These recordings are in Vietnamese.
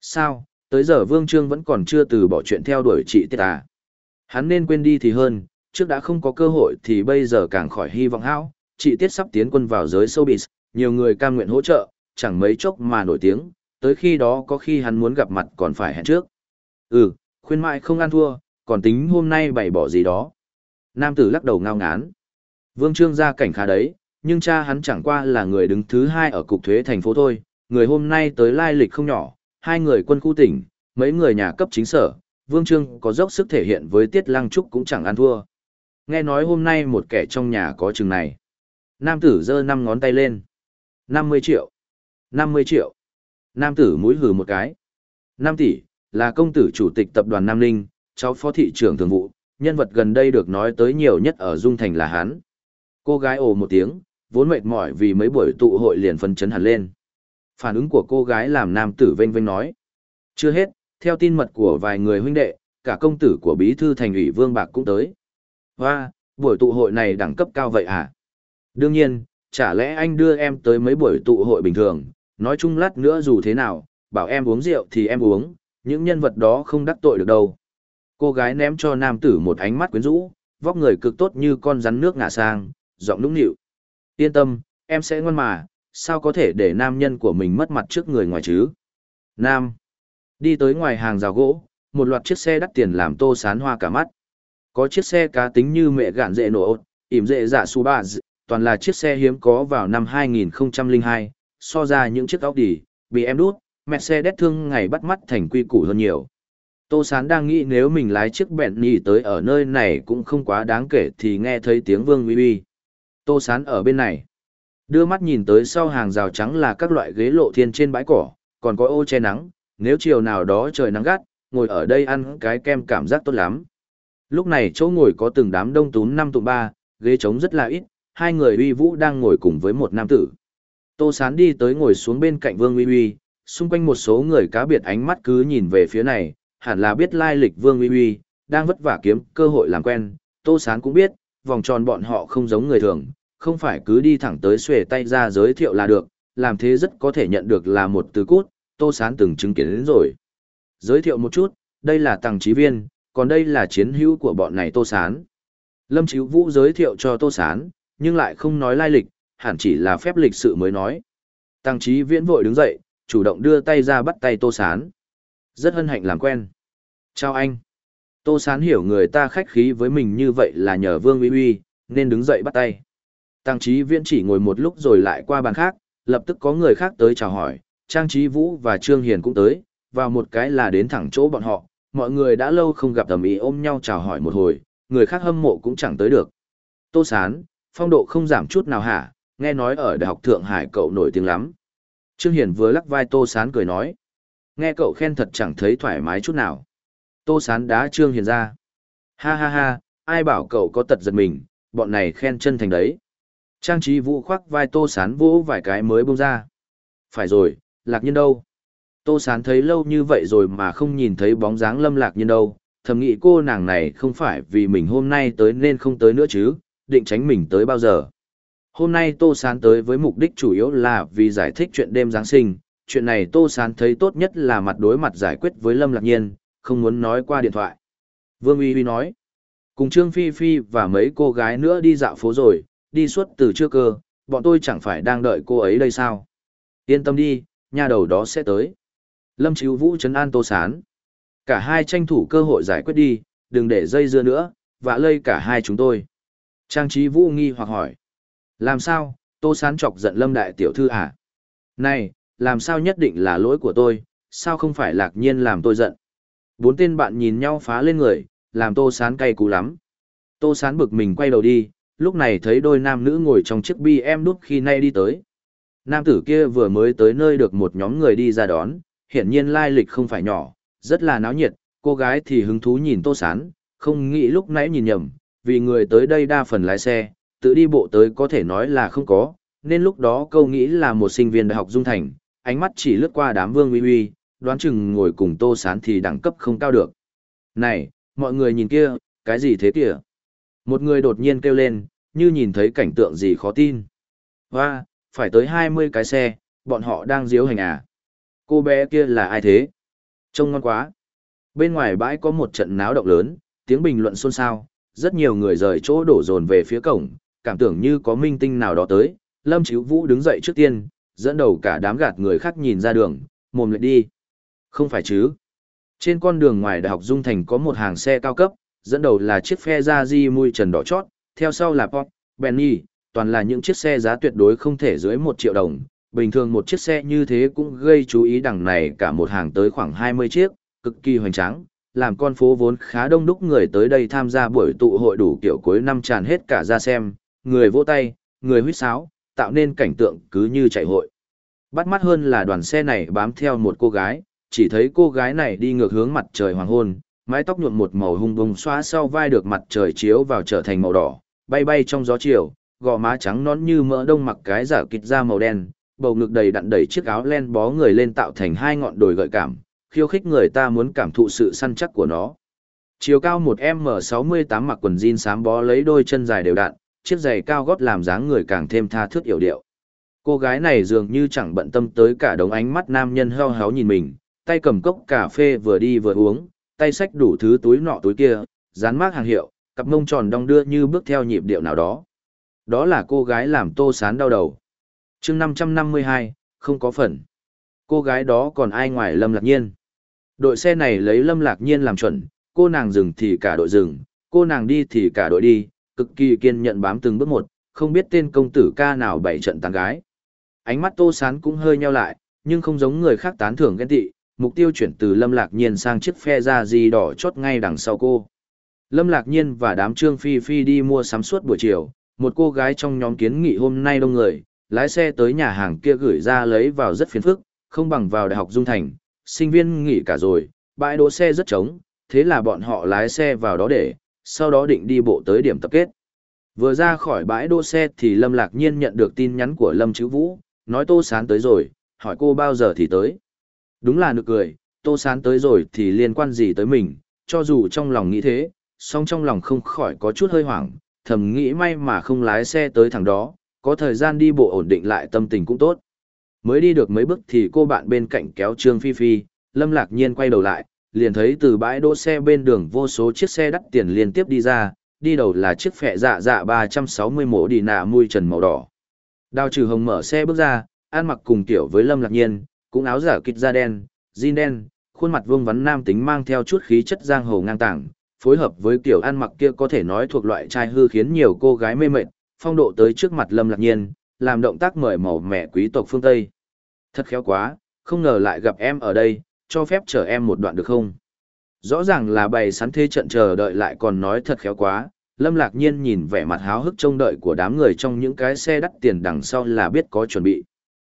Sao, tới giờ Vương Trương vẫn còn chưa từ bỏ chuyện theo đuổi chị Tiết à? Hắn nên quên đi thì hơn, trước đã không có cơ hội thì bây giờ càng khỏi hy vọng hão. Chị Tiết sắp tiến quân vào giới showbiz, nhiều người cam nguyện hỗ trợ, chẳng mấy chốc mà nổi tiếng, tới khi đó có khi hắn muốn gặp mặt còn phải hẹn trước. Ừ, khuyên mãi không ăn thua, còn tính hôm nay bày bỏ gì đó. Nam tử lắc đầu ngao ngán. Vương Trương gia cảnh khá đấy, nhưng cha hắn chẳng qua là người đứng thứ hai ở cục thuế thành phố thôi, người hôm nay tới lai lịch không nhỏ, hai người quân khu tỉnh, mấy người nhà cấp chính sở, Vương Trương có dốc sức thể hiện với Tiết Lăng Trúc cũng chẳng ăn thua. Nghe nói hôm nay một kẻ trong nhà có chừng này. Nam tử giơ năm ngón tay lên. 50 triệu. 50 triệu. Nam tử mũi hừ một cái. 5 tỷ, là công tử chủ tịch tập đoàn Nam Ninh, cháu phó thị trưởng thường vụ, nhân vật gần đây được nói tới nhiều nhất ở Dung Thành là hắn. Cô gái ồ một tiếng, vốn mệt mỏi vì mấy buổi tụ hội liền phân chấn hẳn lên. Phản ứng của cô gái làm nam tử vênh vênh nói. Chưa hết, theo tin mật của vài người huynh đệ, cả công tử của bí thư thành ủy Vương Bạc cũng tới. Và, buổi tụ hội này đẳng cấp cao vậy à? Đương nhiên, chả lẽ anh đưa em tới mấy buổi tụ hội bình thường, nói chung lát nữa dù thế nào, bảo em uống rượu thì em uống, những nhân vật đó không đắc tội được đâu. Cô gái ném cho nam tử một ánh mắt quyến rũ, vóc người cực tốt như con rắn nước ngả sang, giọng nũng nịu. Yên tâm, em sẽ ngoan mà, sao có thể để nam nhân của mình mất mặt trước người ngoài chứ? Nam. Đi tới ngoài hàng rào gỗ, một loạt chiếc xe đắt tiền làm tô sán hoa cả mắt. Có chiếc xe cá tính như mẹ gạn dệ nổ ột, ỉm dệ dạ su ba toàn là chiếc xe hiếm có vào năm 2002, so ra những chiếc Audi, bị em đút, Mercedes thương ngày bắt mắt thành quy củ hơn nhiều. Tô Sán đang nghĩ nếu mình lái chiếc bẹn nhì tới ở nơi này cũng không quá đáng kể thì nghe thấy tiếng vương uy uy. Tô Sán ở bên này. Đưa mắt nhìn tới sau hàng rào trắng là các loại ghế lộ thiên trên bãi cỏ, còn có ô che nắng, nếu chiều nào đó trời nắng gắt, ngồi ở đây ăn cái kem cảm giác tốt lắm. Lúc này chỗ ngồi có từng đám đông tún năm tụ ba, ghế trống rất là ít, hai người uy vũ đang ngồi cùng với một nam tử. Tô Sán đi tới ngồi xuống bên cạnh Vương Uy Uy, xung quanh một số người cá biệt ánh mắt cứ nhìn về phía này, hẳn là biết lai lịch Vương Uy Uy, đang vất vả kiếm cơ hội làm quen. Tô Sán cũng biết, vòng tròn bọn họ không giống người thường, không phải cứ đi thẳng tới xuề tay ra giới thiệu là được, làm thế rất có thể nhận được là một từ cút, Tô Sán từng chứng kiến đến rồi. Giới thiệu một chút, đây là Tăng Trí Viên, còn đây là chiến hữu của bọn này Tô Sán. Lâm Chíu Vũ giới thiệu cho Tô Sán, nhưng lại không nói lai lịch, hẳn chỉ là phép lịch sự mới nói. Tăng Trí Viễn vội đứng dậy, chủ động đưa tay ra bắt tay Tô Sán. Rất hân hạnh làm quen. Chào anh. Tô Sán hiểu người ta khách khí với mình như vậy là nhờ Vương Uy Uy, nên đứng dậy bắt tay. Tăng Trí Viễn chỉ ngồi một lúc rồi lại qua bàn khác, lập tức có người khác tới chào hỏi, Trang Trí Vũ và Trương Hiền cũng tới, vào một cái là đến thẳng chỗ bọn họ, mọi người đã lâu không gặp tầm ý ôm nhau chào hỏi một hồi, người khác hâm mộ cũng chẳng tới được. Tô Sán, phong độ không giảm chút nào hả, nghe nói ở Đại học Thượng Hải cậu nổi tiếng lắm. Trương Hiền vừa lắc vai Tô Sán cười nói. Nghe cậu khen thật chẳng thấy thoải mái chút nào. Tô Sán đá Trương Hiền ra. Ha ha ha, ai bảo cậu có tật giật mình, bọn này khen chân thành đấy. Trang trí vũ khoác vai Tô Sán vỗ vài cái mới bông ra. Phải rồi, lạc nhân đâu? Tô Sán thấy lâu như vậy rồi mà không nhìn thấy bóng dáng lâm lạc nhân đâu. Thầm nghĩ cô nàng này không phải vì mình hôm nay tới nên không tới nữa chứ, định tránh mình tới bao giờ. Hôm nay Tô Sán tới với mục đích chủ yếu là vì giải thích chuyện đêm Giáng sinh. Chuyện này Tô Sán thấy tốt nhất là mặt đối mặt giải quyết với Lâm Lạc Nhiên, không muốn nói qua điện thoại. Vương Uy Uy nói, cùng Trương Phi Phi và mấy cô gái nữa đi dạo phố rồi, đi suốt từ trước cơ, bọn tôi chẳng phải đang đợi cô ấy đây sao? Yên tâm đi, nhà đầu đó sẽ tới. Lâm Chíu Vũ trấn an Tô Sán. Cả hai tranh thủ cơ hội giải quyết đi, đừng để dây dưa nữa, vạ lây cả hai chúng tôi. Trang trí Vũ nghi hoặc hỏi. Làm sao, Tô Sán chọc giận Lâm Đại Tiểu Thư à? Này, làm sao nhất định là lỗi của tôi, sao không phải lạc nhiên làm tôi giận? Bốn tên bạn nhìn nhau phá lên người, làm Tô Sán cay cú lắm. Tô Sán bực mình quay đầu đi, lúc này thấy đôi nam nữ ngồi trong chiếc bi em đút khi nay đi tới. Nam tử kia vừa mới tới nơi được một nhóm người đi ra đón, hiển nhiên lai lịch không phải nhỏ, rất là náo nhiệt, cô gái thì hứng thú nhìn tô sán, không nghĩ lúc nãy nhìn nhầm, vì người tới đây đa phần lái xe, tự đi bộ tới có thể nói là không có, nên lúc đó câu nghĩ là một sinh viên đại học Dung Thành, ánh mắt chỉ lướt qua đám vương uy uy, đoán chừng ngồi cùng tô sán thì đẳng cấp không cao được. Này, mọi người nhìn kia, cái gì thế kìa? Một người đột nhiên kêu lên, như nhìn thấy cảnh tượng gì khó tin. Và, phải tới 20 cái xe, bọn họ đang diếu hành à? Cô bé kia là ai thế? Trông ngon quá. Bên ngoài bãi có một trận náo động lớn, tiếng bình luận xôn xao, rất nhiều người rời chỗ đổ dồn về phía cổng, cảm tưởng như có minh tinh nào đó tới. Lâm Chíu Vũ đứng dậy trước tiên, dẫn đầu cả đám gạt người khác nhìn ra đường, mồm lại đi. Không phải chứ. Trên con đường ngoài Đại học Dung Thành có một hàng xe cao cấp, dẫn đầu là chiếc phe ra di mui trần đỏ chót, theo sau là Pop, Benny, toàn là những chiếc xe giá tuyệt đối không thể dưới 1 triệu đồng. Bình thường một chiếc xe như thế cũng gây chú ý đằng này cả một hàng tới khoảng 20 chiếc, cực kỳ hoành tráng, làm con phố vốn khá đông đúc người tới đây tham gia buổi tụ hội đủ kiểu cuối năm tràn hết cả ra xem, người vỗ tay, người huýt sáo, tạo nên cảnh tượng cứ như chạy hội. Bắt mắt hơn là đoàn xe này bám theo một cô gái, chỉ thấy cô gái này đi ngược hướng mặt trời hoàng hôn, mái tóc nhuộm một màu hung bùng xóa sau vai được mặt trời chiếu vào trở thành màu đỏ, bay bay trong gió chiều, gò má trắng nón như mỡ đông mặc cái giả kịch da màu đen, bầu ngực đầy đặn đầy chiếc áo len bó người lên tạo thành hai ngọn đồi gợi cảm, khiêu khích người ta muốn cảm thụ sự săn chắc của nó. Chiều cao một M68 mặc quần jean xám bó lấy đôi chân dài đều đặn, chiếc giày cao gót làm dáng người càng thêm tha thước hiểu điệu. Cô gái này dường như chẳng bận tâm tới cả đống ánh mắt nam nhân heo héo nhìn mình, tay cầm cốc cà phê vừa đi vừa uống, tay sách đủ thứ túi nọ túi kia, dán mác hàng hiệu, cặp mông tròn đong đưa như bước theo nhịp điệu nào đó. Đó là cô gái làm tô sán đau đầu. chương 552, không có phần. Cô gái đó còn ai ngoài Lâm Lạc Nhiên. Đội xe này lấy Lâm Lạc Nhiên làm chuẩn, cô nàng dừng thì cả đội dừng, cô nàng đi thì cả đội đi, cực kỳ kiên nhận bám từng bước một, không biết tên công tử ca nào bảy trận tán gái. Ánh mắt tô sán cũng hơi nheo lại, nhưng không giống người khác tán thưởng ghen tị, mục tiêu chuyển từ Lâm Lạc Nhiên sang chiếc phe da gì đỏ chót ngay đằng sau cô. Lâm Lạc Nhiên và đám Trương Phi Phi đi mua sắm suốt buổi chiều, một cô gái trong nhóm kiến nghị hôm nay đông người, lái xe tới nhà hàng kia gửi ra lấy vào rất phiền phức, không bằng vào Đại học Dung Thành, sinh viên nghỉ cả rồi, bãi đỗ xe rất trống, thế là bọn họ lái xe vào đó để, sau đó định đi bộ tới điểm tập kết. Vừa ra khỏi bãi đỗ xe thì Lâm Lạc Nhiên nhận được tin nhắn của Lâm Chữ Vũ, nói Tô Sán tới rồi, hỏi cô bao giờ thì tới. Đúng là nực cười, Tô Sán tới rồi thì liên quan gì tới mình, cho dù trong lòng nghĩ thế, song trong lòng không khỏi có chút hơi hoảng, thầm nghĩ may mà không lái xe tới thằng đó, có thời gian đi bộ ổn định lại tâm tình cũng tốt. Mới đi được mấy bước thì cô bạn bên cạnh kéo Trương Phi Phi, Lâm Lạc Nhiên quay đầu lại, liền thấy từ bãi đỗ xe bên đường vô số chiếc xe đắt tiền liên tiếp đi ra, đi đầu là chiếc phẹ dạ dạ 360 mổ đi nạ mui trần màu đỏ. Đào trừ hồng mở xe bước ra, ăn mặc cùng kiểu với Lâm Lạc Nhiên, cũng áo giả kịch da đen, jean đen, khuôn mặt vương vấn nam tính mang theo chút khí chất giang hồ ngang tàng, phối hợp với kiểu ăn mặc kia có thể nói thuộc loại trai hư khiến nhiều cô gái mê mệt, phong độ tới trước mặt Lâm Lạc Nhiên, làm động tác mời màu mẹ quý tộc phương Tây. Thật khéo quá, không ngờ lại gặp em ở đây, cho phép chờ em một đoạn được không? Rõ ràng là bày sắn thế trận chờ đợi lại còn nói thật khéo quá, Lâm Lạc Nhiên nhìn vẻ mặt háo hức trông đợi của đám người trong những cái xe đắt tiền đằng sau là biết có chuẩn bị.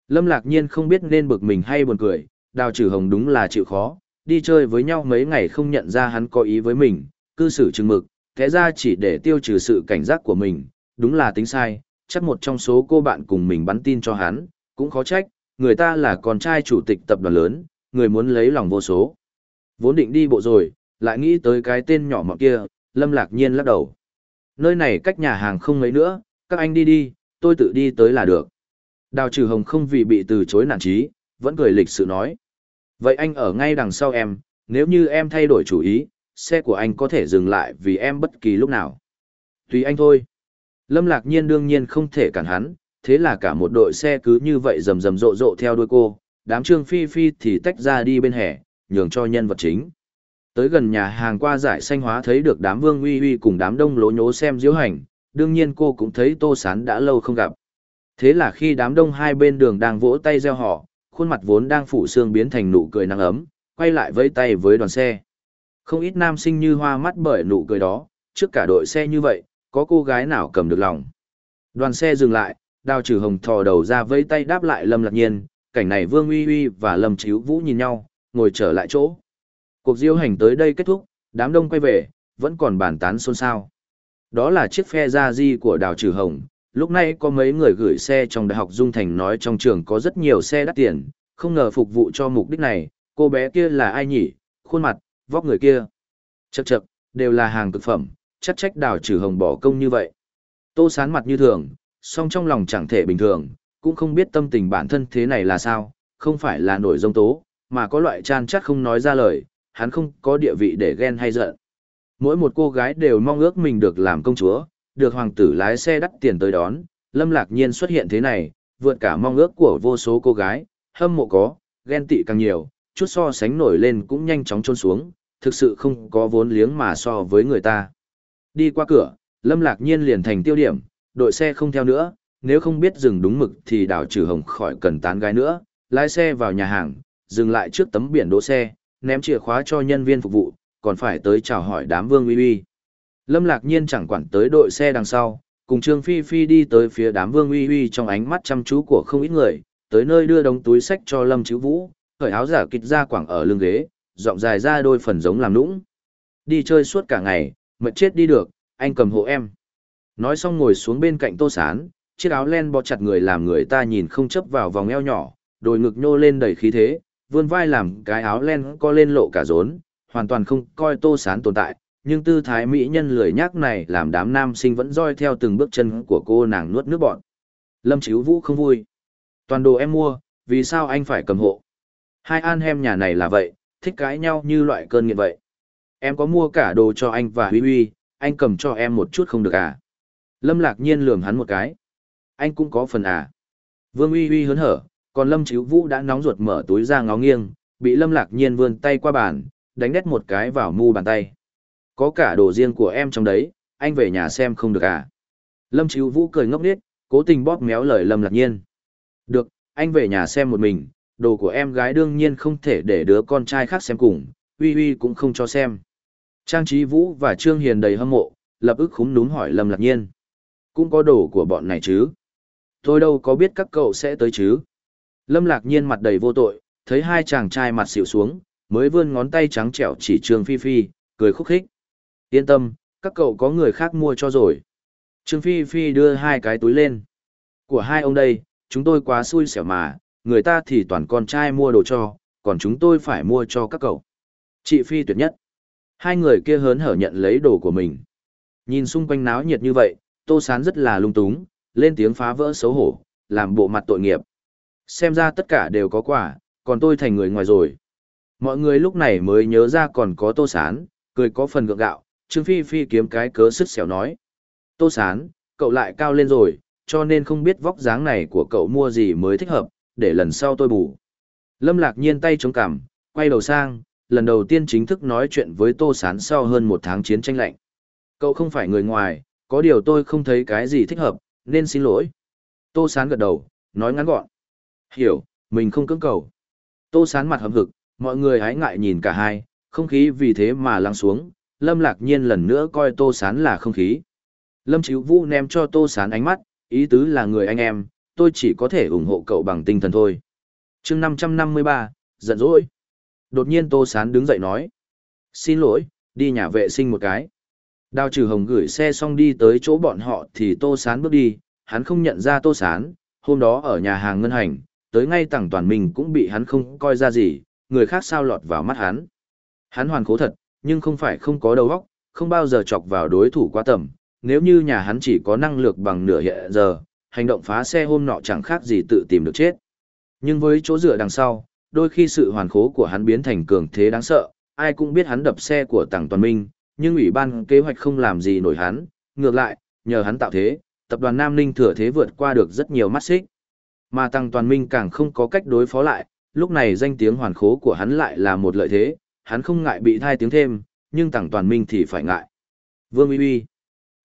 Lâm Lạc Nhiên không biết nên bực mình hay buồn cười, đào trừ hồng đúng là chịu khó, đi chơi với nhau mấy ngày không nhận ra hắn có ý với mình, cư xử chừng mực, thế ra chỉ để tiêu trừ sự cảnh giác của mình, đúng là tính sai, chắc một trong số cô bạn cùng mình bắn tin cho hắn, cũng khó trách, người ta là con trai chủ tịch tập đoàn lớn, người muốn lấy lòng vô số. Vốn định đi bộ rồi, lại nghĩ tới cái tên nhỏ mọn kia, Lâm Lạc Nhiên lắc đầu. Nơi này cách nhà hàng không mấy nữa, các anh đi đi, tôi tự đi tới là được. Đào trừ hồng không vì bị từ chối nản trí, vẫn cười lịch sự nói. Vậy anh ở ngay đằng sau em, nếu như em thay đổi chủ ý, xe của anh có thể dừng lại vì em bất kỳ lúc nào. Tùy anh thôi. Lâm Lạc Nhiên đương nhiên không thể cản hắn, thế là cả một đội xe cứ như vậy rầm rầm rộ rộ theo đuôi cô, đám trương phi phi thì tách ra đi bên hẻ, nhường cho nhân vật chính. Tới gần nhà hàng qua giải xanh hóa thấy được đám vương uy uy cùng đám đông lố nhố xem diễu hành, đương nhiên cô cũng thấy tô sán đã lâu không gặp. Thế là khi đám đông hai bên đường đang vỗ tay reo họ, khuôn mặt vốn đang phủ xương biến thành nụ cười nắng ấm, quay lại vẫy tay với đoàn xe. Không ít nam sinh như hoa mắt bởi nụ cười đó, trước cả đội xe như vậy, có cô gái nào cầm được lòng. Đoàn xe dừng lại, đào trừ hồng thò đầu ra vẫy tay đáp lại lâm lạc nhiên, cảnh này vương uy uy và lâm chíu vũ nhìn nhau, ngồi trở lại chỗ. Cuộc diêu hành tới đây kết thúc, đám đông quay về, vẫn còn bàn tán xôn xao. Đó là chiếc phe da di của đào trừ hồng, lúc này có mấy người gửi xe trong đại học Dung Thành nói trong trường có rất nhiều xe đắt tiền, không ngờ phục vụ cho mục đích này, cô bé kia là ai nhỉ, khuôn mặt, vóc người kia. Chậc chậc, đều là hàng thực phẩm, chắc trách đào trừ hồng bỏ công như vậy. Tô sán mặt như thường, song trong lòng chẳng thể bình thường, cũng không biết tâm tình bản thân thế này là sao, không phải là nổi dông tố, mà có loại chan chắc không nói ra lời, hắn không có địa vị để ghen hay giận. Mỗi một cô gái đều mong ước mình được làm công chúa, được hoàng tử lái xe đắt tiền tới đón, Lâm Lạc Nhiên xuất hiện thế này, vượt cả mong ước của vô số cô gái, hâm mộ có, ghen tị càng nhiều, chút so sánh nổi lên cũng nhanh chóng trôn xuống, thực sự không có vốn liếng mà so với người ta. Đi qua cửa, Lâm Lạc Nhiên liền thành tiêu điểm, đội xe không theo nữa, nếu không biết dừng đúng mực thì đảo trừ hồng khỏi cần tán gái nữa, lái xe vào nhà hàng, dừng lại trước tấm biển đỗ xe, ném chìa khóa cho nhân viên phục vụ, còn phải tới chào hỏi đám vương uy uy. Lâm Lạc Nhiên chẳng quản tới đội xe đằng sau, cùng Trương Phi Phi đi tới phía đám vương uy uy trong ánh mắt chăm chú của không ít người, tới nơi đưa đống túi sách cho Lâm Chữ Vũ, khởi áo giả kịch ra quảng ở lưng ghế, giọng dài ra đôi phần giống làm nũng. Đi chơi suốt cả ngày, mệt chết đi được, anh cầm hộ em. Nói xong ngồi xuống bên cạnh Tô Sán, chiếc áo len bó chặt người làm người ta nhìn không chấp vào vòng eo nhỏ, đôi ngực nhô lên đầy khí thế, vươn vai làm cái áo len co lên lộ cả rốn, hoàn toàn không coi Tô Sán tồn tại, nhưng tư thái mỹ nhân lười nhác này làm đám nam sinh vẫn roi theo từng bước chân của cô nàng nuốt nước bọn. Lâm Chíu Vũ không vui. Toàn đồ em mua, vì sao anh phải cầm hộ? Hai an hem nhà này là vậy, thích cãi nhau như loại cơn nghiện vậy. Em có mua cả đồ cho anh và Huy Huy, anh cầm cho em một chút không được à? Lâm lạc nhiên lườm hắn một cái. Anh cũng có phần à? Vương Huy Huy hớn hở, còn Lâm Chíu Vũ đã nóng ruột mở túi ra ngó nghiêng, bị Lâm lạc nhiên vươn tay qua bàn, đánh đét một cái vào mu bàn tay. Có cả đồ riêng của em trong đấy, anh về nhà xem không được à? Lâm Chíu Vũ cười ngốc nghếch, cố tình bóp méo lời Lâm lạc nhiên. Được, anh về nhà xem một mình, đồ của em gái đương nhiên không thể để đứa con trai khác xem cùng, Huy Huy cũng không cho xem. Trang Trí Vũ và Trương Hiền đầy hâm mộ, lập ức khúm núm hỏi Lâm Lạc Nhiên. Cũng có đồ của bọn này chứ? Tôi đâu có biết các cậu sẽ tới chứ? Lâm Lạc Nhiên mặt đầy vô tội, thấy hai chàng trai mặt xỉu xuống, mới vươn ngón tay trắng trẻo chỉ Trương Phi Phi, cười khúc khích. Yên tâm, các cậu có người khác mua cho rồi. Trương Phi Phi đưa hai cái túi lên. Của hai ông đây, chúng tôi quá xui xẻo mà, người ta thì toàn con trai mua đồ cho, còn chúng tôi phải mua cho các cậu. Chị Phi tuyệt nhất. Hai người kia hớn hở nhận lấy đồ của mình. Nhìn xung quanh náo nhiệt như vậy, Tô Sán rất là lung túng, lên tiếng phá vỡ xấu hổ, làm bộ mặt tội nghiệp. Xem ra tất cả đều có quả, còn tôi thành người ngoài rồi. Mọi người lúc này mới nhớ ra còn có Tô Sán, cười có phần gượng gạo, Trương Phi Phi kiếm cái cớ sức xẻo nói. Tô Sán, cậu lại cao lên rồi, cho nên không biết vóc dáng này của cậu mua gì mới thích hợp, để lần sau tôi bù. Lâm lạc nhiên tay chống cằm, quay đầu sang, lần đầu tiên chính thức nói chuyện với Tô Sán sau hơn một tháng chiến tranh lạnh. Cậu không phải người ngoài, có điều tôi không thấy cái gì thích hợp, nên xin lỗi. Tô Sán gật đầu, nói ngắn gọn. Hiểu, mình không cưỡng cầu. Tô Sán mặt hầm hực, mọi người hái ngại nhìn cả hai, không khí vì thế mà lắng xuống, Lâm lạc nhiên lần nữa coi Tô Sán là không khí. Lâm Chíu Vũ ném cho Tô Sán ánh mắt, ý tứ là người anh em, tôi chỉ có thể ủng hộ cậu bằng tinh thần thôi. chương 553, giận dỗi. Đột nhiên Tô Sán đứng dậy nói. Xin lỗi, đi nhà vệ sinh một cái. Đào trừ hồng gửi xe xong đi tới chỗ bọn họ thì Tô Sán bước đi, hắn không nhận ra Tô Sán, hôm đó ở nhà hàng ngân hành, tới ngay tặng toàn mình cũng bị hắn không coi ra gì, người khác sao lọt vào mắt hắn. Hắn hoàn khố thật, nhưng không phải không có đầu óc, không bao giờ chọc vào đối thủ quá tầm, nếu như nhà hắn chỉ có năng lực bằng nửa hiện giờ, hành động phá xe hôm nọ chẳng khác gì tự tìm được chết. Nhưng với chỗ dựa đằng sau, đôi khi sự hoàn khố của hắn biến thành cường thế đáng sợ, ai cũng biết hắn đập xe của Tằng Toàn Minh, nhưng ủy ban kế hoạch không làm gì nổi hắn, ngược lại, nhờ hắn tạo thế, tập đoàn Nam Ninh thừa thế vượt qua được rất nhiều mắt xích. Mà Tăng Toàn Minh càng không có cách đối phó lại, lúc này danh tiếng hoàn khố của hắn lại là một lợi thế, hắn không ngại bị thai tiếng thêm, nhưng Tăng Toàn Minh thì phải ngại. Vương Uy Uy.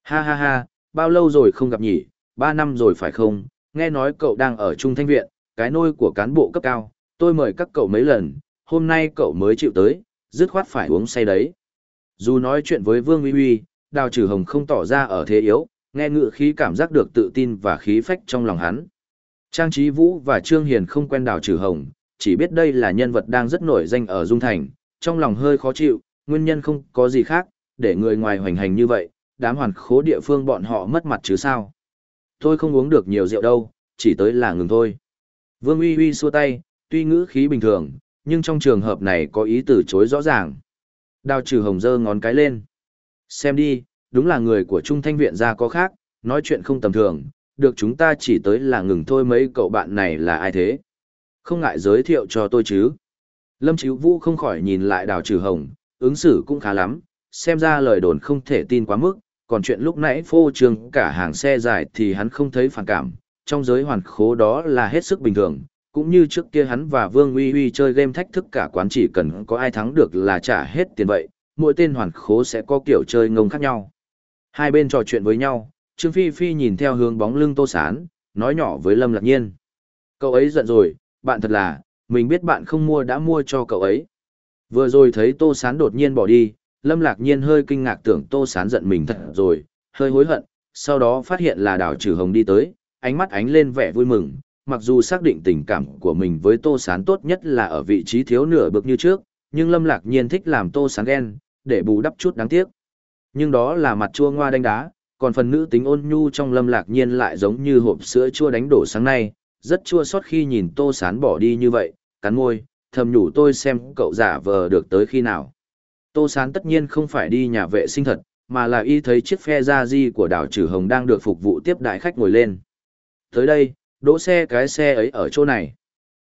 Ha ha ha, bao lâu rồi không gặp nhỉ, ba năm rồi phải không, nghe nói cậu đang ở Trung Thanh Viện, cái nôi của cán bộ cấp cao, tôi mời các cậu mấy lần, hôm nay cậu mới chịu tới, dứt khoát phải uống say đấy. Dù nói chuyện với Vương Uy Uy, Đào Trừ Hồng không tỏ ra ở thế yếu, nghe ngựa khí cảm giác được tự tin và khí phách trong lòng hắn. Trang Trí Vũ và Trương Hiền không quen Đào Trừ Hồng, chỉ biết đây là nhân vật đang rất nổi danh ở Dung Thành, trong lòng hơi khó chịu, nguyên nhân không có gì khác, để người ngoài hoành hành như vậy, đám hoàn khố địa phương bọn họ mất mặt chứ sao. Tôi không uống được nhiều rượu đâu, chỉ tới là ngừng thôi. Vương Uy Uy xua tay, tuy ngữ khí bình thường, nhưng trong trường hợp này có ý từ chối rõ ràng. Đào trừ hồng dơ ngón cái lên. Xem đi, đúng là người của Trung Thanh Viện ra có khác, nói chuyện không tầm thường, được chúng ta chỉ tới là ngừng thôi mấy cậu bạn này là ai thế. Không ngại giới thiệu cho tôi chứ. Lâm Chíu Vũ không khỏi nhìn lại đào trừ hồng, ứng xử cũng khá lắm, xem ra lời đồn không thể tin quá mức, còn chuyện lúc nãy phô trương cả hàng xe dài thì hắn không thấy phản cảm, trong giới hoàn khố đó là hết sức bình thường, cũng như trước kia hắn và Vương Uy Uy chơi game thách thức cả quán chỉ cần có ai thắng được là trả hết tiền vậy, mỗi tên hoàn khố sẽ có kiểu chơi ngông khác nhau. Hai bên trò chuyện với nhau, Trương Phi Phi nhìn theo hướng bóng lưng Tô Sán, nói nhỏ với Lâm Lạc Nhiên. Cậu ấy giận rồi, bạn thật là, mình biết bạn không mua đã mua cho cậu ấy. Vừa rồi thấy Tô Sán đột nhiên bỏ đi, Lâm Lạc Nhiên hơi kinh ngạc tưởng Tô Sán giận mình thật rồi, hơi hối hận, sau đó phát hiện là đảo trừ hồng đi tới, ánh mắt ánh lên vẻ vui mừng, mặc dù xác định tình cảm của mình với Tô Sán tốt nhất là ở vị trí thiếu nửa bước như trước, nhưng Lâm Lạc Nhiên thích làm Tô Sán ghen, để bù đắp chút đáng tiếc. Nhưng đó là mặt chua ngoa đánh đá, còn phần nữ tính ôn nhu trong Lâm Lạc Nhiên lại giống như hộp sữa chua đánh đổ sáng nay, rất chua xót khi nhìn Tô Sán bỏ đi như vậy, cắn môi, thầm nhủ tôi xem cậu giả vờ được tới khi nào. Tô Sán tất nhiên không phải đi nhà vệ sinh thật, mà là y thấy chiếc phe da di của đảo Trừ Hồng đang được phục vụ tiếp đại khách ngồi lên. Tới đây, đỗ xe cái xe ấy ở chỗ này.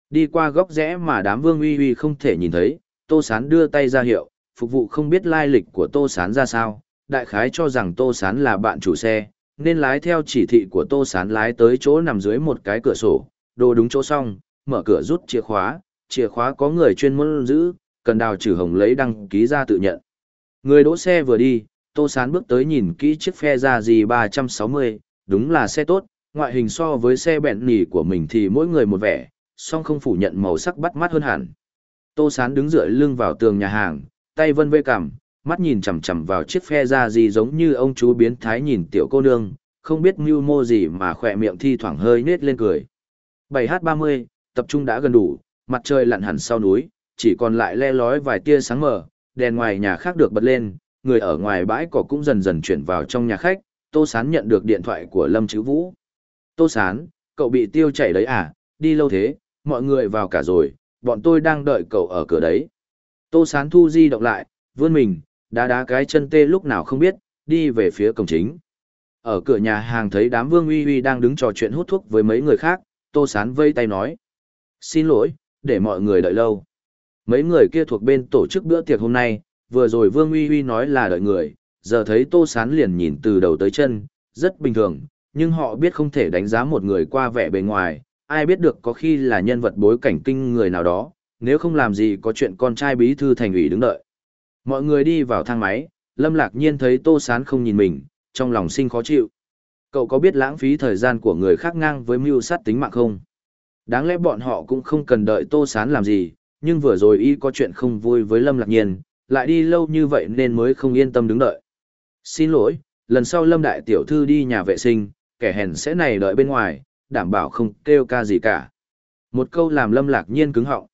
Đi qua góc rẽ mà đám vương uy uy không thể nhìn thấy, Tô Sán đưa tay ra hiệu, phục vụ không biết lai lịch của Tô Sán ra sao, đại khái cho rằng Tô Sán là bạn chủ xe, nên lái theo chỉ thị của Tô Sán lái tới chỗ nằm dưới một cái cửa sổ, đồ đúng chỗ xong, mở cửa rút chìa khóa, chìa khóa có người chuyên môn giữ, cần đào trừ hồng lấy đăng ký ra tự nhận. Người đỗ xe vừa đi, Tô Sán bước tới nhìn kỹ chiếc phe ra gì 360, đúng là xe tốt, ngoại hình so với xe bẹn nỉ của mình thì mỗi người một vẻ, song không phủ nhận màu sắc bắt mắt hơn hẳn. Tô Sán đứng dựa lưng vào tường nhà hàng, tay vân vê cảm mắt nhìn chằm chằm vào chiếc phe ra gì giống như ông chú biến thái nhìn tiểu cô nương, không biết mưu mô gì mà khỏe miệng thi thoảng hơi nết lên cười. 7h30, tập trung đã gần đủ, mặt trời lặn hẳn sau núi, chỉ còn lại le lói vài tia sáng mờ, đèn ngoài nhà khác được bật lên, người ở ngoài bãi cỏ cũng dần dần chuyển vào trong nhà khách, Tô Sán nhận được điện thoại của Lâm Chữ Vũ. Tô Sán, cậu bị tiêu chảy đấy à, đi lâu thế, mọi người vào cả rồi, bọn tôi đang đợi cậu ở cửa đấy. Tô Sán thu di động lại, vươn mình, đá đá cái chân tê lúc nào không biết, đi về phía cổng chính. Ở cửa nhà hàng thấy đám vương uy uy đang đứng trò chuyện hút thuốc với mấy người khác, Tô Sán vây tay nói. Xin lỗi, để mọi người đợi lâu. Mấy người kia thuộc bên tổ chức bữa tiệc hôm nay, vừa rồi Vương Uy Uy nói là đợi người, giờ thấy Tô Sán liền nhìn từ đầu tới chân, rất bình thường, nhưng họ biết không thể đánh giá một người qua vẻ bề ngoài, ai biết được có khi là nhân vật bối cảnh kinh người nào đó, nếu không làm gì có chuyện con trai bí thư thành ủy đứng đợi. Mọi người đi vào thang máy, Lâm Lạc Nhiên thấy Tô Sán không nhìn mình, trong lòng sinh khó chịu. Cậu có biết lãng phí thời gian của người khác ngang với mưu sát tính mạng không? Đáng lẽ bọn họ cũng không cần đợi Tô Sán làm gì, nhưng vừa rồi y có chuyện không vui với Lâm Lạc Nhiên, lại đi lâu như vậy nên mới không yên tâm đứng đợi. Xin lỗi, lần sau Lâm Đại Tiểu Thư đi nhà vệ sinh, kẻ hèn sẽ này đợi bên ngoài, đảm bảo không kêu ca gì cả. Một câu làm Lâm Lạc Nhiên cứng họng.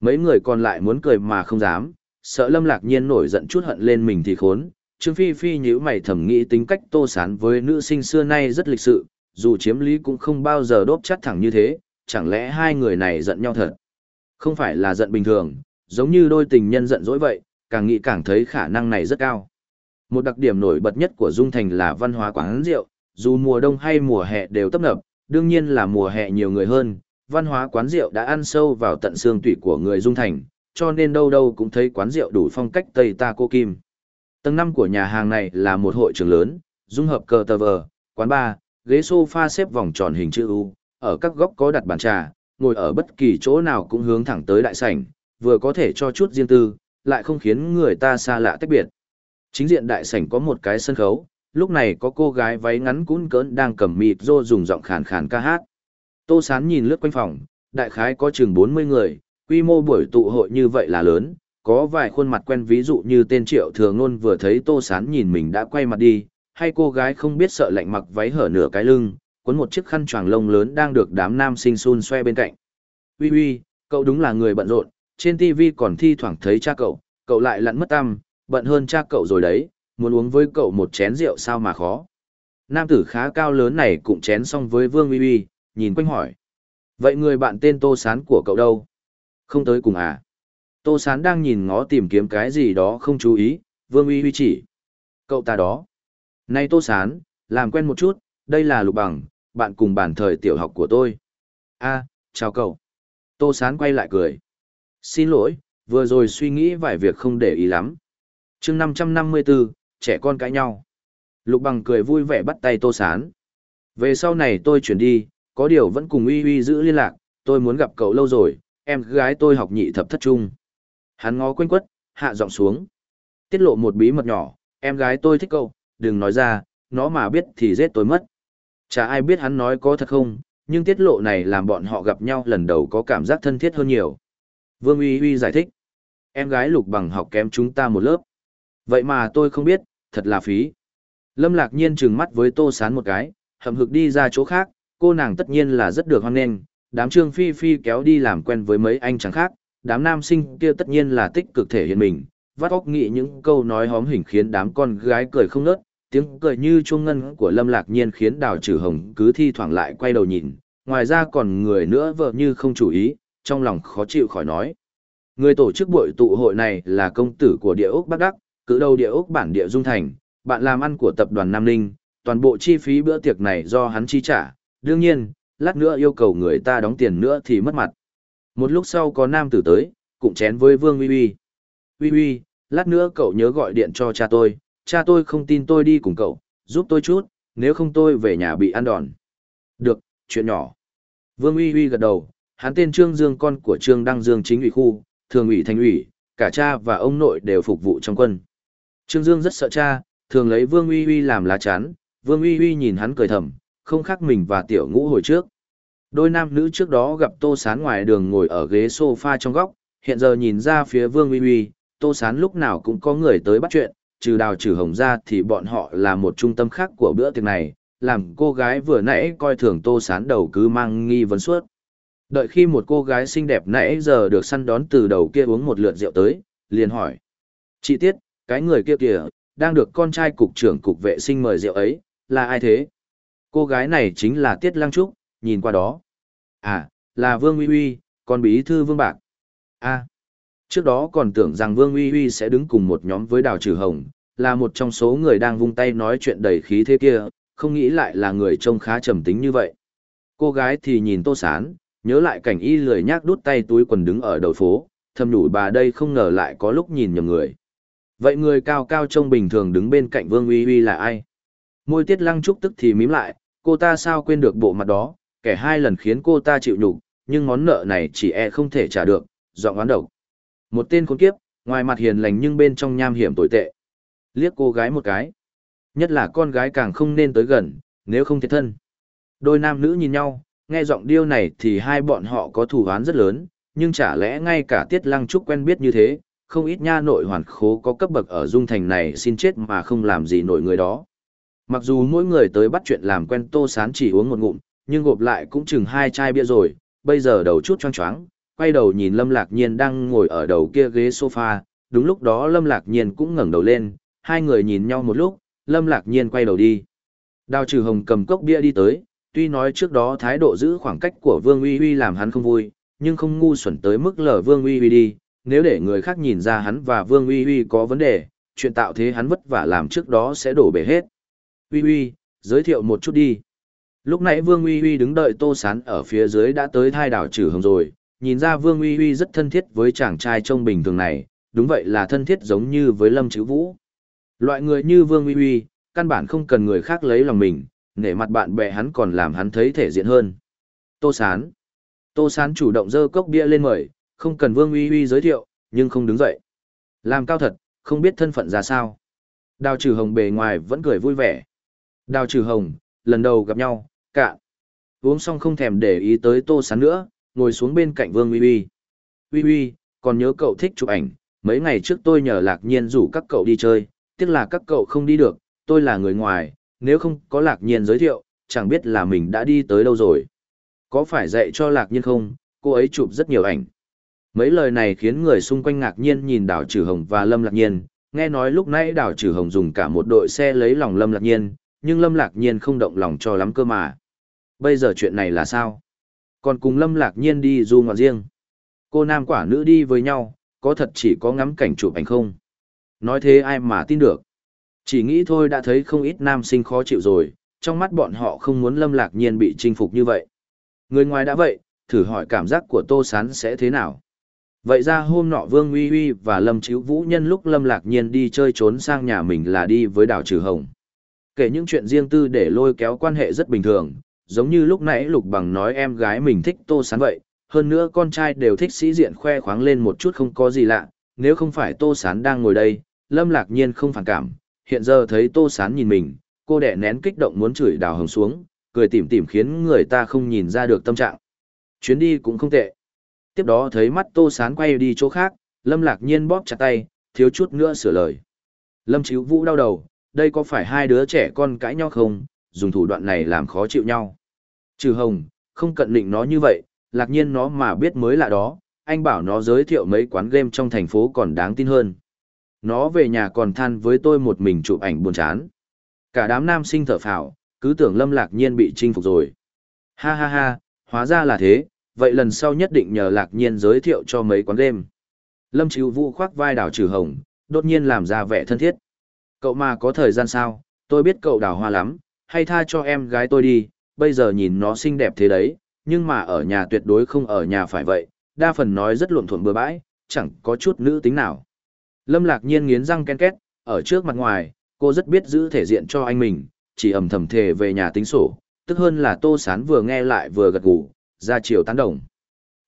Mấy người còn lại muốn cười mà không dám, sợ Lâm Lạc Nhiên nổi giận chút hận lên mình thì khốn. Trương Phi Phi nhíu mày thầm nghĩ tính cách Tô Sán với nữ sinh xưa nay rất lịch sự, dù chiếm lý cũng không bao giờ đốp chắt thẳng như thế, chẳng lẽ hai người này giận nhau thật? Không phải là giận bình thường, giống như đôi tình nhân giận dỗi vậy, càng nghĩ càng thấy khả năng này rất cao. Một đặc điểm nổi bật nhất của Dung Thành là văn hóa quán rượu, dù mùa đông hay mùa hè đều tấp nập, đương nhiên là mùa hè nhiều người hơn, văn hóa quán rượu đã ăn sâu vào tận xương tủy của người Dung Thành, cho nên đâu đâu cũng thấy quán rượu đủ phong cách Tây Ta Cô Kim. Tầng 5 của nhà hàng này là một hội trường lớn, dung hợp cờ tờ vờ, quán bar, ghế sofa xếp vòng tròn hình chữ U, ở các góc có đặt bàn trà, ngồi ở bất kỳ chỗ nào cũng hướng thẳng tới đại sảnh, vừa có thể cho chút riêng tư, lại không khiến người ta xa lạ tách biệt. Chính diện đại sảnh có một cái sân khấu, lúc này có cô gái váy ngắn cún cỡn đang cầm mịt rô dùng giọng khàn khàn ca hát. Tô Sán nhìn lướt quanh phòng, đại khái có chừng 40 người, quy mô buổi tụ hội như vậy là lớn, có vài khuôn mặt quen ví dụ như tên Triệu Thường Ngôn vừa thấy Tô Sán nhìn mình đã quay mặt đi, hay cô gái không biết sợ lạnh mặc váy hở nửa cái lưng, cuốn một chiếc khăn choàng lông lớn đang được đám nam sinh xun xoe bên cạnh. Uy uy, cậu đúng là người bận rộn, trên TV còn thi thoảng thấy cha cậu, cậu lại lặn mất tâm, bận hơn cha cậu rồi đấy, muốn uống với cậu một chén rượu sao mà khó. Nam tử khá cao lớn này cũng chén xong với Vương Uy Uy, nhìn quanh hỏi. Vậy người bạn tên Tô Sán của cậu đâu? Không tới cùng à? Tô Sán đang nhìn ngó tìm kiếm cái gì đó không chú ý, Vương Uy Uy chỉ. Cậu ta đó. Này Tô Sán, làm quen một chút, đây là Lục Bằng, bạn cùng bản thời tiểu học của tôi. a chào cậu. Tô Sán quay lại cười. Xin lỗi, vừa rồi suy nghĩ vài việc không để ý lắm. chương 554, trẻ con cãi nhau. Lục bằng cười vui vẻ bắt tay tô sán. Về sau này tôi chuyển đi, có điều vẫn cùng uy uy giữ liên lạc, tôi muốn gặp cậu lâu rồi, em gái tôi học nhị thập thất trung. Hắn ngó quanh quất, hạ giọng xuống. Tiết lộ một bí mật nhỏ, em gái tôi thích cậu, đừng nói ra, nó mà biết thì giết tôi mất. Chả ai biết hắn nói có thật không, nhưng tiết lộ này làm bọn họ gặp nhau lần đầu có cảm giác thân thiết hơn nhiều. Vương Uy Uy giải thích. Em gái lục bằng học kém chúng ta một lớp. Vậy mà tôi không biết, thật là phí. Lâm lạc nhiên trừng mắt với tô sán một cái, hậm hực đi ra chỗ khác, cô nàng tất nhiên là rất được hoan nghênh, đám trương phi phi kéo đi làm quen với mấy anh chàng khác, đám nam sinh kia tất nhiên là tích cực thể hiện mình, vắt óc nghĩ những câu nói hóm hình khiến đám con gái cười không nớt, tiếng cười như chuông ngân của lâm lạc nhiên khiến đào trừ hồng cứ thi thoảng lại quay đầu nhìn, ngoài ra còn người nữa vợ như không chủ ý, trong lòng khó chịu khỏi nói. Người tổ chức buổi tụ hội này là công tử của địa ốc Bắc Đắc, cử đầu địa ốc bản địa Dung Thành, bạn làm ăn của tập đoàn Nam Ninh, toàn bộ chi phí bữa tiệc này do hắn chi trả, đương nhiên, lát nữa yêu cầu người ta đóng tiền nữa thì mất mặt. Một lúc sau có nam tử tới, cũng chén với Vương Uy Uy. Uy Uy, lát nữa cậu nhớ gọi điện cho cha tôi, cha tôi không tin tôi đi cùng cậu, giúp tôi chút, nếu không tôi về nhà bị ăn đòn. Được, chuyện nhỏ. Vương Uy Uy gật đầu, hắn tên Trương Dương con của Trương Đăng Dương chính ủy khu, thường ủy thành ủy, cả cha và ông nội đều phục vụ trong quân. Trương Dương rất sợ cha, thường lấy Vương Uy Uy làm lá chắn, Vương Uy Uy nhìn hắn cười thầm, không khác mình và tiểu ngũ hồi trước. Đôi nam nữ trước đó gặp Tô Sán ngoài đường ngồi ở ghế sofa trong góc, hiện giờ nhìn ra phía Vương Uy Uy, Tô Sán lúc nào cũng có người tới bắt chuyện, trừ đào trừ hồng ra thì bọn họ là một trung tâm khác của bữa tiệc này, làm cô gái vừa nãy coi thường Tô Sán đầu cứ mang nghi vấn suốt. Đợi khi một cô gái xinh đẹp nãy giờ được săn đón từ đầu kia uống một lượt rượu tới, liền hỏi. Chị Tiết, cái người kia kìa, đang được con trai cục trưởng cục vệ sinh mời rượu ấy, là ai thế? Cô gái này chính là Tiết Lăng Trúc, nhìn qua đó. À, là Vương Uy Uy, con bí thư Vương Bạc. À, trước đó còn tưởng rằng Vương Uy Uy sẽ đứng cùng một nhóm với Đào Trừ Hồng, là một trong số người đang vung tay nói chuyện đầy khí thế kia, không nghĩ lại là người trông khá trầm tính như vậy. Cô gái thì nhìn Tô Sán, nhớ lại cảnh y lười nhác đút tay túi quần đứng ở đầu phố, thầm nhủ bà đây không ngờ lại có lúc nhìn nhầm người. Vậy người cao cao trông bình thường đứng bên cạnh Vương Uy Uy là ai? Môi tiết lăng trúc tức thì mím lại, cô ta sao quên được bộ mặt đó, kẻ hai lần khiến cô ta chịu nhục, nhưng món nợ này chỉ e không thể trả được, dọn oán độc. Một tên khốn kiếp, ngoài mặt hiền lành nhưng bên trong nham hiểm tồi tệ. Liếc cô gái một cái. Nhất là con gái càng không nên tới gần, nếu không thiệt thân. Đôi nam nữ nhìn nhau, nghe giọng điêu này thì hai bọn họ có thù oán rất lớn, nhưng chả lẽ ngay cả Tiết Lăng Trúc quen biết như thế, không ít nha nội hoàn khố có cấp bậc ở dung thành này xin chết mà không làm gì nổi người đó. Mặc dù mỗi người tới bắt chuyện làm quen tô sán chỉ uống một ngụm, nhưng gộp lại cũng chừng hai chai bia rồi, bây giờ đầu chút choáng choáng, quay đầu nhìn Lâm Lạc Nhiên đang ngồi ở đầu kia ghế sofa, đúng lúc đó Lâm Lạc Nhiên cũng ngẩng đầu lên, hai người nhìn nhau một lúc, Lâm Lạc Nhiên quay đầu đi. Đào Trừ Hồng cầm cốc bia đi tới, tuy nói trước đó thái độ giữ khoảng cách của Vương Uy Uy làm hắn không vui, nhưng không ngu xuẩn tới mức lờ Vương Uy Uy đi, nếu để người khác nhìn ra hắn và Vương Uy Uy có vấn đề, chuyện tạo thế hắn vất vả làm trước đó sẽ đổ bể hết. Uy Uy, giới thiệu một chút đi. Lúc nãy Vương Uy Uy đứng đợi Tô Sán ở phía dưới đã tới thai đảo trừ hồng rồi, nhìn ra Vương Uy Uy rất thân thiết với chàng trai trông bình thường này, đúng vậy là thân thiết giống như với Lâm Chữ Vũ. Loại người như Vương Uy Uy, căn bản không cần người khác lấy lòng mình, nể mặt bạn bè hắn còn làm hắn thấy thể diện hơn. Tô Sán. Tô Sán chủ động dơ cốc bia lên mời, không cần Vương Uy Uy giới thiệu, nhưng không đứng dậy. Làm cao thật, không biết thân phận ra sao. Đào trừ hồng bề ngoài vẫn cười vui vẻ. Đào trừ hồng, lần đầu gặp nhau, cạn. Uống xong không thèm để ý tới tô sán nữa, ngồi xuống bên cạnh Vương Uy Uy. Uy Uy, còn nhớ cậu thích chụp ảnh, mấy ngày trước tôi nhờ lạc nhiên rủ các cậu đi chơi, tiếc là các cậu không đi được, tôi là người ngoài, nếu không có lạc nhiên giới thiệu, chẳng biết là mình đã đi tới đâu rồi. Có phải dạy cho lạc nhiên không, cô ấy chụp rất nhiều ảnh. Mấy lời này khiến người xung quanh ngạc nhiên nhìn đảo trừ hồng và lâm lạc nhiên, nghe nói lúc nãy đảo trừ hồng dùng cả một đội xe lấy lòng lâm lạc nhiên, nhưng lâm lạc nhiên không động lòng cho lắm cơ mà. Bây giờ chuyện này là sao? Còn cùng lâm lạc nhiên đi du ngoạn riêng. Cô nam quả nữ đi với nhau, có thật chỉ có ngắm cảnh chụp ảnh không? Nói thế ai mà tin được? Chỉ nghĩ thôi đã thấy không ít nam sinh khó chịu rồi, trong mắt bọn họ không muốn lâm lạc nhiên bị chinh phục như vậy. Người ngoài đã vậy, thử hỏi cảm giác của Tô Sán sẽ thế nào? Vậy ra hôm nọ Vương Uy Uy và Lâm Chíu Vũ nhân lúc Lâm Lạc Nhiên đi chơi trốn sang nhà mình là đi với đào trừ hồng. Kể những chuyện riêng tư để lôi kéo quan hệ rất bình thường, giống như lúc nãy Lục Bằng nói em gái mình thích Tô Sán vậy, hơn nữa con trai đều thích sĩ diện khoe khoáng lên một chút không có gì lạ, nếu không phải Tô Sán đang ngồi đây, Lâm Lạc Nhiên không phản cảm, hiện giờ thấy Tô Sán nhìn mình, cô đẻ nén kích động muốn chửi đào hồng xuống, cười tủm tỉm khiến người ta không nhìn ra được tâm trạng. Chuyến đi cũng không tệ. Tiếp đó thấy mắt Tô Sán quay đi chỗ khác, Lâm Lạc Nhiên bóp chặt tay, thiếu chút nữa sửa lời. Lâm Chíu Vũ đau đầu, đây có phải hai đứa trẻ con cãi nhau không, dùng thủ đoạn này làm khó chịu nhau. Trừ Hồng, không cận định nó như vậy, lạc nhiên nó mà biết mới là đó, anh bảo nó giới thiệu mấy quán game trong thành phố còn đáng tin hơn. Nó về nhà còn than với tôi một mình chụp ảnh buồn chán. Cả đám nam sinh thở phào, cứ tưởng Lâm Lạc Nhiên bị chinh phục rồi. Ha ha ha, hóa ra là thế, vậy lần sau nhất định nhờ Lạc Nhiên giới thiệu cho mấy quán game. Lâm chịu Vũ khoác vai đảo trừ hồng, đột nhiên làm ra vẻ thân thiết. Cậu mà có thời gian sao, tôi biết cậu đào hoa lắm, hay tha cho em gái tôi đi, bây giờ nhìn nó xinh đẹp thế đấy, nhưng mà ở nhà tuyệt đối không ở nhà phải vậy, đa phần nói rất luộm thuộm bừa bãi, chẳng có chút nữ tính nào. Lâm Lạc Nhiên nghiến răng ken két, ở trước mặt ngoài, cô rất biết giữ thể diện cho anh mình, chỉ ầm thầm thề về nhà tính sổ, tức hơn là Tô Sán vừa nghe lại vừa gật gù, ra chiều tán đồng.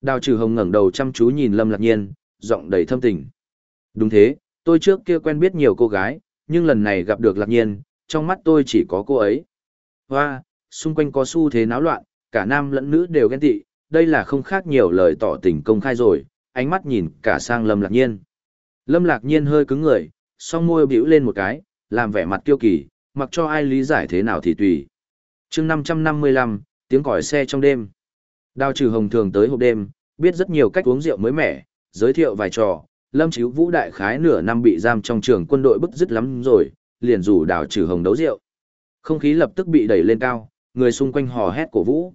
Đào Trừ Hồng ngẩng đầu chăm chú nhìn Lâm Lạc Nhiên, giọng đầy thâm tình. Đúng thế, tôi trước kia quen biết nhiều cô gái, nhưng lần này gặp được Lạc Nhiên, trong mắt tôi chỉ có cô ấy. Hoa, xung quanh có xu thế náo loạn, cả nam lẫn nữ đều ghen tị, đây là không khác nhiều lời tỏ tình công khai rồi, ánh mắt nhìn cả sang Lâm Lạc Nhiên. Lâm Lạc Nhiên hơi cứng người, song môi bĩu lên một cái, làm vẻ mặt kiêu kỳ, mặc cho ai lý giải thế nào thì tùy. chương 555, tiếng còi xe trong đêm. Đào trừ hồng thường tới hộp đêm, biết rất nhiều cách uống rượu mới mẻ, giới thiệu vài trò. Lâm Chíu Vũ đại khái nửa năm bị giam trong trường quân đội bức dứt lắm rồi, liền rủ đào trừ hồng đấu rượu. Không khí lập tức bị đẩy lên cao, người xung quanh hò hét cổ vũ.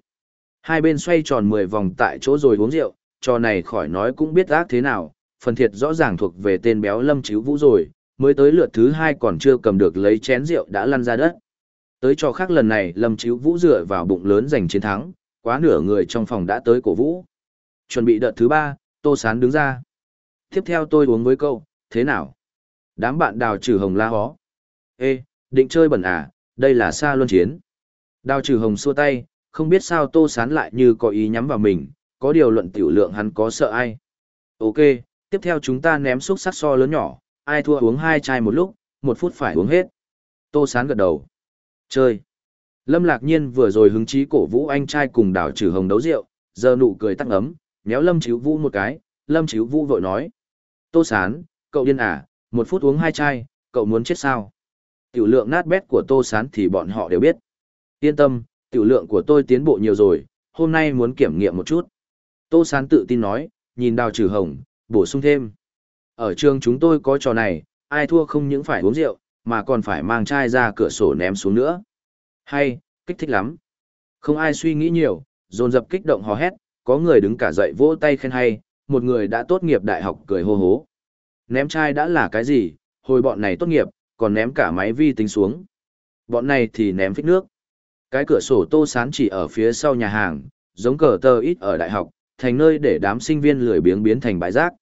Hai bên xoay tròn 10 vòng tại chỗ rồi uống rượu, trò này khỏi nói cũng biết ác thế nào, phần thiệt rõ ràng thuộc về tên béo lâm chíu vũ rồi, mới tới lượt thứ hai còn chưa cầm được lấy chén rượu đã lăn ra đất. Tới trò khác lần này lâm chíu vũ dựa vào bụng lớn giành chiến thắng, quá nửa người trong phòng đã tới cổ vũ. Chuẩn bị đợt thứ ba, tô sán đứng ra. Tiếp theo tôi uống với câu, thế nào? Đám bạn đào trừ hồng la hó. Ê, định chơi bẩn à, đây là xa luân chiến. Đào trừ hồng xua tay, không biết sao tô sán lại như có ý nhắm vào mình, có điều luận tiểu lượng hắn có sợ ai. Ok, tiếp theo chúng ta ném xúc sắc so lớn nhỏ, ai thua uống hai chai một lúc, một phút phải uống hết. Tô sán gật đầu. Chơi. Lâm lạc nhiên vừa rồi hứng chí cổ vũ anh trai cùng đào trừ hồng đấu rượu, giờ nụ cười tắt ấm, méo lâm chíu vũ một cái, lâm chíu vũ vội nói. Tô sán, cậu điên à, một phút uống hai chai, cậu muốn chết sao? Tiểu lượng nát bét của tô sán thì bọn họ đều biết. Yên tâm, tiểu lượng của tôi tiến bộ nhiều rồi, hôm nay muốn kiểm nghiệm một chút. Tô Sán tự tin nói, nhìn đào trừ hồng, bổ sung thêm. Ở trường chúng tôi có trò này, ai thua không những phải uống rượu, mà còn phải mang chai ra cửa sổ ném xuống nữa. Hay, kích thích lắm. Không ai suy nghĩ nhiều, dồn dập kích động hò hét, có người đứng cả dậy vỗ tay khen hay, một người đã tốt nghiệp đại học cười hô hố. Ném chai đã là cái gì, hồi bọn này tốt nghiệp, còn ném cả máy vi tính xuống. Bọn này thì ném phích nước. Cái cửa sổ tô sán chỉ ở phía sau nhà hàng, giống cờ tơ ít ở đại học, thành nơi để đám sinh viên lười biếng biến thành bãi rác.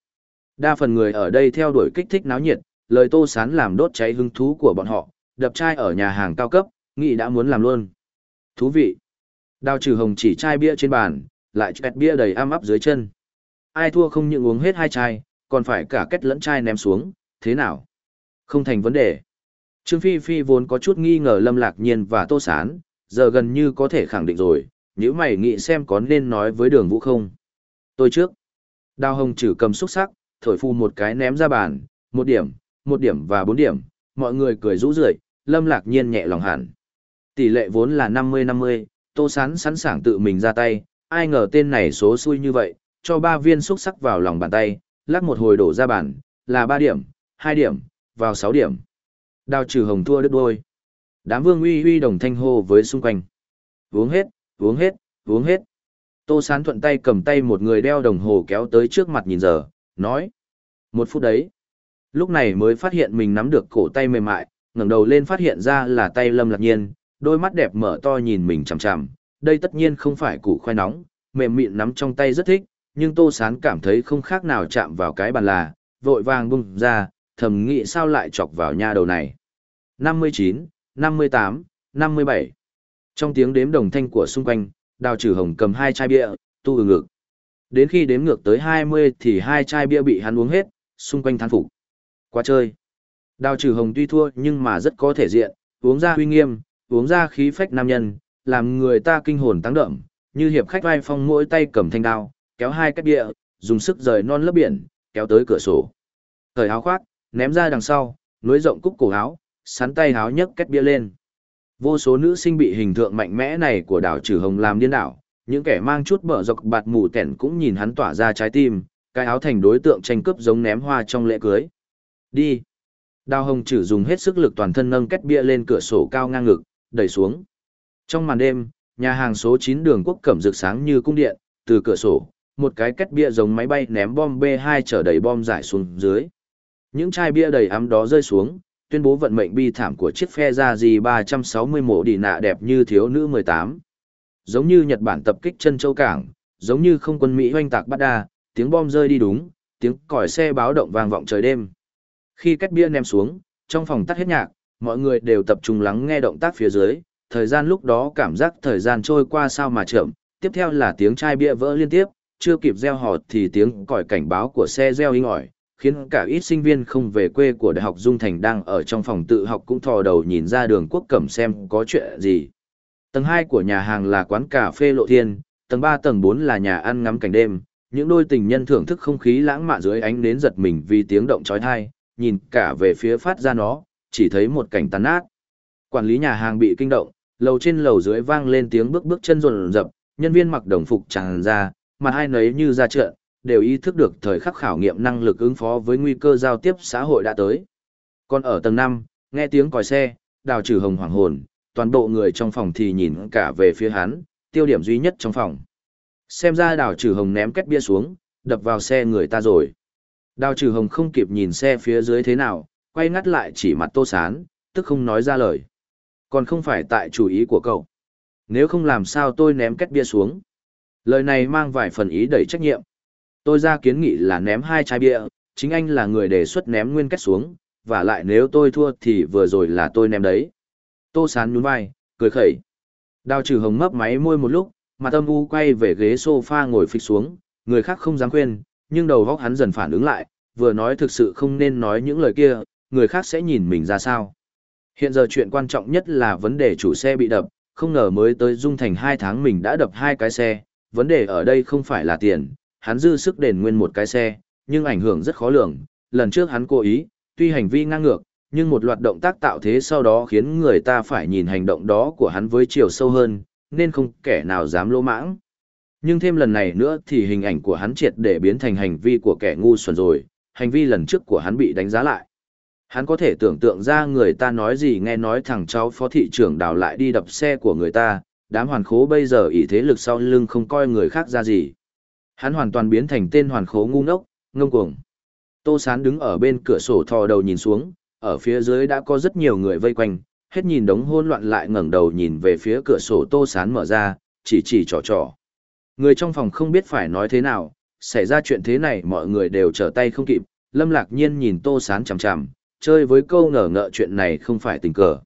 Đa phần người ở đây theo đuổi kích thích náo nhiệt, lời tô sán làm đốt cháy hứng thú của bọn họ, đập chai ở nhà hàng cao cấp, nghĩ đã muốn làm luôn. Thú vị. Đào trừ hồng chỉ chai bia trên bàn, lại chẹt bia đầy am ấp dưới chân. Ai thua không những uống hết hai chai, còn phải cả kết lẫn chai ném xuống, thế nào? Không thành vấn đề. Trương Phi Phi vốn có chút nghi ngờ Lâm Lạc Nhiên và Tô Sán, giờ gần như có thể khẳng định rồi, nếu mày nghĩ xem có nên nói với đường vũ không. Tôi trước. Đào hồng chử cầm xúc sắc, thổi phu một cái ném ra bàn, một điểm, một điểm và bốn điểm, mọi người cười rũ rượi, lâm lạc nhiên nhẹ lòng hẳn. Tỷ lệ vốn là 50-50, tô sán sẵn sàng tự mình ra tay, ai ngờ tên này số xui như vậy, cho ba viên xúc sắc vào lòng bàn tay, lắc một hồi đổ ra bàn, là ba điểm, hai điểm, vào sáu điểm. Đào trừ hồng thua đứt đôi. Đám vương uy uy đồng thanh hô với xung quanh. Uống hết, uống hết, uống hết. Tô Sán thuận tay cầm tay một người đeo đồng hồ kéo tới trước mặt nhìn giờ, nói. Một phút đấy. Lúc này mới phát hiện mình nắm được cổ tay mềm mại, ngẩng đầu lên phát hiện ra là tay Lâm Lạc Nhiên, đôi mắt đẹp mở to nhìn mình chằm chằm. Đây tất nhiên không phải củ khoai nóng, mềm mịn nắm trong tay rất thích, nhưng Tô Sán cảm thấy không khác nào chạm vào cái bàn là, vội vàng bung ra, thầm nghĩ sao lại chọc vào nha đầu này. 59, 58, 57. Trong tiếng đếm đồng thanh của xung quanh, đào trừ hồng cầm hai chai bia, tu ừ ngực. Đến khi đếm ngược tới 20 thì hai chai bia bị hắn uống hết, xung quanh thán phục. Quá chơi. Đào trừ hồng tuy thua nhưng mà rất có thể diện, uống ra huy nghiêm, uống ra khí phách nam nhân, làm người ta kinh hồn tăng đậm, như hiệp khách vai phong mỗi tay cầm thanh đao, kéo hai cái bia, dùng sức rời non lớp biển, kéo tới cửa sổ. Thời áo khoác, ném ra đằng sau, nối rộng cúc cổ áo, sắn tay áo nhấc két bia lên. Vô số nữ sinh bị hình tượng mạnh mẽ này của đảo trừ hồng làm điên đảo, những kẻ mang chút bờ dọc bạt mù tẻn cũng nhìn hắn tỏa ra trái tim, cái áo thành đối tượng tranh cướp giống ném hoa trong lễ cưới. Đi. Đào hồng trừ dùng hết sức lực toàn thân nâng két bia lên cửa sổ cao ngang ngực, đẩy xuống. Trong màn đêm, nhà hàng số 9 đường quốc cẩm rực sáng như cung điện, từ cửa sổ, một cái két bia giống máy bay ném bom B2 chở đầy bom giải xuống dưới. Những chai bia đầy ấm đó rơi xuống, tuyên bố vận mệnh bi thảm của chiếc phe ra gì 360 mộ đi nạ đẹp như thiếu nữ 18. Giống như Nhật Bản tập kích chân châu cảng, giống như không quân Mỹ hoanh tạc bắt đa, tiếng bom rơi đi đúng, tiếng còi xe báo động vang vọng trời đêm. Khi két bia ném xuống, trong phòng tắt hết nhạc, mọi người đều tập trung lắng nghe động tác phía dưới, thời gian lúc đó cảm giác thời gian trôi qua sao mà chậm, tiếp theo là tiếng chai bia vỡ liên tiếp, chưa kịp gieo hò thì tiếng còi cảnh báo của xe reo inh ỏi, khiến cả ít sinh viên không về quê của Đại học Dung Thành đang ở trong phòng tự học cũng thò đầu nhìn ra đường quốc cẩm xem có chuyện gì. Tầng 2 của nhà hàng là quán cà phê Lộ Thiên, tầng 3 tầng 4 là nhà ăn ngắm cảnh đêm, những đôi tình nhân thưởng thức không khí lãng mạn dưới ánh nến giật mình vì tiếng động chói tai, nhìn cả về phía phát ra nó, chỉ thấy một cảnh tàn nát. Quản lý nhà hàng bị kinh động, lầu trên lầu dưới vang lên tiếng bước bước chân rộn rập, nhân viên mặc đồng phục tràn ra, mà hai nấy như ra trận, đều ý thức được thời khắc khảo nghiệm năng lực ứng phó với nguy cơ giao tiếp xã hội đã tới. Còn ở tầng 5, nghe tiếng còi xe, đào trừ hồng hoàng hồn, toàn bộ người trong phòng thì nhìn cả về phía hắn, tiêu điểm duy nhất trong phòng. Xem ra đào trừ hồng ném két bia xuống, đập vào xe người ta rồi. Đào trừ hồng không kịp nhìn xe phía dưới thế nào, quay ngắt lại chỉ mặt tô sán, tức không nói ra lời. Còn không phải tại chủ ý của cậu. Nếu không làm sao tôi ném két bia xuống. Lời này mang vài phần ý đầy trách nhiệm. Tôi ra kiến nghị là ném hai chai bia, chính anh là người đề xuất ném nguyên két xuống, và lại nếu tôi thua thì vừa rồi là tôi ném đấy. Tô sán nhún vai, cười khẩy. Đào trừ hồng mấp máy môi một lúc, mặt âm u quay về ghế sofa ngồi phịch xuống, người khác không dám khuyên, nhưng đầu góc hắn dần phản ứng lại, vừa nói thực sự không nên nói những lời kia, người khác sẽ nhìn mình ra sao. Hiện giờ chuyện quan trọng nhất là vấn đề chủ xe bị đập, không ngờ mới tới Dung Thành 2 tháng mình đã đập hai cái xe, vấn đề ở đây không phải là tiền, hắn dư sức đền nguyên một cái xe, nhưng ảnh hưởng rất khó lường, lần trước hắn cố ý, tuy hành vi ngang ngược, nhưng một loạt động tác tạo thế sau đó khiến người ta phải nhìn hành động đó của hắn với chiều sâu hơn, nên không kẻ nào dám lỗ mãng. Nhưng thêm lần này nữa thì hình ảnh của hắn triệt để biến thành hành vi của kẻ ngu xuẩn rồi, hành vi lần trước của hắn bị đánh giá lại. Hắn có thể tưởng tượng ra người ta nói gì nghe nói thằng cháu phó thị trưởng đào lại đi đập xe của người ta, đám hoàn khố bây giờ ý thế lực sau lưng không coi người khác ra gì. Hắn hoàn toàn biến thành tên hoàn khố ngu ngốc, ngông cuồng. Tô Sán đứng ở bên cửa sổ thò đầu nhìn xuống, ở phía dưới đã có rất nhiều người vây quanh, hết nhìn đống hôn loạn lại ngẩng đầu nhìn về phía cửa sổ Tô Sán mở ra, chỉ chỉ trò trò. Người trong phòng không biết phải nói thế nào, xảy ra chuyện thế này mọi người đều trở tay không kịp, Lâm Lạc Nhiên nhìn Tô Sán chằm chằm, chơi với câu ngờ ngợ chuyện này không phải tình cờ.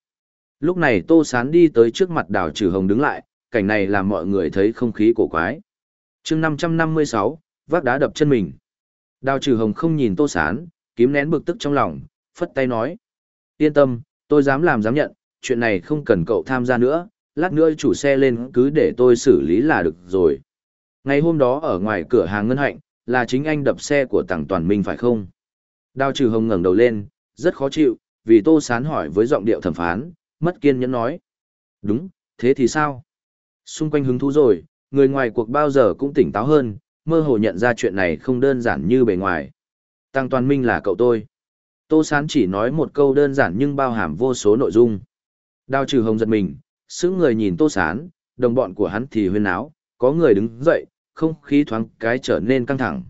Lúc này Tô Sán đi tới trước mặt đào trừ hồng đứng lại, cảnh này làm mọi người thấy không khí cổ quái. chương 556, vác đá đập chân mình. Đào trừ hồng không nhìn Tô Sán, kiếm nén bực tức trong lòng, phất tay nói. Yên tâm, tôi dám làm dám nhận, chuyện này không cần cậu tham gia nữa, lát nữa chủ xe lên cứ để tôi xử lý là được rồi. Ngày hôm đó ở ngoài cửa hàng ngân hạnh, là chính anh đập xe của tặng toàn minh phải không? Đào trừ hồng ngẩng đầu lên, rất khó chịu, vì tô sán hỏi với giọng điệu thẩm phán, mất kiên nhẫn nói. Đúng, thế thì sao? Xung quanh hứng thú rồi, người ngoài cuộc bao giờ cũng tỉnh táo hơn, mơ hồ nhận ra chuyện này không đơn giản như bề ngoài. Tăng toàn minh là cậu tôi. Tô Sán chỉ nói một câu đơn giản nhưng bao hàm vô số nội dung. Đào trừ hồng giật mình, sững người nhìn Tô Sán, đồng bọn của hắn thì huyên áo, có người đứng dậy, không khí thoáng cái trở nên căng thẳng.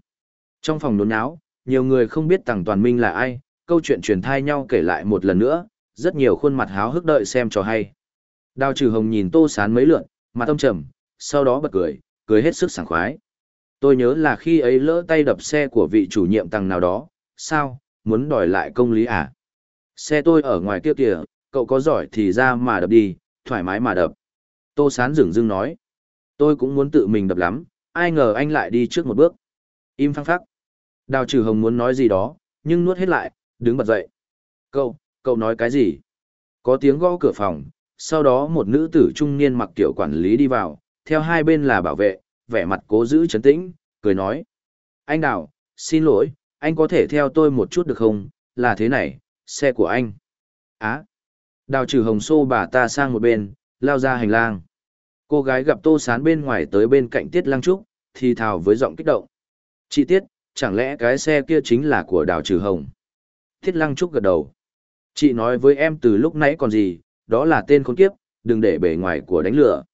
Trong phòng nôn áo, nhiều người không biết Tăng Toàn Minh là ai, câu chuyện truyền thai nhau kể lại một lần nữa, rất nhiều khuôn mặt háo hức đợi xem trò hay. Đào trừ hồng nhìn Tô Sán mấy lượn, mặt tâm trầm, sau đó bật cười, cười hết sức sảng khoái. Tôi nhớ là khi ấy lỡ tay đập xe của vị chủ nhiệm tầng nào đó, sao, muốn đòi lại công lý à? Xe tôi ở ngoài kia kìa, cậu có giỏi thì ra mà đập đi, thoải mái mà đập. Tô Sán dừng dưng nói. Tôi cũng muốn tự mình đập lắm, ai ngờ anh lại đi trước một bước. Im phăng phắc. Đào trừ hồng muốn nói gì đó, nhưng nuốt hết lại, đứng bật dậy. Cậu, cậu nói cái gì? Có tiếng gõ cửa phòng, sau đó một nữ tử trung niên mặc kiểu quản lý đi vào, theo hai bên là bảo vệ, vẻ mặt cố giữ trấn tĩnh, cười nói. Anh Đào, xin lỗi, anh có thể theo tôi một chút được không? Là thế này, xe của anh. Á. Đào trừ hồng xô bà ta sang một bên, lao ra hành lang. Cô gái gặp Tô Sán bên ngoài tới bên cạnh Tiết Lăng Trúc, thì thào với giọng kích động. Chị Tiết, chẳng lẽ cái xe kia chính là của Đào Trừ Hồng? Tiết Lăng Trúc gật đầu. Chị nói với em từ lúc nãy còn gì, đó là tên khốn kiếp, đừng để bề ngoài của đánh lửa.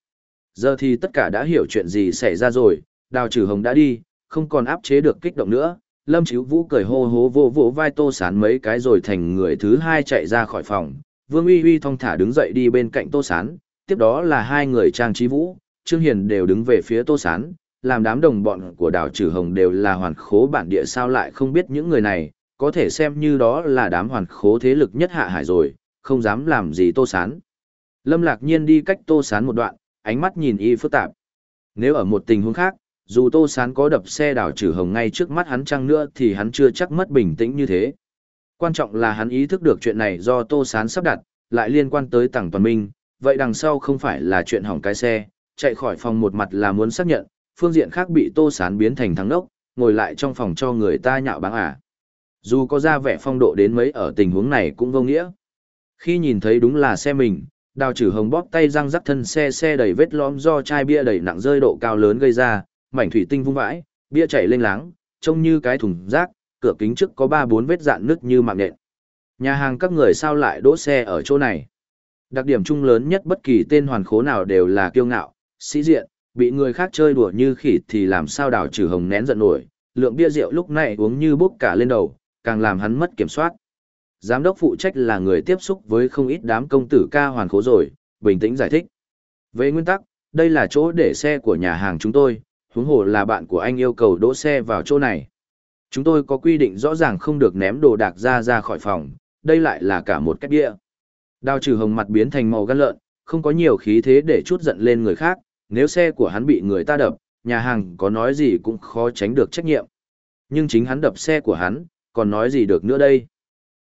Giờ thì tất cả đã hiểu chuyện gì xảy ra rồi, Đào Trừ Hồng đã đi, không còn áp chế được kích động nữa. Lâm Chíu Vũ cười hô hố vô vỗ vai Tô Sán mấy cái rồi thành người thứ hai chạy ra khỏi phòng. Vương Uy Uy thong thả đứng dậy đi bên cạnh Tô Sán, tiếp đó là hai người Trang Trí Vũ, Trương Hiền đều đứng về phía Tô Sán, làm đám đồng bọn của đào trừ hồng đều là hoàn khố bản địa sao lại không biết những người này, có thể xem như đó là đám hoàn khố thế lực nhất hạ hải rồi, không dám làm gì Tô Sán. Lâm Lạc Nhiên đi cách Tô Sán một đoạn, ánh mắt nhìn y phức tạp. Nếu ở một tình huống khác, dù Tô Sán có đập xe đảo trừ hồng ngay trước mắt hắn chăng nữa thì hắn chưa chắc mất bình tĩnh như thế. Quan trọng là hắn ý thức được chuyện này do Tô Sán sắp đặt, lại liên quan tới Tằng Toàn Minh, vậy đằng sau không phải là chuyện hỏng cái xe, chạy khỏi phòng một mặt là muốn xác nhận, phương diện khác bị tô sán biến thành thắng đốc, ngồi lại trong phòng cho người ta nhạo báng à. Dù có ra vẻ phong độ đến mấy ở tình huống này cũng vô nghĩa. Khi nhìn thấy đúng là xe mình, đào trừ hồng bóp tay răng rắc thân xe xe đầy vết lõm do chai bia đầy nặng rơi độ cao lớn gây ra, mảnh thủy tinh vung vãi, bia chảy lên láng, trông như cái thùng rác, cửa kính trước có ba bốn vết dạn nứt như mạng nện. Nhà hàng các người sao lại đỗ xe ở chỗ này? Đặc điểm chung lớn nhất bất kỳ tên hoàn khố nào đều là kiêu ngạo, sĩ diện, bị người khác chơi đùa như khỉ thì làm sao đào trừ hồng nén giận nổi, lượng bia rượu lúc này uống như bốc cả lên đầu, càng làm hắn mất kiểm soát. Giám đốc phụ trách là người tiếp xúc với không ít đám công tử ca hoàn khố rồi, bình tĩnh giải thích. Về nguyên tắc, đây là chỗ để xe của nhà hàng chúng tôi, huống hồ là bạn của anh yêu cầu đỗ xe vào chỗ này. Chúng tôi có quy định rõ ràng không được ném đồ đạc ra ra khỏi phòng, đây lại là cả một cách địa. Đào trừ hồng mặt biến thành màu gan lợn, không có nhiều khí thế để chút giận lên người khác, nếu xe của hắn bị người ta đập, nhà hàng có nói gì cũng khó tránh được trách nhiệm. Nhưng chính hắn đập xe của hắn, còn nói gì được nữa đây?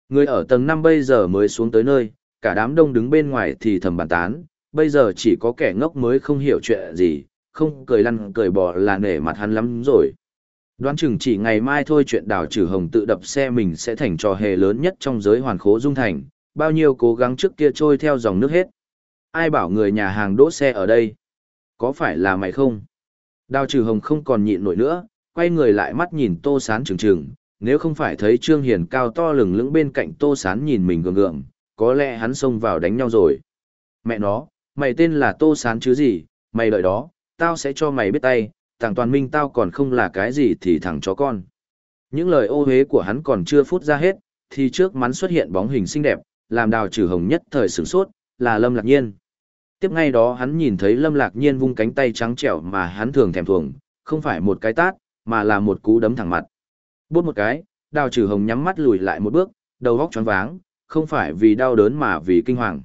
Người ở tầng 5 bây giờ mới xuống tới nơi, cả đám đông đứng bên ngoài thì thầm bàn tán, bây giờ chỉ có kẻ ngốc mới không hiểu chuyện gì, không cười lăn cười bò là nể mặt hắn lắm rồi. Đoán chừng chỉ ngày mai thôi chuyện đào trừ hồng tự đập xe mình sẽ thành trò hề lớn nhất trong giới hoàn khố dung thành, bao nhiêu cố gắng trước kia trôi theo dòng nước hết. Ai bảo người nhà hàng đỗ xe ở đây? Có phải là mày không? Đào trừ hồng không còn nhịn nổi nữa, quay người lại mắt nhìn tô sán trừng trừng, nếu không phải thấy Trương Hiền cao to lừng lững bên cạnh tô sán nhìn mình gượng gượng, có lẽ hắn xông vào đánh nhau rồi. Mẹ nó, mày tên là tô sán chứ gì, mày đợi đó, tao sẽ cho mày biết tay, thằng toàn minh tao còn không là cái gì thì thằng chó con. Những lời ô hế của hắn còn chưa phút ra hết, thì trước mắn xuất hiện bóng hình xinh đẹp, làm đào trừ hồng nhất thời sửng sốt, là Lâm Lạc Nhiên. Tiếp ngay đó hắn nhìn thấy Lâm Lạc Nhiên vung cánh tay trắng trẻo mà hắn thường thèm thuồng, không phải một cái tát, mà là một cú đấm thẳng mặt. Bút một cái, đào trừ hồng nhắm mắt lùi lại một bước, đầu góc choáng váng, không phải vì đau đớn mà vì kinh hoàng.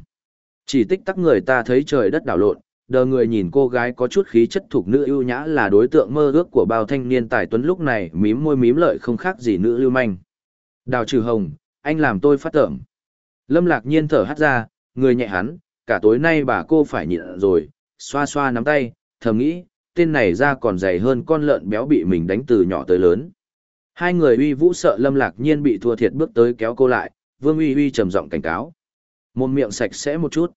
Chỉ tích tắc người ta thấy trời đất đảo lộn, đờ người nhìn cô gái có chút khí chất thuộc nữ ưu nhã là đối tượng mơ ước của bao thanh niên tài tuấn lúc này mím môi mím lợi không khác gì nữ lưu manh. Đào trừ hồng, anh làm tôi phát tởm. Lâm lạc nhiên thở hắt ra, người nhẹ hắn, cả tối nay bà cô phải nhịn rồi, xoa xoa nắm tay, thầm nghĩ, tên này ra còn dày hơn con lợn béo bị mình đánh từ nhỏ tới lớn. Hai người uy vũ sợ lâm lạc nhiên bị thua thiệt bước tới kéo cô lại, vương uy uy trầm giọng cảnh cáo. Một miệng sạch sẽ một chút.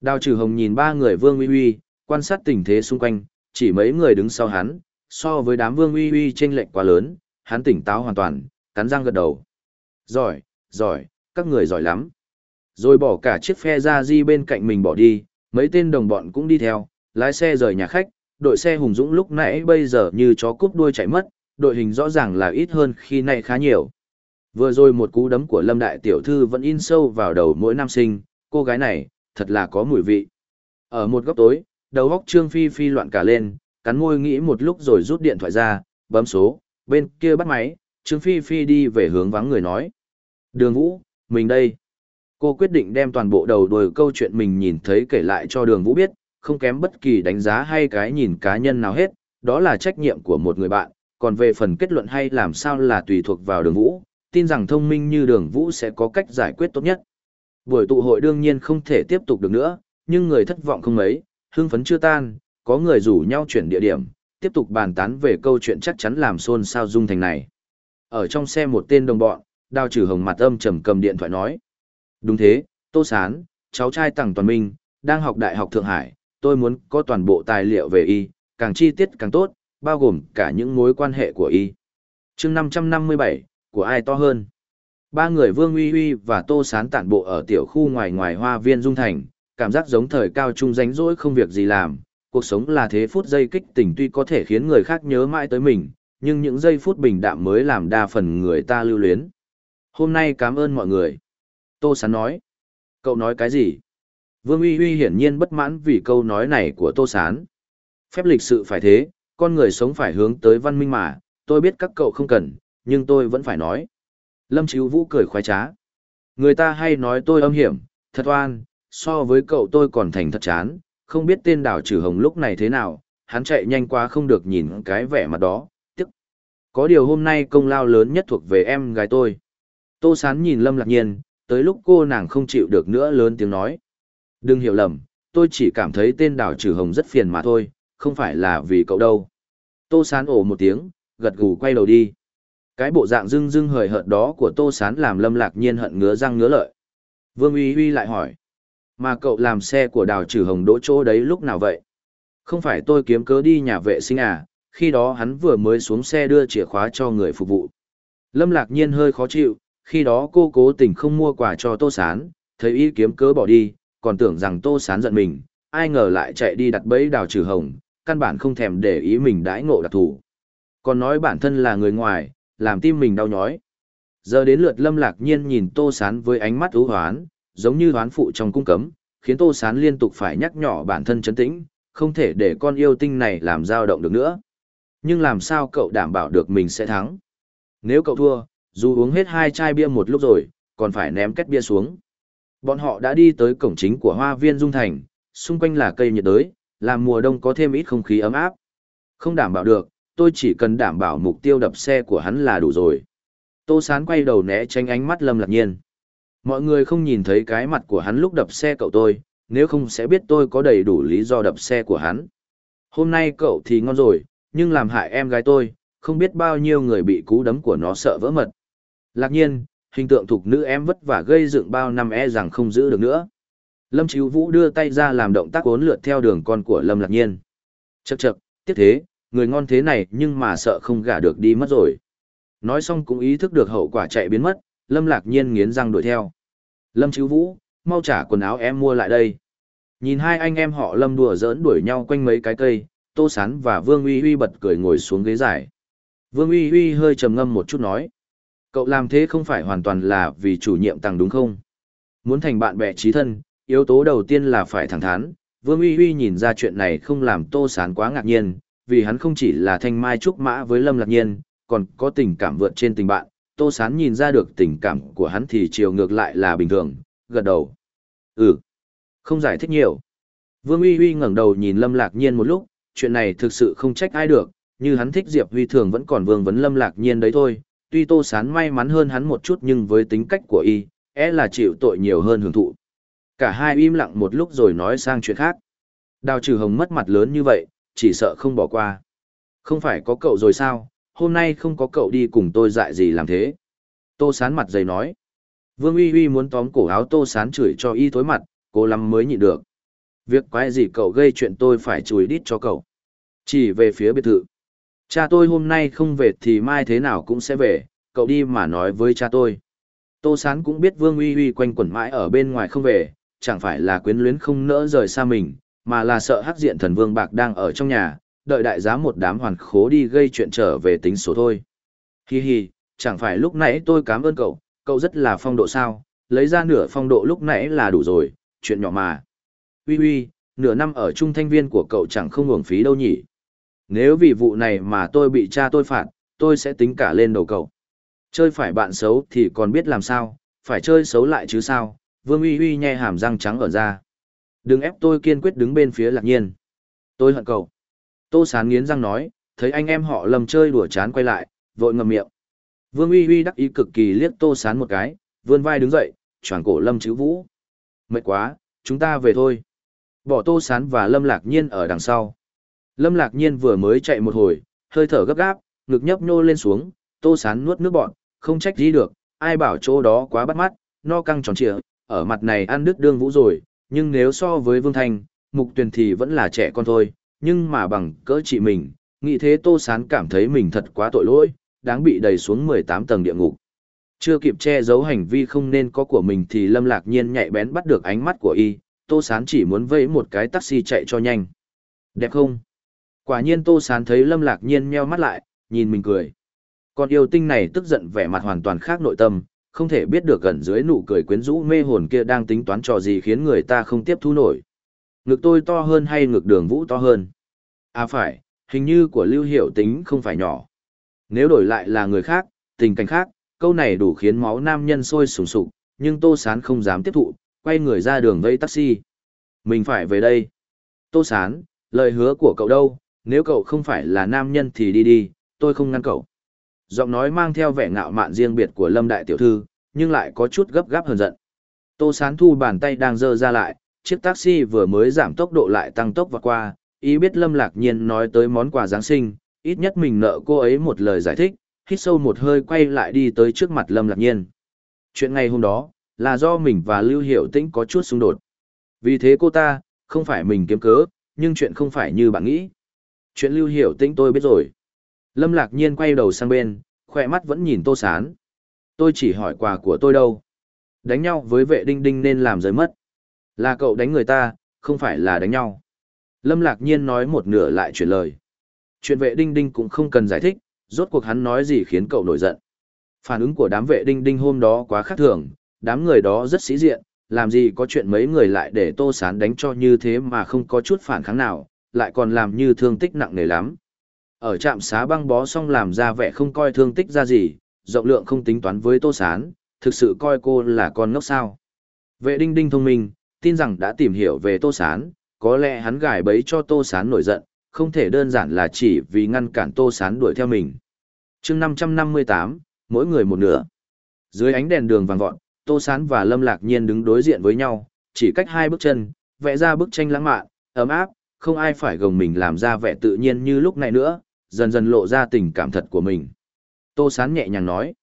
Đào trừ hồng nhìn ba người vương uy uy, quan sát tình thế xung quanh, chỉ mấy người đứng sau hắn, so với đám vương uy uy chênh lệch quá lớn, hắn tỉnh táo hoàn toàn, cắn răng gật đầu. Giỏi, giỏi, các người giỏi lắm. Rồi bỏ cả chiếc phe ra di bên cạnh mình bỏ đi, mấy tên đồng bọn cũng đi theo, lái xe rời nhà khách, đội xe hùng dũng lúc nãy bây giờ như chó cúp đuôi chạy mất, đội hình rõ ràng là ít hơn khi nay khá nhiều. Vừa rồi một cú đấm của Lâm Đại Tiểu Thư vẫn in sâu vào đầu mỗi nam sinh, cô gái này, thật là có mùi vị. Ở một góc tối, đầu góc Trương Phi Phi loạn cả lên, cắn môi nghĩ một lúc rồi rút điện thoại ra, bấm số, bên kia bắt máy, Trương Phi Phi đi về hướng vắng người nói. Đường Vũ, mình đây. Cô quyết định đem toàn bộ đầu đuôi câu chuyện mình nhìn thấy kể lại cho đường Vũ biết, không kém bất kỳ đánh giá hay cái nhìn cá nhân nào hết, đó là trách nhiệm của một người bạn, còn về phần kết luận hay làm sao là tùy thuộc vào đường Vũ, tin rằng thông minh như đường Vũ sẽ có cách giải quyết tốt nhất. Buổi tụ hội đương nhiên không thể tiếp tục được nữa, nhưng người thất vọng không mấy, hưng phấn chưa tan, có người rủ nhau chuyển địa điểm, tiếp tục bàn tán về câu chuyện chắc chắn làm xôn xao dung thành này. Ở trong xe một tên đồng bọn, đào trừ hồng mặt âm trầm cầm điện thoại nói. Đúng thế, Tô Sán, cháu trai Tằng Toàn Minh, đang học Đại học Thượng Hải, tôi muốn có toàn bộ tài liệu về y, càng chi tiết càng tốt, bao gồm cả những mối quan hệ của y. chương 557, của ai to hơn? Ba người Vương Uy Uy và Tô Sán tản bộ ở tiểu khu ngoài ngoài hoa viên Dung Thành, cảm giác giống thời cao trung rảnh rỗi không việc gì làm, cuộc sống là thế phút giây kích tình tuy có thể khiến người khác nhớ mãi tới mình, nhưng những giây phút bình đạm mới làm đa phần người ta lưu luyến. Hôm nay cảm ơn mọi người. Tô Sán nói. Cậu nói cái gì? Vương Uy Uy hiển nhiên bất mãn vì câu nói này của Tô Sán. Phép lịch sự phải thế, con người sống phải hướng tới văn minh mà, tôi biết các cậu không cần, nhưng tôi vẫn phải nói. Lâm Chíu Vũ cười khoái trá. Người ta hay nói tôi âm hiểm, thật oan, so với cậu tôi còn thành thật chán, không biết tên đảo trừ hồng lúc này thế nào, hắn chạy nhanh quá không được nhìn cái vẻ mặt đó, tức. Có điều hôm nay công lao lớn nhất thuộc về em gái tôi. Tô Sán nhìn Lâm Lạc Nhiên, tới lúc cô nàng không chịu được nữa lớn tiếng nói. Đừng hiểu lầm, tôi chỉ cảm thấy tên đảo trừ hồng rất phiền mà thôi, không phải là vì cậu đâu. Tô Sán ồ một tiếng, gật gù quay đầu đi. Cái bộ dạng dưng dưng hời hợt đó của Tô Sán làm Lâm Lạc Nhiên hận ngứa răng ngứa lợi. Vương Uy Uy lại hỏi. Mà cậu làm xe của đào trừ hồng đỗ chỗ đấy lúc nào vậy? Không phải tôi kiếm cớ đi nhà vệ sinh à, khi đó hắn vừa mới xuống xe đưa chìa khóa cho người phục vụ. Lâm Lạc Nhiên hơi khó chịu, khi đó cô cố tình không mua quà cho Tô Sán, thấy y kiếm cớ bỏ đi, còn tưởng rằng Tô Sán giận mình, ai ngờ lại chạy đi đặt bẫy đào trừ hồng, căn bản không thèm để ý mình đãi ngộ đặc thù. Còn nói bản thân là người ngoài, làm tim mình đau nhói. Giờ đến lượt Lâm Lạc Nhiên nhìn Tô Sán với ánh mắt ưu hoán, giống như hoán phụ trong cung cấm, khiến Tô Sán liên tục phải nhắc nhỏ bản thân chấn tĩnh, không thể để con yêu tinh này làm dao động được nữa. Nhưng làm sao cậu đảm bảo được mình sẽ thắng? Nếu cậu thua, dù uống hết hai chai bia một lúc rồi, còn phải ném két bia xuống. Bọn họ đã đi tới cổng chính của hoa viên Dung Thành, xung quanh là cây nhiệt đới, làm mùa đông có thêm ít không khí ấm áp. Không đảm bảo được, tôi chỉ cần đảm bảo mục tiêu đập xe của hắn là đủ rồi. Tô Sán quay đầu né tránh ánh mắt Lâm Lạc Nhiên. Mọi người không nhìn thấy cái mặt của hắn lúc đập xe cậu tôi, nếu không sẽ biết tôi có đầy đủ lý do đập xe của hắn. Hôm nay cậu thì ngon rồi, nhưng làm hại em gái tôi, không biết bao nhiêu người bị cú đấm của nó sợ vỡ mật. Lạc nhiên, hình tượng thuộc nữ em vất vả gây dựng bao năm e rằng không giữ được nữa. Lâm Chíu Vũ đưa tay ra làm động tác cuốn lượt theo đường con của Lâm Lạc Nhiên. Chậc chậc, tiếc thế, người ngon thế này nhưng mà sợ không gả được đi mất rồi. Nói xong cũng ý thức được hậu quả chạy biến mất, Lâm Lạc Nhiên nghiến răng đuổi theo. Lâm Chíu Vũ, mau trả quần áo em mua lại đây. Nhìn hai anh em họ Lâm đùa giỡn đuổi nhau quanh mấy cái cây, Tô Sán và Vương Uy Uy bật cười ngồi xuống ghế dài. Vương Uy Uy hơi trầm ngâm một chút nói. Cậu làm thế không phải hoàn toàn là vì chủ nhiệm tăng đúng không? Muốn thành bạn bè trí thân, yếu tố đầu tiên là phải thẳng thắn. Vương Uy Uy nhìn ra chuyện này không làm Tô Sán quá ngạc nhiên, vì hắn không chỉ là thanh mai trúc mã với Lâm Lạc Nhiên, còn có tình cảm vượt trên tình bạn, Tô Sán nhìn ra được tình cảm của hắn thì chiều ngược lại là bình thường, gật đầu. Ừ, không giải thích nhiều. Vương Uy Uy ngẩng đầu nhìn Lâm Lạc Nhiên một lúc, chuyện này thực sự không trách ai được, như hắn thích Diệp Huy thường vẫn còn vương vấn Lâm Lạc Nhiên đấy thôi, tuy Tô Sán may mắn hơn hắn một chút nhưng với tính cách của y, é e là chịu tội nhiều hơn hưởng thụ. Cả hai im lặng một lúc rồi nói sang chuyện khác. Đào trừ hồng mất mặt lớn như vậy, chỉ sợ không bỏ qua. Không phải có cậu rồi sao, hôm nay không có cậu đi cùng tôi dại gì làm thế. Tô sán mặt dày nói. Vương uy uy muốn tóm cổ áo tô sán chửi cho y tối mặt, cô lắm mới nhịn được. Việc quái gì cậu gây chuyện tôi phải chùi đít cho cậu. Chỉ về phía biệt thự. Cha tôi hôm nay không về thì mai thế nào cũng sẽ về, cậu đi mà nói với cha tôi. Tô Sán cũng biết Vương Uy Uy quanh quẩn mãi ở bên ngoài không về, chẳng phải là quyến luyến không nỡ rời xa mình, mà là sợ hắc diện thần Vương Bạc đang ở trong nhà, đợi đại giá một đám hoàn khố đi gây chuyện trở về tính số thôi. Hi hi, chẳng phải lúc nãy tôi cảm ơn cậu, cậu rất là phong độ sao, lấy ra nửa phong độ lúc nãy là đủ rồi, chuyện nhỏ mà. Ui ui, nửa năm ở trung thanh viên của cậu chẳng không hưởng phí đâu nhỉ. Nếu vì vụ này mà tôi bị cha tôi phạt, tôi sẽ tính cả lên đầu cậu. Chơi phải bạn xấu thì còn biết làm sao, phải chơi xấu lại chứ sao, Vương Uy Uy nhe hàm răng trắng ở ra. Đừng ép tôi kiên quyết đứng bên phía lạc nhiên. Tôi hận cậu. Tô Sán nghiến răng nói, thấy anh em họ lầm chơi đùa chán quay lại, vội ngậm miệng. Vương Uy Uy đắc ý cực kỳ liếc Tô Sán một cái, vươn vai đứng dậy, choảng cổ Lâm chữ vũ. Mệt quá, chúng ta về thôi. Bỏ Tô Sán và Lâm Lạc Nhiên ở đằng sau. Lâm Lạc Nhiên vừa mới chạy một hồi, hơi thở gấp gáp, ngực nhấp nhô lên xuống, Tô Sán nuốt nước bọn, không trách gì được, ai bảo chỗ đó quá bắt mắt, no căng tròn trịa, ở mặt này ăn đứt đương vũ rồi, nhưng nếu so với Vương Thanh, Mục Tuyền thì vẫn là trẻ con thôi, nhưng mà bằng cỡ chị mình, nghĩ thế Tô Sán cảm thấy mình thật quá tội lỗi, đáng bị đẩy xuống 18 tầng địa ngục. Chưa kịp che giấu hành vi không nên có của mình thì Lâm Lạc Nhiên nhạy bén bắt được ánh mắt của y, Tô Sán chỉ muốn vẫy một cái taxi chạy cho nhanh. Đẹp không? Quả nhiên Tô Sán thấy Lâm Lạc Nhiên nheo mắt lại, nhìn mình cười. Con yêu tinh này tức giận vẻ mặt hoàn toàn khác nội tâm, không thể biết được gần dưới nụ cười quyến rũ mê hồn kia đang tính toán trò gì khiến người ta không tiếp thu nổi. Ngực tôi to hơn hay ngực đường vũ to hơn? À phải, hình như của lưu hiệu tính không phải nhỏ. Nếu đổi lại là người khác, tình cảnh khác, câu này đủ khiến máu nam nhân sôi sùng sục, nhưng Tô Sán không dám tiếp thụ, quay người ra đường vây taxi. Mình phải về đây. Tô Sán, lời hứa của cậu đâu, nếu cậu không phải là nam nhân thì đi đi, tôi không ngăn cậu. Giọng nói mang theo vẻ ngạo mạn riêng biệt của Lâm Đại Tiểu Thư, nhưng lại có chút gấp gáp hơn giận. Tô Sán thu bàn tay đang dơ ra lại, chiếc taxi vừa mới giảm tốc độ lại tăng tốc và qua, ý biết Lâm Lạc Nhiên nói tới món quà Giáng sinh, ít nhất mình nợ cô ấy một lời giải thích, hít sâu một hơi quay lại đi tới trước mặt Lâm Lạc Nhiên. Chuyện ngày hôm đó, là do mình và Lưu Hiểu Tĩnh có chút xung đột. Vì thế cô ta, không phải mình kiếm cớ, nhưng chuyện không phải như bạn nghĩ. Chuyện Lưu Hiểu Tĩnh tôi biết rồi. Lâm Lạc Nhiên quay đầu sang bên, khỏe mắt vẫn nhìn Tô Sán. Tôi chỉ hỏi quà của tôi đâu. Đánh nhau với vệ đinh đinh nên làm giới mất. Là cậu đánh người ta, không phải là đánh nhau. Lâm Lạc Nhiên nói một nửa lại chuyển lời. Chuyện vệ đinh đinh cũng không cần giải thích, rốt cuộc hắn nói gì khiến cậu nổi giận. Phản ứng của đám vệ đinh đinh hôm đó quá khác thường, đám người đó rất sĩ diện, làm gì có chuyện mấy người lại để tô sán đánh cho như thế mà không có chút phản kháng nào, lại còn làm như thương tích nặng nề lắm. Ở trạm xá băng bó xong làm ra vẻ không coi thương tích ra gì, rộng lượng không tính toán với tô sán, thực sự coi cô là con ngốc sao. Vệ đinh đinh thông minh, tin rằng đã tìm hiểu về tô sán, có lẽ hắn gài bẫy cho tô sán nổi giận, không thể đơn giản là chỉ vì ngăn cản tô sán đuổi theo mình. chương 558, mỗi người một nửa. Dưới ánh đèn đường vàng vọt, tô sán và lâm lạc nhiên đứng đối diện với nhau, chỉ cách hai bước chân, vẽ ra bức tranh lãng mạn, ấm áp, không ai phải gồng mình làm ra vẻ tự nhiên như lúc này nữa, dần dần lộ ra tình cảm thật của mình. Tô sán nhẹ nhàng nói,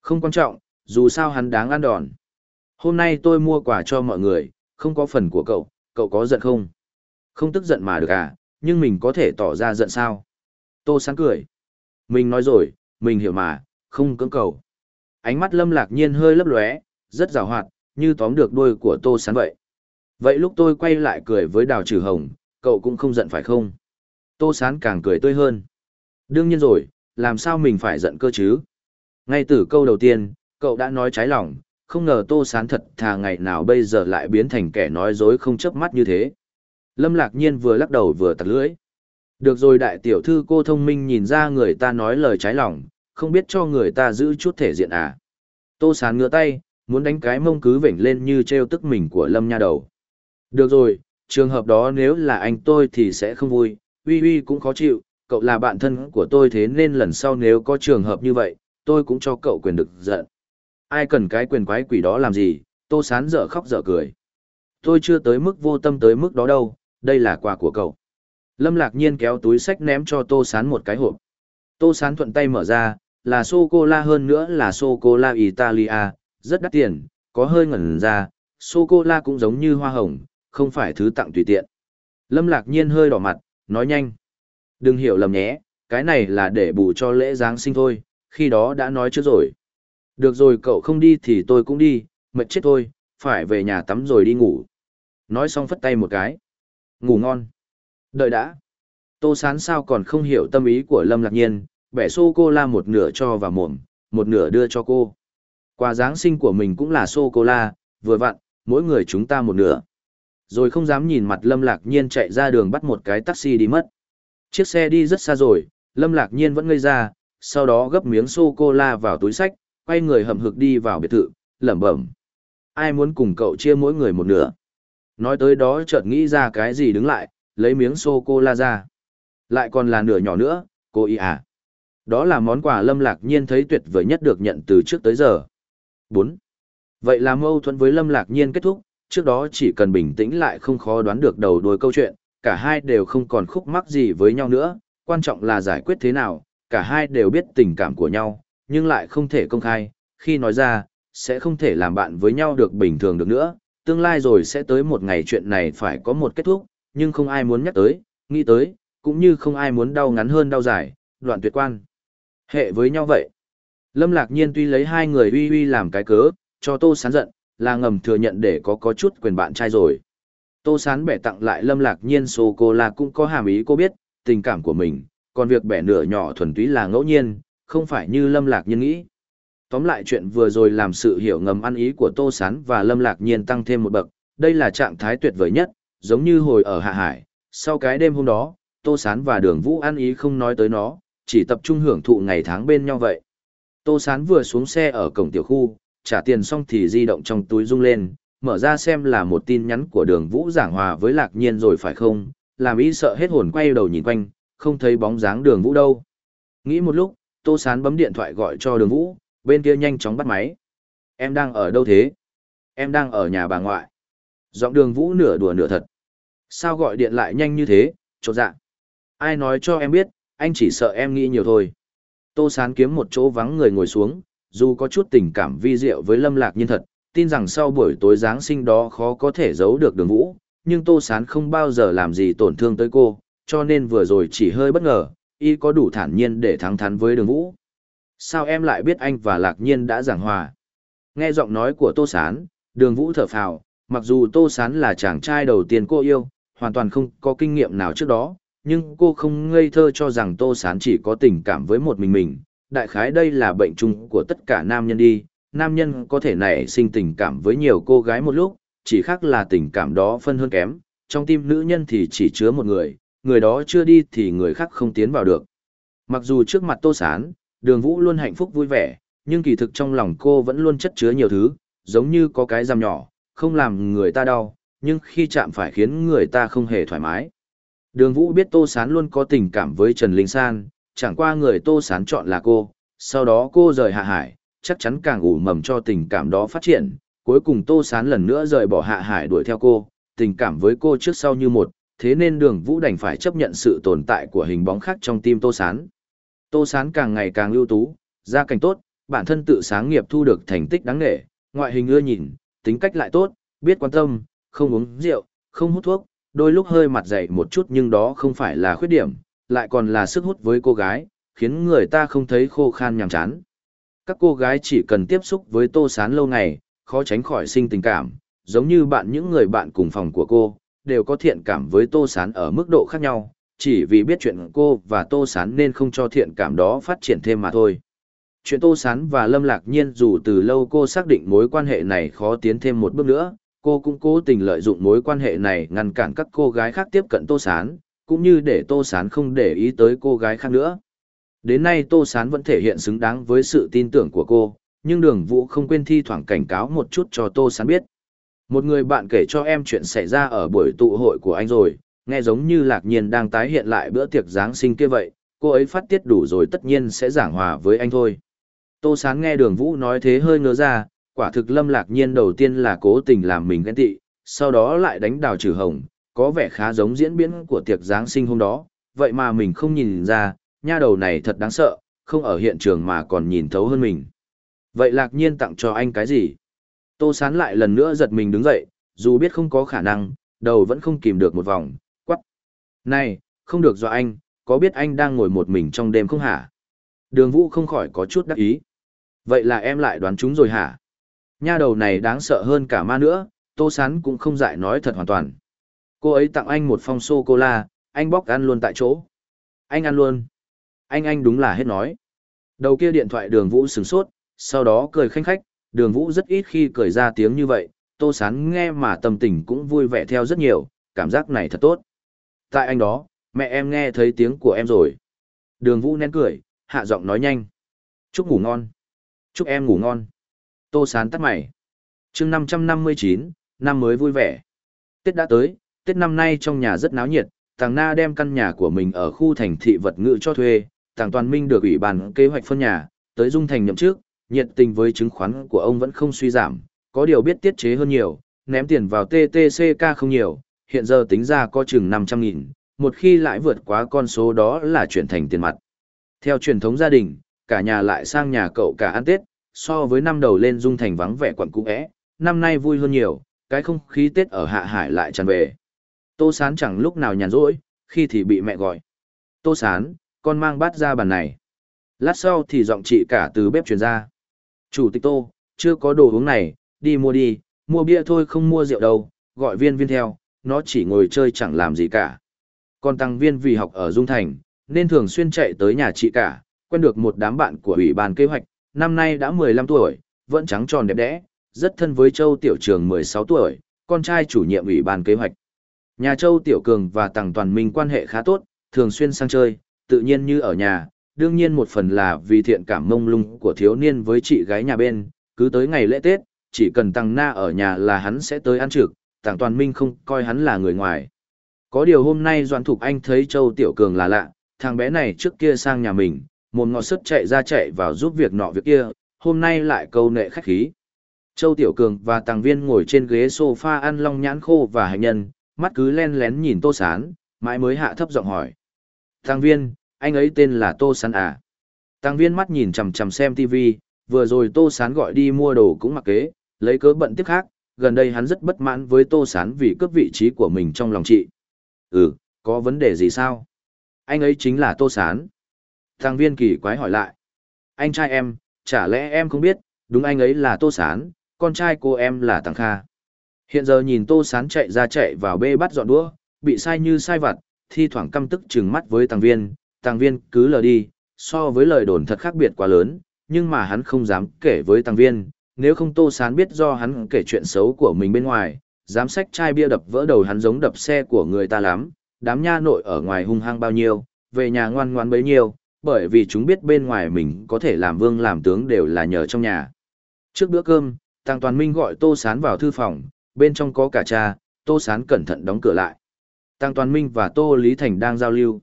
không quan trọng, dù sao hắn đáng ăn đòn. Hôm nay tôi mua quà cho mọi người, không có phần của cậu, cậu có giận không? Không tức giận mà được à, nhưng mình có thể tỏ ra giận sao? Tô Sán cười. Mình nói rồi, mình hiểu mà, không cưỡng cầu. Ánh mắt lâm lạc nhiên hơi lấp lóe, rất rào hoạt, như tóm được đuôi của tô Sán vậy. Vậy lúc tôi quay lại cười với đào trừ hồng, cậu cũng không giận phải không? Tô sán càng cười tươi hơn. Đương nhiên rồi, làm sao mình phải giận cơ chứ? Ngay từ câu đầu tiên, cậu đã nói trái lòng, không ngờ tô sán thật thà ngày nào bây giờ lại biến thành kẻ nói dối không chớp mắt như thế. Lâm lạc nhiên vừa lắc đầu vừa tặc lưỡi. Được rồi đại tiểu thư cô thông minh nhìn ra người ta nói lời trái lòng, không biết cho người ta giữ chút thể diện à. Tô sán ngửa tay, muốn đánh cái mông cứ vểnh lên như treo tức mình của lâm nha đầu. Được rồi, trường hợp đó nếu là anh tôi thì sẽ không vui, uy uy cũng khó chịu, cậu là bạn thân của tôi thế nên lần sau nếu có trường hợp như vậy, tôi cũng cho cậu quyền được giận. Ai cần cái quyền quái quỷ đó làm gì, tô sán dở khóc dở cười. Tôi chưa tới mức vô tâm tới mức đó đâu, đây là quà của cậu. Lâm lạc nhiên kéo túi sách ném cho tô sán một cái hộp. Tô sán thuận tay mở ra, là sô-cô-la hơn nữa là sô-cô-la Italia, rất đắt tiền, có hơi ngẩn ra, sô-cô-la cũng giống như hoa hồng, không phải thứ tặng tùy tiện. Lâm lạc nhiên hơi đỏ mặt, nói nhanh. Đừng hiểu lầm nhé, cái này là để bù cho lễ Giáng sinh thôi, khi đó đã nói trước rồi. Được rồi cậu không đi thì tôi cũng đi, mệt chết thôi, phải về nhà tắm rồi đi ngủ. Nói xong phất tay một cái. Ngủ ngon. Đợi đã. Tô sán sao còn không hiểu tâm ý của Lâm Lạc Nhiên, bẻ sô-cô-la một nửa cho vào mồm, một nửa đưa cho cô. Quà Giáng sinh của mình cũng là sô-cô-la, vừa vặn, mỗi người chúng ta một nửa. Rồi không dám nhìn mặt Lâm Lạc Nhiên chạy ra đường bắt một cái taxi đi mất. Chiếc xe đi rất xa rồi, Lâm Lạc Nhiên vẫn ngây ra, sau đó gấp miếng sô-cô-la vào túi sách, quay người hầm hực đi vào biệt thự, lẩm bẩm. Ai muốn cùng cậu chia mỗi người một nửa? Nói tới đó chợt nghĩ ra cái gì đứng lại, lấy miếng sô-cô-la ra. Lại còn là nửa nhỏ nữa, cô ý à? Đó là món quà Lâm Lạc Nhiên thấy tuyệt vời nhất được nhận từ trước tới giờ. 4. Vậy là mâu thuẫn với Lâm Lạc Nhiên kết thúc, trước đó chỉ cần bình tĩnh lại không khó đoán được đầu đuôi câu chuyện, cả hai đều không còn khúc mắc gì với nhau nữa, quan trọng là giải quyết thế nào, cả hai đều biết tình cảm của nhau, nhưng lại không thể công khai, khi nói ra, sẽ không thể làm bạn với nhau được bình thường được nữa, tương lai rồi sẽ tới một ngày chuyện này phải có một kết thúc, nhưng không ai muốn nhắc tới, nghĩ tới, cũng như không ai muốn đau ngắn hơn đau dài, đoạn tuyệt quan. Hệ với nhau vậy. Lâm Lạc Nhiên tuy lấy hai người uy uy làm cái cớ, cho Tô Sán giận, là ngầm thừa nhận để có có chút quyền bạn trai rồi. Tô Sán bẻ tặng lại Lâm Lạc Nhiên sô-cô-la cũng có hàm ý cô biết, tình cảm của mình, còn việc bẻ nửa nhỏ thuần túy là ngẫu nhiên, không phải như Lâm Lạc Nhiên nghĩ. Tóm lại chuyện vừa rồi làm sự hiểu ngầm ăn ý của Tô Sán và Lâm Lạc Nhiên tăng thêm một bậc, đây là trạng thái tuyệt vời nhất, giống như hồi ở Hạ Hải, sau cái đêm hôm đó, Tô Sán và Đường Vũ ăn ý không nói tới nó, chỉ tập trung hưởng thụ ngày tháng bên nhau vậy. Tô Sán vừa xuống xe ở cổng tiểu khu, trả tiền xong thì di động trong túi rung lên, mở ra xem là một tin nhắn của đường Vũ giảng hòa với Lạc Nhiên rồi phải không, làm y sợ hết hồn quay đầu nhìn quanh, không thấy bóng dáng đường Vũ đâu. Nghĩ một lúc, Tô Sán bấm điện thoại gọi cho đường Vũ, bên kia nhanh chóng bắt máy. Em đang ở đâu thế? Em đang ở nhà bà ngoại. Giọng đường Vũ nửa đùa nửa thật. Sao gọi điện lại nhanh như thế, chột dạ. Ai nói cho em biết, anh chỉ sợ em nghĩ nhiều thôi. Tô Sán kiếm một chỗ vắng người ngồi xuống, dù có chút tình cảm vi diệu với Lâm Lạc Nhiên thật, tin rằng sau buổi tối Giáng sinh đó khó có thể giấu được đường vũ, nhưng Tô Sán không bao giờ làm gì tổn thương tới cô, cho nên vừa rồi chỉ hơi bất ngờ, y có đủ thản nhiên để thắng thắn với đường vũ. Sao em lại biết anh và Lạc Nhiên đã giảng hòa? Nghe giọng nói của Tô Sán, đường vũ thở phào, mặc dù Tô Sán là chàng trai đầu tiên cô yêu, hoàn toàn không có kinh nghiệm nào trước đó, nhưng cô không ngây thơ cho rằng Tô Sán chỉ có tình cảm với một mình mình. Đại khái đây là bệnh chung của tất cả nam nhân đi, nam nhân có thể nảy sinh tình cảm với nhiều cô gái một lúc, chỉ khác là tình cảm đó phân hơn kém, trong tim nữ nhân thì chỉ chứa một người, người đó chưa đi thì người khác không tiến vào được. Mặc dù trước mặt Tô Sán, đường vũ luôn hạnh phúc vui vẻ, nhưng kỳ thực trong lòng cô vẫn luôn chất chứa nhiều thứ, giống như có cái giam nhỏ, không làm người ta đau, nhưng khi chạm phải khiến người ta không hề thoải mái. Đường Vũ biết Tô Sán luôn có tình cảm với Trần Linh San, chẳng qua người Tô Sán chọn là cô, sau đó cô rời Hạ Hải, chắc chắn càng ủ mầm cho tình cảm đó phát triển. Cuối cùng Tô Sán lần nữa rời bỏ Hạ Hải đuổi theo cô, tình cảm với cô trước sau như một, thế nên đường Vũ đành phải chấp nhận sự tồn tại của hình bóng khác trong tim Tô Sán. Tô Sán càng ngày càng ưu tú, gia cảnh tốt, bản thân tự sáng nghiệp thu được thành tích đáng nể, ngoại hình ưa nhìn, tính cách lại tốt, biết quan tâm, không uống rượu, không hút thuốc, đôi lúc hơi mặt dày một chút nhưng đó không phải là khuyết điểm, lại còn là sức hút với cô gái, khiến người ta không thấy khô khan nhàm chán. Các cô gái chỉ cần tiếp xúc với tô sán lâu ngày, khó tránh khỏi sinh tình cảm, giống như bạn những người bạn cùng phòng của cô, đều có thiện cảm với tô sán ở mức độ khác nhau, chỉ vì biết chuyện cô và tô sán nên không cho thiện cảm đó phát triển thêm mà thôi. Chuyện tô sán và lâm lạc nhiên dù từ lâu cô xác định mối quan hệ này khó tiến thêm một bước nữa, cô cũng cố tình lợi dụng mối quan hệ này ngăn cản các cô gái khác tiếp cận tô sán cũng như để tô sán không để ý tới cô gái khác nữa đến nay tô sán vẫn thể hiện xứng đáng với sự tin tưởng của cô nhưng đường vũ không quên thi thoảng cảnh cáo một chút cho tô sán biết. Một người bạn kể cho em chuyện xảy ra ở buổi tụ hội của anh rồi nghe giống như lạc nhiên đang tái hiện lại bữa tiệc giáng sinh kia vậy cô ấy phát tiết đủ rồi tất nhiên sẽ giảng hòa với anh thôi. Tô sán nghe đường vũ nói thế hơi ngớ ra quả thực lâm lạc nhiên đầu tiên là cố tình làm mình ghen tị, sau đó lại đánh đào trừ hồng, có vẻ khá giống diễn biến của tiệc Giáng sinh hôm đó, vậy mà mình không nhìn ra, nha đầu này thật đáng sợ, không ở hiện trường mà còn nhìn thấu hơn mình. Vậy lạc nhiên tặng cho anh cái gì? Tô sán lại lần nữa giật mình đứng dậy, dù biết không có khả năng, đầu vẫn không kìm được một vòng, quắc. Này, không được dọa anh, có biết anh đang ngồi một mình trong đêm không hả? Đường vũ không khỏi có chút đắc ý. Vậy là em lại đoán chúng rồi hả? Nha đầu này đáng sợ hơn cả ma nữa, Tô Sán cũng không dại nói thật hoàn toàn. Cô ấy tặng anh một phong sô-cô-la, anh bóc ăn luôn tại chỗ. Anh ăn luôn. Anh anh đúng là hết nói. Đầu kia điện thoại đường vũ sửng sốt, sau đó cười khanh khách, đường vũ rất ít khi cười ra tiếng như vậy, Tô Sán nghe mà tâm tình cũng vui vẻ theo rất nhiều, cảm giác này thật tốt. Tại anh đó, Mẹ em nghe thấy tiếng của em rồi. Đường Vũ nén cười, hạ giọng nói nhanh. Chúc ngủ ngon. Chúc em ngủ ngon. Tô sán tắt mày. chương 559, năm mới vui vẻ. Tết đã tới, Tết năm nay trong nhà rất náo nhiệt, Tàng Na đem căn nhà của mình ở khu thành thị vật ngự cho thuê, Tàng Toàn Minh được ủy ban kế hoạch phân nhà, tới Dung Thành nhậm chức, nhiệt tình với chứng khoán của ông vẫn không suy giảm, có điều biết tiết chế hơn nhiều, ném tiền vào TTCK không nhiều, hiện giờ tính ra có chừng 500 nghìn, một khi lại vượt quá con số đó là chuyển thành tiền mặt. Theo truyền thống gia đình, cả nhà lại sang nhà cậu cả ăn Tết, so với năm đầu lên Dung Thành vắng vẻ quận cũ é, năm nay vui hơn nhiều, cái không khí Tết ở Hạ Hải lại tràn về. Tô Sán chẳng lúc nào nhàn rỗi, khi thì bị mẹ gọi. Tô Sán, con mang bát ra bàn này. Lát sau thì giọng chị cả từ bếp truyền ra. Chủ tịch Tô, chưa có đồ uống này, đi mua đi, mua bia thôi không mua rượu đâu, gọi viên viên theo, nó chỉ ngồi chơi chẳng làm gì cả. Còn tăng viên vì học ở Dung Thành, nên thường xuyên chạy tới nhà chị cả, quen được một đám bạn của ủy ban kế hoạch, năm nay đã 15 tuổi, vẫn trắng tròn đẹp đẽ, rất thân với Châu Tiểu Trường 16 tuổi, con trai chủ nhiệm ủy ban kế hoạch. Nhà Châu Tiểu Cường và Tằng Toàn Minh quan hệ khá tốt, thường xuyên sang chơi, tự nhiên như ở nhà, đương nhiên một phần là vì thiện cảm mông lung của thiếu niên với chị gái nhà bên, cứ tới ngày lễ Tết, chỉ cần tăng Na ở nhà là hắn sẽ tới ăn trực, Tàng Toàn Minh không coi hắn là người ngoài. Có điều hôm nay Doan Thục Anh thấy Châu Tiểu Cường là lạ, thằng bé này trước kia sang nhà mình, một ngọt sức chạy ra chạy vào giúp việc nọ việc kia, hôm nay lại câu nệ khách khí. Châu Tiểu Cường và Tàng Viên ngồi trên ghế sofa ăn long nhãn khô và hành nhân, mắt cứ len lén nhìn Tô Sán, mãi mới hạ thấp giọng hỏi. Tàng Viên, anh ấy tên là Tô Sán à? Tăng Viên mắt nhìn chằm chằm xem TV, vừa rồi Tô Sán gọi đi mua đồ cũng mặc kế, lấy cớ bận tiếp khác, gần đây hắn rất bất mãn với Tô Sán vì cướp vị trí của mình trong lòng chị. Ừ, có vấn đề gì sao? Anh ấy chính là Tô Sán. Thằng viên kỳ quái hỏi lại. Anh trai em, chả lẽ em không biết, đúng anh ấy là Tô Sán, con trai cô em là Tăng Kha. Hiện giờ nhìn Tô Sán chạy ra chạy vào bê bắt dọn đũa, bị sai như sai vặt, thi thoảng căm tức trừng mắt với Tăng Viên, Tàng Viên cứ lờ đi, so với lời đồn thật khác biệt quá lớn, nhưng mà hắn không dám kể với Tàng Viên, nếu không Tô Sán biết do hắn kể chuyện xấu của mình bên ngoài, dám sách chai bia đập vỡ đầu hắn giống đập xe của người ta lắm, đám nha nội ở ngoài hung hăng bao nhiêu, về nhà ngoan ngoan bấy nhiêu, bởi vì chúng biết bên ngoài mình có thể làm vương làm tướng đều là nhờ trong nhà. Trước bữa cơm, Tăng Toàn Minh gọi Tô Sán vào thư phòng, bên trong có cả cha, Tô Sán cẩn thận đóng cửa lại. Tăng Toàn Minh và Tô Lý Thành đang giao lưu.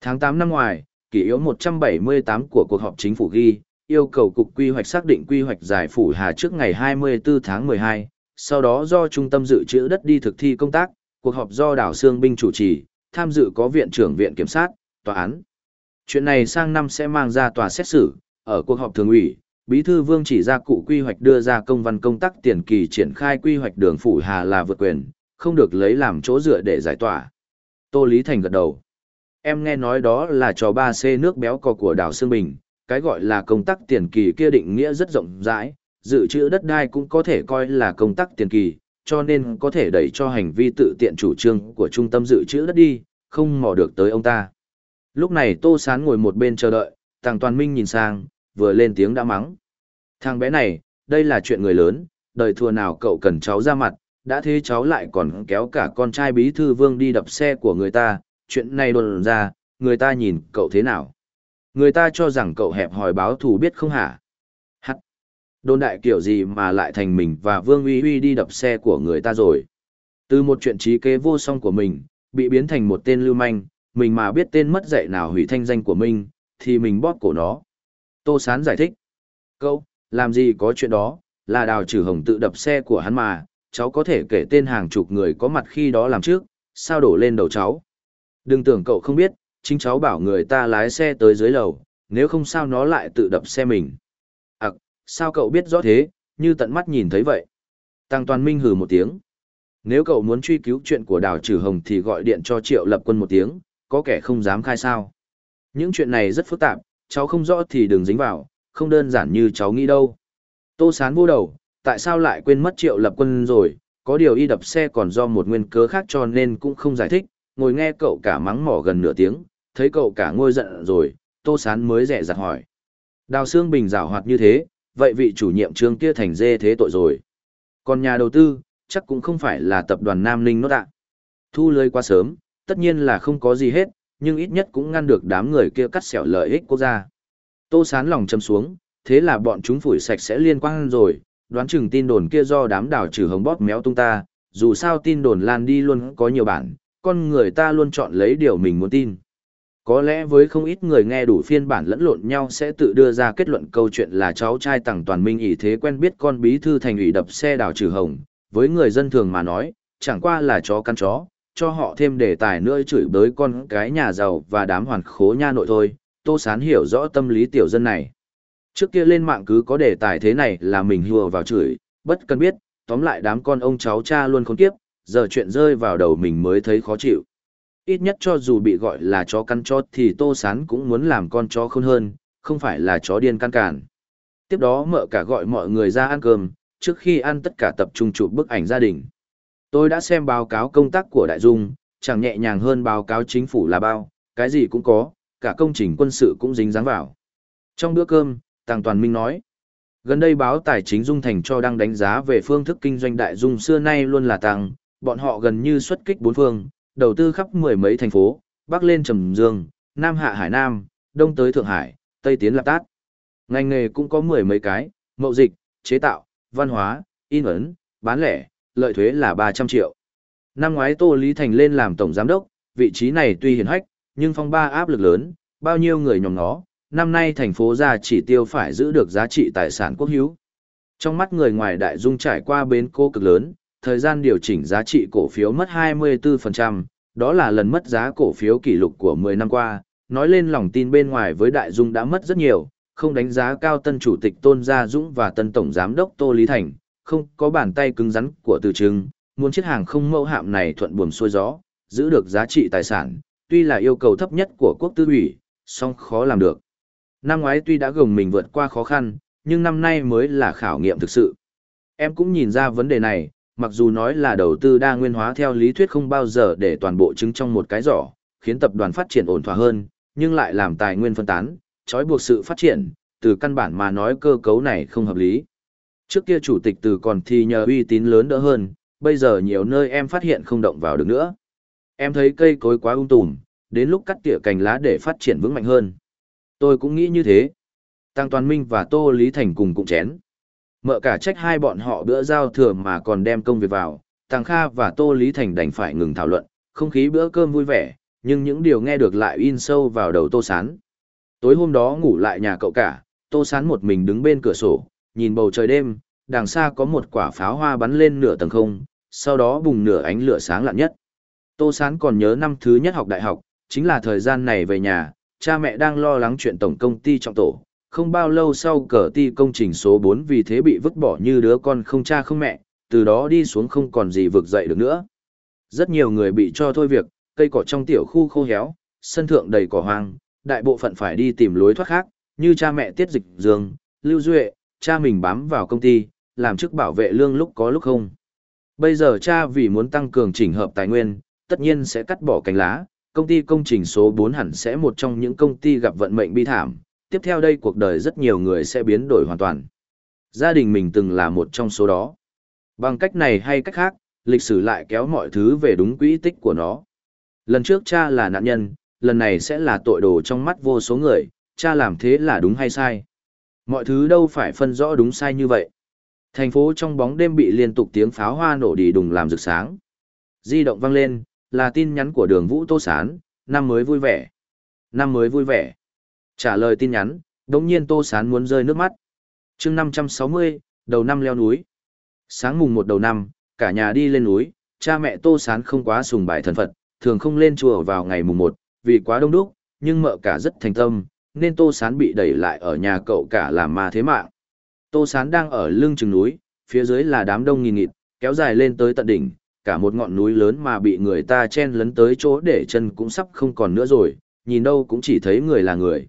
Tháng 8 năm ngoài, kỷ yếu 178 của cuộc họp chính phủ ghi, yêu cầu Cục Quy hoạch xác định quy hoạch giải phủ Hà trước ngày 24 tháng 12, sau đó do Trung tâm Dự trữ đất đi thực thi công tác, cuộc họp do Đảo Sương Binh chủ trì, tham dự có Viện trưởng Viện Kiểm sát, Tòa án. Chuyện này sang năm sẽ mang ra tòa xét xử, ở cuộc họp thường ủy, Bí thư Vương chỉ ra cụ quy hoạch đưa ra công văn công tác tiền kỳ triển khai quy hoạch đường phủ Hà là vượt quyền, không được lấy làm chỗ dựa để giải tỏa. Tô Lý Thành gật đầu. Em nghe nói đó là trò ba c nước béo cò của đảo Sương Bình, cái gọi là công tác tiền kỳ kia định nghĩa rất rộng rãi, dự trữ đất đai cũng có thể coi là công tác tiền kỳ, cho nên có thể đẩy cho hành vi tự tiện chủ trương của trung tâm dự trữ đất đi, không mò được tới ông ta. Lúc này Tô Sán ngồi một bên chờ đợi, Tàng Toàn Minh nhìn sang, vừa lên tiếng đã mắng. Thằng bé này, đây là chuyện người lớn, đời thua nào cậu cần cháu ra mặt, đã thế cháu lại còn kéo cả con trai bí thư vương đi đập xe của người ta, chuyện này đồn ra, người ta nhìn cậu thế nào. Người ta cho rằng cậu hẹp hòi báo thù biết không hả? Hắt! Đồn đại kiểu gì mà lại thành mình và vương uy uy đi đập xe của người ta rồi. Từ một chuyện trí kế vô song của mình, bị biến thành một tên lưu manh, mình mà biết tên mất dạy nào hủy thanh danh của mình, thì mình bóp cổ nó. Tô Sán giải thích. Cậu, làm gì có chuyện đó, là đào trừ hồng tự đập xe của hắn mà, cháu có thể kể tên hàng chục người có mặt khi đó làm trước, sao đổ lên đầu cháu. Đừng tưởng cậu không biết, chính cháu bảo người ta lái xe tới dưới lầu, nếu không sao nó lại tự đập xe mình. À, sao cậu biết rõ thế, như tận mắt nhìn thấy vậy. Tăng Toàn Minh hừ một tiếng. Nếu cậu muốn truy cứu chuyện của đào trừ hồng thì gọi điện cho triệu lập quân một tiếng, có kẻ không dám khai sao. Những chuyện này rất phức tạp, cháu không rõ thì đừng dính vào, không đơn giản như cháu nghĩ đâu. Tô sán vô đầu, tại sao lại quên mất triệu lập quân rồi, có điều y đập xe còn do một nguyên cớ khác cho nên cũng không giải thích, ngồi nghe cậu cả mắng mỏ gần nửa tiếng, thấy cậu cả ngôi giận rồi, tô sán mới rẻ rặt hỏi. Đào Sương Bình rào hoạt như thế, vậy vị chủ nhiệm trường kia thành dê thế tội rồi. Còn nhà đầu tư, chắc cũng không phải là tập đoàn Nam Ninh nốt ạ. Thu lưới quá sớm, tất nhiên là không có gì hết, nhưng ít nhất cũng ngăn được đám người kia cắt xẻo lợi ích quốc gia. Tô sán lòng châm xuống, thế là bọn chúng phủi sạch sẽ liên quan rồi, đoán chừng tin đồn kia do đám đảo trừ hồng bóp méo tung ta, dù sao tin đồn lan đi luôn có nhiều bản, con người ta luôn chọn lấy điều mình muốn tin. Có lẽ với không ít người nghe đủ phiên bản lẫn lộn nhau sẽ tự đưa ra kết luận câu chuyện là cháu trai tặng toàn minh ý thế quen biết con bí thư thành ủy đập xe đào trừ hồng. Với người dân thường mà nói, chẳng qua là chó căn chó, cho họ thêm đề tài nữa chửi bới con cái nhà giàu và đám hoàn khố nha nội thôi. Tô Sán hiểu rõ tâm lý tiểu dân này. Trước kia lên mạng cứ có đề tài thế này là mình hùa vào chửi, bất cần biết, tóm lại đám con ông cháu cha luôn khốn kiếp, giờ chuyện rơi vào đầu mình mới thấy khó chịu. Ít nhất cho dù bị gọi là chó căn chó thì tô sán cũng muốn làm con chó khôn hơn, không phải là chó điên căn cản tiếp đó mợ cả gọi mọi người ra ăn cơm, trước khi ăn tất cả tập trung chụp bức ảnh gia đình. Tôi đã xem báo cáo công tác của đại dung, chẳng nhẹ nhàng hơn báo cáo chính phủ là bao, cái gì cũng có, cả công trình quân sự cũng dính dáng vào. Trong bữa cơm, tàng toàn minh nói, gần đây báo tài chính dung thành cho đang đánh giá về phương thức kinh doanh đại dung xưa nay luôn là tăng bọn họ gần như xuất kích bốn phương đầu tư khắp mười mấy thành phố, bắc lên Trầm Dương, nam hạ Hải Nam, đông tới Thượng Hải, tây tiến Lạp Tát. Ngành nghề cũng có mười mấy cái, mậu dịch, chế tạo, văn hóa, in ấn, bán lẻ, lợi thuế là 300 triệu. Năm ngoái Tô Lý Thành lên làm tổng giám đốc, vị trí này tuy hiển hách, nhưng phong ba áp lực lớn, bao nhiêu người nhòm nó, năm nay thành phố ra chỉ tiêu phải giữ được giá trị tài sản quốc hữu. Trong mắt người ngoài đại dung trải qua bến cô cực lớn, thời gian điều chỉnh giá trị cổ phiếu mất 24%, đó là lần mất giá cổ phiếu kỷ lục của 10 năm qua, nói lên lòng tin bên ngoài với đại dung đã mất rất nhiều, không đánh giá cao tân chủ tịch Tôn Gia Dũng và tân tổng giám đốc Tô Lý Thành, không có bàn tay cứng rắn của từ trưng, muốn chiếc hàng không mẫu hạm này thuận buồm xuôi gió, giữ được giá trị tài sản, tuy là yêu cầu thấp nhất của quốc tư ủy, song khó làm được. Năm ngoái tuy đã gồng mình vượt qua khó khăn, nhưng năm nay mới là khảo nghiệm thực sự. Em cũng nhìn ra vấn đề này, mặc dù nói là đầu tư đa nguyên hóa theo lý thuyết không bao giờ để toàn bộ trứng trong một cái giỏ, khiến tập đoàn phát triển ổn thỏa hơn, nhưng lại làm tài nguyên phân tán, trói buộc sự phát triển, từ căn bản mà nói cơ cấu này không hợp lý. Trước kia chủ tịch từ còn thì nhờ uy tín lớn đỡ hơn, bây giờ nhiều nơi em phát hiện không động vào được nữa. Em thấy cây cối quá ung tùm, đến lúc cắt tỉa cành lá để phát triển vững mạnh hơn. Tôi cũng nghĩ như thế. Tăng Toàn Minh và Tô Lý Thành cùng cũng chén. Mợ cả trách hai bọn họ bữa giao thừa mà còn đem công việc vào, Tàng Kha và Tô Lý Thành đành phải ngừng thảo luận, không khí bữa cơm vui vẻ, nhưng những điều nghe được lại in sâu vào đầu Tô Sán. Tối hôm đó ngủ lại nhà cậu cả, Tô Sán một mình đứng bên cửa sổ, nhìn bầu trời đêm, đằng xa có một quả pháo hoa bắn lên nửa tầng không, sau đó bùng nửa ánh lửa sáng lạn nhất. Tô Sán còn nhớ năm thứ nhất học đại học, chính là thời gian này về nhà, cha mẹ đang lo lắng chuyện tổng công ty trọng tổ, không bao lâu sau cờ ti công trình số 4 vì thế bị vứt bỏ như đứa con không cha không mẹ, từ đó đi xuống không còn gì vực dậy được nữa. Rất nhiều người bị cho thôi việc, cây cỏ trong tiểu khu khô héo, sân thượng đầy cỏ hoang, đại bộ phận phải đi tìm lối thoát khác, như cha mẹ Tiết Dịch Dương, Lưu Duệ, cha mình bám vào công ty, làm chức bảo vệ lương lúc có lúc không. Bây giờ cha vì muốn tăng cường chỉnh hợp tài nguyên, tất nhiên sẽ cắt bỏ cánh lá, công ty công trình số 4 hẳn sẽ một trong những công ty gặp vận mệnh bi thảm, tiếp theo đây cuộc đời rất nhiều người sẽ biến đổi hoàn toàn. Gia đình mình từng là một trong số đó. Bằng cách này hay cách khác, lịch sử lại kéo mọi thứ về đúng quỹ tích của nó. Lần trước cha là nạn nhân, lần này sẽ là tội đồ trong mắt vô số người, cha làm thế là đúng hay sai. Mọi thứ đâu phải phân rõ đúng sai như vậy. Thành phố trong bóng đêm bị liên tục tiếng pháo hoa nổ đi đùng làm rực sáng. Di động vang lên, là tin nhắn của đường Vũ Tô Sán, năm mới vui vẻ. Năm mới vui vẻ. Trả lời tin nhắn, đống nhiên Tô Sán muốn rơi nước mắt. chương 560, đầu năm leo núi. Sáng mùng một đầu năm, cả nhà đi lên núi, cha mẹ Tô Sán không quá sùng bài thần Phật, thường không lên chùa vào ngày mùng một, vì quá đông đúc, nhưng mợ cả rất thành tâm, nên Tô Sán bị đẩy lại ở nhà cậu cả làm ma thế mạng. Tô Sán đang ở lưng chừng núi, phía dưới là đám đông nghìn nghịt, kéo dài lên tới tận đỉnh, cả một ngọn núi lớn mà bị người ta chen lấn tới chỗ để chân cũng sắp không còn nữa rồi, nhìn đâu cũng chỉ thấy người là người.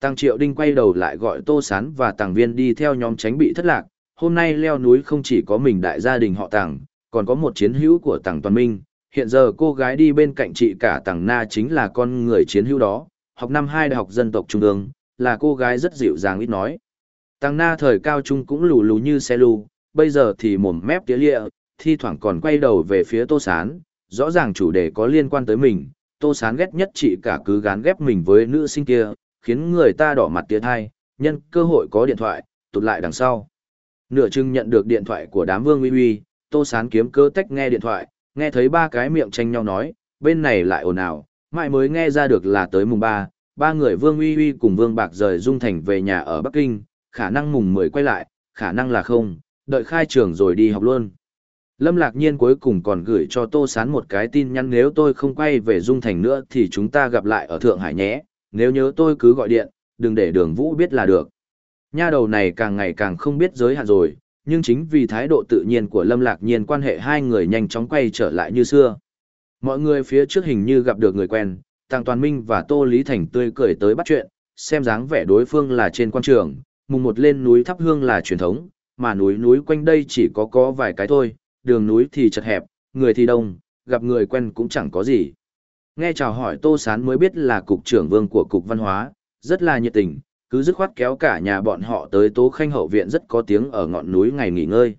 Tăng Triệu Đinh quay đầu lại gọi Tô Sán và Tàng Viên đi theo nhóm tránh bị thất lạc. Hôm nay leo núi không chỉ có mình đại gia đình họ Tàng, còn có một chiến hữu của Tàng Toàn Minh. Hiện giờ cô gái đi bên cạnh chị cả Tàng Na chính là con người chiến hữu đó, học năm hai đại học dân tộc Trung ương, là cô gái rất dịu dàng ít nói. Tàng Na thời cao trung cũng lù lù như xe lù, bây giờ thì mồm mép tía lịa, thi thoảng còn quay đầu về phía Tô Sán, rõ ràng chủ đề có liên quan tới mình, Tô Sán ghét nhất chị cả cứ gán ghép mình với nữ sinh kia, khiến người ta đỏ mặt tiệt thai, nhân cơ hội có điện thoại, tụt lại đằng sau. Nửa chừng nhận được điện thoại của đám vương uy uy, Tô Sán kiếm cơ tách nghe điện thoại, nghe thấy ba cái miệng tranh nhau nói, bên này lại ồn ào, mãi mới nghe ra được là tới mùng ba, ba người vương uy uy cùng vương bạc rời dung thành về nhà ở Bắc Kinh, khả năng mùng mười quay lại, khả năng là không, đợi khai trường rồi đi học luôn. Lâm Lạc Nhiên cuối cùng còn gửi cho Tô Sán một cái tin nhắn nếu tôi không quay về Dung Thành nữa thì chúng ta gặp lại ở Thượng Hải nhé, nếu nhớ tôi cứ gọi điện, đừng để đường Vũ biết là được. Nha đầu này càng ngày càng không biết giới hạn rồi, nhưng chính vì thái độ tự nhiên của Lâm Lạc Nhiên quan hệ hai người nhanh chóng quay trở lại như xưa. Mọi người phía trước hình như gặp được người quen, Tăng Toàn Minh và Tô Lý Thành tươi cười tới bắt chuyện, xem dáng vẻ đối phương là trên quan trường, mùng một lên núi thắp hương là truyền thống, mà núi núi quanh đây chỉ có có vài cái thôi, đường núi thì chật hẹp, người thì đông, gặp người quen cũng chẳng có gì. Nghe chào hỏi Tô Sán mới biết là cục trưởng vương của cục văn hóa, rất là nhiệt tình, cứ dứt khoát kéo cả nhà bọn họ tới Tố Khanh hậu viện rất có tiếng ở ngọn núi ngày nghỉ ngơi.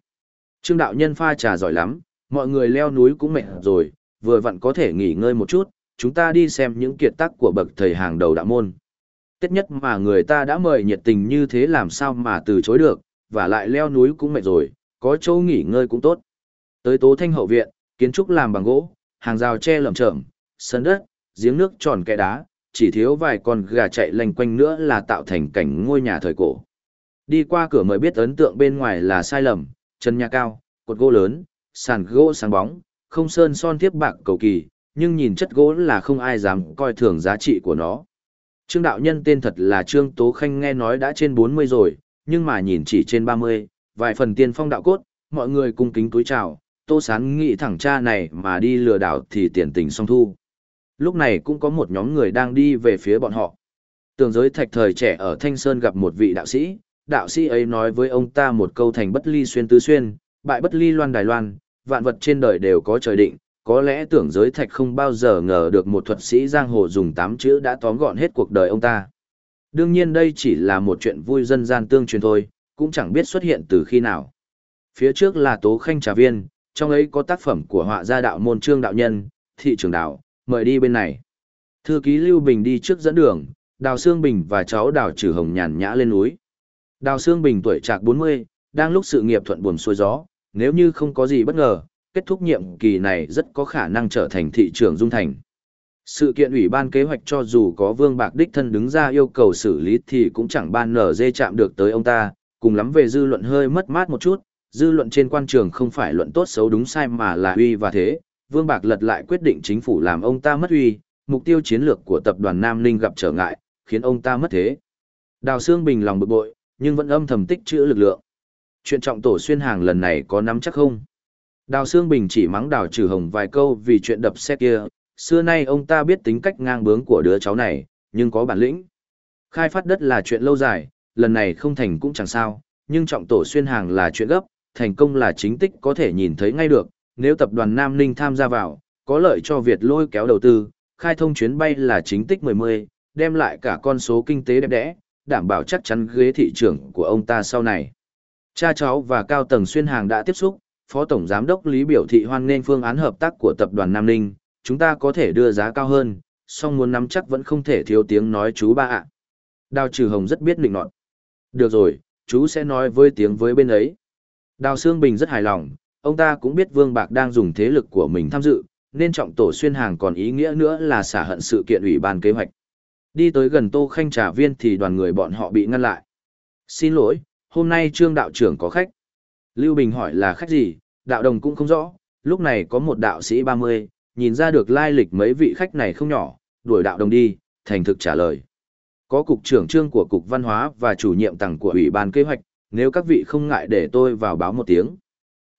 Trương đạo nhân pha trà giỏi lắm, mọi người leo núi cũng mệt rồi, vừa vặn có thể nghỉ ngơi một chút, chúng ta đi xem những kiệt tác của bậc thầy hàng đầu đạo môn. Tết nhất mà người ta đã mời nhiệt tình như thế làm sao mà từ chối được, và lại leo núi cũng mệt rồi, có chỗ nghỉ ngơi cũng tốt. Tới tố thanh hậu viện, kiến trúc làm bằng gỗ, hàng rào tre lởm chởm, sân đất, giếng nước tròn kẽ đá, chỉ thiếu vài con gà chạy lanh quanh nữa là tạo thành cảnh ngôi nhà thời cổ. Đi qua cửa mới biết ấn tượng bên ngoài là sai lầm, chân nhà cao, cột gỗ lớn, sàn gỗ sáng bóng, không sơn son thiếp bạc cầu kỳ, nhưng nhìn chất gỗ là không ai dám coi thường giá trị của nó. Trương đạo nhân tên thật là Trương Tố Khanh nghe nói đã trên 40 rồi, nhưng mà nhìn chỉ trên 30, vài phần tiên phong đạo cốt, mọi người cung kính túi chào, Tô Sán nghĩ thẳng cha này mà đi lừa đảo thì tiền tình song thu. Lúc này cũng có một nhóm người đang đi về phía bọn họ. Tường giới thạch thời trẻ ở Thanh Sơn gặp một vị đạo sĩ, đạo sĩ ấy nói với ông ta một câu thành bất ly xuyên tứ xuyên, bại bất ly loan đài loan, vạn vật trên đời đều có trời định, có lẽ tưởng giới thạch không bao giờ ngờ được một thuật sĩ giang hồ dùng tám chữ đã tóm gọn hết cuộc đời ông ta. Đương nhiên đây chỉ là một chuyện vui dân gian tương truyền thôi, cũng chẳng biết xuất hiện từ khi nào. Phía trước là Tố Khanh Trà Viên, trong ấy có tác phẩm của họa gia đạo môn trương đạo nhân, thị trường đạo, mời đi bên này. Thư ký Lưu Bình đi trước dẫn đường, Đào Sương Bình và cháu Đào Trừ Hồng nhàn nhã lên núi. Đào Sương Bình tuổi trạc 40, đang lúc sự nghiệp thuận buồm xuôi gió, nếu như không có gì bất ngờ, kết thúc nhiệm kỳ này rất có khả năng trở thành thị trưởng dung thành. Sự kiện ủy ban kế hoạch cho dù có Vương Bạc Đích thân đứng ra yêu cầu xử lý thì cũng chẳng ban nở dê chạm được tới ông ta, cùng lắm về dư luận hơi mất mát một chút, dư luận trên quan trường không phải luận tốt xấu đúng sai mà là uy và thế. Vương Bạc lật lại quyết định chính phủ làm ông ta mất uy, mục tiêu chiến lược của tập đoàn Nam Ninh gặp trở ngại, khiến ông ta mất thế. Đào Sương Bình lòng bực bội, nhưng vẫn âm thầm tích trữ lực lượng. Chuyện trọng tổ xuyên hàng lần này có nắm chắc không? Đào Sương Bình chỉ mắng Đào Trừ Hồng vài câu vì chuyện đập xe kia, xưa nay ông ta biết tính cách ngang bướng của đứa cháu này, nhưng có bản lĩnh. Khai phát đất là chuyện lâu dài, lần này không thành cũng chẳng sao, nhưng trọng tổ xuyên hàng là chuyện gấp, thành công là chính tích có thể nhìn thấy ngay được, nếu tập đoàn Nam Ninh tham gia vào, có lợi cho Việt lôi kéo đầu tư, khai thông chuyến bay là chính tích 10-10, đem lại cả con số kinh tế đẹp đẽ, đảm bảo chắc chắn ghế thị trường của ông ta sau này. Cha cháu và cao tầng xuyên hàng đã tiếp xúc, Phó Tổng Giám đốc Lý biểu thị hoan nghênh phương án hợp tác của tập đoàn Nam Ninh, chúng ta có thể đưa giá cao hơn, song muốn nắm chắc vẫn không thể thiếu tiếng nói chú ba ạ. Đào trừ hồng rất biết định nọt. Được rồi, chú sẽ nói với tiếng với bên ấy. Đào Sương Bình rất hài lòng, ông ta cũng biết Vương Bạc đang dùng thế lực của mình tham dự, nên trọng tổ xuyên hàng còn ý nghĩa nữa là xả hận sự kiện ủy ban kế hoạch. Đi tới gần Tô Khanh Trà Viên thì đoàn người bọn họ bị ngăn lại. Xin lỗi, hôm nay Trương đạo trưởng có khách. Lưu Bình hỏi là khách gì, đạo đồng cũng không rõ, lúc này có một đạo sĩ 30, nhìn ra được lai lịch mấy vị khách này không nhỏ, đuổi đạo đồng đi, thành thực trả lời. Có cục trưởng trương của cục văn hóa và chủ nhiệm tầng của ủy ban kế hoạch, nếu các vị không ngại để tôi vào báo một tiếng.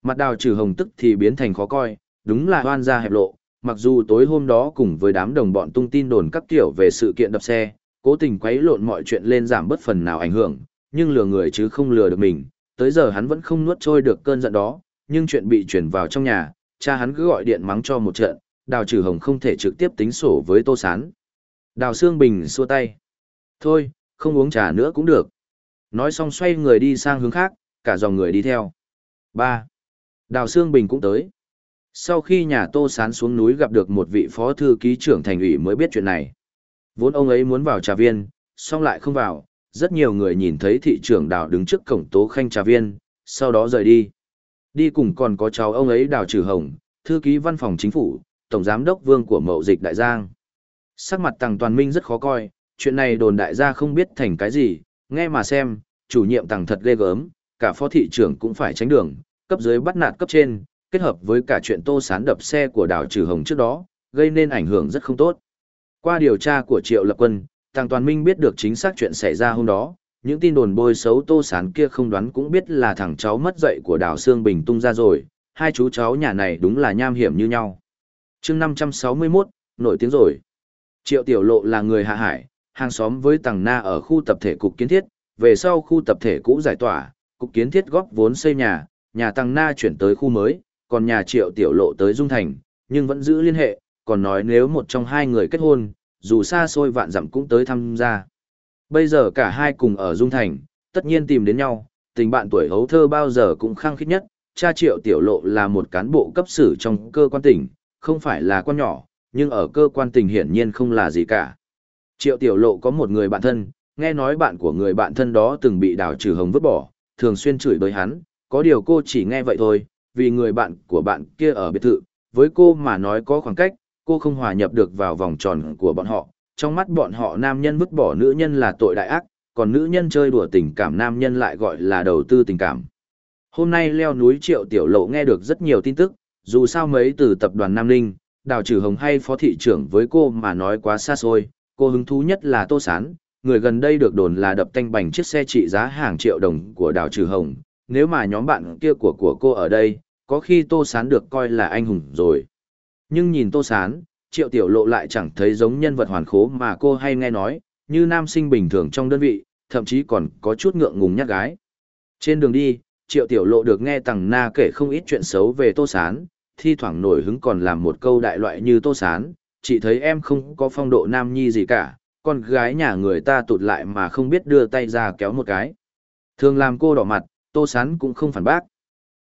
Mặt đào trừ hồng tức thì biến thành khó coi, đúng là hoan gia hẹp lộ, mặc dù tối hôm đó cùng với đám đồng bọn tung tin đồn các kiểu về sự kiện đập xe, cố tình quấy lộn mọi chuyện lên giảm bất phần nào ảnh hưởng, nhưng lừa người chứ không lừa được mình, tới giờ hắn vẫn không nuốt trôi được cơn giận đó, nhưng chuyện bị chuyển vào trong nhà, cha hắn cứ gọi điện mắng cho một trận, đào trừ hồng không thể trực tiếp tính sổ với tô sán. Đào Sương Bình xua tay. Thôi, không uống trà nữa cũng được. Nói xong xoay người đi sang hướng khác, cả dòng người đi theo. ba Đào Sương Bình cũng tới. Sau khi nhà Tô Sán xuống núi gặp được một vị phó thư ký trưởng thành ủy mới biết chuyện này. Vốn ông ấy muốn vào trà viên, song lại không vào, rất nhiều người nhìn thấy thị trưởng đào đứng trước cổng tố khanh trà viên, sau đó rời đi. Đi cùng còn có cháu ông ấy đào trừ hồng, thư ký văn phòng chính phủ, tổng giám đốc vương của mậu dịch đại giang. Sắc mặt tàng toàn minh rất khó coi, chuyện này đồn đại gia không biết thành cái gì, nghe mà xem, chủ nhiệm tàng thật ghê gớm, cả phó thị trưởng cũng phải tránh đường, cấp dưới bắt nạt cấp trên, kết hợp với cả chuyện tô sán đập xe của đào trừ hồng trước đó, gây nên ảnh hưởng rất không tốt. Qua điều tra của Triệu Lập Quân, Tàng Toàn Minh biết được chính xác chuyện xảy ra hôm đó, những tin đồn bôi xấu tô sán kia không đoán cũng biết là thằng cháu mất dậy của đào Sương Bình tung ra rồi, hai chú cháu nhà này đúng là nham hiểm như nhau. chương 561, nổi tiếng rồi. Triệu Tiểu Lộ là người hạ hải, hàng xóm với Tàng Na ở khu tập thể cục kiến thiết, về sau khu tập thể cũ giải tỏa, cục kiến thiết góp vốn xây nhà, nhà tăng Na chuyển tới khu mới, còn nhà Triệu Tiểu Lộ tới Dung Thành, nhưng vẫn giữ liên hệ, còn nói nếu một trong hai người kết hôn, dù xa xôi vạn dặm cũng tới tham gia. Bây giờ cả hai cùng ở Dung Thành, tất nhiên tìm đến nhau, tình bạn tuổi hấu thơ bao giờ cũng khăng khít nhất, cha Triệu Tiểu Lộ là một cán bộ cấp sử trong cơ quan tỉnh, không phải là con nhỏ, nhưng ở cơ quan tỉnh hiển nhiên không là gì cả. Triệu Tiểu Lộ có một người bạn thân, nghe nói bạn của người bạn thân đó từng bị đào trừ hồng vứt bỏ, thường xuyên chửi bới hắn, có điều cô chỉ nghe vậy thôi, vì người bạn của bạn kia ở biệt thự, với cô mà nói có khoảng cách, cô không hòa nhập được vào vòng tròn của bọn họ, trong mắt bọn họ nam nhân vứt bỏ nữ nhân là tội đại ác, còn nữ nhân chơi đùa tình cảm nam nhân lại gọi là đầu tư tình cảm. Hôm nay leo núi triệu tiểu lộ nghe được rất nhiều tin tức, dù sao mấy từ tập đoàn Nam Ninh, đào trừ hồng hay phó thị trưởng với cô mà nói quá xa xôi, cô hứng thú nhất là Tô Sán, người gần đây được đồn là đập tanh bành chiếc xe trị giá hàng triệu đồng của đào trừ hồng, nếu mà nhóm bạn kia của của cô ở đây, có khi Tô Sán được coi là anh hùng rồi. Nhưng nhìn Tô Sán, triệu tiểu lộ lại chẳng thấy giống nhân vật hoàn khố mà cô hay nghe nói, như nam sinh bình thường trong đơn vị, thậm chí còn có chút ngượng ngùng nhát gái. Trên đường đi, triệu tiểu lộ được nghe tằng na kể không ít chuyện xấu về Tô Sán, thi thoảng nổi hứng còn làm một câu đại loại như Tô Sán, chỉ thấy em không có phong độ nam nhi gì cả, con gái nhà người ta tụt lại mà không biết đưa tay ra kéo một cái. Thường làm cô đỏ mặt, Tô Sán cũng không phản bác.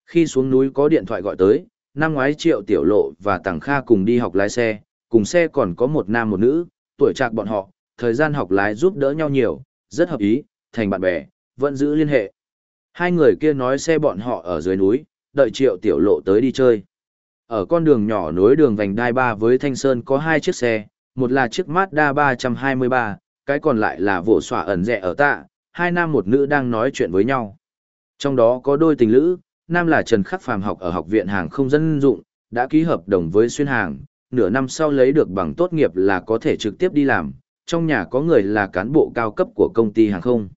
Khi xuống núi có điện thoại gọi tới, năm ngoái Triệu Tiểu Lộ và Tằng Kha cùng đi học lái xe, cùng xe còn có một nam một nữ, tuổi trạc bọn họ, thời gian học lái giúp đỡ nhau nhiều, rất hợp ý, thành bạn bè, vẫn giữ liên hệ. Hai người kia nói xe bọn họ ở dưới núi, đợi Triệu Tiểu Lộ tới đi chơi. Ở con đường nhỏ nối đường vành đai ba với Thanh Sơn có hai chiếc xe, một là chiếc Mazda 323, cái còn lại là vỗ xỏa ẩn rẻ ở tạ, hai nam một nữ đang nói chuyện với nhau. Trong đó có đôi tình lữ, nam là Trần Khắc Phàm học ở học viện hàng không dân dụng, đã ký hợp đồng với xuyên hàng, nửa năm sau lấy được bằng tốt nghiệp là có thể trực tiếp đi làm, trong nhà có người là cán bộ cao cấp của công ty hàng không.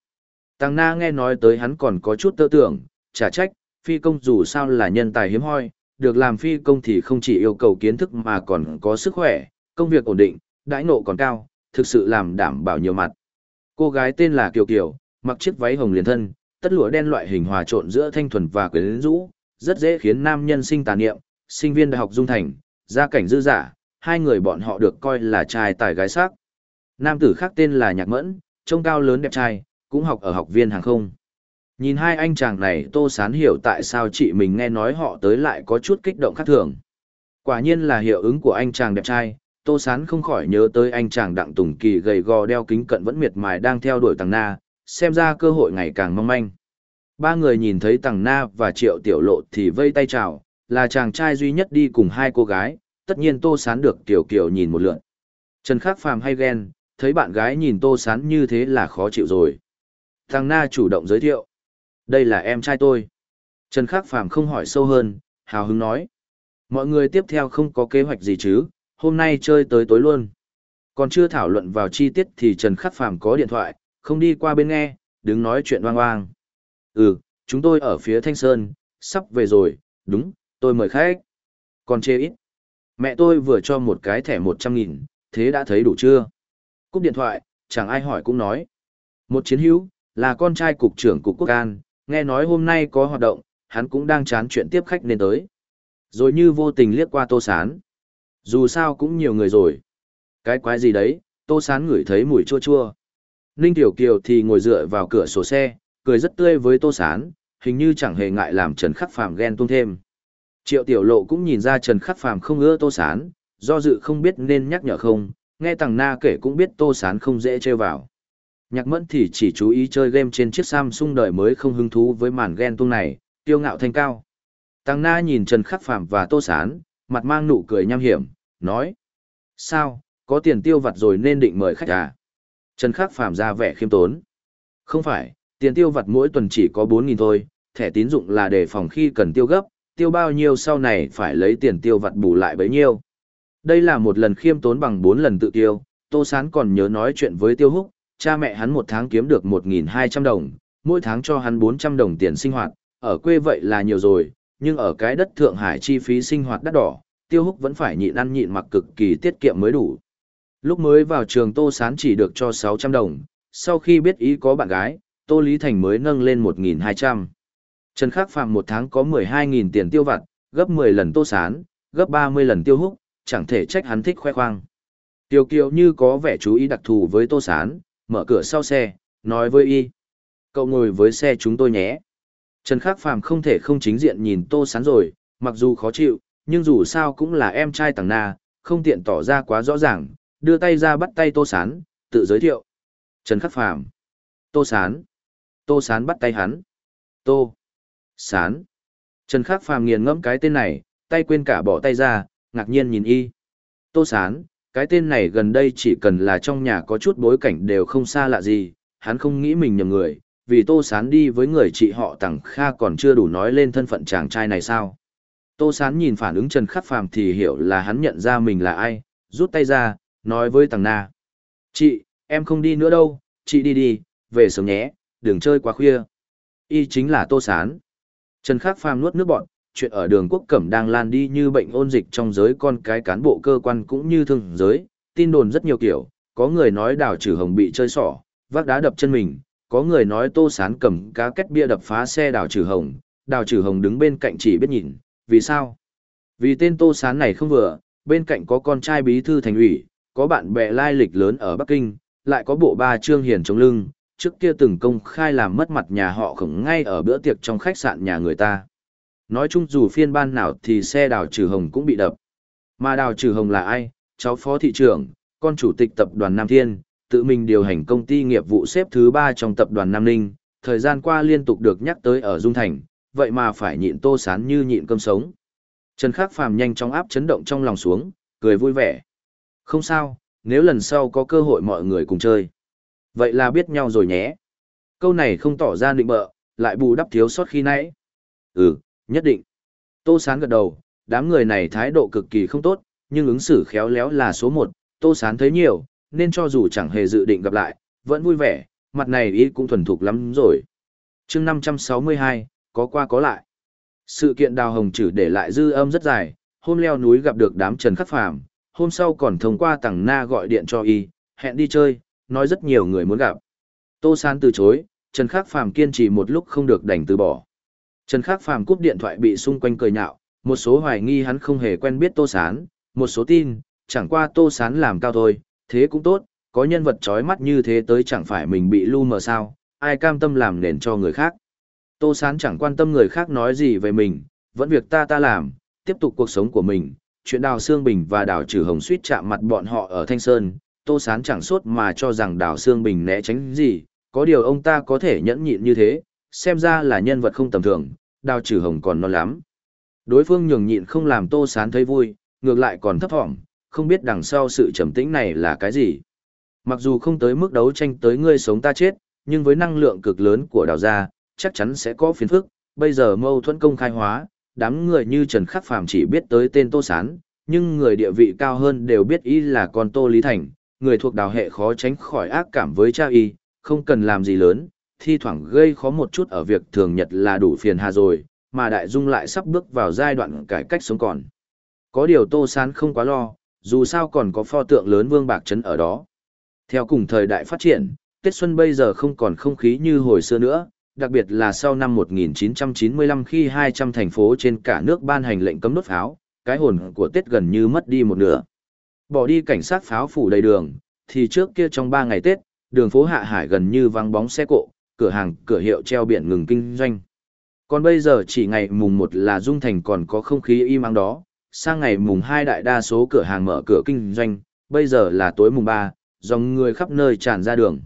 Tăng Na nghe nói tới hắn còn có chút tơ tưởng, trả trách, phi công dù sao là nhân tài hiếm hoi, được làm phi công thì không chỉ yêu cầu kiến thức mà còn có sức khỏe, công việc ổn định, đãi nộ còn cao, thực sự làm đảm bảo nhiều mặt. Cô gái tên là Kiều Kiều, mặc chiếc váy hồng liền thân, tất lụa đen loại hình hòa trộn giữa thanh thuần và quyến rũ, rất dễ khiến nam nhân sinh tà niệm, sinh viên đại học Dung Thành, gia cảnh dư giả, hai người bọn họ được coi là trai tài gái sắc. Nam tử khác tên là Nhạc Mẫn, trông cao lớn đẹp trai, cũng học ở học viên hàng không. Nhìn hai anh chàng này Tô Sán hiểu tại sao chị mình nghe nói họ tới lại có chút kích động khác thường. Quả nhiên là hiệu ứng của anh chàng đẹp trai, Tô Sán không khỏi nhớ tới anh chàng Đặng Tùng Kỳ gầy gò đeo kính cận vẫn miệt mài đang theo đuổi Tằng Na, xem ra cơ hội ngày càng mong manh. Ba người nhìn thấy Tằng Na và Triệu Tiểu Lộ thì vây tay chào, là chàng trai duy nhất đi cùng hai cô gái, tất nhiên Tô Sán được Tiểu Kiều nhìn một lượt Trần Khắc Phàm hay ghen, thấy bạn gái nhìn Tô Sán như thế là khó chịu rồi. Tằng Na chủ động giới thiệu. Đây là em trai tôi. Trần Khắc Phàm không hỏi sâu hơn, hào hứng nói. Mọi người tiếp theo không có kế hoạch gì chứ, hôm nay chơi tới tối luôn. Còn chưa thảo luận vào chi tiết thì Trần Khắc Phàm có điện thoại, không đi qua bên nghe, đứng nói chuyện oang oang. Ừ, chúng tôi ở phía Thanh Sơn, sắp về rồi, đúng, tôi mời khách. Còn chê ít. Mẹ tôi vừa cho một cái thẻ một trăm nghìn, thế đã thấy đủ chưa? Cúp điện thoại, chẳng ai hỏi cũng nói. Một chiến hữu, là con trai cục trưởng cục quốc an, nghe nói hôm nay có hoạt động, hắn cũng đang chán chuyện tiếp khách nên tới. Rồi như vô tình liếc qua tô sán. Dù sao cũng nhiều người rồi. Cái quái gì đấy, tô sán ngửi thấy mùi chua chua. Ninh Tiểu Kiều thì ngồi dựa vào cửa sổ xe, cười rất tươi với tô sán, hình như chẳng hề ngại làm Trần Khắc Phàm ghen tuông thêm. Triệu Tiểu Lộ cũng nhìn ra Trần Khắc Phàm không ưa Tô Sán, do dự không biết nên nhắc nhở không, nghe Tằng Na kể cũng biết Tô Sán không dễ chơi vào. Nhạc Mẫn thì chỉ chú ý chơi game trên chiếc Samsung đời mới không hứng thú với màn ghen tuông này, tiêu ngạo thanh cao. Tằng Na nhìn Trần Khắc Phàm và Tô Sán, mặt mang nụ cười nham hiểm, nói: "Sao, có tiền tiêu vặt rồi nên định mời khách à?" Trần Khắc Phàm ra vẻ khiêm tốn. "Không phải, tiền tiêu vặt mỗi tuần chỉ có 4000 thôi, thẻ tín dụng là để phòng khi cần tiêu gấp, tiêu bao nhiêu sau này phải lấy tiền tiêu vặt bù lại bấy nhiêu. Đây là một lần khiêm tốn bằng 4 lần tự tiêu, Tô Sán còn nhớ nói chuyện với Tiêu Húc, cha mẹ hắn một tháng kiếm được 1.200 đồng, mỗi tháng cho hắn 400 đồng tiền sinh hoạt, ở quê vậy là nhiều rồi, nhưng ở cái đất Thượng Hải chi phí sinh hoạt đắt đỏ, Tiêu Húc vẫn phải nhịn ăn nhịn mặc cực kỳ tiết kiệm mới đủ. Lúc mới vào trường Tô Sán chỉ được cho 600 đồng, sau khi biết ý có bạn gái, Tô Lý Thành mới nâng lên 1.200. Trần Khắc Phạm một tháng có 12.000 tiền tiêu vặt, gấp 10 lần Tô Sán, gấp 30 lần Tiêu Húc, chẳng thể trách hắn thích khoe khoang. Tiêu Kiều như có vẻ chú ý đặc thù với Tô Sán, mở cửa sau xe, nói với y. Cậu ngồi với xe chúng tôi nhé. Trần Khắc Phàm không thể không chính diện nhìn Tô Sán rồi, mặc dù khó chịu, nhưng dù sao cũng là em trai Tằng na, không tiện tỏ ra quá rõ ràng, đưa tay ra bắt tay Tô Sán, tự giới thiệu. Trần Khắc Phàm Tô Sán. Tô Sán bắt tay hắn. Tô. Sán. Trần Khắc Phàm nghiền ngẫm cái tên này, tay quên cả bỏ tay ra, ngạc nhiên nhìn y. Tô Sán, cái tên này gần đây chỉ cần là trong nhà có chút bối cảnh đều không xa lạ gì, hắn không nghĩ mình nhầm người, vì Tô Sán đi với người chị họ Tằng Kha còn chưa đủ nói lên thân phận chàng trai này sao. Tô Sán nhìn phản ứng Trần Khắc Phàm thì hiểu là hắn nhận ra mình là ai, rút tay ra, nói với Tằng Na. Chị, em không đi nữa đâu, chị đi đi, về sớm nhé, đừng chơi quá khuya. Y chính là Tô Sán. Trần Khắc Phàm nuốt nước bọn, chuyện ở đường quốc cẩm đang lan đi như bệnh ôn dịch trong giới con cái cán bộ cơ quan cũng như thương giới, tin đồn rất nhiều kiểu, có người nói đào trừ hồng bị chơi xỏ, vác đá đập chân mình, có người nói tô sán cầm cá kết bia đập phá xe đào trừ hồng, đào trừ hồng đứng bên cạnh chỉ biết nhìn, vì sao? Vì tên tô sán này không vừa, bên cạnh có con trai bí thư thành ủy, có bạn bè lai lịch lớn ở Bắc Kinh, lại có bộ ba trương hiền chống lưng, trước kia từng công khai làm mất mặt nhà họ khổng ngay ở bữa tiệc trong khách sạn nhà người ta. Nói chung dù phiên ban nào thì xe đào trừ hồng cũng bị đập. Mà đào trừ hồng là ai? Cháu phó thị trưởng, con chủ tịch tập đoàn Nam Thiên, tự mình điều hành công ty nghiệp vụ xếp thứ ba trong tập đoàn Nam Ninh, thời gian qua liên tục được nhắc tới ở Dung Thành, vậy mà phải nhịn tô sán như nhịn cơm sống. Trần Khắc Phàm nhanh chóng áp chấn động trong lòng xuống, cười vui vẻ. Không sao, nếu lần sau có cơ hội mọi người cùng chơi. Vậy là biết nhau rồi nhé. Câu này không tỏ ra định bợ, lại bù đắp thiếu sót khi nãy. Ừ, Nhất định. Tô Sán gật đầu, đám người này thái độ cực kỳ không tốt, nhưng ứng xử khéo léo là số một. Tô Sán thấy nhiều, nên cho dù chẳng hề dự định gặp lại, vẫn vui vẻ, mặt này ý cũng thuần thục lắm rồi. chương 562, có qua có lại. Sự kiện đào hồng trừ để lại dư âm rất dài, hôm leo núi gặp được đám trần khắc phàm, hôm sau còn thông qua Tằng na gọi điện cho y, hẹn đi chơi, nói rất nhiều người muốn gặp. Tô Sán từ chối, Trần Khắc Phàm kiên trì một lúc không được đành từ bỏ. Trần Khắc Phàm cúp điện thoại bị xung quanh cười nhạo, một số hoài nghi hắn không hề quen biết Tô Sán, một số tin, chẳng qua Tô Sán làm cao thôi, thế cũng tốt, có nhân vật chói mắt như thế tới chẳng phải mình bị lu mờ sao, ai cam tâm làm nền cho người khác. Tô Sán chẳng quan tâm người khác nói gì về mình, vẫn việc ta ta làm, tiếp tục cuộc sống của mình. Chuyện đào Sương Bình và đào Trừ Hồng suýt chạm mặt bọn họ ở Thanh Sơn, Tô Sán chẳng sốt mà cho rằng đào Sương Bình né tránh gì, có điều ông ta có thể nhẫn nhịn như thế, xem ra là nhân vật không tầm thường, đào trừ hồng còn non lắm. Đối phương nhường nhịn không làm tô sán thấy vui, ngược lại còn thấp thỏm, không biết đằng sau sự trầm tĩnh này là cái gì. Mặc dù không tới mức đấu tranh tới ngươi sống ta chết, nhưng với năng lượng cực lớn của đào gia, chắc chắn sẽ có phiền phức, bây giờ mâu thuẫn công khai hóa, đám người như Trần Khắc Phàm chỉ biết tới tên Tô Sán, nhưng người địa vị cao hơn đều biết y là con Tô Lý Thành, người thuộc đào hệ khó tránh khỏi ác cảm với cha y, không cần làm gì lớn, thi thoảng gây khó một chút ở việc thường nhật là đủ phiền hà rồi, mà đại dung lại sắp bước vào giai đoạn cải cách sống còn. Có điều Tô Sán không quá lo, dù sao còn có pho tượng lớn vương bạc trấn ở đó. Theo cùng thời đại phát triển, Tết Xuân bây giờ không còn không khí như hồi xưa nữa, đặc biệt là sau năm 1995 khi 200 thành phố trên cả nước ban hành lệnh cấm đốt pháo, cái hồn của Tết gần như mất đi một nửa. Bỏ đi cảnh sát pháo phủ đầy đường, thì trước kia trong 3 ngày Tết, đường phố Hạ Hải gần như vắng bóng xe cộ, cửa hàng, cửa hiệu treo biển ngừng kinh doanh. Còn bây giờ chỉ ngày mùng 1 là Dung Thành còn có không khí im ắng đó, sang ngày mùng 2 đại đa số cửa hàng mở cửa kinh doanh, bây giờ là tối mùng 3, dòng người khắp nơi tràn ra đường.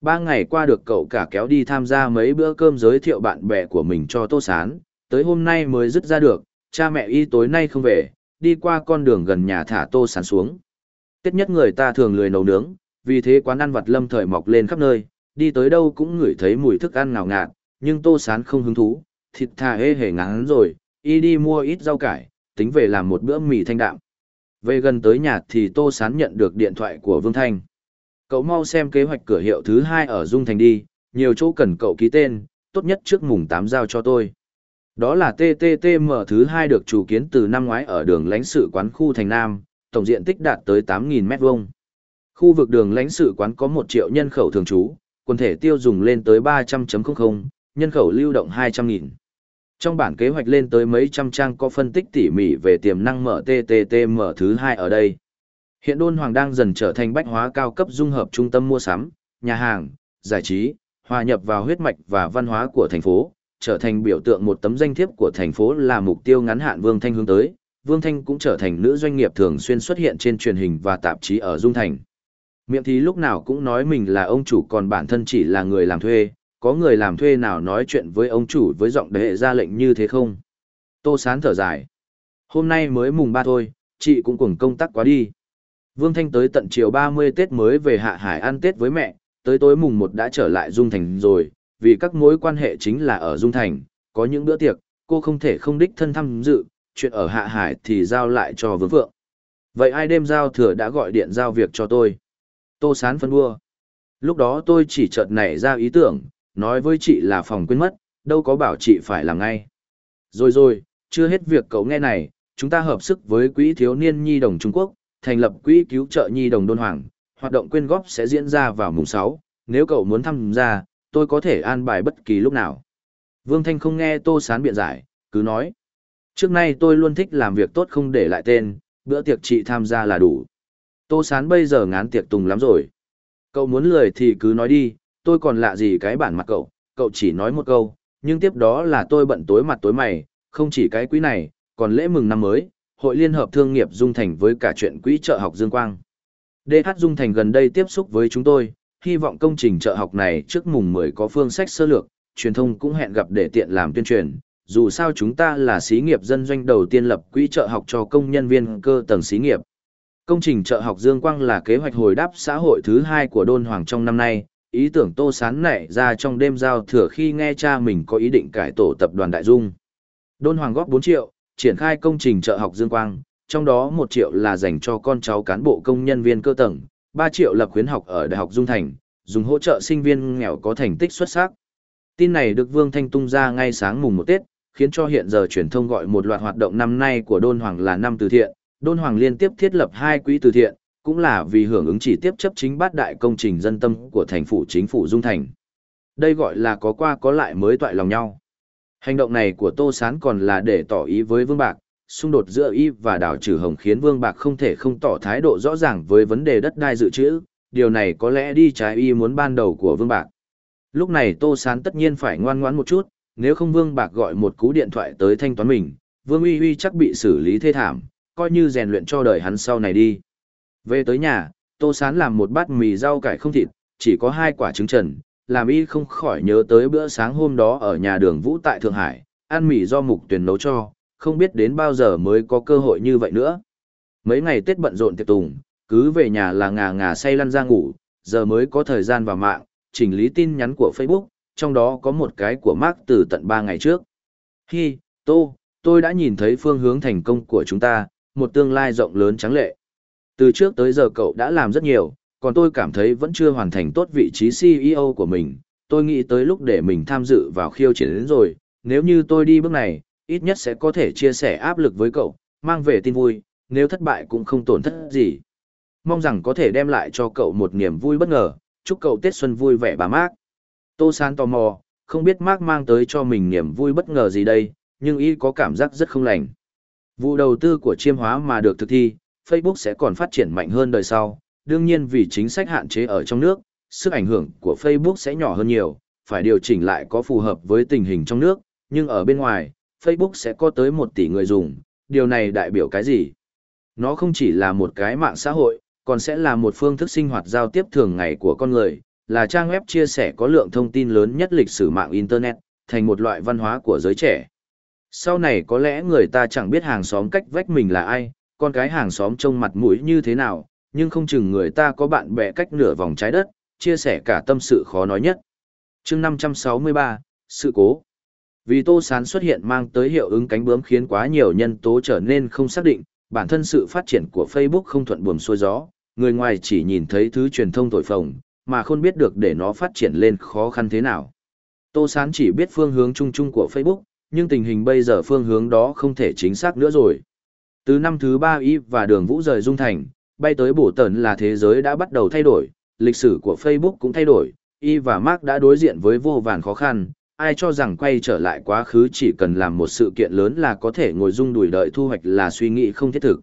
Ba ngày qua được cậu cả kéo đi tham gia mấy bữa cơm giới thiệu bạn bè của mình cho Tô Sán, tới hôm nay mới dứt ra được, cha mẹ y tối nay không về, đi qua con đường gần nhà thả Tô Sán xuống. Tết nhất người ta thường lười nấu nướng, vì thế quán ăn vặt lâm thời mọc lên khắp nơi, đi tới đâu cũng ngửi thấy mùi thức ăn ngào ngạt, nhưng Tô Sán không hứng thú, thịt thà hê hề ngắn rồi, y đi mua ít rau cải, tính về làm một bữa mì thanh đạm. Về gần tới nhà thì Tô Sán nhận được điện thoại của Vương Thanh. Cậu mau xem kế hoạch cửa hiệu thứ hai ở Dung Thành đi, nhiều chỗ cần cậu ký tên, tốt nhất trước mùng 8 giao cho tôi. Đó là TTTM thứ hai được chủ kiến từ năm ngoái ở đường lãnh sự quán khu Thành Nam, tổng diện tích đạt tới 8.000 mét vuông. Khu vực đường lãnh sự quán có 1 triệu nhân khẩu thường trú, quần thể tiêu dùng lên tới 300.00, nhân khẩu lưu động 200.000. Trong bản kế hoạch lên tới mấy trăm trang có phân tích tỉ mỉ về tiềm năng mở TTTM thứ hai ở đây. Hiện Đôn Hoàng đang dần trở thành bách hóa cao cấp dung hợp trung tâm mua sắm, nhà hàng, giải trí, hòa nhập vào huyết mạch và văn hóa của thành phố, trở thành biểu tượng một tấm danh thiếp của thành phố là mục tiêu ngắn hạn Vương Thanh hướng tới. Vương Thanh cũng trở thành nữ doanh nghiệp thường xuyên xuất hiện trên truyền hình và tạp chí ở Dung Thành. Miệng thì lúc nào cũng nói mình là ông chủ còn bản thân chỉ là người làm thuê, có người làm thuê nào nói chuyện với ông chủ với giọng đệ ra lệnh như thế không? Tô Sán thở dài. Hôm nay mới mùng ba thôi, chị cũng cùng công tác quá đi. Vương Thanh tới tận chiều 30 Tết mới về Hạ Hải ăn Tết với mẹ, tới tối mùng 1 đã trở lại Dung Thành rồi, vì các mối quan hệ chính là ở Dung Thành, có những bữa tiệc, cô không thể không đích thân thăm dự, chuyện ở Hạ Hải thì giao lại cho Vương Vượng. Vậy ai đêm giao thừa đã gọi điện giao việc cho tôi? Tô Sán phân vua. Lúc đó tôi chỉ chợt nảy ra ý tưởng, nói với chị là phòng quên mất, đâu có bảo chị phải làm ngay. Rồi rồi, chưa hết việc cậu nghe này, chúng ta hợp sức với Quỹ Thiếu niên Nhi đồng Trung Quốc, thành lập Quỹ Cứu trợ Nhi đồng Đôn Hoàng, hoạt động quyên góp sẽ diễn ra vào mùng 6, nếu cậu muốn tham gia, tôi có thể an bài bất kỳ lúc nào. Vương Thanh không nghe Tô Sán biện giải, cứ nói. Trước nay tôi luôn thích làm việc tốt không để lại tên, bữa tiệc chị tham gia là đủ. Tô Sán bây giờ ngán tiệc tùng lắm rồi. Cậu muốn lười thì cứ nói đi, tôi còn lạ gì cái bản mặt cậu, cậu chỉ nói một câu, nhưng tiếp đó là tôi bận tối mặt tối mày, không chỉ cái quý này, còn lễ mừng năm mới, hội liên hợp thương nghiệp Dung Thành với cả chuyện quỹ trợ học Dương Quang. DH Dung Thành gần đây tiếp xúc với chúng tôi, hy vọng công trình trợ học này trước mùng 10 có phương sách sơ lược, truyền thông cũng hẹn gặp để tiện làm tuyên truyền. Dù sao chúng ta là xí nghiệp dân doanh đầu tiên lập quỹ trợ học cho công nhân viên cơ tầng xí nghiệp. Công trình trợ học Dương Quang là kế hoạch hồi đáp xã hội thứ hai của Đôn Hoàng trong năm nay, ý tưởng tô sán nảy ra trong đêm giao thừa khi nghe cha mình có ý định cải tổ tập đoàn Đại Dung. Đôn Hoàng góp 4 triệu, triển khai công trình trợ học Dương Quang, trong đó 1 triệu là dành cho con cháu cán bộ công nhân viên cơ tầng, 3 triệu lập khuyến học ở Đại học Dung Thành, dùng hỗ trợ sinh viên nghèo có thành tích xuất sắc. Tin này được Vương Thanh tung ra ngay sáng mùng 1 Tết, khiến cho hiện giờ truyền thông gọi một loạt hoạt động năm nay của Đôn Hoàng là năm từ thiện. Đôn Hoàng liên tiếp thiết lập hai quỹ từ thiện, cũng là vì hưởng ứng chỉ tiếp chấp chính bát đại công trình dân tâm của thành phủ chính phủ Dung Thành. Đây gọi là có qua có lại mới toại lòng nhau. Hành động này của Tô Sán còn là để tỏ ý với Vương Bạc, xung đột giữa y và đảo trừ hồng khiến Vương Bạc không thể không tỏ thái độ rõ ràng với vấn đề đất đai dự trữ, điều này có lẽ đi trái y muốn ban đầu của Vương Bạc. Lúc này Tô Sán tất nhiên phải ngoan ngoãn một chút, nếu không Vương Bạc gọi một cú điện thoại tới thanh toán mình, Vương Uy Uy chắc bị xử lý thê thảm, coi như rèn luyện cho đời hắn sau này đi. Về tới nhà, Tô Sán làm một bát mì rau cải không thịt, chỉ có hai quả trứng trần, làm y không khỏi nhớ tới bữa sáng hôm đó ở nhà đường Vũ tại Thượng Hải, ăn mì do mục tuyển nấu cho, không biết đến bao giờ mới có cơ hội như vậy nữa. Mấy ngày Tết bận rộn tiệc tùng, cứ về nhà là ngà ngà say lăn ra ngủ, giờ mới có thời gian vào mạng, chỉnh lý tin nhắn của Facebook, trong đó có một cái của Mark từ tận 3 ngày trước. Hi, Tô, tôi đã nhìn thấy phương hướng thành công của chúng ta, một tương lai rộng lớn trắng lệ. Từ trước tới giờ cậu đã làm rất nhiều, còn tôi cảm thấy vẫn chưa hoàn thành tốt vị trí CEO của mình. Tôi nghĩ tới lúc để mình tham dự vào khiêu chiến đến rồi, nếu như tôi đi bước này, ít nhất sẽ có thể chia sẻ áp lực với cậu, mang về tin vui, nếu thất bại cũng không tổn thất gì. Mong rằng có thể đem lại cho cậu một niềm vui bất ngờ, chúc cậu Tết Xuân vui vẻ bà Mark. Tô San tò mò, không biết Mark mang tới cho mình niềm vui bất ngờ gì đây, nhưng y có cảm giác rất không lành. Vụ đầu tư của chiêm hóa mà được thực thi, Facebook sẽ còn phát triển mạnh hơn đời sau, đương nhiên vì chính sách hạn chế ở trong nước, sức ảnh hưởng của Facebook sẽ nhỏ hơn nhiều, phải điều chỉnh lại có phù hợp với tình hình trong nước, nhưng ở bên ngoài, Facebook sẽ có tới 1 tỷ người dùng, điều này đại biểu cái gì? Nó không chỉ là một cái mạng xã hội, còn sẽ là một phương thức sinh hoạt giao tiếp thường ngày của con người, là trang web chia sẻ có lượng thông tin lớn nhất lịch sử mạng Internet, thành một loại văn hóa của giới trẻ. Sau này có lẽ người ta chẳng biết hàng xóm cách vách mình là ai, con cái hàng xóm trông mặt mũi như thế nào, nhưng không chừng người ta có bạn bè cách nửa vòng trái đất, chia sẻ cả tâm sự khó nói nhất. chương 563, sự cố. Vì Tô Sán xuất hiện mang tới hiệu ứng cánh bướm khiến quá nhiều nhân tố trở nên không xác định, bản thân sự phát triển của Facebook không thuận buồm xuôi gió, người ngoài chỉ nhìn thấy thứ truyền thông thổi phồng, mà không biết được để nó phát triển lên khó khăn thế nào. Tô Sán chỉ biết phương hướng chung chung của Facebook, nhưng tình hình bây giờ phương hướng đó không thể chính xác nữa rồi. Từ năm thứ ba Y và đường Vũ rời Dung Thành, bay tới bổ tần là thế giới đã bắt đầu thay đổi, lịch sử của Facebook cũng thay đổi, Y và Mark đã đối diện với vô vàn khó khăn, ai cho rằng quay trở lại quá khứ chỉ cần làm một sự kiện lớn là có thể ngồi dung đùi đợi thu hoạch là suy nghĩ không thiết thực.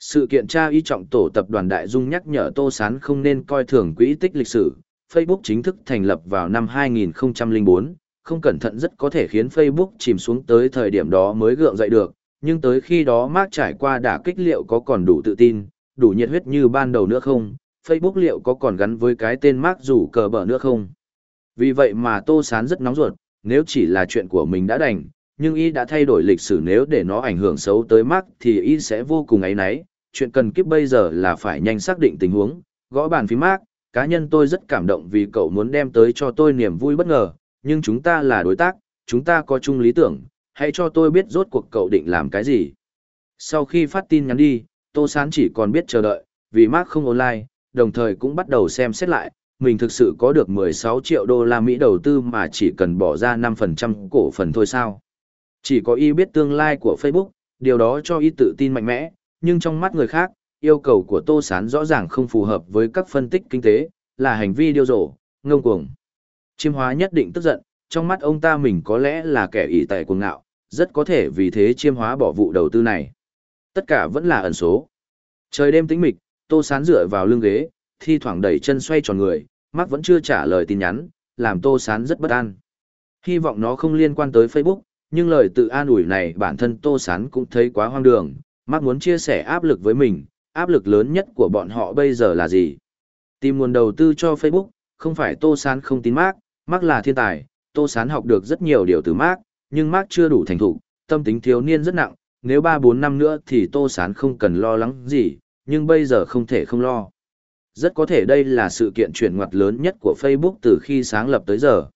Sự kiện tra y trọng tổ tập đoàn Đại Dung nhắc nhở Tô Sán không nên coi thường quỹ tích lịch sử. Facebook chính thức thành lập vào năm 2004, không cẩn thận rất có thể khiến Facebook chìm xuống tới thời điểm đó mới gượng dậy được, nhưng tới khi đó Mark trải qua đả kích liệu có còn đủ tự tin, đủ nhiệt huyết như ban đầu nữa không, Facebook liệu có còn gắn với cái tên Mark rủ cờ bở nữa không. Vì vậy mà Tô Sán rất nóng ruột, nếu chỉ là chuyện của mình đã đành, nhưng y đã thay đổi lịch sử nếu để nó ảnh hưởng xấu tới Mark thì y sẽ vô cùng ấy náy. Chuyện cần kiếp bây giờ là phải nhanh xác định tình huống, gõ bàn phím Mark, cá nhân tôi rất cảm động vì cậu muốn đem tới cho tôi niềm vui bất ngờ, nhưng chúng ta là đối tác, chúng ta có chung lý tưởng, hãy cho tôi biết rốt cuộc cậu định làm cái gì. Sau khi phát tin nhắn đi, Tô Sán chỉ còn biết chờ đợi, vì Mark không online, đồng thời cũng bắt đầu xem xét lại, mình thực sự có được 16 triệu đô la Mỹ đầu tư mà chỉ cần bỏ ra 5% cổ phần thôi sao. Chỉ có y biết tương lai của Facebook, điều đó cho y tự tin mạnh mẽ, nhưng trong mắt người khác, yêu cầu của Tô Sán rõ ràng không phù hợp với các phân tích kinh tế, là hành vi điêu rổ, ngông cuồng. Chiêm hóa nhất định tức giận, trong mắt ông ta mình có lẽ là kẻ ỷ tệ cuồng ngạo, rất có thể vì thế chiêm hóa bỏ vụ đầu tư này. Tất cả vẫn là ẩn số. Trời đêm tĩnh mịch, Tô Sán dựa vào lưng ghế, thi thoảng đẩy chân xoay tròn người, Mark vẫn chưa trả lời tin nhắn, làm Tô Sán rất bất an. Hy vọng nó không liên quan tới Facebook, nhưng lời tự an ủi này bản thân Tô Sán cũng thấy quá hoang đường. Mark muốn chia sẻ áp lực với mình, áp lực lớn nhất của bọn họ bây giờ là gì? Tìm nguồn đầu tư cho Facebook, không phải Tô Sán không tin Mark, Mark là thiên tài, Tô Sán học được rất nhiều điều từ Mark, nhưng Mark chưa đủ thành thục, tâm tính thiếu niên rất nặng, nếu 3-4 năm nữa thì Tô Sán không cần lo lắng gì, nhưng bây giờ không thể không lo. Rất có thể đây là sự kiện chuyển ngoặt lớn nhất của Facebook từ khi sáng lập tới giờ.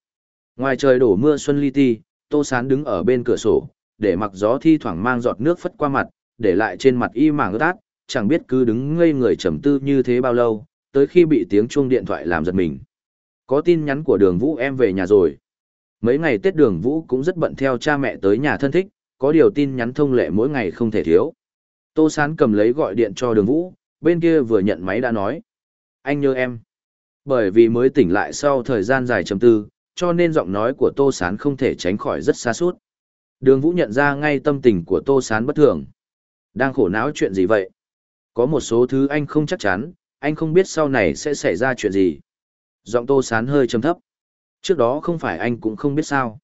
Ngoài trời đổ mưa xuân li ti, Tô Sán đứng ở bên cửa sổ, để mặc gió thi thoảng mang giọt nước phất qua mặt, để lại trên mặt y mảng ướt át, chẳng biết cứ đứng ngây người trầm tư như thế bao lâu, tới khi bị tiếng chuông điện thoại làm giật mình. Có tin nhắn của đường Vũ em về nhà rồi. Mấy ngày Tết đường Vũ cũng rất bận theo cha mẹ tới nhà thân thích, có điều tin nhắn thông lệ mỗi ngày không thể thiếu. Tô Sán cầm lấy gọi điện cho đường Vũ, bên kia vừa nhận máy đã nói anh nhớ em. Bởi vì mới tỉnh lại sau thời gian dài trầm tư, cho nên giọng nói của Tô Sán không thể tránh khỏi rất xa suốt. Đường Vũ nhận ra ngay tâm tình của Tô Sán bất thường. Đang khổ não chuyện gì vậy? Có một số thứ anh không chắc chắn, anh không biết sau này sẽ xảy ra chuyện gì. Giọng Tô Sán hơi trầm thấp. Trước đó không phải anh cũng không biết sao.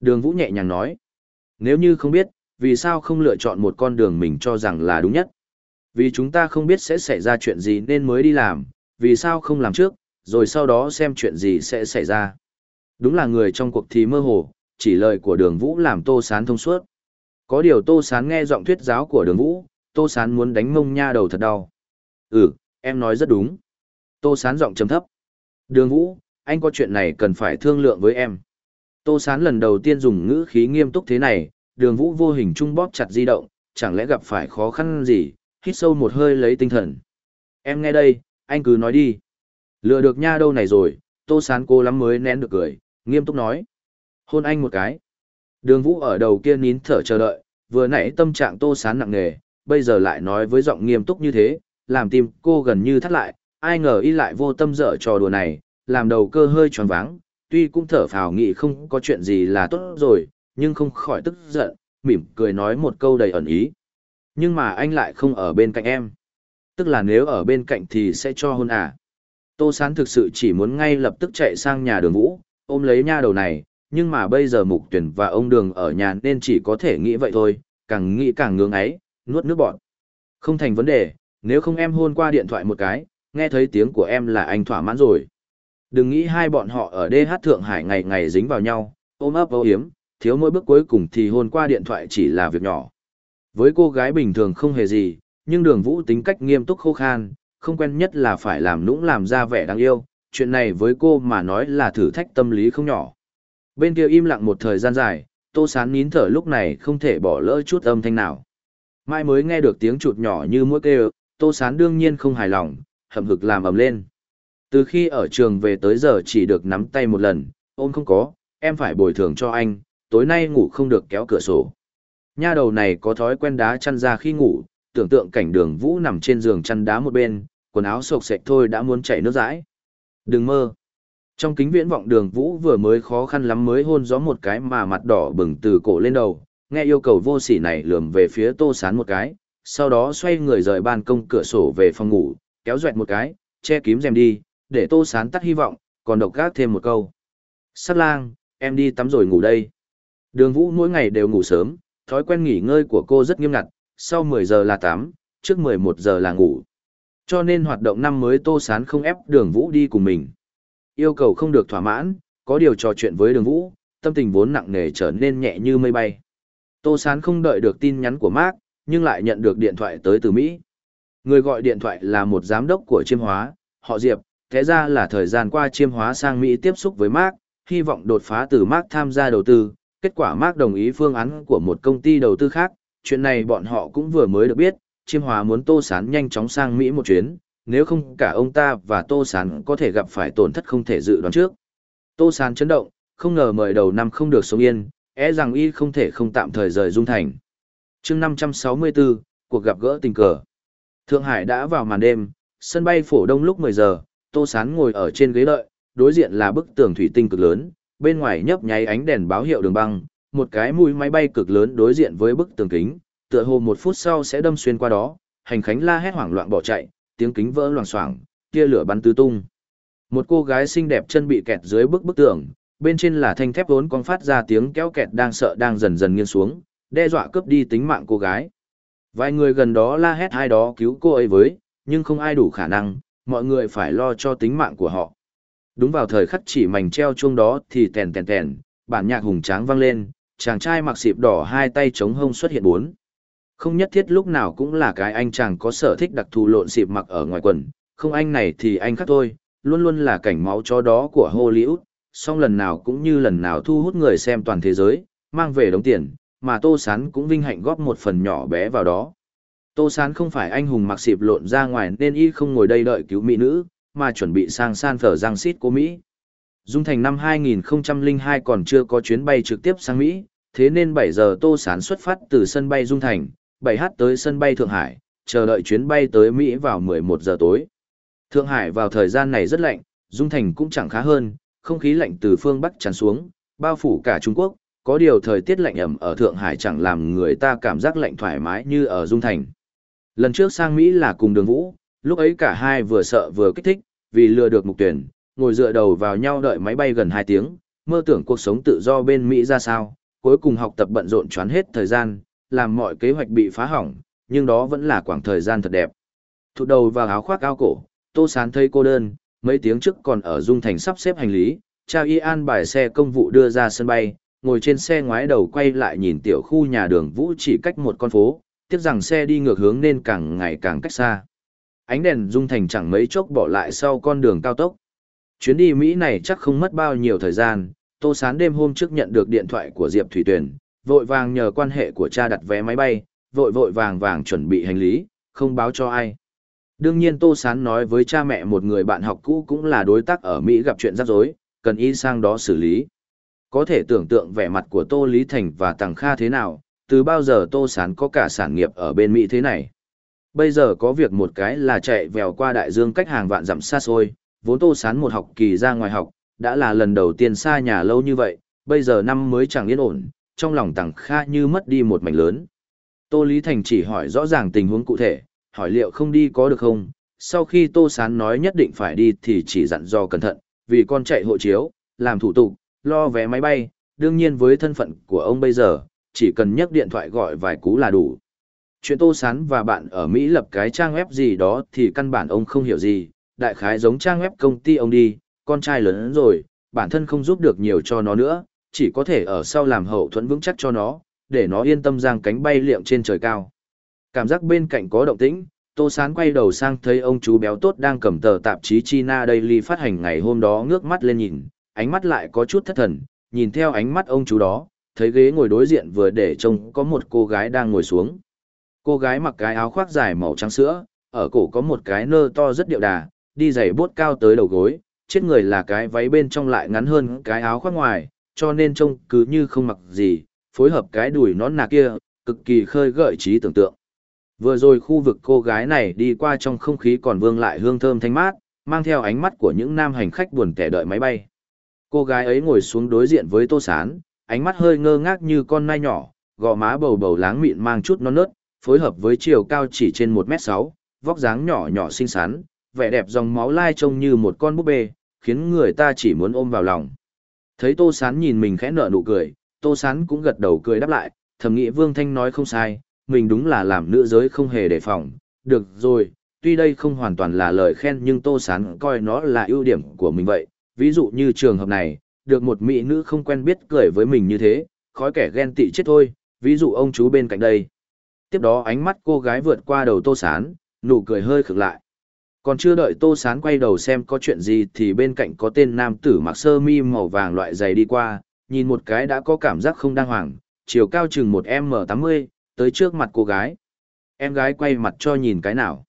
Đường Vũ nhẹ nhàng nói. Nếu như không biết, vì sao không lựa chọn một con đường mình cho rằng là đúng nhất? Vì chúng ta không biết sẽ xảy ra chuyện gì nên mới đi làm, vì sao không làm trước, rồi sau đó xem chuyện gì sẽ xảy ra. Đúng là người trong cuộc thì mơ hồ, chỉ lời của đường vũ làm tô sán thông suốt. Có điều tô sán nghe giọng thuyết giáo của đường vũ, tô sán muốn đánh mông nha đầu thật đau. Ừ, em nói rất đúng. Tô sán giọng trầm thấp. Đường vũ, anh có chuyện này cần phải thương lượng với em. Tô sán lần đầu tiên dùng ngữ khí nghiêm túc thế này, đường vũ vô hình trung bóp chặt di động, chẳng lẽ gặp phải khó khăn gì, hít sâu một hơi lấy tinh thần. Em nghe đây, anh cứ nói đi. Lừa được nha đâu này rồi, tô sán cô lắm mới nén được cười, nghiêm túc nói. Hôn anh một cái. Đường vũ ở đầu kia nín thở chờ đợi, vừa nãy tâm trạng tô sán nặng nề, bây giờ lại nói với giọng nghiêm túc như thế, làm tim cô gần như thắt lại, ai ngờ y lại vô tâm dở trò đùa này, làm đầu cơ hơi tròn váng, tuy cũng thở phào nghĩ không có chuyện gì là tốt rồi, nhưng không khỏi tức giận, mỉm cười nói một câu đầy ẩn ý. Nhưng mà anh lại không ở bên cạnh em tức là nếu ở bên cạnh thì sẽ cho hôn à. Tô Sán thực sự chỉ muốn ngay lập tức chạy sang nhà đường vũ, ôm lấy nha đầu này, nhưng mà bây giờ mục tuyển và ông đường ở nhà nên chỉ có thể nghĩ vậy thôi, càng nghĩ càng ngưỡng ấy, nuốt nước bọt. Không thành vấn đề, nếu không em hôn qua điện thoại một cái, nghe thấy tiếng của em là anh thỏa mãn rồi. Đừng nghĩ hai bọn họ ở DH Thượng Hải ngày ngày dính vào nhau, ôm ấp âu hiếm, thiếu mỗi bước cuối cùng thì hôn qua điện thoại chỉ là việc nhỏ. Với cô gái bình thường không hề gì, nhưng đường vũ tính cách nghiêm túc khô khan, không quen nhất là phải làm nũng làm ra vẻ đáng yêu, chuyện này với cô mà nói là thử thách tâm lý không nhỏ. Bên kia im lặng một thời gian dài, tô sán nín thở lúc này không thể bỏ lỡ chút âm thanh nào. Mai mới nghe được tiếng chuột nhỏ như mũi kêu, tô sán đương nhiên không hài lòng, hậm hực làm ầm lên. Từ khi ở trường về tới giờ chỉ được nắm tay một lần, ôm không có, em phải bồi thường cho anh, tối nay ngủ không được kéo cửa sổ. Nha đầu này có thói quen đá chăn ra khi ngủ, tưởng tượng cảnh đường vũ nằm trên giường chăn đá một bên, quần áo sộc sạch thôi đã muốn chảy nước rãi. Đừng mơ. Trong kính viễn vọng đường vũ vừa mới khó khăn lắm mới hôn gió một cái mà mặt đỏ bừng từ cổ lên đầu, nghe yêu cầu vô sỉ này lườm về phía tô sán một cái, sau đó xoay người rời ban công cửa sổ về phòng ngủ, kéo doẹt một cái, che kín rèm đi, để tô sán tắt hy vọng, còn độc gác thêm một câu. Sát lang, em đi tắm rồi ngủ đây. Đường vũ mỗi ngày đều ngủ sớm, thói quen nghỉ ngơi của cô rất nghiêm ngặt, sau 10 giờ là tắm, trước 11 giờ là ngủ. Cho nên hoạt động năm mới tô sán không ép đường vũ đi cùng mình. Yêu cầu không được thỏa mãn, có điều trò chuyện với đường vũ, tâm tình vốn nặng nề trở nên nhẹ như mây bay. Tô sán không đợi được tin nhắn của Mark, nhưng lại nhận được điện thoại tới từ Mỹ. Người gọi điện thoại là một giám đốc của chiêm hóa, họ Diệp, thế ra là thời gian qua chiêm hóa sang Mỹ tiếp xúc với Mark, hy vọng đột phá từ Mark tham gia đầu tư, kết quả Mark đồng ý phương án của một công ty đầu tư khác, chuyện này bọn họ cũng vừa mới được biết, chiêm hóa muốn Tô Sán nhanh chóng sang Mỹ một chuyến, nếu không cả ông ta và Tô Sán có thể gặp phải tổn thất không thể dự đoán trước. Tô Sán chấn động, không ngờ mời đầu năm không được sống yên, e rằng y không thể không tạm thời rời Dung Thành. chương 564, cuộc gặp gỡ tình cờ. Thượng Hải đã vào màn đêm, sân bay phổ đông lúc 10 giờ, Tô Sán ngồi ở trên ghế đợi, đối diện là bức tường thủy tinh cực lớn, bên ngoài nhấp nháy ánh đèn báo hiệu đường băng, một cái mũi máy bay cực lớn đối diện với bức tường kính, tựa hồ một phút sau sẽ đâm xuyên qua đó, hành khánh la hét hoảng loạn bỏ chạy, tiếng kính vỡ loảng xoảng, tia lửa bắn tứ tung. Một cô gái xinh đẹp chân bị kẹt dưới bức bức tường, bên trên là thanh thép vốn con phát ra tiếng kéo kẹt đang sợ đang dần dần nghiêng xuống, đe dọa cướp đi tính mạng cô gái. Vài người gần đó la hét ai đó cứu cô ấy với, nhưng không ai đủ khả năng, mọi người phải lo cho tính mạng của họ. Đúng vào thời khắc chỉ mảnh treo chuông đó thì tèn tèn tèn, bản nhạc hùng tráng vang lên, chàng trai mặc xịp đỏ hai tay chống hông xuất hiện bốn. Không nhất thiết lúc nào cũng là cái anh chàng có sở thích đặc thù lộn xịp mặc ở ngoài quần, không anh này thì anh khác thôi, luôn luôn là cảnh máu chó đó của Hollywood, song lần nào cũng như lần nào thu hút người xem toàn thế giới, mang về đống tiền, mà Tô Sán cũng vinh hạnh góp một phần nhỏ bé vào đó. Tô Sán không phải anh hùng mặc xịp lộn ra ngoài nên y không ngồi đây đợi cứu mỹ nữ, mà chuẩn bị sang San Phở Giang Sít của Mỹ. Dung Thành năm 2002 còn chưa có chuyến bay trực tiếp sang Mỹ, thế nên 7 giờ Tô Sán xuất phát từ sân bay Dung Thành, 7h tới sân bay Thượng Hải, chờ đợi chuyến bay tới Mỹ vào 11 giờ tối. Thượng Hải vào thời gian này rất lạnh, Dung Thành cũng chẳng khá hơn, không khí lạnh từ phương Bắc tràn xuống, bao phủ cả Trung Quốc, có điều thời tiết lạnh ẩm ở Thượng Hải chẳng làm người ta cảm giác lạnh thoải mái như ở Dung Thành. Lần trước sang Mỹ là cùng đường vũ, lúc ấy cả hai vừa sợ vừa kích thích, vì lừa được mục tuyển, ngồi dựa đầu vào nhau đợi máy bay gần 2 tiếng, mơ tưởng cuộc sống tự do bên Mỹ ra sao, cuối cùng học tập bận rộn choán hết thời gian, làm mọi kế hoạch bị phá hỏng, nhưng đó vẫn là khoảng thời gian thật đẹp. Thụt đầu vào áo khoác áo cổ, Tô Sán thấy cô đơn, mấy tiếng trước còn ở Dung Thành sắp xếp hành lý, cha y an bài xe công vụ đưa ra sân bay, ngồi trên xe ngoái đầu quay lại nhìn tiểu khu nhà đường Vũ chỉ cách một con phố, tiếc rằng xe đi ngược hướng nên càng ngày càng cách xa. Ánh đèn Dung Thành chẳng mấy chốc bỏ lại sau con đường cao tốc. Chuyến đi Mỹ này chắc không mất bao nhiêu thời gian, Tô Sán đêm hôm trước nhận được điện thoại của Diệp Thủy Tuyền, vội vàng nhờ quan hệ của cha đặt vé máy bay, vội vội vàng vàng chuẩn bị hành lý, không báo cho ai. Đương nhiên Tô Sán nói với cha mẹ một người bạn học cũ cũng là đối tác ở Mỹ gặp chuyện rắc rối, cần y sang đó xử lý. Có thể tưởng tượng vẻ mặt của Tô Lý Thành và Tằng Kha thế nào, từ bao giờ Tô Sán có cả sản nghiệp ở bên Mỹ thế này. Bây giờ có việc một cái là chạy vèo qua đại dương cách hàng vạn dặm xa xôi, vốn Tô Sán một học kỳ ra ngoài học, đã là lần đầu tiên xa nhà lâu như vậy, bây giờ năm mới chẳng yên ổn, trong lòng Tằng Kha như mất đi một mảnh lớn. Tô Lý Thành chỉ hỏi rõ ràng tình huống cụ thể, hỏi liệu không đi có được không, sau khi Tô Sán nói nhất định phải đi thì chỉ dặn dò cẩn thận, vì con chạy hộ chiếu, làm thủ tục, lo vé máy bay, đương nhiên với thân phận của ông bây giờ, chỉ cần nhấc điện thoại gọi vài cú là đủ. Chuyện Tô Sán và bạn ở Mỹ lập cái trang web gì đó thì căn bản ông không hiểu gì, đại khái giống trang web công ty ông đi, con trai lớn rồi, bản thân không giúp được nhiều cho nó nữa, chỉ có thể ở sau làm hậu thuẫn vững chắc cho nó, để nó yên tâm giang cánh bay liệm trên trời cao. Cảm giác bên cạnh có động tĩnh, Tô Sán quay đầu sang thấy ông chú béo tốt đang cầm tờ tạp chí China Daily phát hành ngày hôm đó ngước mắt lên nhìn, ánh mắt lại có chút thất thần, nhìn theo ánh mắt ông chú đó, thấy ghế ngồi đối diện vừa để trông có một cô gái đang ngồi xuống. Cô gái mặc cái áo khoác dài màu trắng sữa, ở cổ có một cái nơ to rất điệu đà, đi giày bốt cao tới đầu gối, trên người là cái váy bên trong lại ngắn hơn cái áo khoác ngoài, cho nên trông cứ như không mặc gì, phối hợp cái đùi nón nà kia, cực kỳ khơi gợi trí tưởng tượng. Vừa rồi khu vực cô gái này đi qua trong không khí còn vương lại hương thơm thanh mát, mang theo ánh mắt của những nam hành khách buồn tẻ đợi máy bay. Cô gái ấy ngồi xuống đối diện với Tô Sán, ánh mắt hơi ngơ ngác như con nai nhỏ, gò má bầu bầu láng mịn mang chút non nớt, phối hợp với chiều cao chỉ trên 1m6, vóc dáng nhỏ nhỏ xinh xắn, vẻ đẹp dòng máu lai trông như một con búp bê, khiến người ta chỉ muốn ôm vào lòng. Thấy Tô Sán nhìn mình khẽ nở nụ cười, Tô Sán cũng gật đầu cười đáp lại, thầm nghĩ Vương Thanh nói không sai, mình đúng là làm nữ giới không hề đề phòng. Được rồi, tuy đây không hoàn toàn là lời khen nhưng Tô Sán coi nó là ưu điểm của mình vậy. Ví dụ như trường hợp này, được một mỹ nữ không quen biết cười với mình như thế, khói kẻ ghen tị chết thôi, ví dụ ông chú bên cạnh đây. Tiếp đó ánh mắt cô gái vượt qua đầu Tô Sán, nụ cười hơi khực lại. Còn chưa đợi Tô Sán quay đầu xem có chuyện gì thì bên cạnh có tên nam tử mặc sơ mi màu vàng loại giày đi qua, nhìn một cái đã có cảm giác không đàng hoàng, chiều cao chừng một M80, tới trước mặt cô gái. Em gái quay mặt cho nhìn cái nào.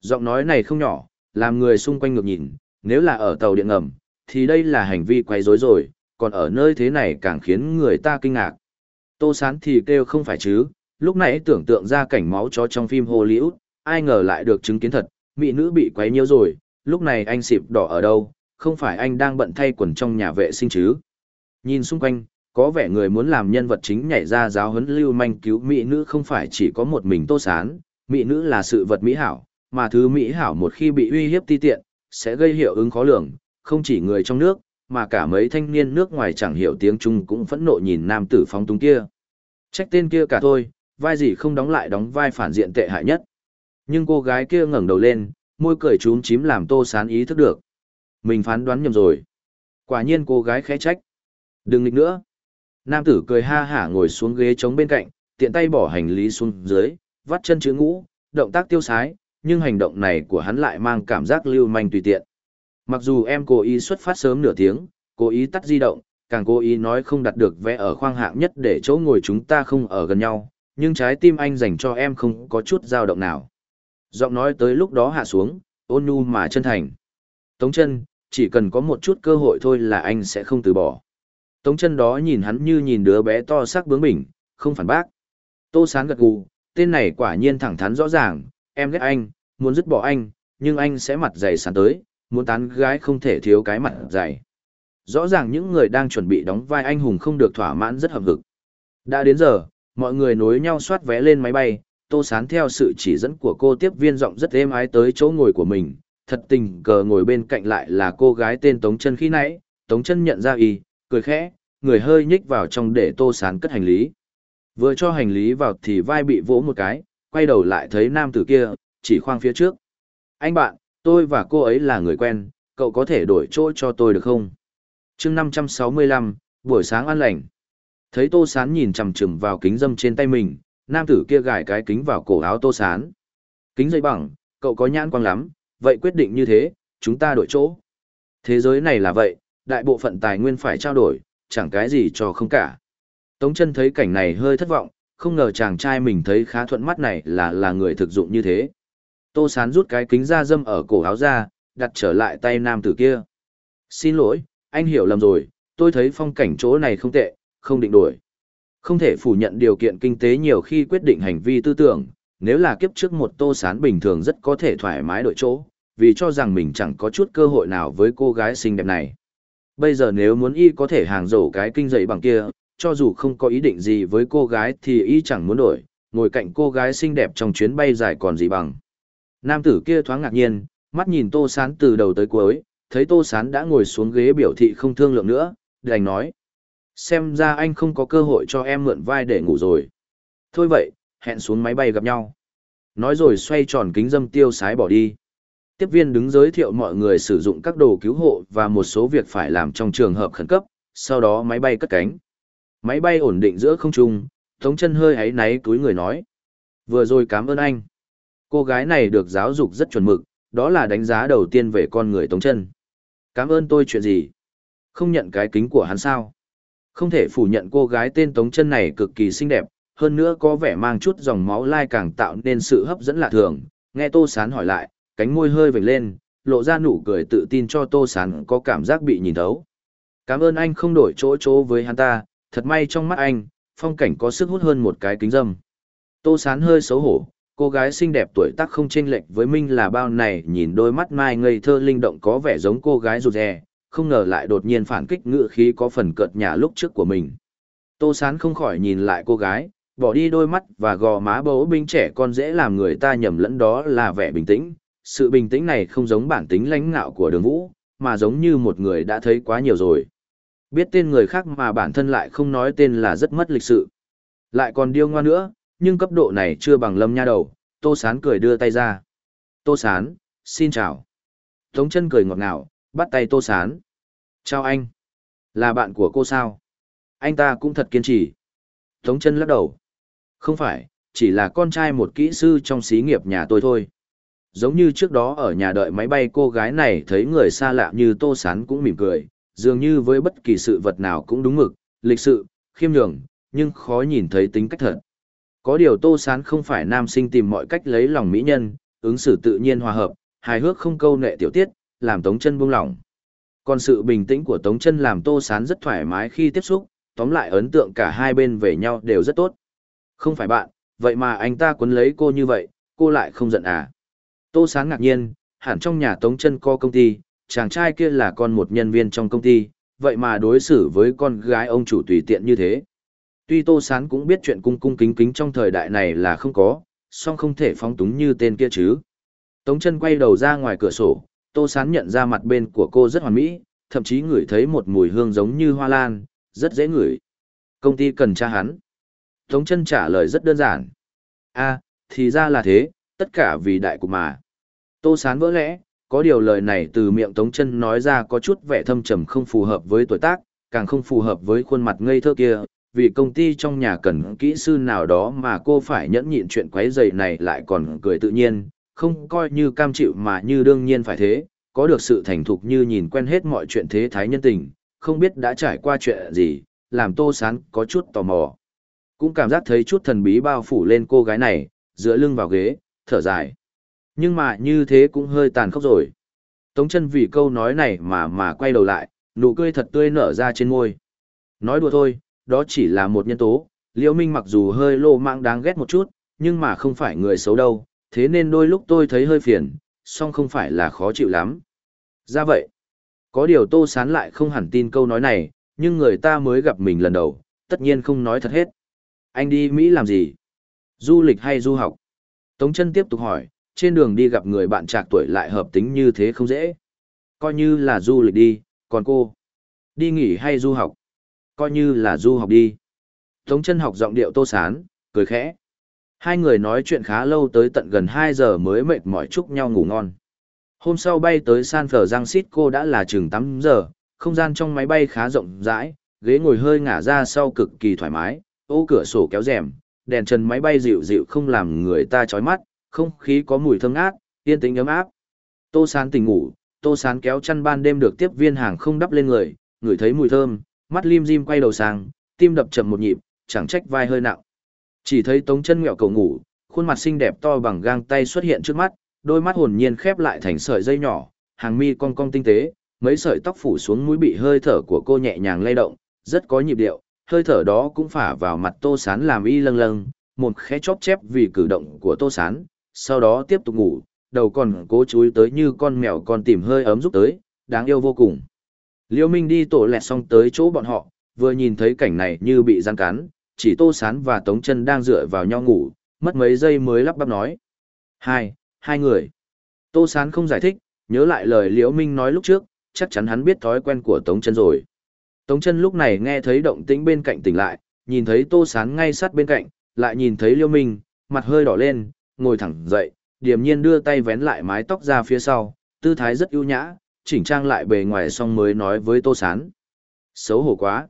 Giọng nói này không nhỏ, làm người xung quanh ngược nhìn, nếu là ở tàu điện ngầm, thì đây là hành vi quay rối rồi, còn ở nơi thế này càng khiến người ta kinh ngạc. Tô Sán thì kêu không phải chứ, lúc nãy tưởng tượng ra cảnh máu chó trong phim Hollywood, ai ngờ lại được chứng kiến thật, mỹ nữ bị quấy nhiễu rồi, lúc này anh xịp đỏ ở đâu, không phải anh đang bận thay quần trong nhà vệ sinh chứ. Nhìn xung quanh, có vẻ người muốn làm nhân vật chính nhảy ra giáo huấn lưu manh cứu mỹ nữ không phải chỉ có một mình tô sán, mỹ nữ là sự vật mỹ hảo, mà thứ mỹ hảo một khi bị uy hiếp ti tiện, sẽ gây hiệu ứng khó lường, không chỉ người trong nước, mà cả mấy thanh niên nước ngoài chẳng hiểu tiếng Trung cũng phẫn nộ nhìn nam tử phóng túng kia. Trách tên kia cả thôi, vai gì không đóng lại đóng vai phản diện tệ hại nhất. Nhưng cô gái kia ngẩng đầu lên, môi cười trúng chím làm tô sán ý thức được. Mình phán đoán nhầm rồi. Quả nhiên cô gái khẽ trách. Đừng nghịch nữa. Nam tử cười ha hả ngồi xuống ghế trống bên cạnh, tiện tay bỏ hành lý xuống dưới, vắt chân chữ ngũ, động tác tiêu sái, nhưng hành động này của hắn lại mang cảm giác lưu manh tùy tiện. Mặc dù em cố ý xuất phát sớm nửa tiếng, cố ý tắt di động, càng cố ý nói không đặt được vé ở khoang hạng nhất để chỗ ngồi chúng ta không ở gần nhau, nhưng trái tim anh dành cho em không có chút dao động nào. Giọng nói tới lúc đó hạ xuống, ôn nhu mà chân thành. Tống chân, chỉ cần có một chút cơ hội thôi là anh sẽ không từ bỏ. Tống chân đó nhìn hắn như nhìn đứa bé to sắc bướng bỉnh, không phản bác. Tô sán gật gù, tên này quả nhiên thẳng thắn rõ ràng, em ghét anh, muốn dứt bỏ anh, nhưng anh sẽ mặt dày sán tới, muốn tán gái không thể thiếu cái mặt dày. Rõ ràng những người đang chuẩn bị đóng vai anh hùng không được thỏa mãn rất hợp hực. Đã đến giờ, mọi người nối nhau soát vé lên máy bay, tô sán theo sự chỉ dẫn của cô tiếp viên giọng rất êm ái tới chỗ ngồi của mình, thật tình cờ ngồi bên cạnh lại là cô gái tên Tống chân khi nãy, Tống chân nhận ra y, cười khẽ, người hơi nhích vào trong để tô sán cất hành lý. Vừa cho hành lý vào thì vai bị vỗ một cái, quay đầu lại thấy nam tử kia, chỉ khoang phía trước. Anh bạn, tôi và cô ấy là người quen, cậu có thể đổi chỗ cho tôi được không? chương 565, buổi sáng ăn lành. Thấy tô sán nhìn chằm chằm vào kính dâm trên tay mình, nam tử kia gài cái kính vào cổ áo tô sán. Kính dây bằng, cậu có nhãn quang lắm, vậy quyết định như thế, chúng ta đổi chỗ. Thế giới này là vậy, đại bộ phận tài nguyên phải trao đổi, chẳng cái gì cho không cả. Tống chân thấy cảnh này hơi thất vọng, không ngờ chàng trai mình thấy khá thuận mắt này là là người thực dụng như thế. Tô sán rút cái kính da dâm ở cổ áo ra, đặt trở lại tay nam tử kia. Xin lỗi, anh hiểu lầm rồi, tôi thấy phong cảnh chỗ này không tệ, không định đổi. Không thể phủ nhận điều kiện kinh tế nhiều khi quyết định hành vi tư tưởng, nếu là kiếp trước một tô sán bình thường rất có thể thoải mái đổi chỗ, vì cho rằng mình chẳng có chút cơ hội nào với cô gái xinh đẹp này. Bây giờ nếu muốn y có thể hàng rổ cái kinh dậy bằng kia, cho dù không có ý định gì với cô gái thì y chẳng muốn đổi, ngồi cạnh cô gái xinh đẹp trong chuyến bay dài còn gì bằng. Nam tử kia thoáng ngạc nhiên, mắt nhìn tô sán từ đầu tới cuối, thấy tô sán đã ngồi xuống ghế biểu thị không thương lượng nữa, đành nói. xem ra anh không có cơ hội cho em mượn vai để ngủ rồi. Thôi vậy, hẹn xuống máy bay gặp nhau. Nói rồi xoay tròn kính dâm tiêu sái bỏ đi. Tiếp viên đứng giới thiệu mọi người sử dụng các đồ cứu hộ và một số việc phải làm trong trường hợp khẩn cấp, sau đó máy bay cất cánh. Máy bay ổn định giữa không trung, Tống chân hơi ấy náy túi người nói. Vừa rồi cảm ơn anh. Cô gái này được giáo dục rất chuẩn mực, đó là đánh giá đầu tiên về con người Tống chân. Cảm ơn tôi chuyện gì? Không nhận cái kính của hắn sao? Không thể phủ nhận cô gái tên Tống chân này cực kỳ xinh đẹp, hơn nữa có vẻ mang chút dòng máu lai càng tạo nên sự hấp dẫn lạ thường. Nghe Tô Sán hỏi lại, cánh môi hơi vểnh lên, lộ ra nụ cười tự tin cho Tô Sán có cảm giác bị nhìn thấu. Cảm ơn anh không đổi chỗ chỗ với hắn ta, thật may trong mắt anh, phong cảnh có sức hút hơn một cái kính dâm. Tô Sán hơi xấu hổ, cô gái xinh đẹp tuổi tác không chênh lệch với Minh là bao này nhìn đôi mắt mai ngây thơ linh động có vẻ giống cô gái rụt rè, không ngờ lại đột nhiên phản kích ngựa khí có phần cợt nhả lúc trước của mình. Tô Sán không khỏi nhìn lại cô gái, bỏ đi đôi mắt và gò má bấu binh trẻ con dễ làm người ta nhầm lẫn đó là vẻ bình tĩnh. Sự bình tĩnh này không giống bản tính lãnh ngạo của đường vũ, mà giống như một người đã thấy quá nhiều rồi. Biết tên người khác mà bản thân lại không nói tên là rất mất lịch sự. Lại còn điêu ngoan nữa, nhưng cấp độ này chưa bằng lâm nha đầu, Tô Sán cười đưa tay ra. Tô Sán, xin chào. Tống chân cười ngọt ngào, bắt tay Tô Sán. Chào anh. Là bạn của cô sao? Anh ta cũng thật kiên trì. Tống chân lắc đầu. Không phải, chỉ là con trai một kỹ sư trong xí nghiệp nhà tôi thôi. Giống như trước đó ở nhà đợi máy bay cô gái này thấy người xa lạ như Tô Sán cũng mỉm cười, dường như với bất kỳ sự vật nào cũng đúng mực, lịch sự, khiêm nhường, nhưng khó nhìn thấy tính cách thật. Có điều Tô Sán không phải nam sinh tìm mọi cách lấy lòng mỹ nhân, ứng xử tự nhiên hòa hợp, hài hước không câu nệ tiểu tiết, làm Tống chân buông lỏng. Còn sự bình tĩnh của Tống chân làm Tô Sán rất thoải mái khi tiếp xúc, tóm lại ấn tượng cả hai bên về nhau đều rất tốt. Không phải bạn, vậy mà anh ta quấn lấy cô như vậy, cô lại không giận à? Tô Sán ngạc nhiên, hẳn trong nhà Tống chân có công ty, chàng trai kia là con một nhân viên trong công ty, vậy mà đối xử với con gái ông chủ tùy tiện như thế. Tuy Tô Sán cũng biết chuyện cung cung kính kính trong thời đại này là không có, song không thể phóng túng như tên kia chứ. Tống chân quay đầu ra ngoài cửa sổ, Tô Sán nhận ra mặt bên của cô rất hoàn mỹ, thậm chí ngửi thấy một mùi hương giống như hoa lan, rất dễ ngửi. Công ty cần tra hắn. Tống chân trả lời rất đơn giản. a thì ra là thế, tất cả vì đại cục mà. Tô Sán vỡ lẽ, có điều lời này từ miệng Tống chân nói ra có chút vẻ thâm trầm không phù hợp với tuổi tác, càng không phù hợp với khuôn mặt ngây thơ kia, vì công ty trong nhà cần kỹ sư nào đó mà cô phải nhẫn nhịn chuyện quấy rầy này lại còn cười tự nhiên, không coi như cam chịu mà như đương nhiên phải thế, có được sự thành thục như nhìn quen hết mọi chuyện thế thái nhân tình, không biết đã trải qua chuyện gì, làm tô sán có chút tò mò. Cũng cảm giác thấy chút thần bí bao phủ lên cô gái này, dựa lưng vào ghế, thở dài. Nhưng mà như thế cũng hơi tàn khốc rồi. Tống chân vì câu nói này mà mà quay đầu lại, nụ cười thật tươi nở ra trên môi. Nói đùa thôi, đó chỉ là một nhân tố, Liễu Minh mặc dù hơi lô mạng đáng ghét một chút, nhưng mà không phải người xấu đâu, thế nên đôi lúc tôi thấy hơi phiền, song không phải là khó chịu lắm. Ra vậy, có điều Tô Sán lại không hẳn tin câu nói này, nhưng người ta mới gặp mình lần đầu, tất nhiên không nói thật hết. Anh đi Mỹ làm gì? Du lịch hay du học? Tống chân tiếp tục hỏi, trên đường đi gặp người bạn trạc tuổi lại hợp tính như thế không dễ. Coi như là du lịch đi, còn cô? Đi nghỉ hay du học? Coi như là du học đi. Tống chân học giọng điệu tô sán, cười khẽ. Hai người nói chuyện khá lâu tới tận gần 2 giờ mới mệt mỏi chúc nhau ngủ ngon. Hôm sau bay tới San Francisco đã là chừng 8 giờ, không gian trong máy bay khá rộng rãi, ghế ngồi hơi ngả ra sau cực kỳ thoải mái, ô cửa sổ kéo rèm, đèn trần máy bay dịu dịu không làm người ta chói mắt, không khí có mùi thơm ngát, yên tĩnh ấm áp. Tô Sán tỉnh ngủ, Tô Sán kéo chăn ban đêm được tiếp viên hàng không đắp lên người, ngửi thấy mùi thơm, mắt lim dim quay đầu sang, tim đập chậm một nhịp, chẳng trách vai hơi nặng. Chỉ thấy tống chân ngẹo cầu ngủ, khuôn mặt xinh đẹp to bằng gang tay xuất hiện trước mắt, đôi mắt hồn nhiên khép lại thành sợi dây nhỏ, hàng mi cong cong tinh tế, mấy sợi tóc phủ xuống mũi bị hơi thở của cô nhẹ nhàng lay động, rất có nhịp điệu, hơi thở đó cũng phả vào mặt Tô Sán làm y lâng lâng, một khẽ chóp chép vì cử động của Tô Sán, sau đó tiếp tục ngủ, đầu còn cố chúi tới như con mèo còn tìm hơi ấm giúp tới, đáng yêu vô cùng. Liêu Minh đi tổ lẹt xong tới chỗ bọn họ, vừa nhìn thấy cảnh này như bị giăng cắn, chỉ Tô Sán và Tống Chân đang dựa vào nhau ngủ, mất mấy giây mới lắp bắp nói. Hai, hai người. Tô Sán không giải thích, nhớ lại lời Liễu Minh nói lúc trước, chắc chắn hắn biết thói quen của Tống Chân rồi. Tống chân lúc này nghe thấy động tĩnh bên cạnh tỉnh lại, nhìn thấy tô sán ngay sát bên cạnh, lại nhìn thấy liêu minh, mặt hơi đỏ lên, ngồi thẳng dậy, điềm nhiên đưa tay vén lại mái tóc ra phía sau, tư thái rất ưu nhã, chỉnh trang lại bề ngoài xong mới nói với tô sán. Xấu hổ quá.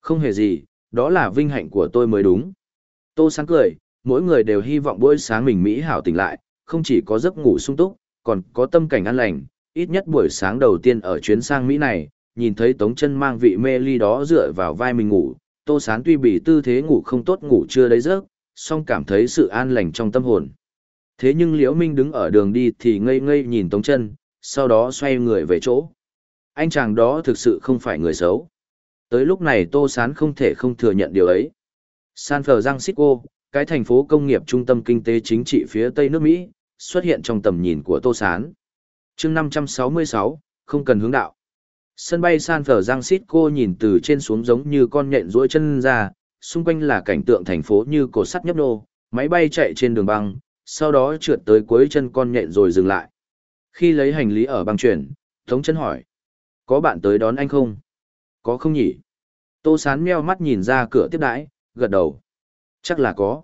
Không hề gì, đó là vinh hạnh của tôi mới đúng. Tô sán cười, mỗi người đều hy vọng buổi sáng mình Mỹ hảo tỉnh lại, không chỉ có giấc ngủ sung túc, còn có tâm cảnh an lành, ít nhất buổi sáng đầu tiên ở chuyến sang Mỹ này, nhìn thấy Tống chân mang vị mê ly đó dựa vào vai mình ngủ, Tô Sán tuy bị tư thế ngủ không tốt ngủ chưa đấy giấc, song cảm thấy sự an lành trong tâm hồn. Thế nhưng Liễu Minh đứng ở đường đi thì ngây ngây nhìn Tống chân, sau đó xoay người về chỗ. Anh chàng đó thực sự không phải người xấu. Tới lúc này Tô Sán không thể không thừa nhận điều ấy. San Francisco, cái thành phố công nghiệp trung tâm kinh tế chính trị phía Tây nước Mỹ, xuất hiện trong tầm nhìn của Tô Sán. chương 566, không cần hướng đạo. Sân bay San Francisco nhìn từ trên xuống giống như con nhện rỗi chân ra, xung quanh là cảnh tượng thành phố như cột sắt nhấp nô, máy bay chạy trên đường băng, sau đó trượt tới cuối chân con nhện rồi dừng lại. Khi lấy hành lý ở băng chuyển, Tống chân hỏi. Có bạn tới đón anh không? Có không nhỉ? Tô Sán meo mắt nhìn ra cửa tiếp đãi, gật đầu. Chắc là có.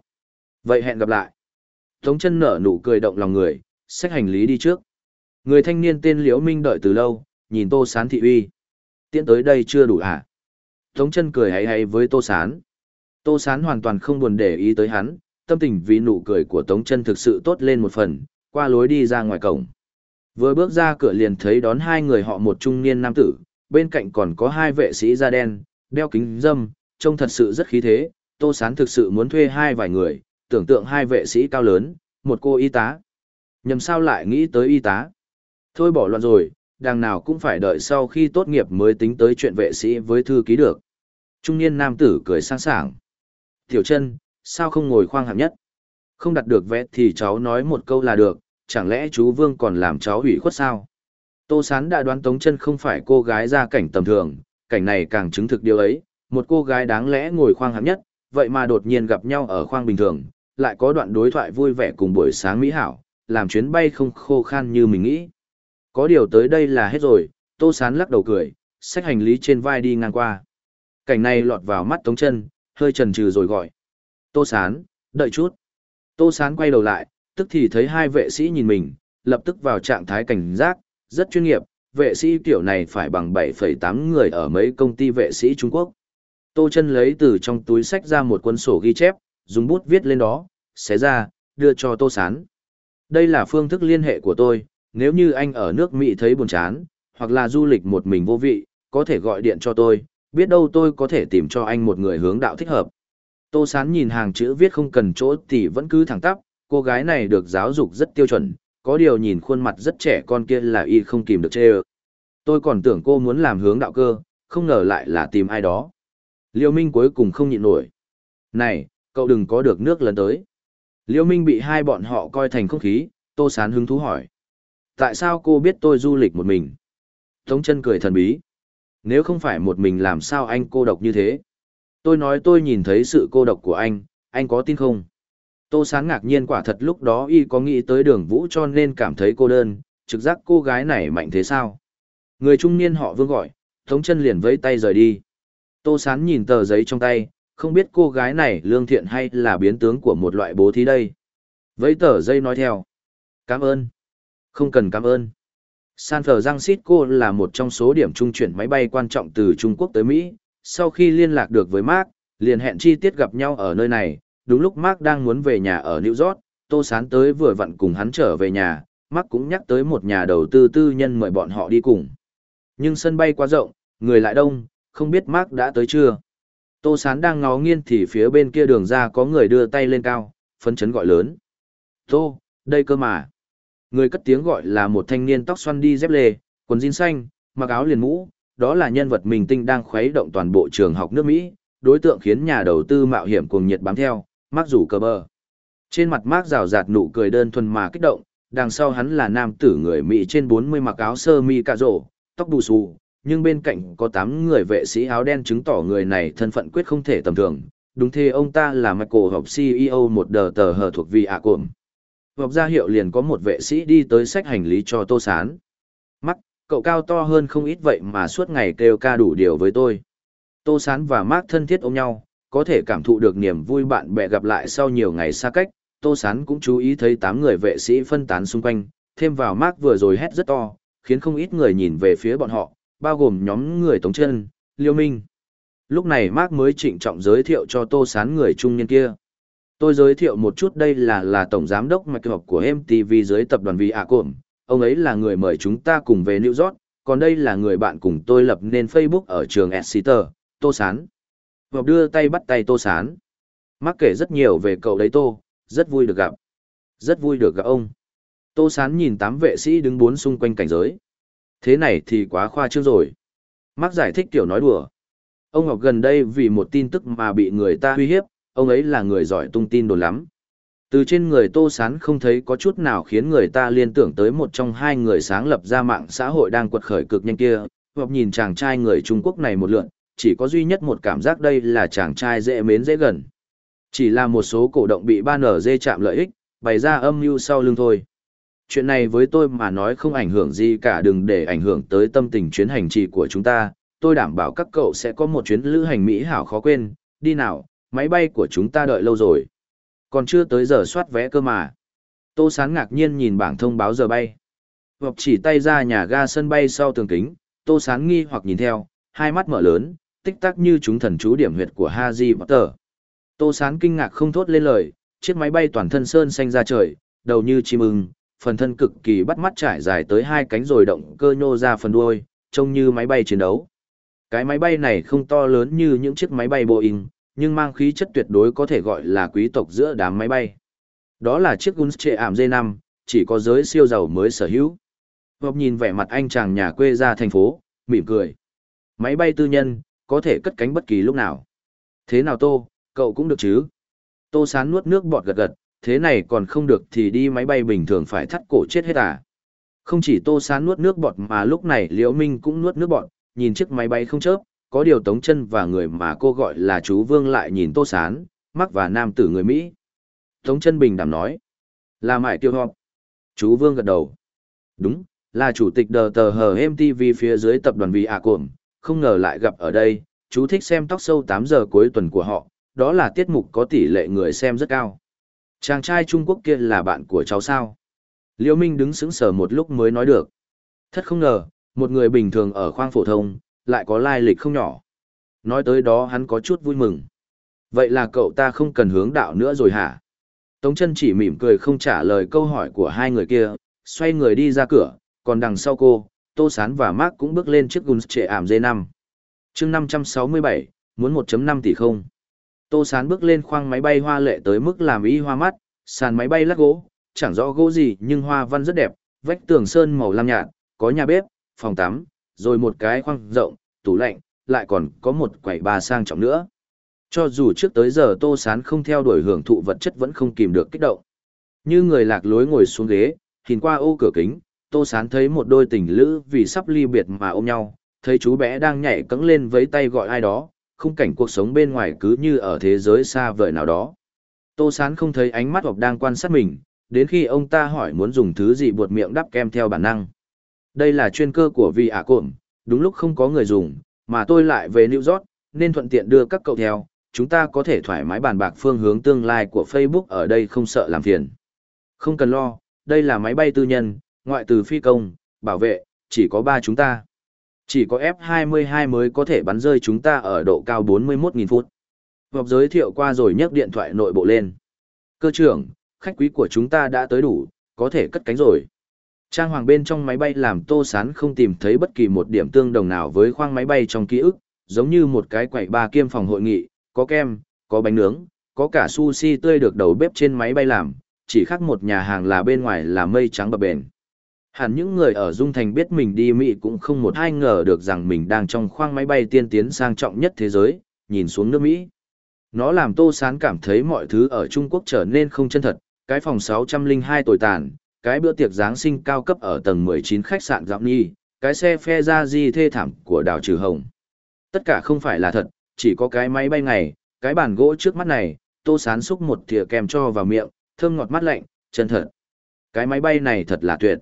Vậy hẹn gặp lại. Tống chân nở nụ cười động lòng người, xách hành lý đi trước. Người thanh niên tên Liễu Minh đợi từ lâu, nhìn Tô Sán thị uy. Tiễn tới đây chưa đủ à? Tống chân cười hay hay với Tô Sán. Tô Sán hoàn toàn không buồn để ý tới hắn, tâm tình vì nụ cười của Tống chân thực sự tốt lên một phần, qua lối đi ra ngoài cổng. Vừa bước ra cửa liền thấy đón hai người họ một trung niên nam tử, bên cạnh còn có hai vệ sĩ da đen, đeo kính dâm, trông thật sự rất khí thế. Tô Sán thực sự muốn thuê hai vài người, tưởng tượng hai vệ sĩ cao lớn, một cô y tá. Nhầm sao lại nghĩ tới y tá? Thôi bỏ loạn rồi, đằng nào cũng phải đợi sau khi tốt nghiệp mới tính tới chuyện vệ sĩ với thư ký được. Trung niên nam tử cười sang sảng. Tiểu chân, sao không ngồi khoang hạng nhất? Không đặt được vé thì cháu nói một câu là được, chẳng lẽ chú Vương còn làm cháu hủy khuất sao? Tô Sán đã đoán Tống chân không phải cô gái ra cảnh tầm thường, cảnh này càng chứng thực điều ấy, một cô gái đáng lẽ ngồi khoang hạng nhất, vậy mà đột nhiên gặp nhau ở khoang bình thường, lại có đoạn đối thoại vui vẻ cùng buổi sáng mỹ hảo, làm chuyến bay không khô khan như mình nghĩ. Có điều tới đây là hết rồi, Tô Sán lắc đầu cười, xách hành lý trên vai đi ngang qua. Cảnh này lọt vào mắt Tống chân, hơi chần chừ rồi gọi. Tô Sán, đợi chút. Tô Sán quay đầu lại, tức thì thấy hai vệ sĩ nhìn mình, lập tức vào trạng thái cảnh giác, rất chuyên nghiệp, vệ sĩ kiểu này phải bằng 7,8 người ở mấy công ty vệ sĩ Trung Quốc. Tô chân lấy từ trong túi sách ra một cuốn sổ ghi chép, dùng bút viết lên đó, xé ra, đưa cho Tô Sán. Đây là phương thức liên hệ của tôi, nếu như anh ở nước Mỹ thấy buồn chán, hoặc là du lịch một mình vô vị, có thể gọi điện cho tôi, biết đâu tôi có thể tìm cho anh một người hướng đạo thích hợp. Tô Sán nhìn hàng chữ viết không cần chỗ thì vẫn cứ thẳng tắp, cô gái này được giáo dục rất tiêu chuẩn, có điều nhìn khuôn mặt rất trẻ con kia là y không kìm được chê ơ. Tôi còn tưởng cô muốn làm hướng đạo cơ, không ngờ lại là tìm ai đó. Liêu Minh cuối cùng không nhịn nổi. Này, cậu đừng có được nước lần tới. Liêu Minh bị hai bọn họ coi thành không khí, Tô Sán hứng thú hỏi. Tại sao cô biết tôi du lịch một mình? Tống chân cười thần bí. Nếu không phải một mình làm sao anh cô độc như thế? Tôi nói tôi nhìn thấy sự cô độc của anh, anh có tin không? Tô Sán ngạc nhiên quả thật lúc đó y có nghĩ tới đường vũ cho nên cảm thấy cô đơn, trực giác cô gái này mạnh thế sao? Người trung niên họ vương gọi, Thống chân liền vẫy tay rời đi. Tô Sán nhìn tờ giấy trong tay, không biết cô gái này lương thiện hay là biến tướng của một loại bố thí đây. Vẫy tờ giấy nói theo. Cảm ơn. Không cần cảm ơn. San Francisco là một trong số điểm trung chuyển máy bay quan trọng từ Trung Quốc tới Mỹ. Sau khi liên lạc được với Mark, liền hẹn chi tiết gặp nhau ở nơi này. Đúng lúc Mark đang muốn về nhà ở New York, Tô Sán tới vừa vặn cùng hắn trở về nhà. Mark cũng nhắc tới một nhà đầu tư tư nhân mời bọn họ đi cùng. Nhưng sân bay quá rộng, người lại đông, không biết Mark đã tới chưa. Tô Sán đang ngó nghiêng thì phía bên kia đường ra có người đưa tay lên cao, phấn chấn gọi lớn. Tô, đây cơ mà. Người cất tiếng gọi là một thanh niên tóc xoăn đi dép lê, quần jean xanh, mặc áo liền mũ, đó là nhân vật mình tinh đang khuấy động toàn bộ trường học nước Mỹ, đối tượng khiến nhà đầu tư mạo hiểm cuồng nhiệt bám theo, Mark rủ cờ bờ. Trên mặt Mark rào rạt nụ cười đơn thuần mà kích động, đằng sau hắn là nam tử người Mỹ trên 40 mặc áo sơ mi cà rổ, tóc bù xù, nhưng bên cạnh có 8 người vệ sĩ áo đen chứng tỏ người này thân phận quyết không thể tầm thường. Đúng thế ông ta là Michael học CEO một đờ tờ hờ thuộc vì ạ cộm. Vọc ra hiệu liền có một vệ sĩ đi tới sách hành lý cho Tô Sán. Mắc, cậu cao to hơn không ít vậy mà suốt ngày kêu ca đủ điều với tôi. Tô Sán và Mark thân thiết ôm nhau, có thể cảm thụ được niềm vui bạn bè gặp lại sau nhiều ngày xa cách. Tô Sán cũng chú ý thấy tám người vệ sĩ phân tán xung quanh, thêm vào Mark vừa rồi hét rất to, khiến không ít người nhìn về phía bọn họ, bao gồm nhóm người Tống Chân, Liêu Minh. Lúc này Mark mới trịnh trọng giới thiệu cho Tô Sán người trung niên kia. Tôi giới thiệu một chút đây là là tổng giám đốc mạch học của MTV dưới tập đoàn Vì A Cổm. Ông ấy là người mời chúng ta cùng về New York, còn đây là người bạn cùng tôi lập nên Facebook ở trường Exeter, Tô Sán hoặc đưa tay bắt tay Tô Sán. Mắc kể rất nhiều về cậu đấy Tô, rất vui được gặp. Rất vui được gặp ông. Tô Sán nhìn tám vệ sĩ đứng bốn xung quanh cảnh giới. Thế này thì quá khoa trương rồi. Mắc giải thích kiểu nói đùa. Ông Ngọc gần đây vì một tin tức mà bị người ta uy hiếp, ông ấy là người giỏi tung tin đồn lắm. Từ trên người Tô Sán không thấy có chút nào khiến người ta liên tưởng tới một trong hai người sáng lập ra mạng xã hội đang quật khởi cực nhanh kia, hoặc nhìn chàng trai người Trung Quốc này một lượn, chỉ có duy nhất một cảm giác đây là chàng trai dễ mến dễ gần. Chỉ là một số cổ động bị ban nở dê chạm lợi ích, bày ra âm mưu sau lưng thôi. Chuyện này với tôi mà nói không ảnh hưởng gì cả đừng để ảnh hưởng tới tâm tình chuyến hành trì của chúng ta, tôi đảm bảo các cậu sẽ có một chuyến lữ hành Mỹ hảo khó quên, đi nào, máy bay của chúng ta đợi lâu rồi. Còn chưa tới giờ soát vé cơ mà. Tô Sán ngạc nhiên nhìn bảng thông báo giờ bay. Hoặc chỉ tay ra nhà ga sân bay sau tường kính, Tô Sán nghi hoặc nhìn theo, hai mắt mở lớn, tích tắc như chúng thần chú điểm huyệt của Haji Potter. Tô Sán kinh ngạc không thốt lên lời, chiếc máy bay toàn thân sơn xanh ra trời, đầu như chim ưng, phần thân cực kỳ bắt mắt trải dài tới hai cánh rồi động cơ nhô ra phần đuôi, trông như máy bay chiến đấu. Cái máy bay này không to lớn như những chiếc máy bay Boeing, nhưng mang khí chất tuyệt đối có thể gọi là quý tộc giữa đám máy bay. Đó là chiếc Gunche ảm D5, chỉ có giới siêu giàu mới sở hữu. Ngọc nhìn vẻ mặt anh chàng nhà quê ra thành phố, mỉm cười. Máy bay tư nhân, có thể cất cánh bất kỳ lúc nào. Thế nào Tô, cậu cũng được chứ? Tô sán nuốt nước bọt gật gật, thế này còn không được thì đi máy bay bình thường phải thắt cổ chết hết à. Không chỉ Tô sán nuốt nước bọt mà lúc này Liễu Minh cũng nuốt nước bọt, nhìn chiếc máy bay không chớp, có điều tống chân và người mà cô gọi là chú Vương lại nhìn Tô Sán, mắc và nam tử người Mỹ. Tống chân bình đảm nói, là mại tiêu họp. Chú Vương gật đầu. Đúng, là chủ tịch đờ tờ hờ MTV phía dưới tập đoàn vì ạ cộm, không ngờ lại gặp ở đây, chú thích xem tóc sâu 8 giờ cuối tuần của họ, đó là tiết mục có tỷ lệ người xem rất cao. Chàng trai Trung Quốc kia là bạn của cháu sao? Liêu Minh đứng sững sờ một lúc mới nói được. Thật không ngờ, một người bình thường ở khoang phổ thông, lại có lai lịch không nhỏ. Nói tới đó hắn có chút vui mừng. Vậy là cậu ta không cần hướng đạo nữa rồi hả? Tống chân chỉ mỉm cười không trả lời câu hỏi của hai người kia, xoay người đi ra cửa, còn đằng sau cô, Tô Sán và Mark cũng bước lên chiếc Guns trệ ảm D5. chương 567, muốn 1.5 tỷ không. Tô Sán bước lên khoang máy bay hoa lệ tới mức làm y hoa mắt, sàn máy bay lát gỗ, chẳng rõ gỗ gì nhưng hoa văn rất đẹp, vách tường sơn màu lam nhạt, có nhà bếp, phòng tắm, rồi một cái khoang rộng, tủ lạnh, lại còn có một quầy bà sang trọng nữa. Cho dù trước tới giờ Tô Sán không theo đuổi hưởng thụ vật chất vẫn không kìm được kích động. Như người lạc lối ngồi xuống ghế, nhìn qua ô cửa kính, Tô Sán thấy một đôi tình lữ vì sắp ly biệt mà ôm nhau, thấy chú bé đang nhảy cẫng lên với tay gọi ai đó, khung cảnh cuộc sống bên ngoài cứ như ở thế giới xa vời nào đó. Tô Sán không thấy ánh mắt hoặc đang quan sát mình, đến khi ông ta hỏi muốn dùng thứ gì buột miệng đắp kem theo bản năng. Đây là chuyên cơ của vị ả cộm, đúng lúc không có người dùng, mà tôi lại về New York, nên thuận tiện đưa các cậu theo, chúng ta có thể thoải mái bàn bạc phương hướng tương lai của Facebook ở đây không sợ làm phiền. Không cần lo, đây là máy bay tư nhân, ngoại từ phi công, bảo vệ, chỉ có ba chúng ta. Chỉ có F-22 mới có thể bắn rơi chúng ta ở độ cao 41.000 phút. Vọc giới thiệu qua rồi nhấc điện thoại nội bộ lên. Cơ trưởng, khách quý của chúng ta đã tới đủ, có thể cất cánh rồi. Trang hoàng bên trong máy bay làm Tô Sán không tìm thấy bất kỳ một điểm tương đồng nào với khoang máy bay trong ký ức, giống như một cái quầy ba kiêm phòng hội nghị, có kem, có bánh nướng, có cả sushi tươi được đầu bếp trên máy bay làm, chỉ khác một nhà hàng là bên ngoài là mây trắng bập bền. Hẳn những người ở Dung Thành biết mình đi Mỹ cũng không một ai ngờ được rằng mình đang trong khoang máy bay tiên tiến sang trọng nhất thế giới, nhìn xuống nước Mỹ. Nó làm Tô Sán cảm thấy mọi thứ ở Trung Quốc trở nên không chân thật, cái phòng 602 tồi tàn, cái bữa tiệc Giáng sinh cao cấp ở tầng 19 khách sạn Giọng Nhi, cái xe phe ra di thê thảm của đào trừ hồng. Tất cả không phải là thật, chỉ có cái máy bay này, cái bàn gỗ trước mắt này, tô sán xúc một thìa kèm cho vào miệng, thơm ngọt mắt lạnh, chân thật. Cái máy bay này thật là tuyệt.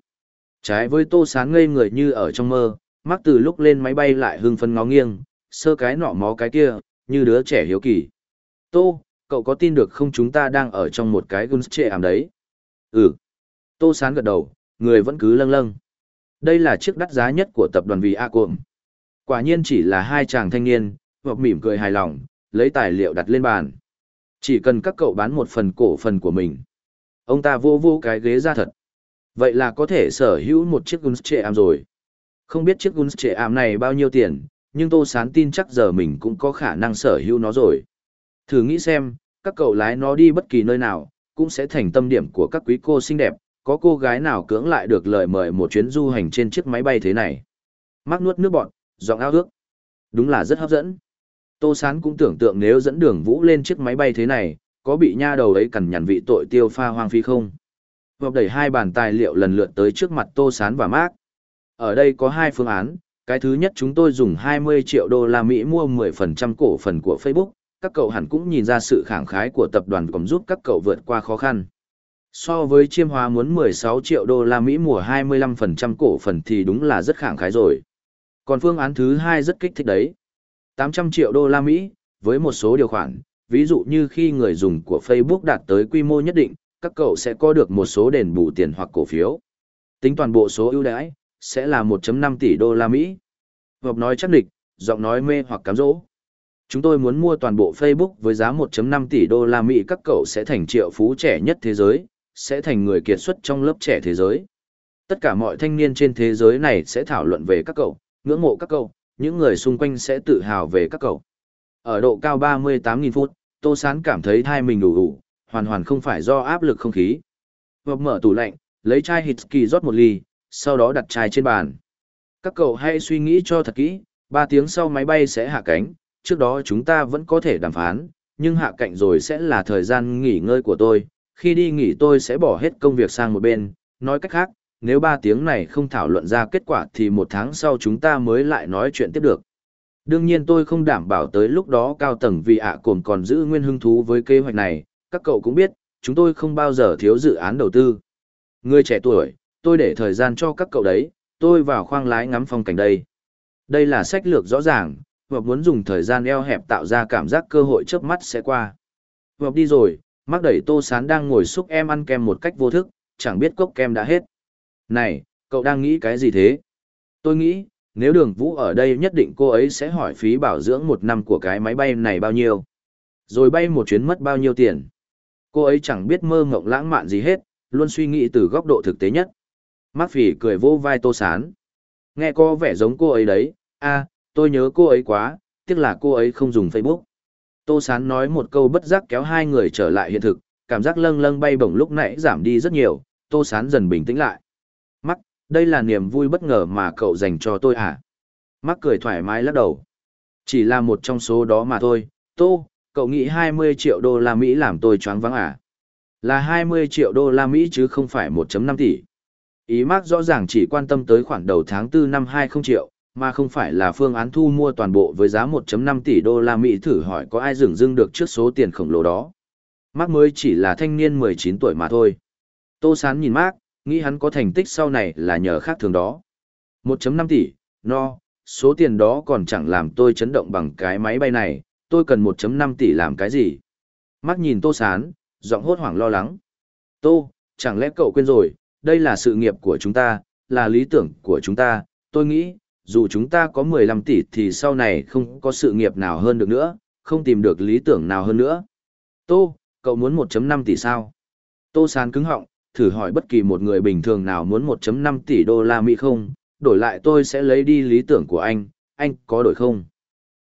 Trái với tô sán ngây người như ở trong mơ, mắc từ lúc lên máy bay lại hưng phấn ngó nghiêng, sơ cái nọ mó cái kia, như đứa trẻ hiếu kỳ. Tô, cậu có tin được không chúng ta đang ở trong một cái gun trệ ảm đấy? Ừ. Tô sán gật đầu, người vẫn cứ lâng lâng. Đây là chiếc đắt giá nhất của tập đoàn vì A Cuộm. Quả nhiên chỉ là hai chàng thanh niên, hoặc mỉm cười hài lòng, lấy tài liệu đặt lên bàn. Chỉ cần các cậu bán một phần cổ phần của mình. Ông ta vô vô cái ghế ra thật. Vậy là có thể sở hữu một chiếc Guns trệ Am rồi. Không biết chiếc Guns trệ Am này bao nhiêu tiền, nhưng Tô Sán tin chắc giờ mình cũng có khả năng sở hữu nó rồi. Thử nghĩ xem, các cậu lái nó đi bất kỳ nơi nào, cũng sẽ thành tâm điểm của các quý cô xinh đẹp, có cô gái nào cưỡng lại được lời mời một chuyến du hành trên chiếc máy bay thế này. Mắc nuốt nước bọn, giọng ao ước. Đúng là rất hấp dẫn. Tô Sán cũng tưởng tượng nếu dẫn đường vũ lên chiếc máy bay thế này, có bị nha đầu ấy cằn nhằn vị tội tiêu pha hoang phí không? Vọc đẩy hai bàn tài liệu lần lượt tới trước mặt Tô Sán và Mark. Ở đây có hai phương án, cái thứ nhất chúng tôi dùng 20 triệu đô la Mỹ mua 10% cổ phần của Facebook, các cậu hẳn cũng nhìn ra sự khẳng khái của tập đoàn còn giúp các cậu vượt qua khó khăn. So với chiêm hóa muốn 16 triệu đô la Mỹ mùa 25% cổ phần thì đúng là rất khẳng khái rồi. Còn phương án thứ hai rất kích thích đấy. 800 triệu đô la Mỹ, với một số điều khoản, ví dụ như khi người dùng của Facebook đạt tới quy mô nhất định, các cậu sẽ có được một số đền bù tiền hoặc cổ phiếu. Tính toàn bộ số ưu đãi, sẽ là 1.5 tỷ đô la Mỹ. Hợp nói chắc địch, giọng nói mê hoặc cám dỗ. Chúng tôi muốn mua toàn bộ Facebook với giá 1.5 tỷ đô la Mỹ các cậu sẽ thành triệu phú trẻ nhất thế giới, sẽ thành người kiệt xuất trong lớp trẻ thế giới. Tất cả mọi thanh niên trên thế giới này sẽ thảo luận về các cậu, ngưỡng mộ các cậu, những người xung quanh sẽ tự hào về các cậu. Ở độ cao 38.000 phút, Tô Sán cảm thấy thai mình đủ đủ, hoàn hoàn không phải do áp lực không khí. Vọc mở tủ lạnh, lấy chai Hitsky rót một ly, sau đó đặt chai trên bàn. Các cậu hãy suy nghĩ cho thật kỹ, 3 tiếng sau máy bay sẽ hạ cánh, trước đó chúng ta vẫn có thể đàm phán, nhưng hạ cạnh rồi sẽ là thời gian nghỉ ngơi của tôi, khi đi nghỉ tôi sẽ bỏ hết công việc sang một bên, nói cách khác, nếu 3 tiếng này không thảo luận ra kết quả thì một tháng sau chúng ta mới lại nói chuyện tiếp được. Đương nhiên tôi không đảm bảo tới lúc đó cao tầng vì ạ cồn còn giữ nguyên hứng thú với kế hoạch này, các cậu cũng biết, chúng tôi không bao giờ thiếu dự án đầu tư. Người trẻ tuổi, tôi để thời gian cho các cậu đấy, tôi vào khoang lái ngắm phong cảnh đây. Đây là sách lược rõ ràng, và muốn dùng thời gian eo hẹp tạo ra cảm giác cơ hội chớp mắt sẽ qua. Vợp đi rồi, mắc đẩy tô sán đang ngồi xúc em ăn kem một cách vô thức, chẳng biết cốc kem đã hết. Này, cậu đang nghĩ cái gì thế? Tôi nghĩ, nếu đường vũ ở đây nhất định cô ấy sẽ hỏi phí bảo dưỡng một năm của cái máy bay này bao nhiêu. Rồi bay một chuyến mất bao nhiêu tiền. Cô ấy chẳng biết mơ ngộng lãng mạn gì hết, luôn suy nghĩ từ góc độ thực tế nhất. Mắc phỉ cười vô vai tô sán. Nghe có vẻ giống cô ấy đấy, a tôi nhớ cô ấy quá, tiếc là cô ấy không dùng Facebook. Tô Sán nói một câu bất giác kéo hai người trở lại hiện thực, cảm giác lâng lâng bay bổng lúc nãy giảm đi rất nhiều, Tô Sán dần bình tĩnh lại. Mắc, đây là niềm vui bất ngờ mà cậu dành cho tôi à? Mắc cười thoải mái lắc đầu. Chỉ là một trong số đó mà thôi, Tô, cậu nghĩ 20 triệu đô la Mỹ làm tôi choáng vắng à? Là 20 triệu đô la Mỹ chứ không phải 1.5 tỷ. Ý Mark rõ ràng chỉ quan tâm tới khoản đầu tháng 4 năm 20 triệu, mà không phải là phương án thu mua toàn bộ với giá 1.5 tỷ đô la Mỹ thử hỏi có ai dừng dưng được trước số tiền khổng lồ đó. Mark mới chỉ là thanh niên 19 tuổi mà thôi. Tô Sán nhìn Mark, nghĩ hắn có thành tích sau này là nhờ khác thường đó. 1.5 tỷ, no, số tiền đó còn chẳng làm tôi chấn động bằng cái máy bay này, tôi cần 1.5 tỷ làm cái gì? mắt nhìn Tô Sán, giọng hốt hoảng lo lắng. Tô, chẳng lẽ cậu quên rồi, đây là sự nghiệp của chúng ta, là lý tưởng của chúng ta, tôi nghĩ, dù chúng ta có 15 tỷ thì sau này không có sự nghiệp nào hơn được nữa, không tìm được lý tưởng nào hơn nữa. Tô, cậu muốn 1.5 tỷ sao? Tô sán cứng họng, thử hỏi bất kỳ một người bình thường nào muốn 1.5 tỷ đô la Mỹ không, đổi lại tôi sẽ lấy đi lý tưởng của anh, anh có đổi không?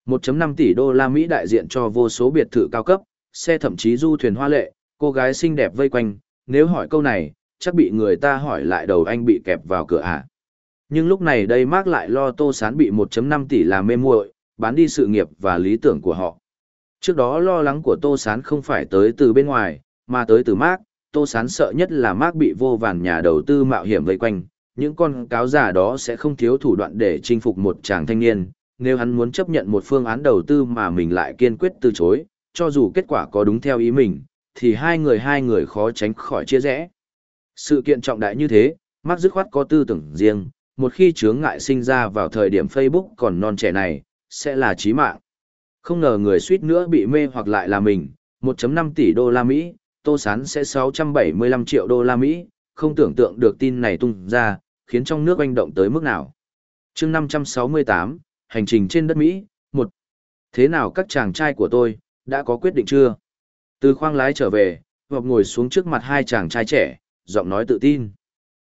1.5 tỷ đô la Mỹ đại diện cho vô số biệt thự cao cấp, xe thậm chí du thuyền hoa lệ, cô gái xinh đẹp vây quanh, nếu hỏi câu này, chắc bị người ta hỏi lại đầu anh bị kẹp vào cửa à. Nhưng lúc này đây Mark lại lo Tô Sán bị 1.5 tỷ làm mê muội, bán đi sự nghiệp và lý tưởng của họ. Trước đó lo lắng của Tô Sán không phải tới từ bên ngoài, mà tới từ Mark, Tô Sán sợ nhất là Mark bị vô vàn nhà đầu tư mạo hiểm vây quanh, những con cáo giả đó sẽ không thiếu thủ đoạn để chinh phục một chàng thanh niên, nếu hắn muốn chấp nhận một phương án đầu tư mà mình lại kiên quyết từ chối, cho dù kết quả có đúng theo ý mình, thì hai người hai người khó tránh khỏi chia rẽ. Sự kiện trọng đại như thế, Mark dứt khoát có tư tưởng riêng, một khi chướng ngại sinh ra vào thời điểm Facebook còn non trẻ này, sẽ là chí mạng. Không ngờ người suýt nữa bị mê hoặc lại là mình, 1.5 tỷ đô la Mỹ, Tô Sán sẽ 675 triệu đô la Mỹ, không tưởng tượng được tin này tung ra, khiến trong nước oanh động tới mức nào. chương 568, hành trình trên đất Mỹ, một Thế nào các chàng trai của tôi, đã có quyết định chưa? Từ khoang lái trở về, hoặc ngồi xuống trước mặt hai chàng trai trẻ, giọng nói tự tin.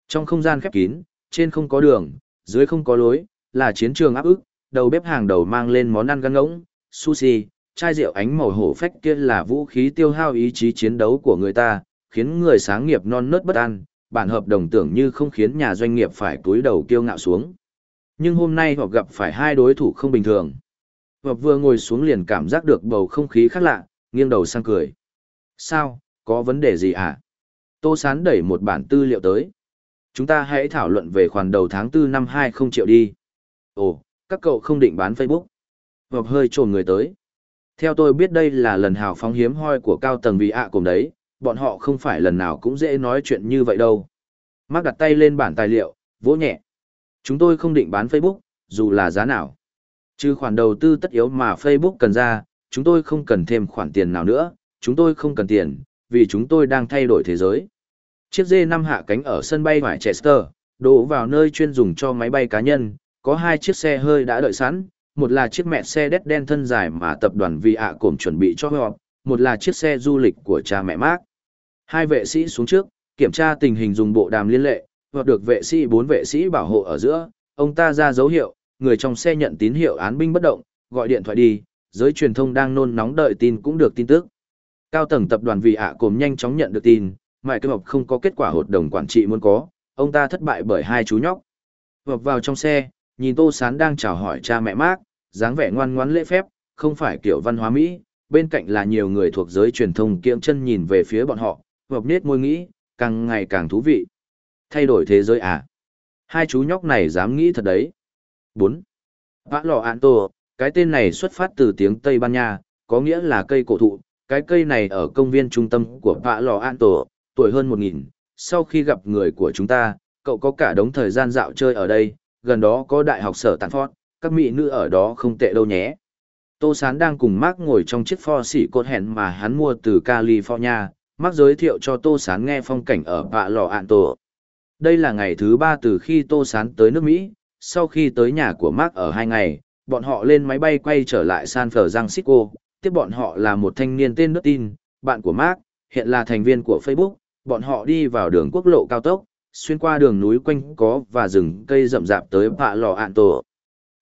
Trong không gian khép kín, trên không có đường, dưới không có lối, là chiến trường áp ức, đầu bếp hàng đầu mang lên món ăn gan ngỗng, sushi, chai rượu ánh màu hổ phách kia là vũ khí tiêu hao ý chí chiến đấu của người ta, khiến người sáng nghiệp non nớt bất an, bản hợp đồng tưởng như không khiến nhà doanh nghiệp phải túi đầu kiêu ngạo xuống. Nhưng hôm nay họ gặp phải hai đối thủ không bình thường. Họ vừa ngồi xuống liền cảm giác được bầu không khí khác lạ, nghiêng đầu sang cười. Sao, có vấn đề gì à? Tô Sán đẩy một bản tư liệu tới. Chúng ta hãy thảo luận về khoản đầu tháng 4 năm 20 triệu đi. Ồ, các cậu không định bán Facebook. Vọc hơi trồn người tới. Theo tôi biết đây là lần hào phóng hiếm hoi của cao tầng vì ạ à cùng đấy, bọn họ không phải lần nào cũng dễ nói chuyện như vậy đâu. Mark đặt tay lên bản tài liệu, vỗ nhẹ. Chúng tôi không định bán Facebook, dù là giá nào. Trừ khoản đầu tư tất yếu mà Facebook cần ra, chúng tôi không cần thêm khoản tiền nào nữa, chúng tôi không cần tiền, vì chúng tôi đang thay đổi thế giới. Chiếc D5 hạ cánh ở sân bay ngoài Chester, đổ vào nơi chuyên dùng cho máy bay cá nhân, có hai chiếc xe hơi đã đợi sẵn, một là chiếc mẹ xe đét đen thân dài mà tập đoàn vì ạ cổm chuẩn bị cho họ, một là chiếc xe du lịch của cha mẹ Mark. Hai vệ sĩ xuống trước, kiểm tra tình hình dùng bộ đàm liên lệ, hoặc được vệ sĩ bốn vệ sĩ bảo hộ ở giữa, ông ta ra dấu hiệu, người trong xe nhận tín hiệu án binh bất động, gọi điện thoại đi, giới truyền thông đang nôn nóng đợi tin cũng được tin tức. Cao tầng tập đoàn vì ạ à cồm nhanh chóng nhận được tin, mại cơ hợp không có kết quả hợp đồng quản trị muốn có, ông ta thất bại bởi hai chú nhóc. Vập vào trong xe, nhìn Tô Sán đang chào hỏi cha mẹ Mark, dáng vẻ ngoan ngoãn lễ phép, không phải kiểu văn hóa Mỹ, bên cạnh là nhiều người thuộc giới truyền thông kiêng chân nhìn về phía bọn họ, vập nết môi nghĩ, càng ngày càng thú vị. Thay đổi thế giới à? Hai chú nhóc này dám nghĩ thật đấy. 4. Vã lò ạn tổ, cái tên này xuất phát từ tiếng Tây Ban Nha, có nghĩa là cây cổ thụ, cái cây này ở công viên trung tâm của Vã lò ạn tổ, tuổi hơn 1.000, sau khi gặp người của chúng ta, cậu có cả đống thời gian dạo chơi ở đây, gần đó có đại học sở tàn phót, các mỹ nữ ở đó không tệ đâu nhé. Tô Sán đang cùng Mark ngồi trong chiếc pho xỉ cột hẹn mà hắn mua từ California, Mark giới thiệu cho Tô Sán nghe phong cảnh ở Vạ Lò Ạn Tổ. Đây là ngày thứ ba từ khi Tô Sán tới nước Mỹ, sau khi tới nhà của Mark ở hai ngày, bọn họ lên máy bay quay trở lại San Francisco, tiếp bọn họ là một thanh niên tên nước tin, bạn của Mark, hiện là thành viên của Facebook, bọn họ đi vào đường quốc lộ cao tốc, xuyên qua đường núi quanh có và rừng cây rậm rạp tới Vạ Lò Ạn Tổ.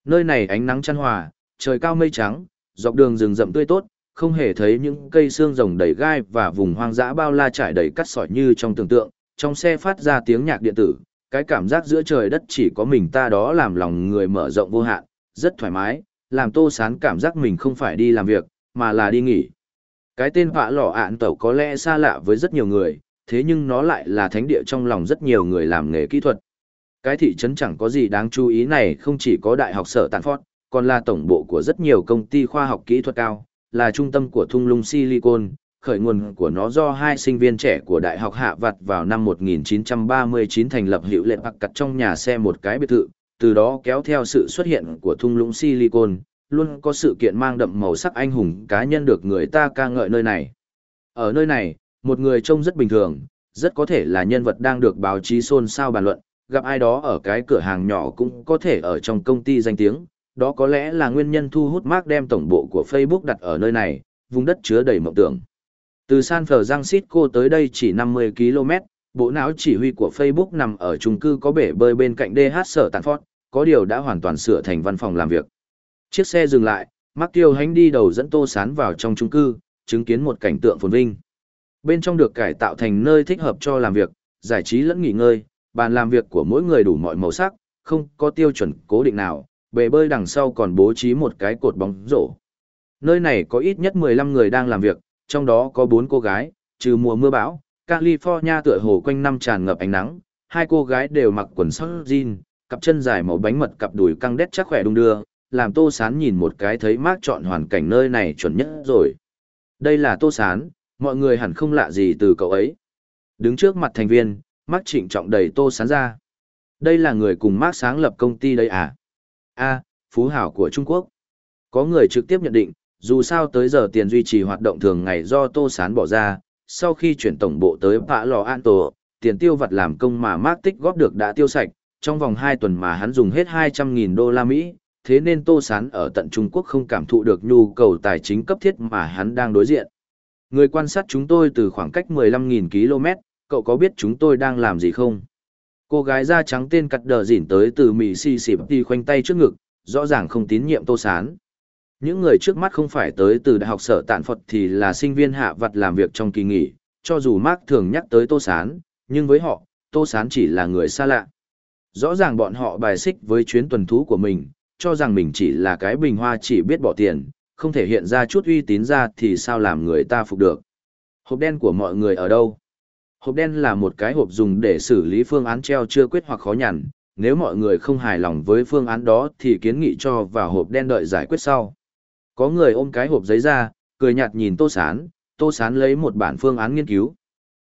Nơi này ánh nắng chăn hòa, trời cao mây trắng, dọc đường rừng rậm tươi tốt, không hề thấy những cây xương rồng đầy gai và vùng hoang dã bao la trải đầy cắt sỏi như trong tưởng tượng, trong xe phát ra tiếng nhạc điện tử, cái cảm giác giữa trời đất chỉ có mình ta đó làm lòng người mở rộng vô hạn, rất thoải mái, làm tô sán cảm giác mình không phải đi làm việc, mà là đi nghỉ. Cái tên vạ lỏ ạn tẩu có lẽ xa lạ với rất nhiều người, thế nhưng nó lại là thánh địa trong lòng rất nhiều người làm nghề kỹ thuật. Cái thị trấn chẳng có gì đáng chú ý này không chỉ có đại học sở tàn phót, còn là tổng bộ của rất nhiều công ty khoa học kỹ thuật cao, là trung tâm của thung lũng Silicon, khởi nguồn của nó do hai sinh viên trẻ của Đại học Hạ Vặt vào năm 1939 thành lập hiệu lệ bạc cặt trong nhà xe một cái biệt thự, từ đó kéo theo sự xuất hiện của thung lũng Silicon, luôn có sự kiện mang đậm màu sắc anh hùng cá nhân được người ta ca ngợi nơi này. Ở nơi này, một người trông rất bình thường, rất có thể là nhân vật đang được báo chí xôn xao bàn luận, gặp ai đó ở cái cửa hàng nhỏ cũng có thể ở trong công ty danh tiếng, đó có lẽ là nguyên nhân thu hút Mark đem tổng bộ của Facebook đặt ở nơi này, vùng đất chứa đầy mộng tưởng. Từ San Francisco tới đây chỉ 50 km, bộ não chỉ huy của Facebook nằm ở chung cư có bể bơi bên cạnh DH sở Stanford, có điều đã hoàn toàn sửa thành văn phòng làm việc. Chiếc xe dừng lại, Mark Tiêu Hánh đi đầu dẫn Tô Sán vào trong chung cư, chứng kiến một cảnh tượng phồn vinh. Bên trong được cải tạo thành nơi thích hợp cho làm việc, giải trí lẫn nghỉ ngơi, bàn làm việc của mỗi người đủ mọi màu sắc, không có tiêu chuẩn cố định nào, bể bơi đằng sau còn bố trí một cái cột bóng rổ. Nơi này có ít nhất 15 người đang làm việc, trong đó có bốn cô gái, trừ mùa mưa bão, California tựa hồ quanh năm tràn ngập ánh nắng, hai cô gái đều mặc quần sóc jean, cặp chân dài màu bánh mật cặp đùi căng đét chắc khỏe đung đưa, làm Tô Sán nhìn một cái thấy mát chọn hoàn cảnh nơi này chuẩn nhất rồi. Đây là Tô Sán, mọi người hẳn không lạ gì từ cậu ấy. Đứng trước mặt thành viên, mắt trịnh trọng đầy Tô Sán ra. Đây là người cùng mát sáng lập công ty đây à? a Phú Hảo của Trung Quốc. Có người trực tiếp nhận định, dù sao tới giờ tiền duy trì hoạt động thường ngày do Tô Sán bỏ ra, sau khi chuyển tổng bộ tới Pạ Lò An Tổ, tiền tiêu vặt làm công mà Mark tích góp được đã tiêu sạch, trong vòng hai tuần mà hắn dùng hết 200.000 đô la Mỹ, thế nên Tô Sán ở tận Trung Quốc không cảm thụ được nhu cầu tài chính cấp thiết mà hắn đang đối diện. Người quan sát chúng tôi từ khoảng cách 15.000 km, cậu có biết chúng tôi đang làm gì không? Cô gái da trắng tên cắt đờ dỉn tới từ Mỹ xì xịp đi khoanh tay trước ngực, rõ ràng không tín nhiệm Tô Sán. Những người trước mắt không phải tới từ đại học sở tạn Phật thì là sinh viên hạ vật làm việc trong kỳ nghỉ, cho dù Mark thường nhắc tới Tô Sán, nhưng với họ, Tô Sán chỉ là người xa lạ. Rõ ràng bọn họ bài xích với chuyến tuần thú của mình, cho rằng mình chỉ là cái bình hoa chỉ biết bỏ tiền, không thể hiện ra chút uy tín ra thì sao làm người ta phục được. Hộp đen của mọi người ở đâu? Hộp đen là một cái hộp dùng để xử lý phương án treo chưa quyết hoặc khó nhằn, nếu mọi người không hài lòng với phương án đó thì kiến nghị cho vào hộp đen đợi giải quyết sau. Có người ôm cái hộp giấy ra, cười nhạt nhìn Tô Sán, Tô Sán lấy một bản phương án nghiên cứu.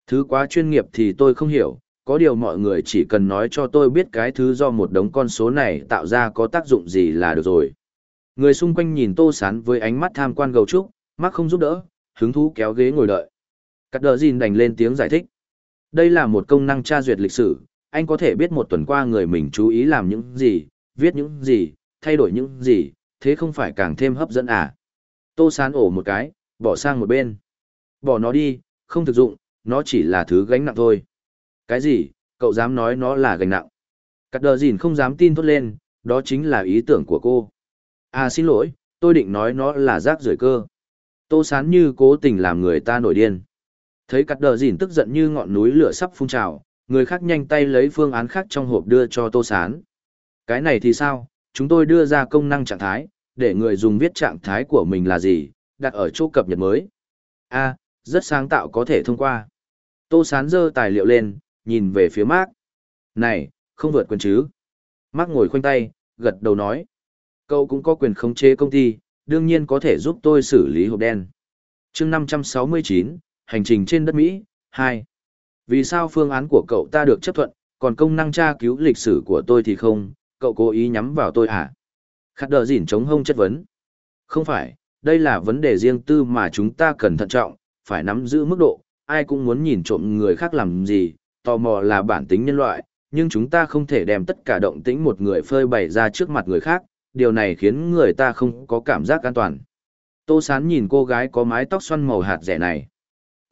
Thứ quá chuyên nghiệp thì tôi không hiểu, có điều mọi người chỉ cần nói cho tôi biết cái thứ do một đống con số này tạo ra có tác dụng gì là được rồi. Người xung quanh nhìn Tô Sán với ánh mắt tham quan gầu trúc, mắt không giúp đỡ, hứng thú kéo ghế ngồi đợi. Cắt đờ gìn đành lên tiếng giải thích. Đây là một công năng tra duyệt lịch sử, anh có thể biết một tuần qua người mình chú ý làm những gì, viết những gì, thay đổi những gì, thế không phải càng thêm hấp dẫn à. Tô sán ổ một cái, bỏ sang một bên. Bỏ nó đi, không thực dụng, nó chỉ là thứ gánh nặng thôi. Cái gì, cậu dám nói nó là gánh nặng. Cắt đờ gìn không dám tin thốt lên, đó chính là ý tưởng của cô. À xin lỗi, tôi định nói nó là rác rưởi cơ. Tô sán như cố tình làm người ta nổi điên. Thấy cắt đờ dìn tức giận như ngọn núi lửa sắp phun trào, người khác nhanh tay lấy phương án khác trong hộp đưa cho tô sán. Cái này thì sao, chúng tôi đưa ra công năng trạng thái, để người dùng viết trạng thái của mình là gì, đặt ở chỗ cập nhật mới. a rất sáng tạo có thể thông qua. Tô sán dơ tài liệu lên, nhìn về phía Mark. Này, không vượt quyền chứ. Mark ngồi khoanh tay, gật đầu nói. Cậu cũng có quyền khống chế công ty, đương nhiên có thể giúp tôi xử lý hộp đen. chương 569, hành trình trên đất Mỹ, 2. Vì sao phương án của cậu ta được chấp thuận, còn công năng tra cứu lịch sử của tôi thì không, cậu cố ý nhắm vào tôi à? Khát đờ dỉn chống hông chất vấn. Không phải, đây là vấn đề riêng tư mà chúng ta cần thận trọng, phải nắm giữ mức độ, ai cũng muốn nhìn trộm người khác làm gì, tò mò là bản tính nhân loại, nhưng chúng ta không thể đem tất cả động tĩnh một người phơi bày ra trước mặt người khác, điều này khiến người ta không có cảm giác an toàn. Tô Sán nhìn cô gái có mái tóc xoăn màu hạt rẻ này.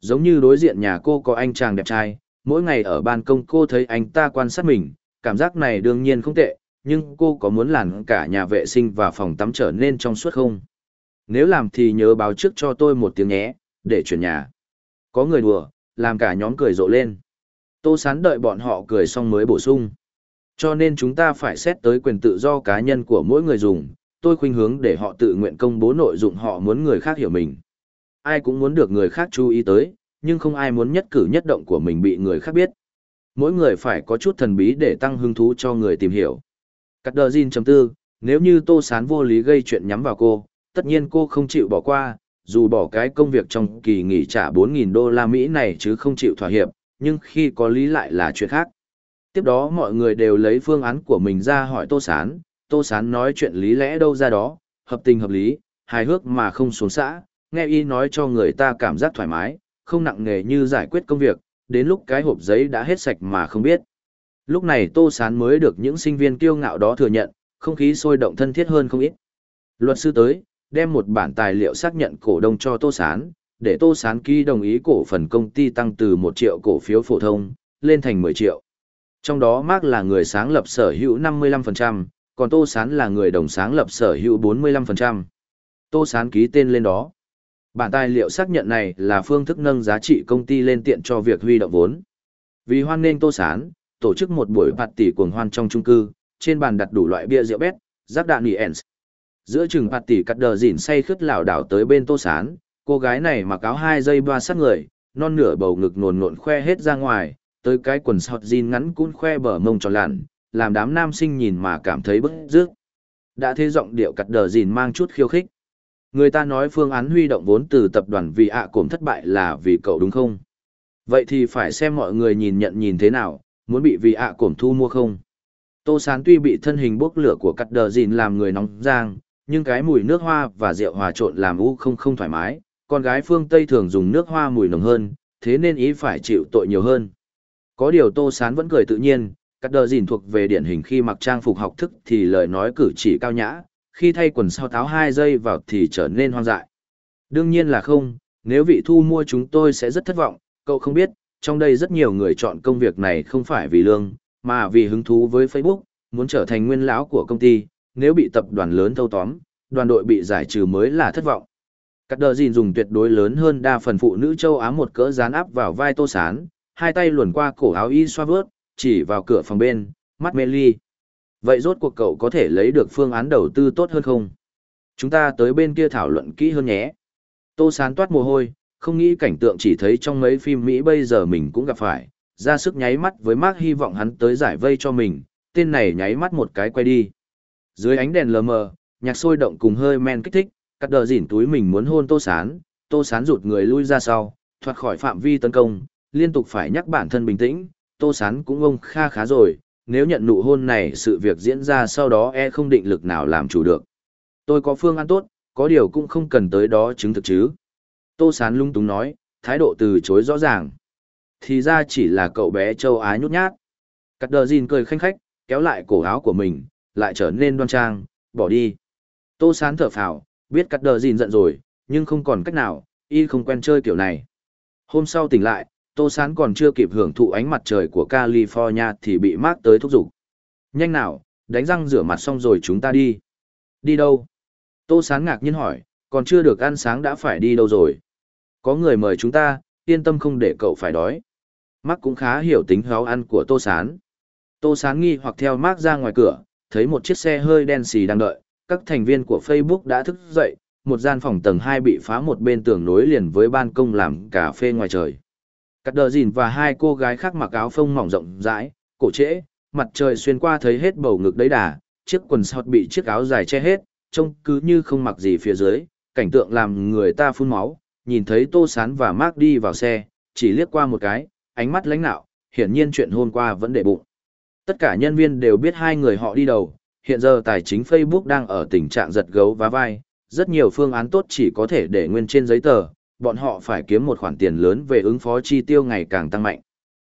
Giống như đối diện nhà cô có anh chàng đẹp trai, mỗi ngày ở ban công cô thấy anh ta quan sát mình, cảm giác này đương nhiên không tệ, nhưng cô có muốn làm cả nhà vệ sinh và phòng tắm trở nên trong suốt không? Nếu làm thì nhớ báo trước cho tôi một tiếng nhé, để chuyển nhà. Có người đùa, làm cả nhóm cười rộ lên. Tô Sán đợi bọn họ cười xong mới bổ sung. Cho nên chúng ta phải xét tới quyền tự do cá nhân của mỗi người dùng, tôi khuynh hướng để họ tự nguyện công bố nội dụng họ muốn người khác hiểu mình ai cũng muốn được người khác chú ý tới, nhưng không ai muốn nhất cử nhất động của mình bị người khác biết. Mỗi người phải có chút thần bí để tăng hứng thú cho người tìm hiểu. Cắt đờ Jin chấm tư, nếu như Tô Sán vô lý gây chuyện nhắm vào cô, tất nhiên cô không chịu bỏ qua, dù bỏ cái công việc trong kỳ nghỉ trả 4.000 đô la Mỹ này chứ không chịu thỏa hiệp, nhưng khi có lý lại là chuyện khác. Tiếp đó mọi người đều lấy phương án của mình ra hỏi Tô Sán, Tô Sán nói chuyện lý lẽ đâu ra đó, hợp tình hợp lý, hài hước mà không xuống xã, nghe y nói cho người ta cảm giác thoải mái, không nặng nề như giải quyết công việc, đến lúc cái hộp giấy đã hết sạch mà không biết. Lúc này Tô Sán mới được những sinh viên kiêu ngạo đó thừa nhận, không khí sôi động thân thiết hơn không ít. Luật sư tới, đem một bản tài liệu xác nhận cổ đông cho Tô Sán, để Tô Sán ký đồng ý cổ phần công ty tăng từ 1 triệu cổ phiếu phổ thông, lên thành 10 triệu. Trong đó Mark là người sáng lập sở hữu 55%, còn Tô Sán là người đồng sáng lập sở hữu 45%. Tô Sán ký tên lên đó. Bản tài liệu xác nhận này là phương thức nâng giá trị công ty lên tiện cho việc huy động vốn. Vì hoan nghênh Tô Sán, tổ chức một buổi bạt tỷ cuồng hoan trong trung cư, trên bàn đặt đủ loại bia rượu bét, rác đạn ens. Giữa chừng bạt tỷ cắt đờ dỉn say khướt lảo đảo tới bên Tô Sán, cô gái này mặc áo hai dây ba sát người, non nửa bầu ngực nồn nộn khoe hết ra ngoài, tới cái quần sọt jean ngắn cũng khoe bờ mông tròn lặn, làm đám nam sinh nhìn mà cảm thấy bức rước. Đã thế giọng điệu cắt đờ dìn mang chút khiêu khích. Người ta nói phương án huy động vốn từ tập đoàn vì ạ cổm thất bại là vì cậu đúng không? Vậy thì phải xem mọi người nhìn nhận nhìn thế nào, muốn bị vì ạ cổm thu mua không? Tô Sán tuy bị thân hình bốc lửa của cắt đờ dìn làm người nóng giang, nhưng cái mùi nước hoa và rượu hòa trộn làm u không không thoải mái, con gái phương Tây thường dùng nước hoa mùi nồng hơn, thế nên ý phải chịu tội nhiều hơn. Có điều Tô Sán vẫn cười tự nhiên, cắt đờ dìn thuộc về điển hình khi mặc trang phục học thức thì lời nói cử chỉ cao nhã, khi thay quần sau tháo hai giây vào thì trở nên hoang dại. Đương nhiên là không, nếu vị thu mua chúng tôi sẽ rất thất vọng, cậu không biết, trong đây rất nhiều người chọn công việc này không phải vì lương, mà vì hứng thú với Facebook, muốn trở thành nguyên lão của công ty, nếu bị tập đoàn lớn thâu tóm, đoàn đội bị giải trừ mới là thất vọng. Cắt đờ gìn dùng tuyệt đối lớn hơn đa phần phụ nữ châu Á một cỡ dán áp vào vai tô sán, hai tay luồn qua cổ áo y xoa vớt, chỉ vào cửa phòng bên, mắt mê ly. Vậy rốt cuộc cậu có thể lấy được phương án đầu tư tốt hơn không? Chúng ta tới bên kia thảo luận kỹ hơn nhé. Tô sán toát mồ hôi, không nghĩ cảnh tượng chỉ thấy trong mấy phim Mỹ bây giờ mình cũng gặp phải, ra sức nháy mắt với Mark hy vọng hắn tới giải vây cho mình, tên này nháy mắt một cái quay đi. Dưới ánh đèn lờ mờ, nhạc sôi động cùng hơi men kích thích, cắt đờ dỉn túi mình muốn hôn tô sán, tô sán rụt người lui ra sau, thoát khỏi phạm vi tấn công, liên tục phải nhắc bản thân bình tĩnh, tô sán cũng ông kha khá rồi, nếu nhận nụ hôn này sự việc diễn ra sau đó e không định lực nào làm chủ được. Tôi có phương án tốt, có điều cũng không cần tới đó chứng thực chứ. Tô sán lung túng nói, thái độ từ chối rõ ràng. Thì ra chỉ là cậu bé châu Á nhút nhát. Cắt đờ dìn cười khanh khách, kéo lại cổ áo của mình, lại trở nên đoan trang, bỏ đi. Tô sán thở phào, biết cắt đờ dìn giận rồi, nhưng không còn cách nào, y không quen chơi kiểu này. Hôm sau tỉnh lại, Tô Sán còn chưa kịp hưởng thụ ánh mặt trời của California thì bị mát tới thúc giục. Nhanh nào, đánh răng rửa mặt xong rồi chúng ta đi. Đi đâu? Tô Sán ngạc nhiên hỏi, còn chưa được ăn sáng đã phải đi đâu rồi? Có người mời chúng ta, yên tâm không để cậu phải đói. Mark cũng khá hiểu tính héo ăn của Tô Sán. Tô Sán nghi hoặc theo Mark ra ngoài cửa, thấy một chiếc xe hơi đen xì đang đợi, các thành viên của Facebook đã thức dậy, một gian phòng tầng 2 bị phá một bên tường nối liền với ban công làm cà phê ngoài trời. Cắt đờ dìn và hai cô gái khác mặc áo phông mỏng rộng rãi, cổ trễ, mặt trời xuyên qua thấy hết bầu ngực đấy đà, chiếc quần sọt bị chiếc áo dài che hết, trông cứ như không mặc gì phía dưới, cảnh tượng làm người ta phun máu, nhìn thấy Tô Sán và Mark đi vào xe, chỉ liếc qua một cái, ánh mắt lãnh nạo, hiển nhiên chuyện hôm qua vẫn để bụng. Tất cả nhân viên đều biết hai người họ đi đầu, hiện giờ tài chính Facebook đang ở tình trạng giật gấu vá vai, rất nhiều phương án tốt chỉ có thể để nguyên trên giấy tờ, bọn họ phải kiếm một khoản tiền lớn về ứng phó chi tiêu ngày càng tăng mạnh.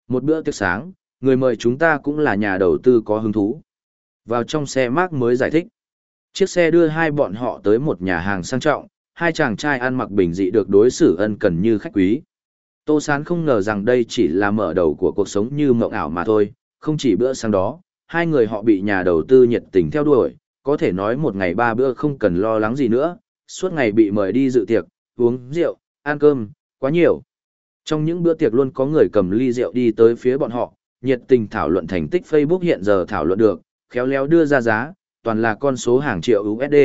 Một bữa tiệc sáng, người mời chúng ta cũng là nhà đầu tư có hứng thú. Vào trong xe Mark mới giải thích. Chiếc xe đưa hai bọn họ tới một nhà hàng sang trọng, hai chàng trai ăn mặc bình dị được đối xử ân cần như khách quý. Tô Sán không ngờ rằng đây chỉ là mở đầu của cuộc sống như mộng ảo mà thôi, không chỉ bữa sáng đó, hai người họ bị nhà đầu tư nhiệt tình theo đuổi, có thể nói một ngày ba bữa không cần lo lắng gì nữa, suốt ngày bị mời đi dự tiệc, uống rượu, ăn cơm, quá nhiều. Trong những bữa tiệc luôn có người cầm ly rượu đi tới phía bọn họ, nhiệt tình thảo luận thành tích Facebook hiện giờ thảo luận được, khéo léo đưa ra giá, toàn là con số hàng triệu USD,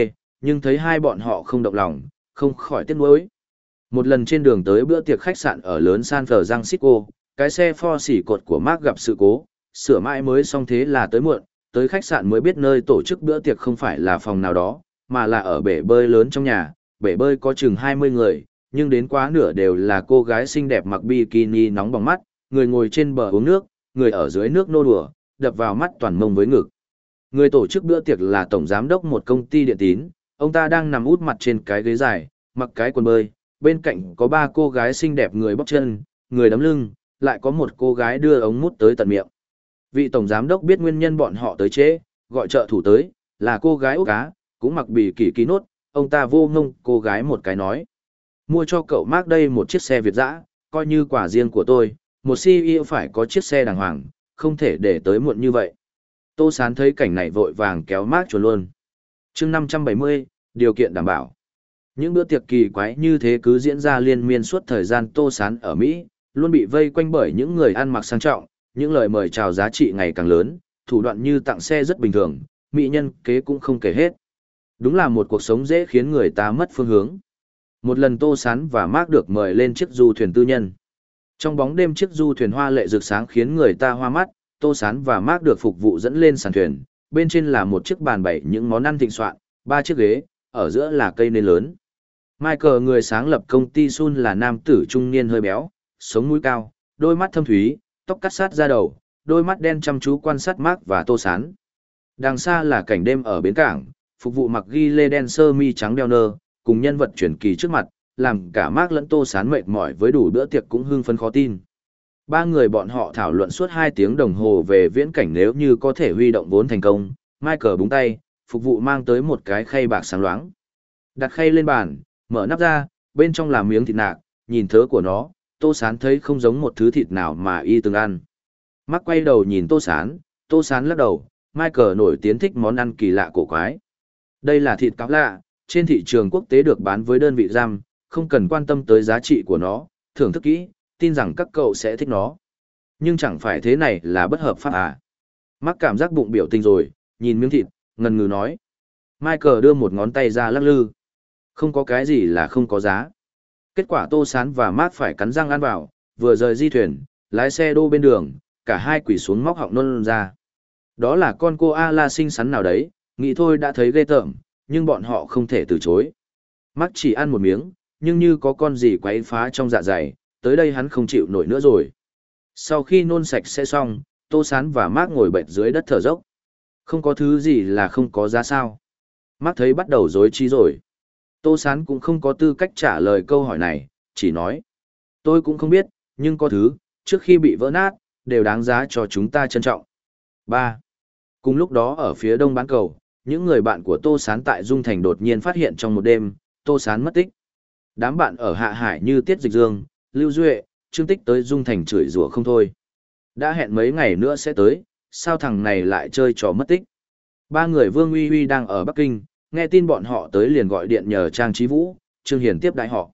nhưng thấy hai bọn họ không động lòng, không khỏi tiếc nuối. Một lần trên đường tới bữa tiệc khách sạn ở lớn San Francisco, cái xe pho xỉ cột của Mark gặp sự cố, sửa mãi mới xong thế là tới muộn, tới khách sạn mới biết nơi tổ chức bữa tiệc không phải là phòng nào đó, mà là ở bể bơi lớn trong nhà, bể bơi có chừng 20 người, nhưng đến quá nửa đều là cô gái xinh đẹp mặc bikini nóng bỏng mắt, người ngồi trên bờ uống nước, người ở dưới nước nô đùa, đập vào mắt toàn mông với ngực. Người tổ chức bữa tiệc là tổng giám đốc một công ty điện tín, ông ta đang nằm út mặt trên cái ghế dài, mặc cái quần bơi, bên cạnh có ba cô gái xinh đẹp người bóc chân, người đấm lưng, lại có một cô gái đưa ống mút tới tận miệng. Vị tổng giám đốc biết nguyên nhân bọn họ tới chế, gọi trợ thủ tới, là cô gái ốc cá, cũng mặc bì kỳ ký nốt, ông ta vô ngông cô gái một cái nói. Mua cho cậu Mark đây một chiếc xe Việt dã, coi như quả riêng của tôi, một CEO phải có chiếc xe đàng hoàng, không thể để tới muộn như vậy. Tô Sán thấy cảnh này vội vàng kéo Mark chuồn luôn chương 570, điều kiện đảm bảo. Những bữa tiệc kỳ quái như thế cứ diễn ra liên miên suốt thời gian Tô Sán ở Mỹ, luôn bị vây quanh bởi những người ăn mặc sang trọng, những lời mời chào giá trị ngày càng lớn, thủ đoạn như tặng xe rất bình thường, mỹ nhân kế cũng không kể hết. Đúng là một cuộc sống dễ khiến người ta mất phương hướng. Một lần Tô Sán và Mark được mời lên chiếc du thuyền tư nhân. Trong bóng đêm chiếc du thuyền hoa lệ rực sáng khiến người ta hoa mắt, Tô Sán và Mark được phục vụ dẫn lên sàn thuyền, bên trên là một chiếc bàn bày những món ăn thịnh soạn, ba chiếc ghế, ở giữa là cây nến lớn. Michael người sáng lập công ty Sun là nam tử trung niên hơi béo, sống mũi cao, đôi mắt thâm thúy, tóc cắt sát ra đầu, đôi mắt đen chăm chú quan sát Mark và Tô Sán. Đằng xa là cảnh đêm ở bến cảng, phục vụ mặc ghi lê đen sơ mi trắng đeo nơ, cùng nhân vật truyền kỳ trước mặt, làm cả Mark lẫn Tô Sán mệt mỏi với đủ bữa tiệc cũng hưng phấn khó tin. Ba người bọn họ thảo luận suốt 2 tiếng đồng hồ về viễn cảnh nếu như có thể huy động vốn thành công, Michael búng tay, phục vụ mang tới một cái khay bạc sáng loáng. Đặt khay lên bàn, mở nắp ra, bên trong là miếng thịt nạc, nhìn thớ của nó, Tô Sán thấy không giống một thứ thịt nào mà y từng ăn. Mắc quay đầu nhìn Tô Sán, Tô Sán lắc đầu, Michael nổi tiếng thích món ăn kỳ lạ cổ quái. Đây là thịt cáo lạ, trên thị trường quốc tế được bán với đơn vị giam, không cần quan tâm tới giá trị của nó, thưởng thức kỹ, tin rằng các cậu sẽ thích nó. Nhưng chẳng phải thế này là bất hợp pháp à. Mắc cảm giác bụng biểu tình rồi, nhìn miếng thịt, ngần ngừ nói. Michael đưa một ngón tay ra lắc lư. Không có cái gì là không có giá. Kết quả Tô Sán và Mát phải cắn răng ăn vào, vừa rời di thuyền, lái xe đô bên đường, cả hai quỷ xuống móc họng nôn ra. Đó là con cô A-la xinh xắn nào đấy, nghĩ thôi đã thấy ghê tởm, nhưng bọn họ không thể từ chối. Mắc chỉ ăn một miếng, nhưng như có con gì quấy phá trong dạ dày, tới đây hắn không chịu nổi nữa rồi. Sau khi nôn sạch sẽ xong, Tô Sán và Mark ngồi bệt dưới đất thở dốc. Không có thứ gì là không có giá sao. Mark thấy bắt đầu dối trí rồi. Tô Sán cũng không có tư cách trả lời câu hỏi này, chỉ nói. Tôi cũng không biết, nhưng có thứ, trước khi bị vỡ nát, đều đáng giá cho chúng ta trân trọng. 3. Cùng lúc đó ở phía đông bán cầu, những người bạn của Tô Sán tại Dung Thành đột nhiên phát hiện trong một đêm, Tô Sán mất tích. Đám bạn ở Hạ Hải như Tiết Dịch Dương, Lưu Duệ, Trương Tích tới Dung Thành chửi rủa không thôi. Đã hẹn mấy ngày nữa sẽ tới, sao thằng này lại chơi trò mất tích. Ba người Vương Uy Uy đang ở Bắc Kinh, nghe tin bọn họ tới liền gọi điện nhờ Trang Trí Vũ, Trương Hiền tiếp đại họ.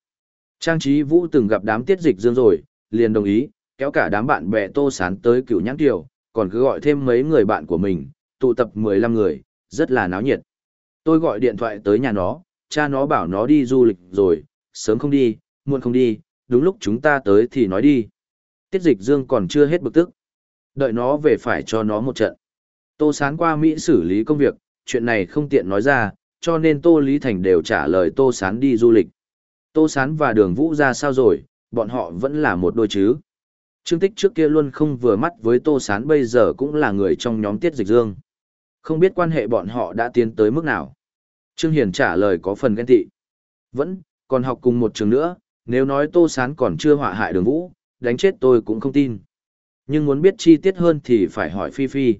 Trang Trí Vũ từng gặp đám Tiết Dịch Dương rồi, liền đồng ý, kéo cả đám bạn bè Tô Sán tới cửu nhãn tiểu, còn cứ gọi thêm mấy người bạn của mình, tụ tập 15 người, rất là náo nhiệt. Tôi gọi điện thoại tới nhà nó, cha nó bảo nó đi du lịch rồi, sớm không đi, muộn không đi, đúng lúc chúng ta tới thì nói đi. Tiết dịch dương còn chưa hết bực tức. Đợi nó về phải cho nó một trận. Tô sán qua Mỹ xử lý công việc, chuyện này không tiện nói ra, cho nên Tô Lý Thành đều trả lời Tô sán đi du lịch. Tô sán và đường vũ ra sao rồi, bọn họ vẫn là một đôi chứ. Trương Tích trước kia luôn không vừa mắt với Tô Sán bây giờ cũng là người trong nhóm Tiết Dịch Dương. Không biết quan hệ bọn họ đã tiến tới mức nào. Trương Hiền trả lời có phần ghen tị. Vẫn, còn học cùng một trường nữa, nếu nói Tô Sán còn chưa họa hại đường vũ, đánh chết tôi cũng không tin. Nhưng muốn biết chi tiết hơn thì phải hỏi Phi Phi.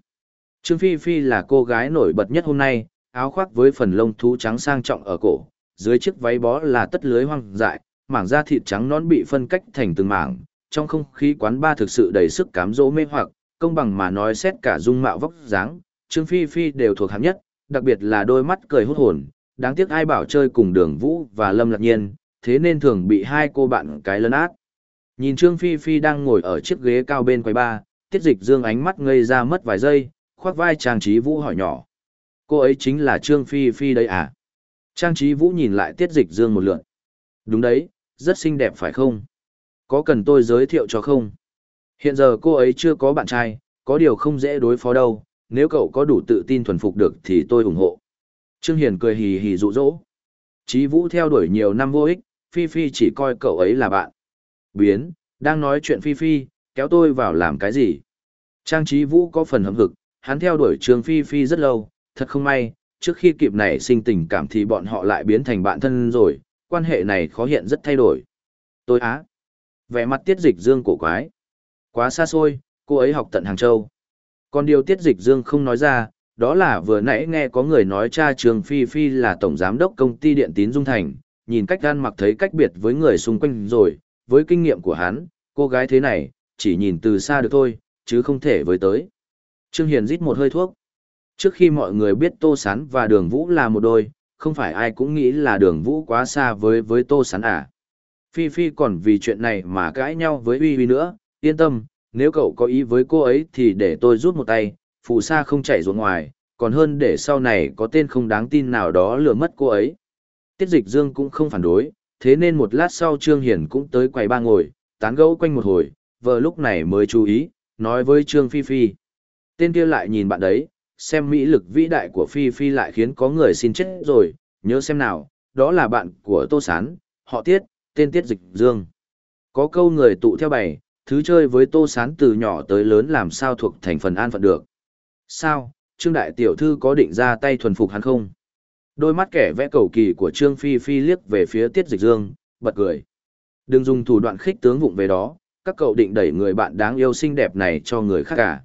Trương Phi Phi là cô gái nổi bật nhất hôm nay, áo khoác với phần lông thú trắng sang trọng ở cổ, dưới chiếc váy bó là tất lưới hoang dại, mảng da thịt trắng nón bị phân cách thành từng mảng, trong không khí quán ba thực sự đầy sức cám dỗ mê hoặc, công bằng mà nói xét cả dung mạo vóc dáng, Trương Phi Phi đều thuộc hạng nhất, đặc biệt là đôi mắt cười hút hồn, đáng tiếc ai bảo chơi cùng Đường Vũ và Lâm Lạc Nhiên, thế nên thường bị hai cô bạn cái lấn át. Nhìn Trương Phi Phi đang ngồi ở chiếc ghế cao bên quầy ba, Tiết Dịch Dương ánh mắt ngây ra mất vài giây, khoác vai Trang Trí Vũ hỏi nhỏ. Cô ấy chính là Trương Phi Phi đấy à? Trang Trí Vũ nhìn lại Tiết Dịch Dương một lượt. Đúng đấy, rất xinh đẹp phải không? Có cần tôi giới thiệu cho không? Hiện giờ cô ấy chưa có bạn trai, có điều không dễ đối phó đâu, nếu cậu có đủ tự tin thuần phục được thì tôi ủng hộ. Trương Hiền cười hì hì dụ dỗ Chí Vũ theo đuổi nhiều năm vô ích, Phi Phi chỉ coi cậu ấy là bạn. Biến, đang nói chuyện Phi Phi, kéo tôi vào làm cái gì? Trang Chí Vũ có phần hâm hực, hắn theo đuổi Trường Phi Phi rất lâu, thật không may, trước khi kịp này sinh tình cảm thì bọn họ lại biến thành bạn thân rồi, quan hệ này khó hiện rất thay đổi. Tôi á. Vẻ mặt tiết dịch dương cổ quái. Quá xa xôi, cô ấy học tận Hàng Châu. Còn điều tiết dịch dương không nói ra, đó là vừa nãy nghe có người nói cha Trường Phi Phi là tổng giám đốc công ty điện tín Dung Thành, nhìn cách gan mặc thấy cách biệt với người xung quanh rồi, với kinh nghiệm của hắn, cô gái thế này, chỉ nhìn từ xa được thôi, chứ không thể với tới. Trương Hiền rít một hơi thuốc. Trước khi mọi người biết Tô Sán và Đường Vũ là một đôi, không phải ai cũng nghĩ là Đường Vũ quá xa với với Tô Sán à. Phi Phi còn vì chuyện này mà cãi nhau với Uy Uy nữa, yên tâm, nếu cậu có ý với cô ấy thì để tôi rút một tay, phù sa không chảy ruộng ngoài, còn hơn để sau này có tên không đáng tin nào đó lừa mất cô ấy. Tiết dịch dương cũng không phản đối, thế nên một lát sau Trương Hiển cũng tới quầy ba ngồi, tán gẫu quanh một hồi, vợ lúc này mới chú ý, nói với Trương Phi Phi. Tên kia lại nhìn bạn đấy, xem mỹ lực vĩ đại của Phi Phi lại khiến có người xin chết rồi, nhớ xem nào, đó là bạn của Tô Sán, họ Tiết, tên Tiết Dịch Dương. Có câu người tụ theo bày, thứ chơi với Tô Sán từ nhỏ tới lớn làm sao thuộc thành phần an phận được. Sao, Trương Đại Tiểu Thư có định ra tay thuần phục hắn không? Đôi mắt kẻ vẽ cầu kỳ của Trương Phi Phi liếc về phía Tiết Dịch Dương, bật cười. Đừng dùng thủ đoạn khích tướng vụng về đó, các cậu định đẩy người bạn đáng yêu xinh đẹp này cho người khác cả.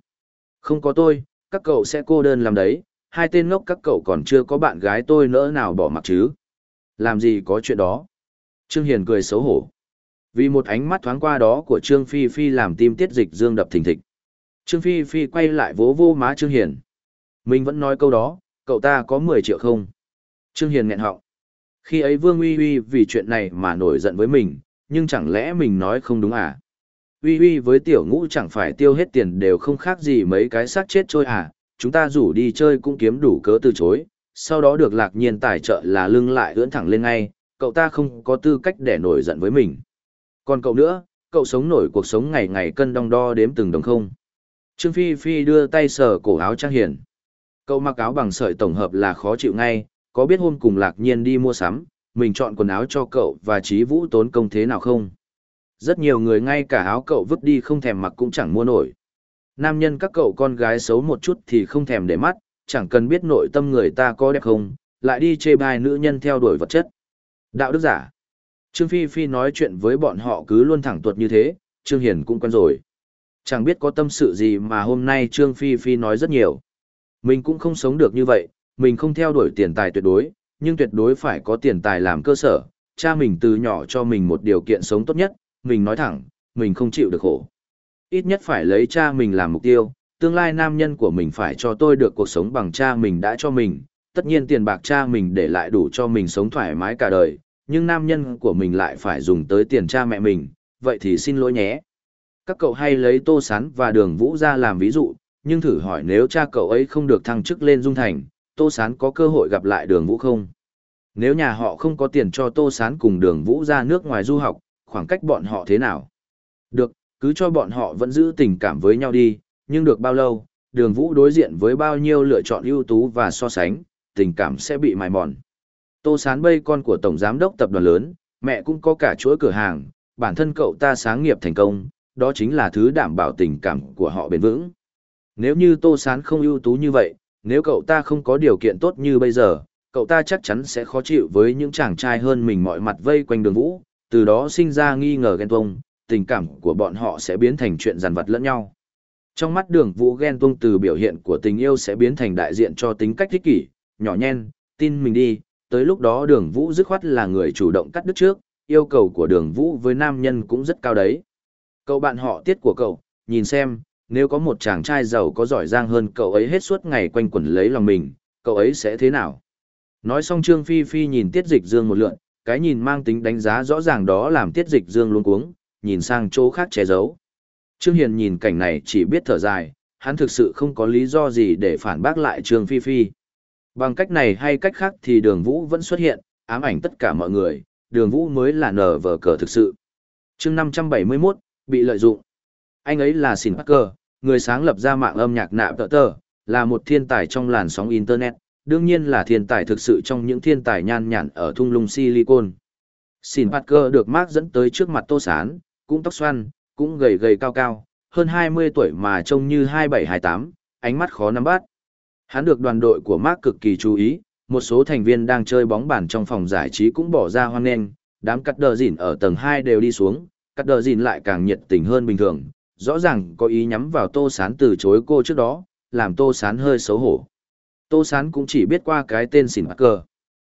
Không có tôi, các cậu sẽ cô đơn làm đấy, hai tên ngốc các cậu còn chưa có bạn gái tôi nỡ nào bỏ mặc chứ. Làm gì có chuyện đó. Trương Hiền cười xấu hổ. Vì một ánh mắt thoáng qua đó của Trương Phi Phi làm tim tiết dịch dương đập thình thịch. Trương Phi Phi quay lại vỗ vô má Trương Hiền. Mình vẫn nói câu đó, cậu ta có 10 triệu không? Trương Hiền nghẹn họng. Khi ấy Vương Uy Uy vì chuyện này mà nổi giận với mình, nhưng chẳng lẽ mình nói không đúng à? Uy Uy với tiểu ngũ chẳng phải tiêu hết tiền đều không khác gì mấy cái xác chết trôi à, chúng ta rủ đi chơi cũng kiếm đủ cớ từ chối, sau đó được lạc nhiên tài trợ là lưng lại ưỡn thẳng lên ngay, cậu ta không có tư cách để nổi giận với mình. Còn cậu nữa, cậu sống nổi cuộc sống ngày ngày cân đong đo đếm từng đồng không. Trương Phi Phi đưa tay sờ cổ áo Trang Hiền. Cậu mặc áo bằng sợi tổng hợp là khó chịu ngay, có biết hôm cùng lạc nhiên đi mua sắm, mình chọn quần áo cho cậu và trí vũ tốn công thế nào không? Rất nhiều người ngay cả áo cậu vứt đi không thèm mặc cũng chẳng mua nổi. Nam nhân các cậu con gái xấu một chút thì không thèm để mắt, chẳng cần biết nội tâm người ta có đẹp không, lại đi chê bai nữ nhân theo đuổi vật chất. Đạo đức giả. Trương Phi Phi nói chuyện với bọn họ cứ luôn thẳng tuột như thế, Trương Hiền cũng quen rồi. Chẳng biết có tâm sự gì mà hôm nay Trương Phi Phi nói rất nhiều. Mình cũng không sống được như vậy, mình không theo đuổi tiền tài tuyệt đối, nhưng tuyệt đối phải có tiền tài làm cơ sở. Cha mình từ nhỏ cho mình một điều kiện sống tốt nhất, mình nói thẳng, mình không chịu được khổ. Ít nhất phải lấy cha mình làm mục tiêu, tương lai nam nhân của mình phải cho tôi được cuộc sống bằng cha mình đã cho mình, tất nhiên tiền bạc cha mình để lại đủ cho mình sống thoải mái cả đời, nhưng nam nhân của mình lại phải dùng tới tiền cha mẹ mình, vậy thì xin lỗi nhé. Các cậu hay lấy Tô Sán và Đường Vũ ra làm ví dụ, nhưng thử hỏi nếu cha cậu ấy không được thăng chức lên Dung Thành, Tô Sán có cơ hội gặp lại Đường Vũ không? Nếu nhà họ không có tiền cho Tô Sán cùng Đường Vũ ra nước ngoài du học, khoảng cách bọn họ thế nào? Được, cứ cho bọn họ vẫn giữ tình cảm với nhau đi, nhưng được bao lâu, đường vũ đối diện với bao nhiêu lựa chọn ưu tú và so sánh, tình cảm sẽ bị mài mòn. Tô Sán Bây con của Tổng Giám đốc tập đoàn lớn, mẹ cũng có cả chuỗi cửa hàng, bản thân cậu ta sáng nghiệp thành công, đó chính là thứ đảm bảo tình cảm của họ bền vững. Nếu như Tô Sán không ưu tú như vậy, nếu cậu ta không có điều kiện tốt như bây giờ, cậu ta chắc chắn sẽ khó chịu với những chàng trai hơn mình mọi mặt vây quanh đường vũ, từ đó sinh ra nghi ngờ ghen tuông, tình cảm của bọn họ sẽ biến thành chuyện giàn vật lẫn nhau. Trong mắt đường vũ ghen tuông từ biểu hiện của tình yêu sẽ biến thành đại diện cho tính cách thích kỷ, nhỏ nhen, tin mình đi, tới lúc đó đường vũ dứt khoát là người chủ động cắt đứt trước, yêu cầu của đường vũ với nam nhân cũng rất cao đấy. Cậu bạn họ tiết của cậu, nhìn xem, nếu có một chàng trai giàu có giỏi giang hơn cậu ấy hết suốt ngày quanh quẩn lấy lòng mình, cậu ấy sẽ thế nào? Nói xong Trương Phi Phi nhìn Tiết Dịch Dương một lượn, cái nhìn mang tính đánh giá rõ ràng đó làm Tiết Dịch Dương luôn cuống, nhìn sang chỗ khác che giấu. Trương Hiền nhìn cảnh này chỉ biết thở dài, hắn thực sự không có lý do gì để phản bác lại Trương Phi Phi. Bằng cách này hay cách khác thì đường vũ vẫn xuất hiện, ám ảnh tất cả mọi người, đường vũ mới là nở vờ cờ thực sự. chương 571, bị lợi dụng. Anh ấy là Sin Parker, người sáng lập ra mạng âm nhạc nạ tờ tờ, là một thiên tài trong làn sóng Internet, đương nhiên là thiên tài thực sự trong những thiên tài nhan nhản ở thung lũng Silicon. Sin Parker được Mark dẫn tới trước mặt Tô Sán, cũng tóc xoăn, cũng gầy gầy cao cao, hơn 20 tuổi mà trông như 27-28, ánh mắt khó nắm bắt. Hắn được đoàn đội của Mark cực kỳ chú ý, một số thành viên đang chơi bóng bàn trong phòng giải trí cũng bỏ ra hoan nghênh, đám cắt đờ dỉn ở tầng 2 đều đi xuống, cắt đờ dỉn lại càng nhiệt tình hơn bình thường, rõ ràng có ý nhắm vào Tô Sán từ chối cô trước đó, làm Tô Sán hơi xấu hổ. Tô Sán cũng chỉ biết qua cái tên xỉn cờ.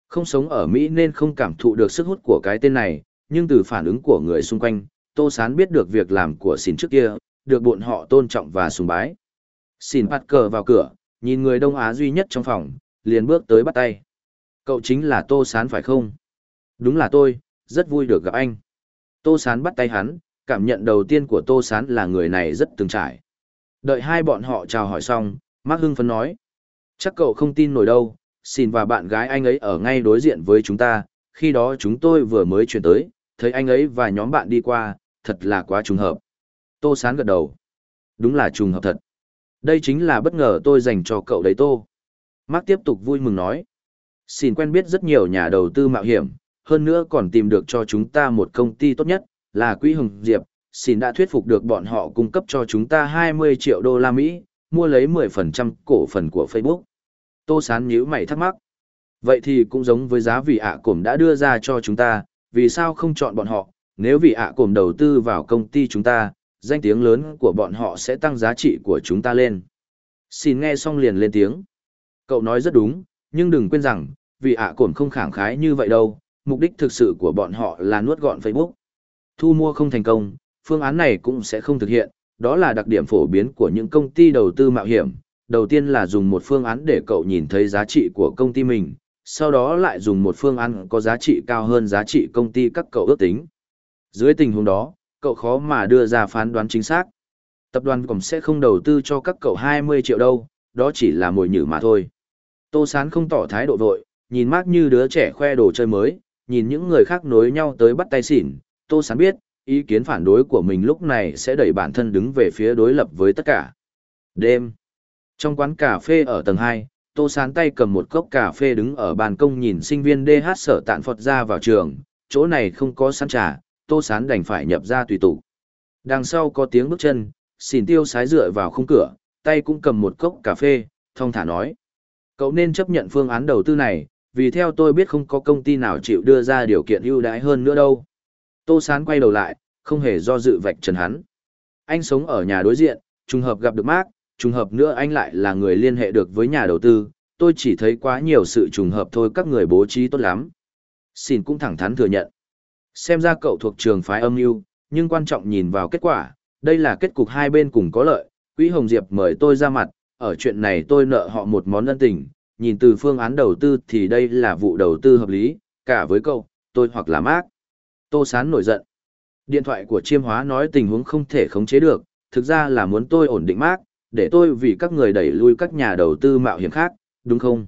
Không sống ở Mỹ nên không cảm thụ được sức hút của cái tên này, nhưng từ phản ứng của người xung quanh, Tô Sán biết được việc làm của xỉn trước kia, được bọn họ tôn trọng và sùng bái. Xỉn bắt cờ vào cửa, nhìn người Đông Á duy nhất trong phòng, liền bước tới bắt tay. Cậu chính là Tô Sán phải không? Đúng là tôi, rất vui được gặp anh. Tô Sán bắt tay hắn, cảm nhận đầu tiên của Tô Sán là người này rất từng trải. Đợi hai bọn họ chào hỏi xong, Mark Hưng phấn nói. Chắc cậu không tin nổi đâu, xin và bạn gái anh ấy ở ngay đối diện với chúng ta, khi đó chúng tôi vừa mới chuyển tới, thấy anh ấy và nhóm bạn đi qua, thật là quá trùng hợp. Tô Sán gật đầu. Đúng là trùng hợp thật. Đây chính là bất ngờ tôi dành cho cậu đấy Tô. Mark tiếp tục vui mừng nói. Xin quen biết rất nhiều nhà đầu tư mạo hiểm, hơn nữa còn tìm được cho chúng ta một công ty tốt nhất, là Quỹ Hồng Diệp. Xin đã thuyết phục được bọn họ cung cấp cho chúng ta 20 triệu đô la Mỹ, mua lấy 10% cổ phần của Facebook. Tô Sán nhíu mày thắc mắc. Vậy thì cũng giống với giá vị ạ à cổm đã đưa ra cho chúng ta, vì sao không chọn bọn họ, nếu vị ạ à cổm đầu tư vào công ty chúng ta, danh tiếng lớn của bọn họ sẽ tăng giá trị của chúng ta lên. Xin nghe xong liền lên tiếng. Cậu nói rất đúng, nhưng đừng quên rằng, vị ạ à cổm không khẳng khái như vậy đâu, mục đích thực sự của bọn họ là nuốt gọn Facebook. Thu mua không thành công, phương án này cũng sẽ không thực hiện, đó là đặc điểm phổ biến của những công ty đầu tư mạo hiểm. Đầu tiên là dùng một phương án để cậu nhìn thấy giá trị của công ty mình, sau đó lại dùng một phương án có giá trị cao hơn giá trị công ty các cậu ước tính. Dưới tình huống đó, cậu khó mà đưa ra phán đoán chính xác. Tập đoàn cũng sẽ không đầu tư cho các cậu 20 triệu đâu, đó chỉ là mồi nhử mà thôi. Tô Sán không tỏ thái độ vội, nhìn mát như đứa trẻ khoe đồ chơi mới, nhìn những người khác nối nhau tới bắt tay xỉn, Tô Sán biết, ý kiến phản đối của mình lúc này sẽ đẩy bản thân đứng về phía đối lập với tất cả. Đêm. Trong quán cà phê ở tầng 2, Tô Sán tay cầm một cốc cà phê đứng ở ban công nhìn sinh viên DH sở tạn Phật ra vào trường, chỗ này không có sẵn trà, Tô Sán đành phải nhập ra tùy tụ. Đằng sau có tiếng bước chân, xỉn tiêu sái dựa vào khung cửa, tay cũng cầm một cốc cà phê, thong thả nói. Cậu nên chấp nhận phương án đầu tư này, vì theo tôi biết không có công ty nào chịu đưa ra điều kiện ưu đãi hơn nữa đâu. Tô Sán quay đầu lại, không hề do dự vạch trần hắn. Anh sống ở nhà đối diện, trùng hợp gặp được Mark, trùng hợp nữa anh lại là người liên hệ được với nhà đầu tư, tôi chỉ thấy quá nhiều sự trùng hợp thôi các người bố trí tốt lắm. Xin cũng thẳng thắn thừa nhận. Xem ra cậu thuộc trường phái âm mưu, nhưng quan trọng nhìn vào kết quả, đây là kết cục hai bên cùng có lợi, Quỹ Hồng Diệp mời tôi ra mặt, ở chuyện này tôi nợ họ một món ân tình, nhìn từ phương án đầu tư thì đây là vụ đầu tư hợp lý, cả với cậu, tôi hoặc là Mark. Tô Sán nổi giận. Điện thoại của chiêm hóa nói tình huống không thể khống chế được, thực ra là muốn tôi ổn định mát, để tôi vì các người đẩy lui các nhà đầu tư mạo hiểm khác, đúng không?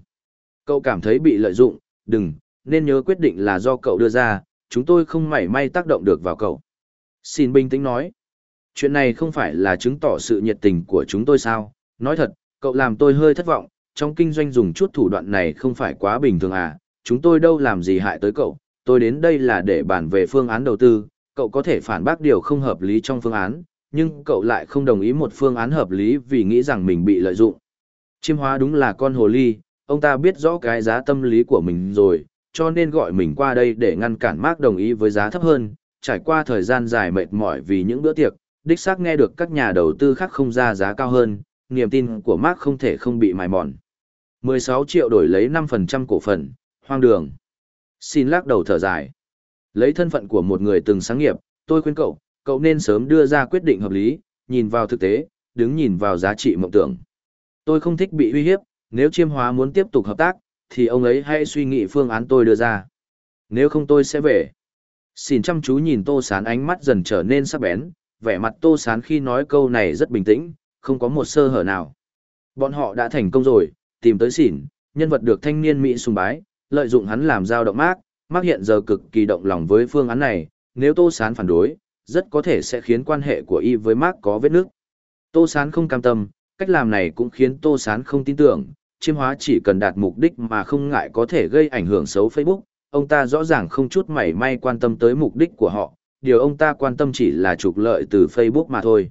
Cậu cảm thấy bị lợi dụng, đừng, nên nhớ quyết định là do cậu đưa ra, chúng tôi không mảy may tác động được vào cậu. Xin bình tĩnh nói. Chuyện này không phải là chứng tỏ sự nhiệt tình của chúng tôi sao, nói thật, cậu làm tôi hơi thất vọng, trong kinh doanh dùng chút thủ đoạn này không phải quá bình thường à, chúng tôi đâu làm gì hại tới cậu, tôi đến đây là để bàn về phương án đầu tư, cậu có thể phản bác điều không hợp lý trong phương án, nhưng cậu lại không đồng ý một phương án hợp lý vì nghĩ rằng mình bị lợi dụng. Chiêm hóa đúng là con hồ ly, ông ta biết rõ cái giá tâm lý của mình rồi, cho nên gọi mình qua đây để ngăn cản Mark đồng ý với giá thấp hơn, trải qua thời gian dài mệt mỏi vì những bữa tiệc, đích xác nghe được các nhà đầu tư khác không ra giá cao hơn, niềm tin của Mark không thể không bị mài mòn. 16 triệu đổi lấy 5% cổ phần, hoang đường. Xin lắc đầu thở dài. Lấy thân phận của một người từng sáng nghiệp, tôi khuyên cậu, cậu nên sớm đưa ra quyết định hợp lý, nhìn vào thực tế, đứng nhìn vào giá trị mộng tưởng. Tôi không thích bị uy hiếp, nếu chiêm hóa muốn tiếp tục hợp tác, thì ông ấy hãy suy nghĩ phương án tôi đưa ra. Nếu không tôi sẽ về. Xin chăm chú nhìn tô sán ánh mắt dần trở nên sắc bén, vẻ mặt tô sán khi nói câu này rất bình tĩnh, không có một sơ hở nào. Bọn họ đã thành công rồi, tìm tới xỉn, nhân vật được thanh niên Mỹ sùng bái, lợi dụng hắn làm giao động mác, mác hiện giờ cực kỳ động lòng với phương án này, nếu tô sán phản đối, rất có thể sẽ khiến quan hệ của y với mác có vết nước. Tô sán không cam tâm, cách làm này cũng khiến tô sán không tin tưởng, chiêm hóa chỉ cần đạt mục đích mà không ngại có thể gây ảnh hưởng xấu Facebook, ông ta rõ ràng không chút mảy may quan tâm tới mục đích của họ, điều ông ta quan tâm chỉ là trục lợi từ Facebook mà thôi.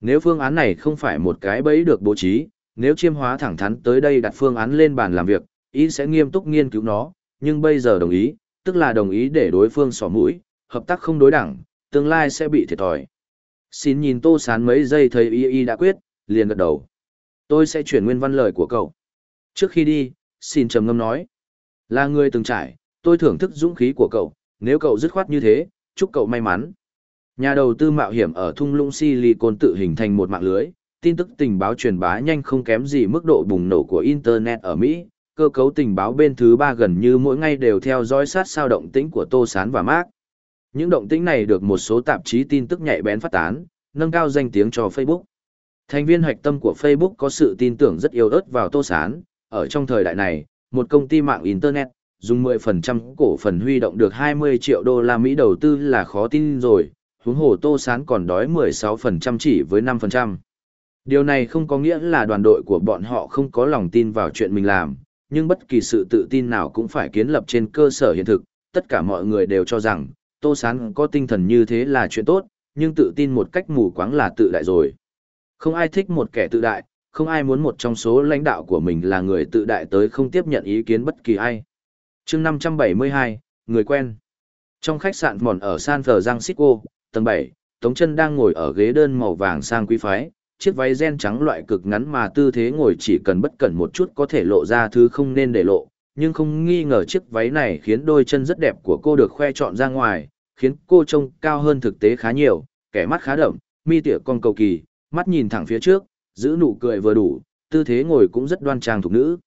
Nếu phương án này không phải một cái bẫy được bố trí, nếu chiêm hóa thẳng thắn tới đây đặt phương án lên bàn làm việc, ý sẽ nghiêm túc nghiên cứu nó, nhưng bây giờ đồng ý, tức là đồng ý để đối phương xỏ mũi, hợp tác không đối đẳng, tương lai sẽ bị thiệt thòi. Xin nhìn tô sán mấy giây thấy y y đã quyết, liền gật đầu. Tôi sẽ chuyển nguyên văn lời của cậu. Trước khi đi, xin trầm ngâm nói. Là người từng trải, tôi thưởng thức dũng khí của cậu, nếu cậu dứt khoát như thế, chúc cậu may mắn. Nhà đầu tư mạo hiểm ở thung lũng Silicon tự hình thành một mạng lưới, tin tức tình báo truyền bá nhanh không kém gì mức độ bùng nổ của Internet ở Mỹ, cơ cấu tình báo bên thứ ba gần như mỗi ngày đều theo dõi sát sao động tĩnh của Tô Sán và Mark. Những động tĩnh này được một số tạp chí tin tức nhạy bén phát tán, nâng cao danh tiếng cho Facebook. Thành viên hoạch tâm của Facebook có sự tin tưởng rất yếu ớt vào Tô Sán, ở trong thời đại này, một công ty mạng Internet, dùng 10% cổ phần huy động được 20 triệu đô la Mỹ đầu tư là khó tin rồi, huống hồ Tô Sán còn đói 16% chỉ với 5%. Điều này không có nghĩa là đoàn đội của bọn họ không có lòng tin vào chuyện mình làm, nhưng bất kỳ sự tự tin nào cũng phải kiến lập trên cơ sở hiện thực, tất cả mọi người đều cho rằng, Tô Sán có tinh thần như thế là chuyện tốt, nhưng tự tin một cách mù quáng là tự đại rồi. Không ai thích một kẻ tự đại, không ai muốn một trong số lãnh đạo của mình là người tự đại tới không tiếp nhận ý kiến bất kỳ ai. chương 572, người quen. Trong khách sạn mòn ở San Francisco, tầng 7, Tống chân đang ngồi ở ghế đơn màu vàng sang quý phái, chiếc váy ren trắng loại cực ngắn mà tư thế ngồi chỉ cần bất cẩn một chút có thể lộ ra thứ không nên để lộ, nhưng không nghi ngờ chiếc váy này khiến đôi chân rất đẹp của cô được khoe trọn ra ngoài, khiến cô trông cao hơn thực tế khá nhiều, kẻ mắt khá đậm, mi tỉa con cầu kỳ, mắt nhìn thẳng phía trước, giữ nụ cười vừa đủ, tư thế ngồi cũng rất đoan trang thục nữ.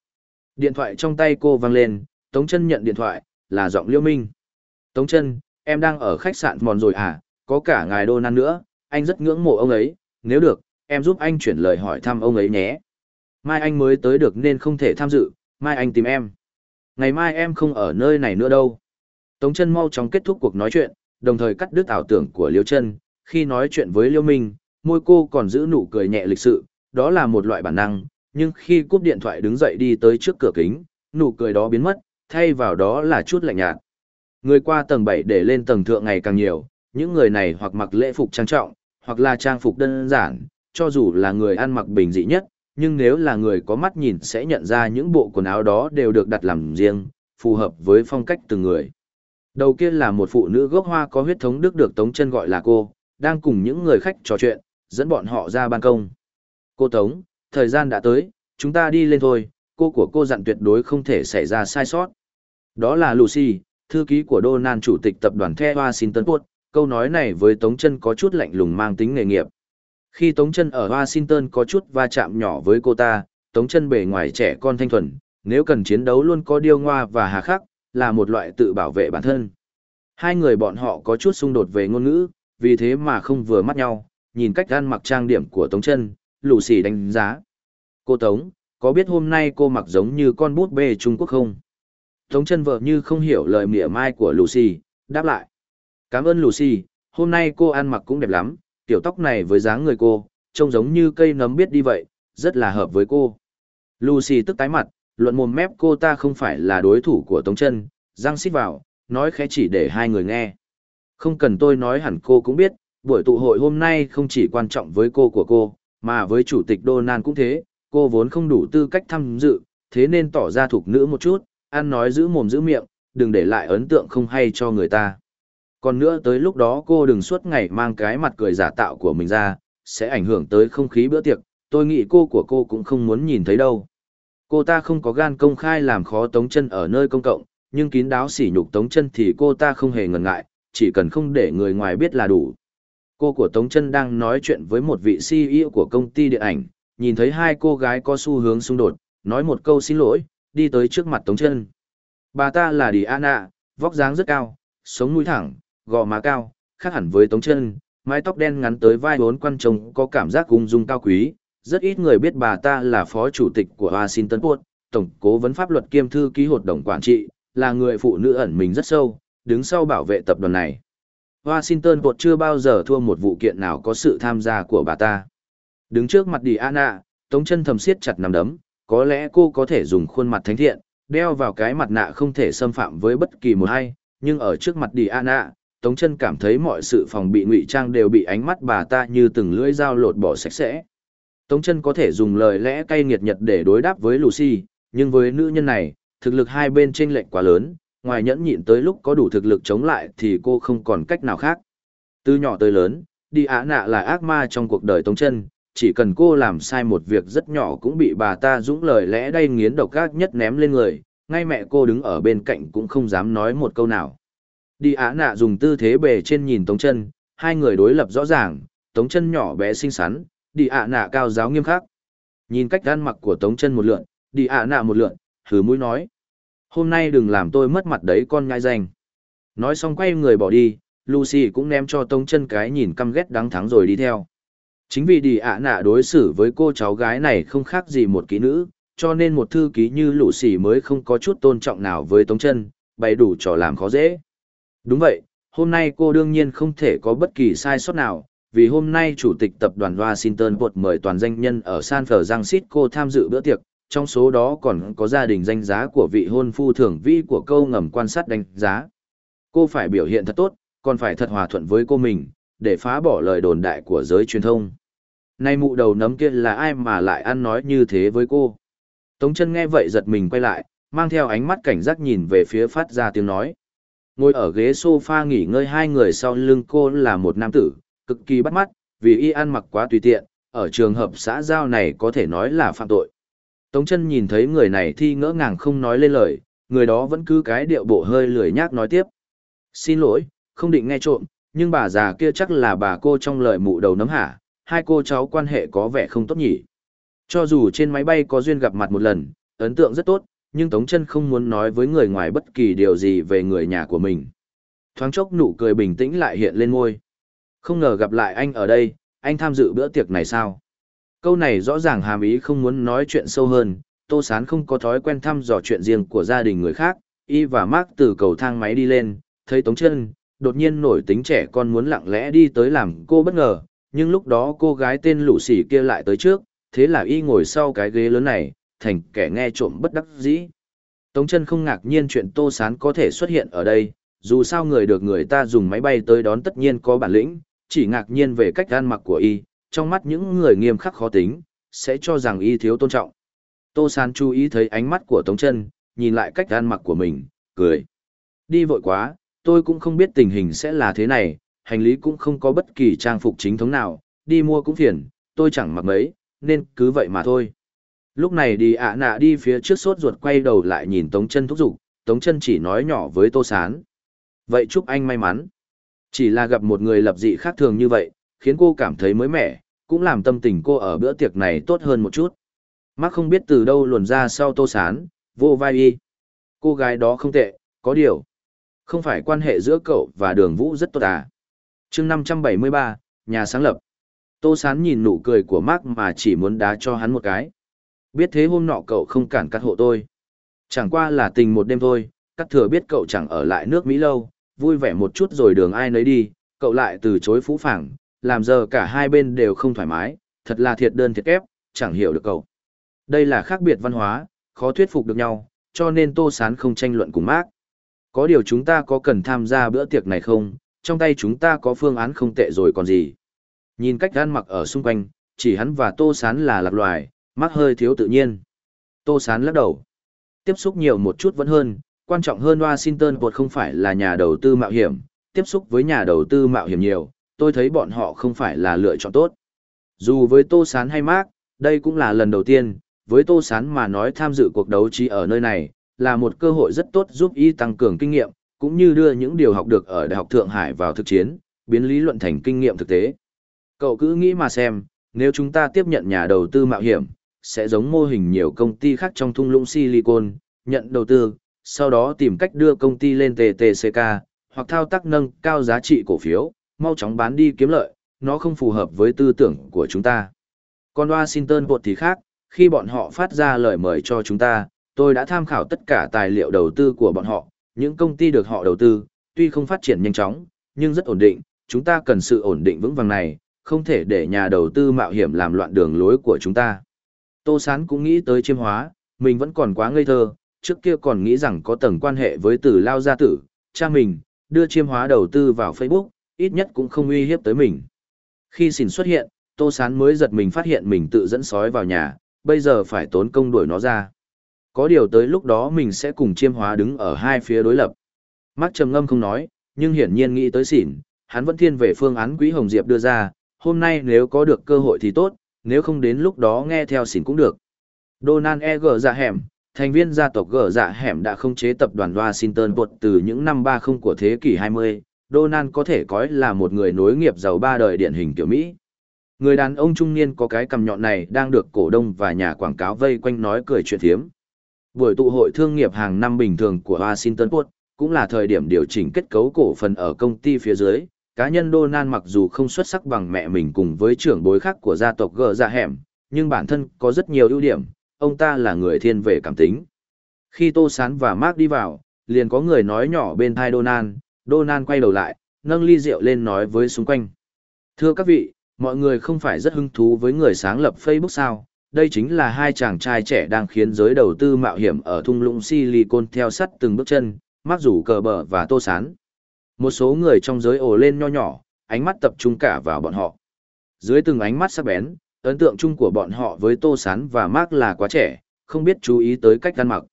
Điện thoại trong tay cô vang lên, Tống chân nhận điện thoại, là giọng Liêu Minh. Tống chân, em đang ở khách sạn mòn rồi à, có cả ngài đô nan nữa, anh rất ngưỡng mộ ông ấy, nếu được, em giúp anh chuyển lời hỏi thăm ông ấy nhé. Mai anh mới tới được nên không thể tham dự, mai anh tìm em. Ngày mai em không ở nơi này nữa đâu. Tống chân mau chóng kết thúc cuộc nói chuyện, đồng thời cắt đứt ảo tưởng của Liêu chân. Khi nói chuyện với Liêu Minh, môi cô còn giữ nụ cười nhẹ lịch sự, đó là một loại bản năng, nhưng khi cúp điện thoại đứng dậy đi tới trước cửa kính, nụ cười đó biến mất, thay vào đó là chút lạnh nhạt. Người qua tầng 7 để lên tầng thượng ngày càng nhiều, những người này hoặc mặc lễ phục trang trọng, hoặc là trang phục đơn giản, cho dù là người ăn mặc bình dị nhất, nhưng nếu là người có mắt nhìn sẽ nhận ra những bộ quần áo đó đều được đặt làm riêng, phù hợp với phong cách từng người. Đầu kia là một phụ nữ gốc hoa có huyết thống Đức được Tống chân gọi là cô, đang cùng những người khách trò chuyện, dẫn bọn họ ra ban công. Cô Tống, thời gian đã tới, chúng ta đi lên thôi, cô của cô dặn tuyệt đối không thể xảy ra sai sót. Đó là Lucy, thư ký của Donald chủ tịch tập đoàn The Washington Post, câu nói này với Tống chân có chút lạnh lùng mang tính nghề nghiệp. Khi Tống chân ở Washington có chút va chạm nhỏ với cô ta, Tống chân bề ngoài trẻ con thanh thuần, nếu cần chiến đấu luôn có điêu ngoa và hà khắc, là một loại tự bảo vệ bản thân. Hai người bọn họ có chút xung đột về ngôn ngữ, vì thế mà không vừa mắt nhau, nhìn cách ăn mặc trang điểm của Tống chân, lù xì đánh giá. Cô Tống, có biết hôm nay cô mặc giống như con bút bê Trung Quốc không? Tống chân vợ như không hiểu lời mỉa mai của Lucy, đáp lại. Cảm ơn Lucy, hôm nay cô ăn mặc cũng đẹp lắm, tiểu tóc này với dáng người cô, trông giống như cây nấm biết đi vậy, rất là hợp với cô. Lucy tức tái mặt, luận mồm mép cô ta không phải là đối thủ của Tống chân, răng xít vào, nói khẽ chỉ để hai người nghe. Không cần tôi nói hẳn cô cũng biết, buổi tụ hội hôm nay không chỉ quan trọng với cô của cô, mà với chủ tịch Donald cũng thế, cô vốn không đủ tư cách tham dự, thế nên tỏ ra thuộc nữ một chút, ăn nói giữ mồm giữ miệng, đừng để lại ấn tượng không hay cho người ta. Còn nữa tới lúc đó cô đừng suốt ngày mang cái mặt cười giả tạo của mình ra, sẽ ảnh hưởng tới không khí bữa tiệc, tôi nghĩ cô của cô cũng không muốn nhìn thấy đâu. Cô ta không có gan công khai làm khó Tống chân ở nơi công cộng, nhưng kín đáo sỉ nhục Tống chân thì cô ta không hề ngần ngại, chỉ cần không để người ngoài biết là đủ. Cô của Tống chân đang nói chuyện với một vị CEO của công ty điện ảnh, nhìn thấy hai cô gái có xu hướng xung đột, nói một câu xin lỗi, đi tới trước mặt Tống chân. Bà ta là Diana, vóc dáng rất cao, sống mũi thẳng, gò má cao, khác hẳn với Tống chân, mái tóc đen ngắn tới vai bốn quan trông có cảm giác ung dung cao quý. Rất ít người biết bà ta là phó chủ tịch của Washington Post, tổng cố vấn pháp luật kiêm thư ký hội đồng quản trị, là người phụ nữ ẩn mình rất sâu, đứng sau bảo vệ tập đoàn này. Washington Post chưa bao giờ thua một vụ kiện nào có sự tham gia của bà ta. Đứng trước mặt Diana, Tống chân thầm siết chặt nắm đấm, có lẽ cô có thể dùng khuôn mặt thánh thiện, đeo vào cái mặt nạ không thể xâm phạm với bất kỳ một ai, nhưng ở trước mặt Diana, Tống chân cảm thấy mọi sự phòng bị ngụy trang đều bị ánh mắt bà ta như từng lưỡi dao lột bỏ sạch sẽ. Tống chân có thể dùng lời lẽ cay nghiệt nhật để đối đáp với Lucy, nhưng với nữ nhân này, thực lực hai bên chênh lệch quá lớn, ngoài nhẫn nhịn tới lúc có đủ thực lực chống lại thì cô không còn cách nào khác. Từ nhỏ tới lớn, đi á nạ là ác ma trong cuộc đời Tống chân, chỉ cần cô làm sai một việc rất nhỏ cũng bị bà ta dũng lời lẽ đay nghiến độc ác nhất ném lên người, ngay mẹ cô đứng ở bên cạnh cũng không dám nói một câu nào. Đi á nạ dùng tư thế bề trên nhìn Tống chân, hai người đối lập rõ ràng, Tống chân nhỏ bé xinh xắn, đi ạ nạ cao giáo nghiêm khắc. Nhìn cách ăn mặc của Tống chân một lượn, đi ạ nạ một lượn, hứ mũi nói. Hôm nay đừng làm tôi mất mặt đấy con ngai danh. Nói xong quay người bỏ đi, Lucy cũng ném cho Tống chân cái nhìn căm ghét đắng thắng rồi đi theo. Chính vì đi ạ nạ đối xử với cô cháu gái này không khác gì một kỹ nữ, cho nên một thư ký như Lucy mới không có chút tôn trọng nào với Tống chân, bày đủ trò làm khó dễ. Đúng vậy, hôm nay cô đương nhiên không thể có bất kỳ sai sót nào, vì hôm nay Chủ tịch Tập đoàn Washington buộc mời toàn danh nhân ở San Francisco tham dự bữa tiệc, trong số đó còn có gia đình danh giá của vị hôn phu thưởng vi của câu ngầm quan sát đánh giá. Cô phải biểu hiện thật tốt, còn phải thật hòa thuận với cô mình, để phá bỏ lời đồn đại của giới truyền thông. Nay mụ đầu nấm kia là ai mà lại ăn nói như thế với cô? Tống chân nghe vậy giật mình quay lại, mang theo ánh mắt cảnh giác nhìn về phía phát ra tiếng nói. Ngồi ở ghế sofa nghỉ ngơi hai người sau lưng cô là một nam tử, cực kỳ bắt mắt, vì y ăn mặc quá tùy tiện, ở trường hợp xã giao này có thể nói là phạm tội. Tống chân nhìn thấy người này thì ngỡ ngàng không nói lên lời, người đó vẫn cứ cái điệu bộ hơi lười nhác nói tiếp. Xin lỗi, không định nghe trộm, nhưng bà già kia chắc là bà cô trong lời mụ đầu nấm hả, hai cô cháu quan hệ có vẻ không tốt nhỉ. Cho dù trên máy bay có duyên gặp mặt một lần, ấn tượng rất tốt, nhưng Tống chân không muốn nói với người ngoài bất kỳ điều gì về người nhà của mình. Thoáng chốc nụ cười bình tĩnh lại hiện lên môi. Không ngờ gặp lại anh ở đây, anh tham dự bữa tiệc này sao? Câu này rõ ràng hàm ý không muốn nói chuyện sâu hơn, Tô Sán không có thói quen thăm dò chuyện riêng của gia đình người khác, y và Mark từ cầu thang máy đi lên, thấy Tống chân, đột nhiên nổi tính trẻ con muốn lặng lẽ đi tới làm cô bất ngờ, nhưng lúc đó cô gái tên lũ Sỉ kia lại tới trước, thế là y ngồi sau cái ghế lớn này, thành kẻ nghe trộm bất đắc dĩ. Tống chân không ngạc nhiên chuyện Tô Sán có thể xuất hiện ở đây, dù sao người được người ta dùng máy bay tới đón tất nhiên có bản lĩnh, chỉ ngạc nhiên về cách ăn mặc của y, trong mắt những người nghiêm khắc khó tính, sẽ cho rằng y thiếu tôn trọng. Tô Sán chú ý thấy ánh mắt của Tống chân, nhìn lại cách ăn mặc của mình, cười. Đi vội quá, tôi cũng không biết tình hình sẽ là thế này, hành lý cũng không có bất kỳ trang phục chính thống nào, đi mua cũng phiền, tôi chẳng mặc mấy, nên cứ vậy mà thôi. Lúc này đi ạ nạ đi phía trước sốt ruột quay đầu lại nhìn Tống chân thúc giục, Tống chân chỉ nói nhỏ với Tô Sán. Vậy chúc anh may mắn. Chỉ là gặp một người lập dị khác thường như vậy, khiến cô cảm thấy mới mẻ, cũng làm tâm tình cô ở bữa tiệc này tốt hơn một chút. mắc không biết từ đâu luồn ra sau Tô Sán, vô vai y. Cô gái đó không tệ, có điều. Không phải quan hệ giữa cậu và đường vũ rất tốt à. chương 573, nhà sáng lập. Tô Sán nhìn nụ cười của Mark mà chỉ muốn đá cho hắn một cái. Biết thế hôm nọ cậu không cản cắt hộ tôi. Chẳng qua là tình một đêm thôi, cắt thừa biết cậu chẳng ở lại nước Mỹ lâu, vui vẻ một chút rồi đường ai nấy đi, cậu lại từ chối phũ phẳng, làm giờ cả hai bên đều không thoải mái, thật là thiệt đơn thiệt kép, chẳng hiểu được cậu. Đây là khác biệt văn hóa, khó thuyết phục được nhau, cho nên Tô Sán không tranh luận cùng Mark. Có điều chúng ta có cần tham gia bữa tiệc này không, trong tay chúng ta có phương án không tệ rồi còn gì. Nhìn cách gan mặc ở xung quanh, chỉ hắn và Tô Sán là lạc loài, mắt hơi thiếu tự nhiên. Tô Sán lắc đầu. Tiếp xúc nhiều một chút vẫn hơn, quan trọng hơn Washington bột không phải là nhà đầu tư mạo hiểm, tiếp xúc với nhà đầu tư mạo hiểm nhiều, tôi thấy bọn họ không phải là lựa chọn tốt. Dù với Tô Sán hay Mark, đây cũng là lần đầu tiên, với Tô Sán mà nói tham dự cuộc đấu trí ở nơi này, là một cơ hội rất tốt giúp y tăng cường kinh nghiệm, cũng như đưa những điều học được ở Đại học Thượng Hải vào thực chiến, biến lý luận thành kinh nghiệm thực tế. Cậu cứ nghĩ mà xem, nếu chúng ta tiếp nhận nhà đầu tư mạo hiểm, sẽ giống mô hình nhiều công ty khác trong thung lũng Silicon, nhận đầu tư, sau đó tìm cách đưa công ty lên TTCK, hoặc thao tác nâng cao giá trị cổ phiếu, mau chóng bán đi kiếm lợi, nó không phù hợp với tư tưởng của chúng ta. Còn Washington bột thì khác, khi bọn họ phát ra lời mời cho chúng ta, tôi đã tham khảo tất cả tài liệu đầu tư của bọn họ, những công ty được họ đầu tư, tuy không phát triển nhanh chóng, nhưng rất ổn định, chúng ta cần sự ổn định vững vàng này, không thể để nhà đầu tư mạo hiểm làm loạn đường lối của chúng ta. Tô Sán cũng nghĩ tới chiêm hóa, mình vẫn còn quá ngây thơ, trước kia còn nghĩ rằng có tầng quan hệ với tử lao gia tử, cha mình, đưa chiêm hóa đầu tư vào Facebook, ít nhất cũng không uy hiếp tới mình. Khi xỉn xuất hiện, Tô Sán mới giật mình phát hiện mình tự dẫn sói vào nhà, bây giờ phải tốn công đuổi nó ra. Có điều tới lúc đó mình sẽ cùng chiêm hóa đứng ở hai phía đối lập. Mắt trầm ngâm không nói, nhưng hiển nhiên nghĩ tới xỉn, hắn vẫn thiên về phương án Quý Hồng Diệp đưa ra, hôm nay nếu có được cơ hội thì tốt, nếu không đến lúc đó nghe theo xỉn cũng được. Donald E. G. Dạ Hẻm, thành viên gia tộc G. Dạ Hẻm đã không chế tập đoàn Washington bột từ những năm 30 của thế kỷ 20. Donald có thể coi là một người nối nghiệp giàu ba đời điển hình kiểu Mỹ. Người đàn ông trung niên có cái cầm nhọn này đang được cổ đông và nhà quảng cáo vây quanh nói cười chuyện thiếm. Buổi tụ hội thương nghiệp hàng năm bình thường của Washington Post cũng là thời điểm điều chỉnh kết cấu cổ phần ở công ty phía dưới, cá nhân Donald mặc dù không xuất sắc bằng mẹ mình cùng với trưởng bối khác của gia tộc gờ ra dạ hẻm, nhưng bản thân có rất nhiều ưu điểm, ông ta là người thiên về cảm tính. Khi Tô Sán và Mark đi vào, liền có người nói nhỏ bên thai đô nan quay đầu lại, nâng ly rượu lên nói với xung quanh. Thưa các vị, mọi người không phải rất hứng thú với người sáng lập Facebook sao? Đây chính là hai chàng trai trẻ đang khiến giới đầu tư mạo hiểm ở thung lũng Silicon theo sắt từng bước chân, Mark rủ cờ bờ và Tô Sán. Một số người trong giới ồ lên nho nhỏ, ánh mắt tập trung cả vào bọn họ. Dưới từng ánh mắt sắc bén, ấn tượng chung của bọn họ với Tô Sán và Mark là quá trẻ, không biết chú ý tới cách ăn mặc.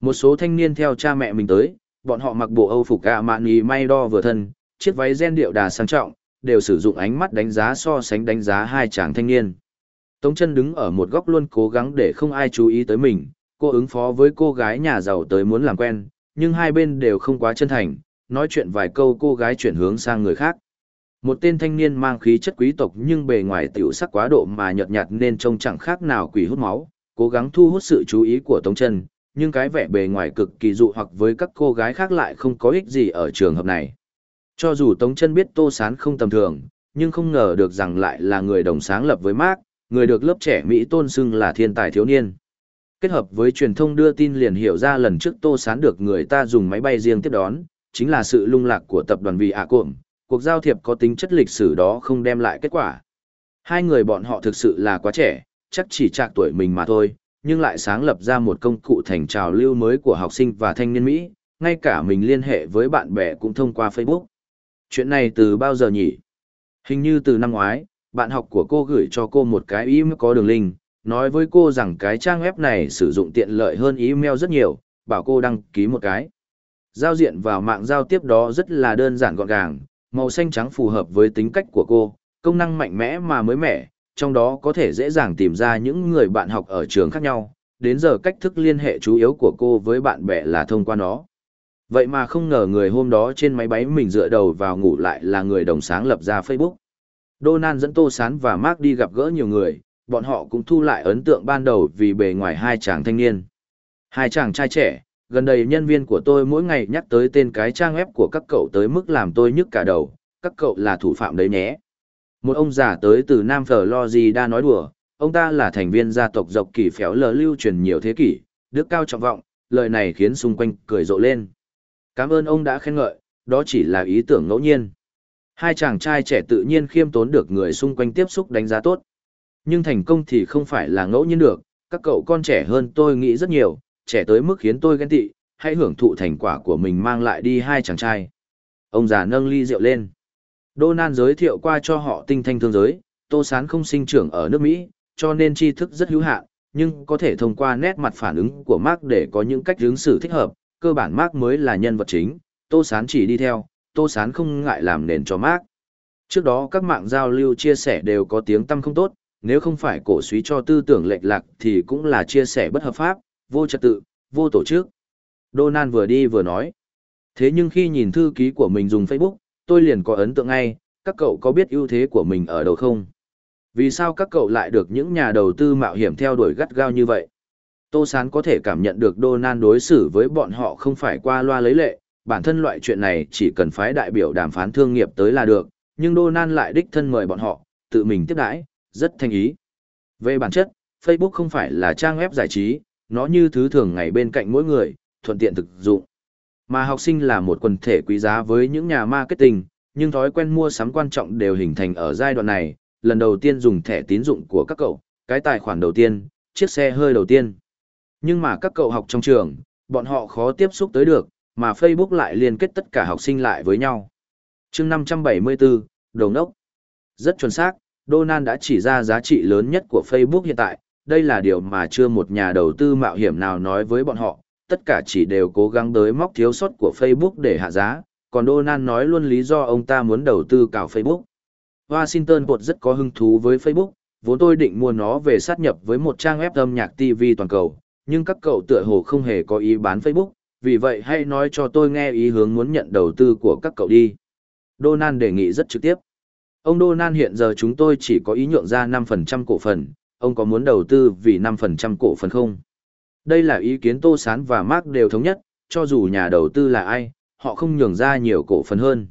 Một số thanh niên theo cha mẹ mình tới, bọn họ mặc bộ Âu phục gà mạn nhì may đo vừa thân, chiếc váy gen điệu đà sang trọng, đều sử dụng ánh mắt đánh giá so sánh đánh giá hai chàng thanh niên. Tống chân đứng ở một góc luôn cố gắng để không ai chú ý tới mình, cô ứng phó với cô gái nhà giàu tới muốn làm quen, nhưng hai bên đều không quá chân thành, nói chuyện vài câu cô gái chuyển hướng sang người khác. Một tên thanh niên mang khí chất quý tộc nhưng bề ngoài tiểu sắc quá độ mà nhợt nhạt nên trông chẳng khác nào quỷ hút máu, cố gắng thu hút sự chú ý của Tống Trần. nhưng cái vẻ bề ngoài cực kỳ dụ hoặc với các cô gái khác lại không có ích gì ở trường hợp này. Cho dù Tống Trần biết Tô Sán không tầm thường, nhưng không ngờ được rằng lại là người đồng sáng lập với Mark, người được lớp trẻ Mỹ tôn xưng là thiên tài thiếu niên. Kết hợp với truyền thông đưa tin liền hiểu ra lần trước Tô Sán được người ta dùng máy bay riêng tiếp đón, chính là sự lung lạc của tập đoàn vì ạ cộm cuộc giao thiệp có tính chất lịch sử đó không đem lại kết quả. Hai người bọn họ thực sự là quá trẻ, chắc chỉ trạc tuổi mình mà thôi, nhưng lại sáng lập ra một công cụ thành trào lưu mới của học sinh và thanh niên Mỹ, ngay cả mình liên hệ với bạn bè cũng thông qua Facebook. Chuyện này từ bao giờ nhỉ? Hình như từ năm ngoái, bạn học của cô gửi cho cô một cái email có đường link, nói với cô rằng cái trang web này sử dụng tiện lợi hơn email rất nhiều, bảo cô đăng ký một cái. Giao diện vào mạng giao tiếp đó rất là đơn giản gọn gàng, màu xanh trắng phù hợp với tính cách của cô, công năng mạnh mẽ mà mới mẻ, trong đó có thể dễ dàng tìm ra những người bạn học ở trường khác nhau, đến giờ cách thức liên hệ chủ yếu của cô với bạn bè là thông qua nó. Vậy mà không ngờ người hôm đó trên máy bay mình dựa đầu vào ngủ lại là người đồng sáng lập ra Facebook. Donald dẫn Tô Sán và Mark đi gặp gỡ nhiều người, bọn họ cũng thu lại ấn tượng ban đầu vì bề ngoài hai chàng thanh niên. Hai chàng trai trẻ, gần đây nhân viên của tôi mỗi ngày nhắc tới tên cái trang web của các cậu tới mức làm tôi nhức cả đầu, các cậu là thủ phạm đấy nhé. Một ông già tới từ Nam Florida nói đùa, ông ta là thành viên gia tộc dọc kỳ phéo lờ lưu truyền nhiều thế kỷ, đức cao trọng vọng, lời này khiến xung quanh cười rộ lên. Cảm ơn ông đã khen ngợi, đó chỉ là ý tưởng ngẫu nhiên. Hai chàng trai trẻ tự nhiên khiêm tốn được người xung quanh tiếp xúc đánh giá tốt. Nhưng thành công thì không phải là ngẫu nhiên được, các cậu con trẻ hơn tôi nghĩ rất nhiều, trẻ tới mức khiến tôi ghen tị, hãy hưởng thụ thành quả của mình mang lại đi hai chàng trai. Ông già nâng ly rượu lên. Đô Nan giới thiệu qua cho họ tinh thanh thương giới, Tô Sán không sinh trưởng ở nước Mỹ, cho nên tri thức rất hữu hạn, nhưng có thể thông qua nét mặt phản ứng của Mark để có những cách ứng xử thích hợp, cơ bản Mark mới là nhân vật chính, Tô Sán chỉ đi theo, Tô Sán không ngại làm nền cho Mark. Trước đó các mạng giao lưu chia sẻ đều có tiếng tâm không tốt, nếu không phải cổ suý cho tư tưởng lệch lạc thì cũng là chia sẻ bất hợp pháp, vô trật tự, vô tổ chức. Donan vừa đi vừa nói. Thế nhưng khi nhìn thư ký của mình dùng Facebook, tôi liền có ấn tượng ngay, các cậu có biết ưu thế của mình ở đâu không? Vì sao các cậu lại được những nhà đầu tư mạo hiểm theo đuổi gắt gao như vậy? Tô Sán có thể cảm nhận được Donan đối xử với bọn họ không phải qua loa lấy lệ, bản thân loại chuyện này chỉ cần phái đại biểu đàm phán thương nghiệp tới là được, nhưng Donan lại đích thân mời bọn họ, tự mình tiếp đãi, rất thanh ý. Về bản chất, Facebook không phải là trang web giải trí, nó như thứ thường ngày bên cạnh mỗi người, thuận tiện thực dụng. Mà học sinh là một quần thể quý giá với những nhà marketing, nhưng thói quen mua sắm quan trọng đều hình thành ở giai đoạn này, lần đầu tiên dùng thẻ tín dụng của các cậu, cái tài khoản đầu tiên, chiếc xe hơi đầu tiên. Nhưng mà các cậu học trong trường, bọn họ khó tiếp xúc tới được, mà Facebook lại liên kết tất cả học sinh lại với nhau. chương 574, Đồng đốc. Rất chuẩn xác, Donald đã chỉ ra giá trị lớn nhất của Facebook hiện tại, đây là điều mà chưa một nhà đầu tư mạo hiểm nào nói với bọn họ, tất cả chỉ đều cố gắng tới móc thiếu sót của Facebook để hạ giá, còn Donald nói luôn lý do ông ta muốn đầu tư cào Facebook. Washington Post rất có hứng thú với Facebook, vốn tôi định mua nó về sát nhập với một trang web âm nhạc TV toàn cầu, nhưng các cậu tựa hồ không hề có ý bán Facebook, vì vậy hãy nói cho tôi nghe ý hướng muốn nhận đầu tư của các cậu đi. Donald đề nghị rất trực tiếp. Ông Donald hiện giờ chúng tôi chỉ có ý nhượng ra 5% cổ phần, ông có muốn đầu tư vì 5% cổ phần không? Đây là ý kiến Tô Sán và Mark đều thống nhất, cho dù nhà đầu tư là ai, họ không nhường ra nhiều cổ phần hơn.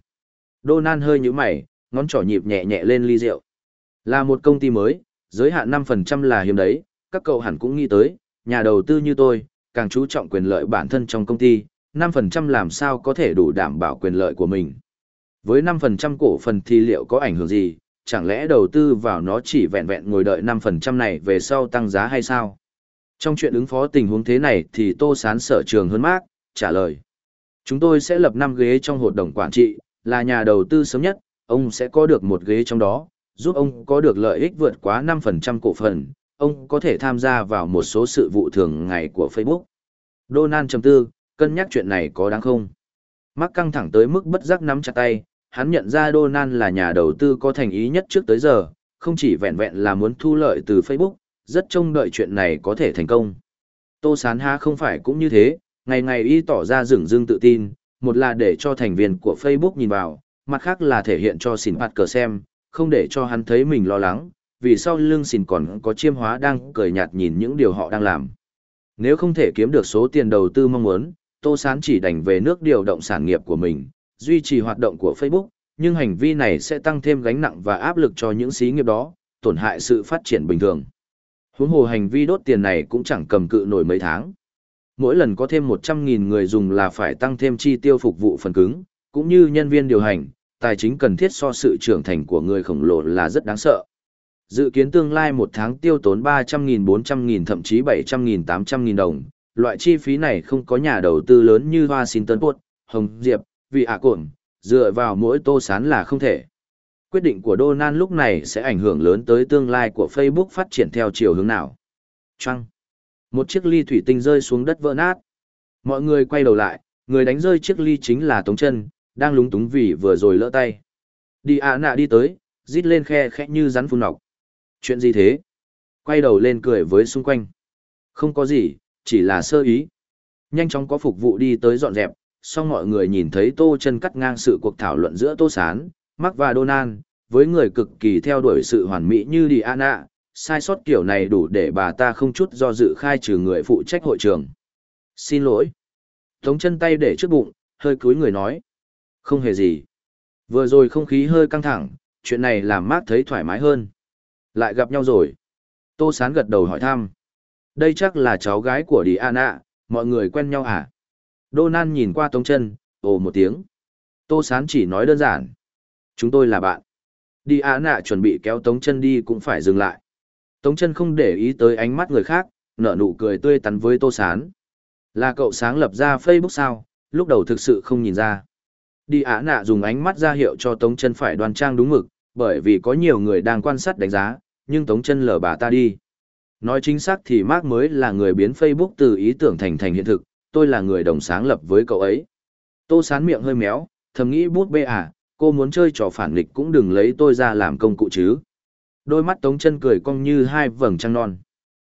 Donan hơi như mày, ngón trỏ nhịp nhẹ nhẹ lên ly rượu. Là một công ty mới, giới hạn 5% là hiếm đấy, các cậu hẳn cũng nghĩ tới, nhà đầu tư như tôi, càng chú trọng quyền lợi bản thân trong công ty, 5% làm sao có thể đủ đảm bảo quyền lợi của mình. Với 5% cổ phần thì liệu có ảnh hưởng gì, chẳng lẽ đầu tư vào nó chỉ vẹn vẹn ngồi đợi 5% này về sau tăng giá hay sao? Trong chuyện ứng phó tình huống thế này thì Tô Sán sở trường hơn mác, trả lời. Chúng tôi sẽ lập 5 ghế trong hội đồng quản trị, là nhà đầu tư sớm nhất, ông sẽ có được một ghế trong đó, giúp ông có được lợi ích vượt quá 5% cổ phần, ông có thể tham gia vào một số sự vụ thường ngày của Facebook. Donald chấm tư, cân nhắc chuyện này có đáng không? Mắc căng thẳng tới mức bất giác nắm chặt tay, hắn nhận ra Donald là nhà đầu tư có thành ý nhất trước tới giờ, không chỉ vẹn vẹn là muốn thu lợi từ Facebook, rất trông đợi chuyện này có thể thành công. Tô Sán Há không phải cũng như thế, ngày ngày y tỏ ra rừng rưng tự tin, một là để cho thành viên của Facebook nhìn vào, mặt khác là thể hiện cho xỉn phạt cờ xem, không để cho hắn thấy mình lo lắng, vì sau lưng xỉn còn có chiêm hóa đang cười nhạt nhìn những điều họ đang làm. Nếu không thể kiếm được số tiền đầu tư mong muốn, Tô Sán chỉ đành về nước điều động sản nghiệp của mình, duy trì hoạt động của Facebook, nhưng hành vi này sẽ tăng thêm gánh nặng và áp lực cho những xí nghiệp đó, tổn hại sự phát triển bình thường. Huống hồ hành vi đốt tiền này cũng chẳng cầm cự nổi mấy tháng. Mỗi lần có thêm 100.000 người dùng là phải tăng thêm chi tiêu phục vụ phần cứng, cũng như nhân viên điều hành, tài chính cần thiết so sự trưởng thành của người khổng lồ là rất đáng sợ. Dự kiến tương lai một tháng tiêu tốn 300.000 400.000 thậm chí 700.000 800.000 đồng, loại chi phí này không có nhà đầu tư lớn như Washington Post, Hồng Diệp, vì à cuộn, dựa vào mỗi tô sán là không thể. Quyết định của Donald lúc này sẽ ảnh hưởng lớn tới tương lai của Facebook phát triển theo chiều hướng nào. Trăng. Một chiếc ly thủy tinh rơi xuống đất vỡ nát. Mọi người quay đầu lại, người đánh rơi chiếc ly chính là Tống chân, đang lúng túng vì vừa rồi lỡ tay. Đi ạ nạ đi tới, rít lên khe khẽ như rắn phun nọc. Chuyện gì thế? Quay đầu lên cười với xung quanh. Không có gì, chỉ là sơ ý. Nhanh chóng có phục vụ đi tới dọn dẹp, sau mọi người nhìn thấy tô chân cắt ngang sự cuộc thảo luận giữa tô sán, Mark và Donald, với người cực kỳ theo đuổi sự hoàn mỹ như Diana, sai sót kiểu này đủ để bà ta không chút do dự khai trừ người phụ trách hội trường. Xin lỗi. Tống chân tay để trước bụng, hơi cúi người nói. Không hề gì. Vừa rồi không khí hơi căng thẳng, chuyện này làm Mark thấy thoải mái hơn. Lại gặp nhau rồi. Tô Sán gật đầu hỏi thăm. Đây chắc là cháu gái của Diana, mọi người quen nhau à? Đô Nan nhìn qua Tống chân, ồ một tiếng. Tô Sán chỉ nói đơn giản. Chúng tôi là bạn. Đi á nạ chuẩn bị kéo Tống chân đi cũng phải dừng lại. Tống chân không để ý tới ánh mắt người khác, nở nụ cười tươi tắn với Tô Sán. Là cậu sáng lập ra Facebook sao, lúc đầu thực sự không nhìn ra. Đi á nạ dùng ánh mắt ra hiệu cho Tống chân phải đoan trang đúng mực, bởi vì có nhiều người đang quan sát đánh giá, nhưng Tống chân lờ bà ta đi. Nói chính xác thì Mark mới là người biến Facebook từ ý tưởng thành thành hiện thực, tôi là người đồng sáng lập với cậu ấy. Tô sán miệng hơi méo, thầm nghĩ bút bê à, cô muốn chơi trò phản nghịch cũng đừng lấy tôi ra làm công cụ chứ. Đôi mắt Tống chân cười cong như hai vầng trăng non.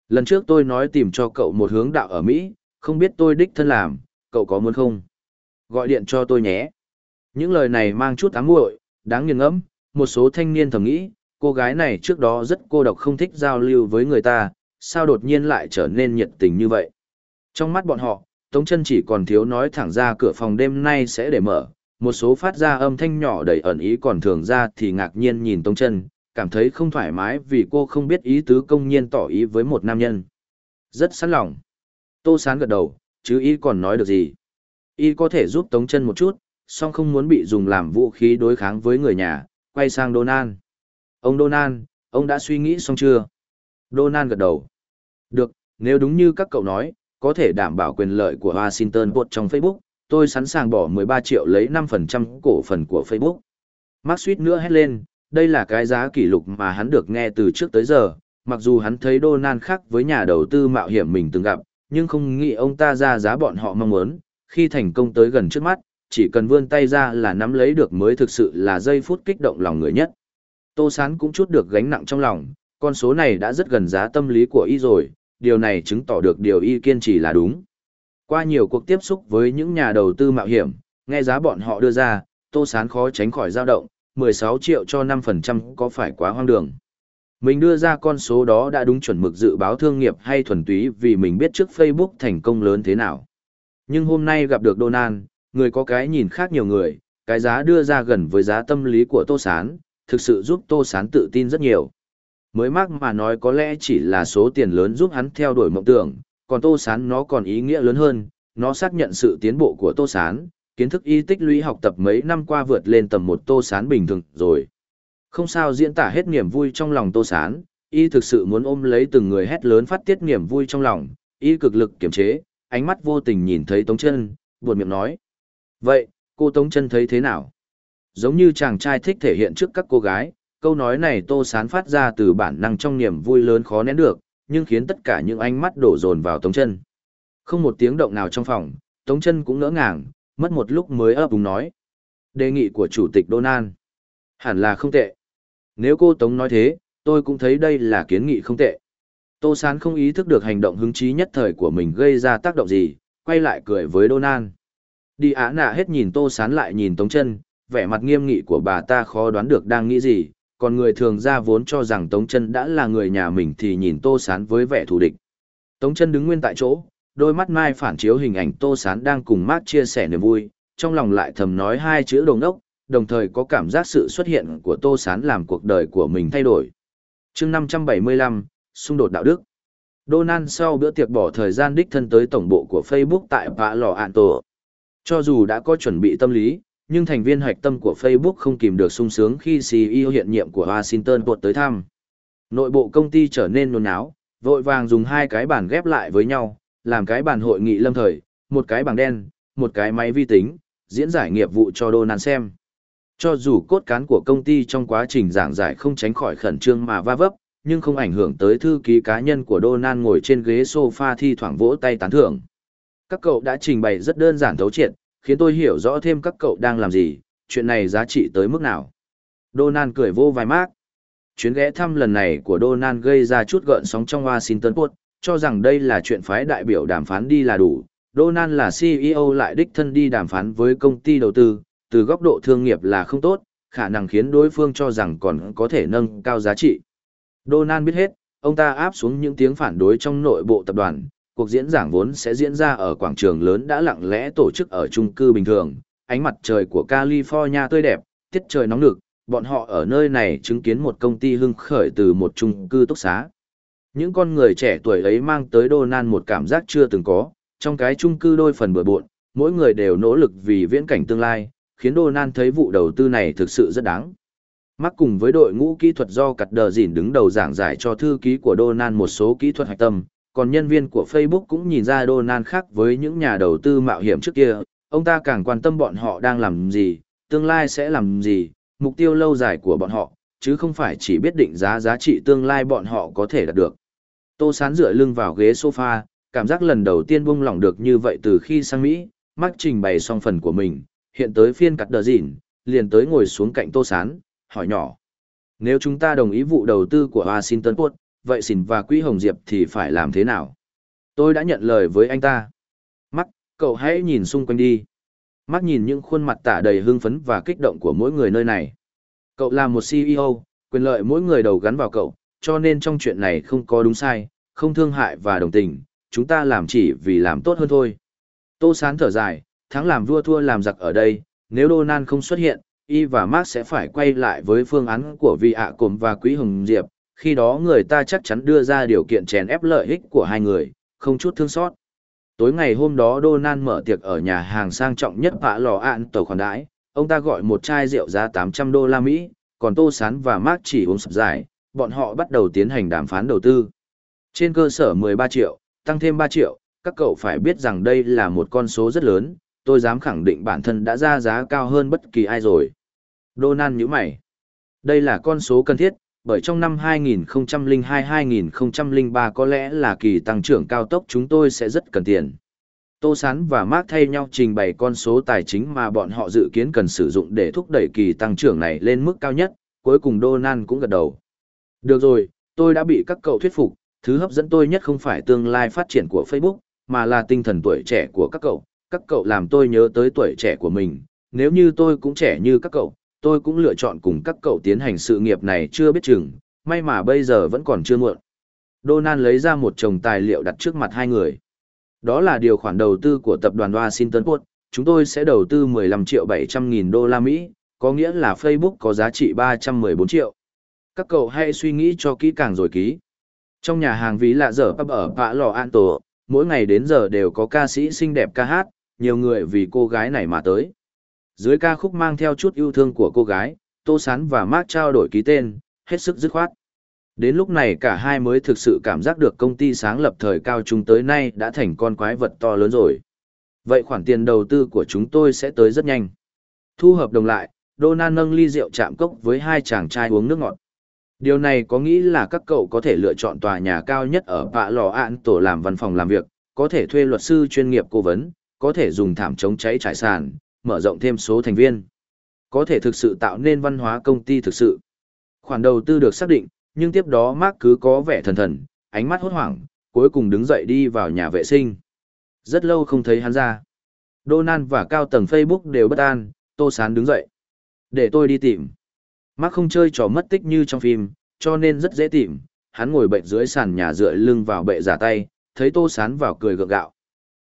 Lần trước tôi nói tìm cho cậu một hướng đạo ở Mỹ, không biết tôi đích thân làm, cậu có muốn không? Gọi điện cho tôi nhé. Những lời này mang chút ám muội, đáng nghiền ngẫm, một số thanh niên thầm nghĩ, cô gái này trước đó rất cô độc không thích giao lưu với người ta, sao đột nhiên lại trở nên nhiệt tình như vậy. Trong mắt bọn họ, Tống chân chỉ còn thiếu nói thẳng ra cửa phòng đêm nay sẽ để mở, một số phát ra âm thanh nhỏ đầy ẩn ý còn thường ra thì ngạc nhiên nhìn Tống chân, cảm thấy không thoải mái vì cô không biết ý tứ công nhiên tỏ ý với một nam nhân. Rất sẵn lòng. Tô Sán gật đầu, chứ ý còn nói được gì. Y có thể giúp Tống chân một chút, song không muốn bị dùng làm vũ khí đối kháng với người nhà, quay sang Donan. Ông Donan, ông đã suy nghĩ xong chưa? Donan gật đầu. Được, nếu đúng như các cậu nói, có thể đảm bảo quyền lợi của Washington Post trong Facebook, tôi sẵn sàng bỏ 13 triệu lấy 5% cổ phần của Facebook. Mark suýt nữa hét lên, đây là cái giá kỷ lục mà hắn được nghe từ trước tới giờ, mặc dù hắn thấy Donald khác với nhà đầu tư mạo hiểm mình từng gặp, nhưng không nghĩ ông ta ra giá bọn họ mong muốn, khi thành công tới gần trước mắt, chỉ cần vươn tay ra là nắm lấy được mới thực sự là giây phút kích động lòng người nhất. Tô Sán cũng chút được gánh nặng trong lòng, con số này đã rất gần giá tâm lý của y rồi, điều này chứng tỏ được điều y kiên trì là đúng. Qua nhiều cuộc tiếp xúc với những nhà đầu tư mạo hiểm, nghe giá bọn họ đưa ra, Tô Sán khó tránh khỏi dao động, 16 triệu cho 5% có phải quá hoang đường. Mình đưa ra con số đó đã đúng chuẩn mực dự báo thương nghiệp hay thuần túy vì mình biết trước Facebook thành công lớn thế nào. Nhưng hôm nay gặp được Donald, người có cái nhìn khác nhiều người, cái giá đưa ra gần với giá tâm lý của Tô Sán, thực sự giúp Tô Sán tự tin rất nhiều. Mới mắc mà nói có lẽ chỉ là số tiền lớn giúp hắn theo đuổi mộng tưởng, còn Tô Sán nó còn ý nghĩa lớn hơn, nó xác nhận sự tiến bộ của Tô Sán, kiến thức y tích lũy học tập mấy năm qua vượt lên tầm một Tô Sán bình thường rồi. Không sao diễn tả hết niềm vui trong lòng Tô Sán, y thực sự muốn ôm lấy từng người hét lớn phát tiết niềm vui trong lòng, y cực lực kiềm chế, ánh mắt vô tình nhìn thấy Tống Chân, buồn miệng nói: "Vậy, cô Tống Chân thấy thế nào?" Giống như chàng trai thích thể hiện trước các cô gái, câu nói này Tô Sán phát ra từ bản năng trong niềm vui lớn khó nén được, nhưng khiến tất cả những ánh mắt đổ dồn vào Tống chân. Không một tiếng động nào trong phòng, Tống chân cũng ngỡ ngàng, mất một lúc mới ấp úng nói. Đề nghị của Chủ tịch Donald. Hẳn là không tệ. Nếu cô Tống nói thế, tôi cũng thấy đây là kiến nghị không tệ. Tô Sán không ý thức được hành động hứng chí nhất thời của mình gây ra tác động gì, quay lại cười với Donald. Đi á nạ hết nhìn Tô Sán lại nhìn Tống chân, vẻ mặt nghiêm nghị của bà ta khó đoán được đang nghĩ gì, còn người thường ra vốn cho rằng Tống chân đã là người nhà mình thì nhìn Tô Sán với vẻ thù địch. Tống chân đứng nguyên tại chỗ, đôi mắt mai phản chiếu hình ảnh Tô Sán đang cùng mát chia sẻ niềm vui, trong lòng lại thầm nói hai chữ đồng đốc, đồng thời có cảm giác sự xuất hiện của Tô Sán làm cuộc đời của mình thay đổi. chương 575, xung đột đạo đức. Donald sau bữa tiệc bỏ thời gian đích thân tới tổng bộ của Facebook tại vạ Lò Ản Tổ. Cho dù đã có chuẩn bị tâm lý, nhưng thành viên hoạch tâm của Facebook không kìm được sung sướng khi CEO hiện nhiệm của Washington tuột tới thăm. Nội bộ công ty trở nên nôn náo, vội vàng dùng hai cái bàn ghép lại với nhau, làm cái bàn hội nghị lâm thời, một cái bảng đen, một cái máy vi tính, diễn giải nghiệp vụ cho Donald xem. Cho dù cốt cán của công ty trong quá trình giảng giải không tránh khỏi khẩn trương mà va vấp, nhưng không ảnh hưởng tới thư ký cá nhân của Donald ngồi trên ghế sofa thi thoảng vỗ tay tán thưởng. Các cậu đã trình bày rất đơn giản thấu triệt, khiến tôi hiểu rõ thêm các cậu đang làm gì, chuyện này giá trị tới mức nào. Donald cười vô vài mát. Chuyến ghé thăm lần này của Donald gây ra chút gợn sóng trong Washington Post, cho rằng đây là chuyện phái đại biểu đàm phán đi là đủ. Donald là CEO lại đích thân đi đàm phán với công ty đầu tư, từ góc độ thương nghiệp là không tốt, khả năng khiến đối phương cho rằng còn có thể nâng cao giá trị. Donald biết hết, ông ta áp xuống những tiếng phản đối trong nội bộ tập đoàn, cuộc diễn giảng vốn sẽ diễn ra ở quảng trường lớn đã lặng lẽ tổ chức ở chung cư bình thường, ánh mặt trời của California tươi đẹp, tiết trời nóng nực, bọn họ ở nơi này chứng kiến một công ty hưng khởi từ một chung cư túc xá. Những con người trẻ tuổi ấy mang tới Donan một cảm giác chưa từng có, trong cái chung cư đôi phần bừa bộn, mỗi người đều nỗ lực vì viễn cảnh tương lai, khiến Donan thấy vụ đầu tư này thực sự rất đáng. Mắc cùng với đội ngũ kỹ thuật do cặt đờ dỉn đứng đầu giảng giải cho thư ký của Donan một số kỹ thuật hạch tâm, còn nhân viên của Facebook cũng nhìn ra Donald khác với những nhà đầu tư mạo hiểm trước kia, ông ta càng quan tâm bọn họ đang làm gì, tương lai sẽ làm gì, mục tiêu lâu dài của bọn họ, chứ không phải chỉ biết định giá giá trị tương lai bọn họ có thể đạt được. Tô Sán dựa lưng vào ghế sofa, cảm giác lần đầu tiên buông lỏng được như vậy từ khi sang Mỹ, mắc trình bày xong phần của mình, hiện tới phiên cắt đờ dịn, liền tới ngồi xuống cạnh Tô Sán, hỏi nhỏ. Nếu chúng ta đồng ý vụ đầu tư của Washington Post, vậy xỉn và quỹ hồng diệp thì phải làm thế nào? Tôi đã nhận lời với anh ta. Mắt, cậu hãy nhìn xung quanh đi. Mắt nhìn những khuôn mặt tả đầy hưng phấn và kích động của mỗi người nơi này. Cậu là một CEO, quyền lợi mỗi người đầu gắn vào cậu, cho nên trong chuyện này không có đúng sai, không thương hại và đồng tình, chúng ta làm chỉ vì làm tốt hơn thôi. Tô Sán thở dài, thắng làm vua thua làm giặc ở đây, nếu Donald không xuất hiện, Y và Mark sẽ phải quay lại với phương án của vị ạ cồm và Quý Hồng Diệp, khi đó người ta chắc chắn đưa ra điều kiện chèn ép lợi ích của hai người, không chút thương xót. Tối ngày hôm đó Donan mở tiệc ở nhà hàng sang trọng nhất vạ lò ạn tổ khoản đãi, ông ta gọi một chai rượu giá 800 đô la Mỹ, còn Tô Sán và Mark chỉ uống sập dài, bọn họ bắt đầu tiến hành đàm phán đầu tư. Trên cơ sở 13 triệu, tăng thêm 3 triệu, các cậu phải biết rằng đây là một con số rất lớn, tôi dám khẳng định bản thân đã ra giá cao hơn bất kỳ ai rồi. Donan nhíu mày. Đây là con số cần thiết, bởi trong năm 2002-2003 có lẽ là kỳ tăng trưởng cao tốc chúng tôi sẽ rất cần tiền. Tô Sán và Mark thay nhau trình bày con số tài chính mà bọn họ dự kiến cần sử dụng để thúc đẩy kỳ tăng trưởng này lên mức cao nhất, cuối cùng Donald cũng gật đầu. Được rồi, tôi đã bị các cậu thuyết phục, thứ hấp dẫn tôi nhất không phải tương lai phát triển của Facebook, mà là tinh thần tuổi trẻ của các cậu, các cậu làm tôi nhớ tới tuổi trẻ của mình, nếu như tôi cũng trẻ như các cậu, tôi cũng lựa chọn cùng các cậu tiến hành sự nghiệp này chưa biết chừng, may mà bây giờ vẫn còn chưa muộn. Donald lấy ra một chồng tài liệu đặt trước mặt hai người. Đó là điều khoản đầu tư của tập đoàn Washington Post, chúng tôi sẽ đầu tư 15 triệu 700 nghìn đô la Mỹ, có nghĩa là Facebook có giá trị 314 triệu. Các cậu hãy suy nghĩ cho kỹ càng rồi ký. Trong nhà hàng ví lạ dở pub ở Pạ Lò An Tổ, mỗi ngày đến giờ đều có ca sĩ xinh đẹp ca hát, nhiều người vì cô gái này mà tới. Dưới ca khúc mang theo chút yêu thương của cô gái, Tô Sán và Mark trao đổi ký tên, hết sức dứt khoát. Đến lúc này cả hai mới thực sự cảm giác được công ty sáng lập thời cao chúng tới nay đã thành con quái vật to lớn rồi. Vậy khoản tiền đầu tư của chúng tôi sẽ tới rất nhanh. Thu hợp đồng lại, Donald nâng ly rượu chạm cốc với hai chàng trai uống nước ngọt. Điều này có nghĩa là các cậu có thể lựa chọn tòa nhà cao nhất ở Pạ Lò Ạn Tổ làm văn phòng làm việc, có thể thuê luật sư chuyên nghiệp cố vấn, có thể dùng thảm chống cháy trải sàn, mở rộng thêm số thành viên. Có thể thực sự tạo nên văn hóa công ty thực sự. Khoản đầu tư được xác định, nhưng tiếp đó Mark cứ có vẻ thần thần, ánh mắt hốt hoảng, cuối cùng đứng dậy đi vào nhà vệ sinh. Rất lâu không thấy hắn ra. Donald và cao tầng Facebook đều bất an, Tô Sán đứng dậy. Để tôi đi tìm. Mark không chơi trò mất tích như trong phim, cho nên rất dễ tìm. Hắn ngồi bệnh dưới sàn nhà dựa lưng vào bệ giả tay, thấy Tô Sán vào cười gượng gạo.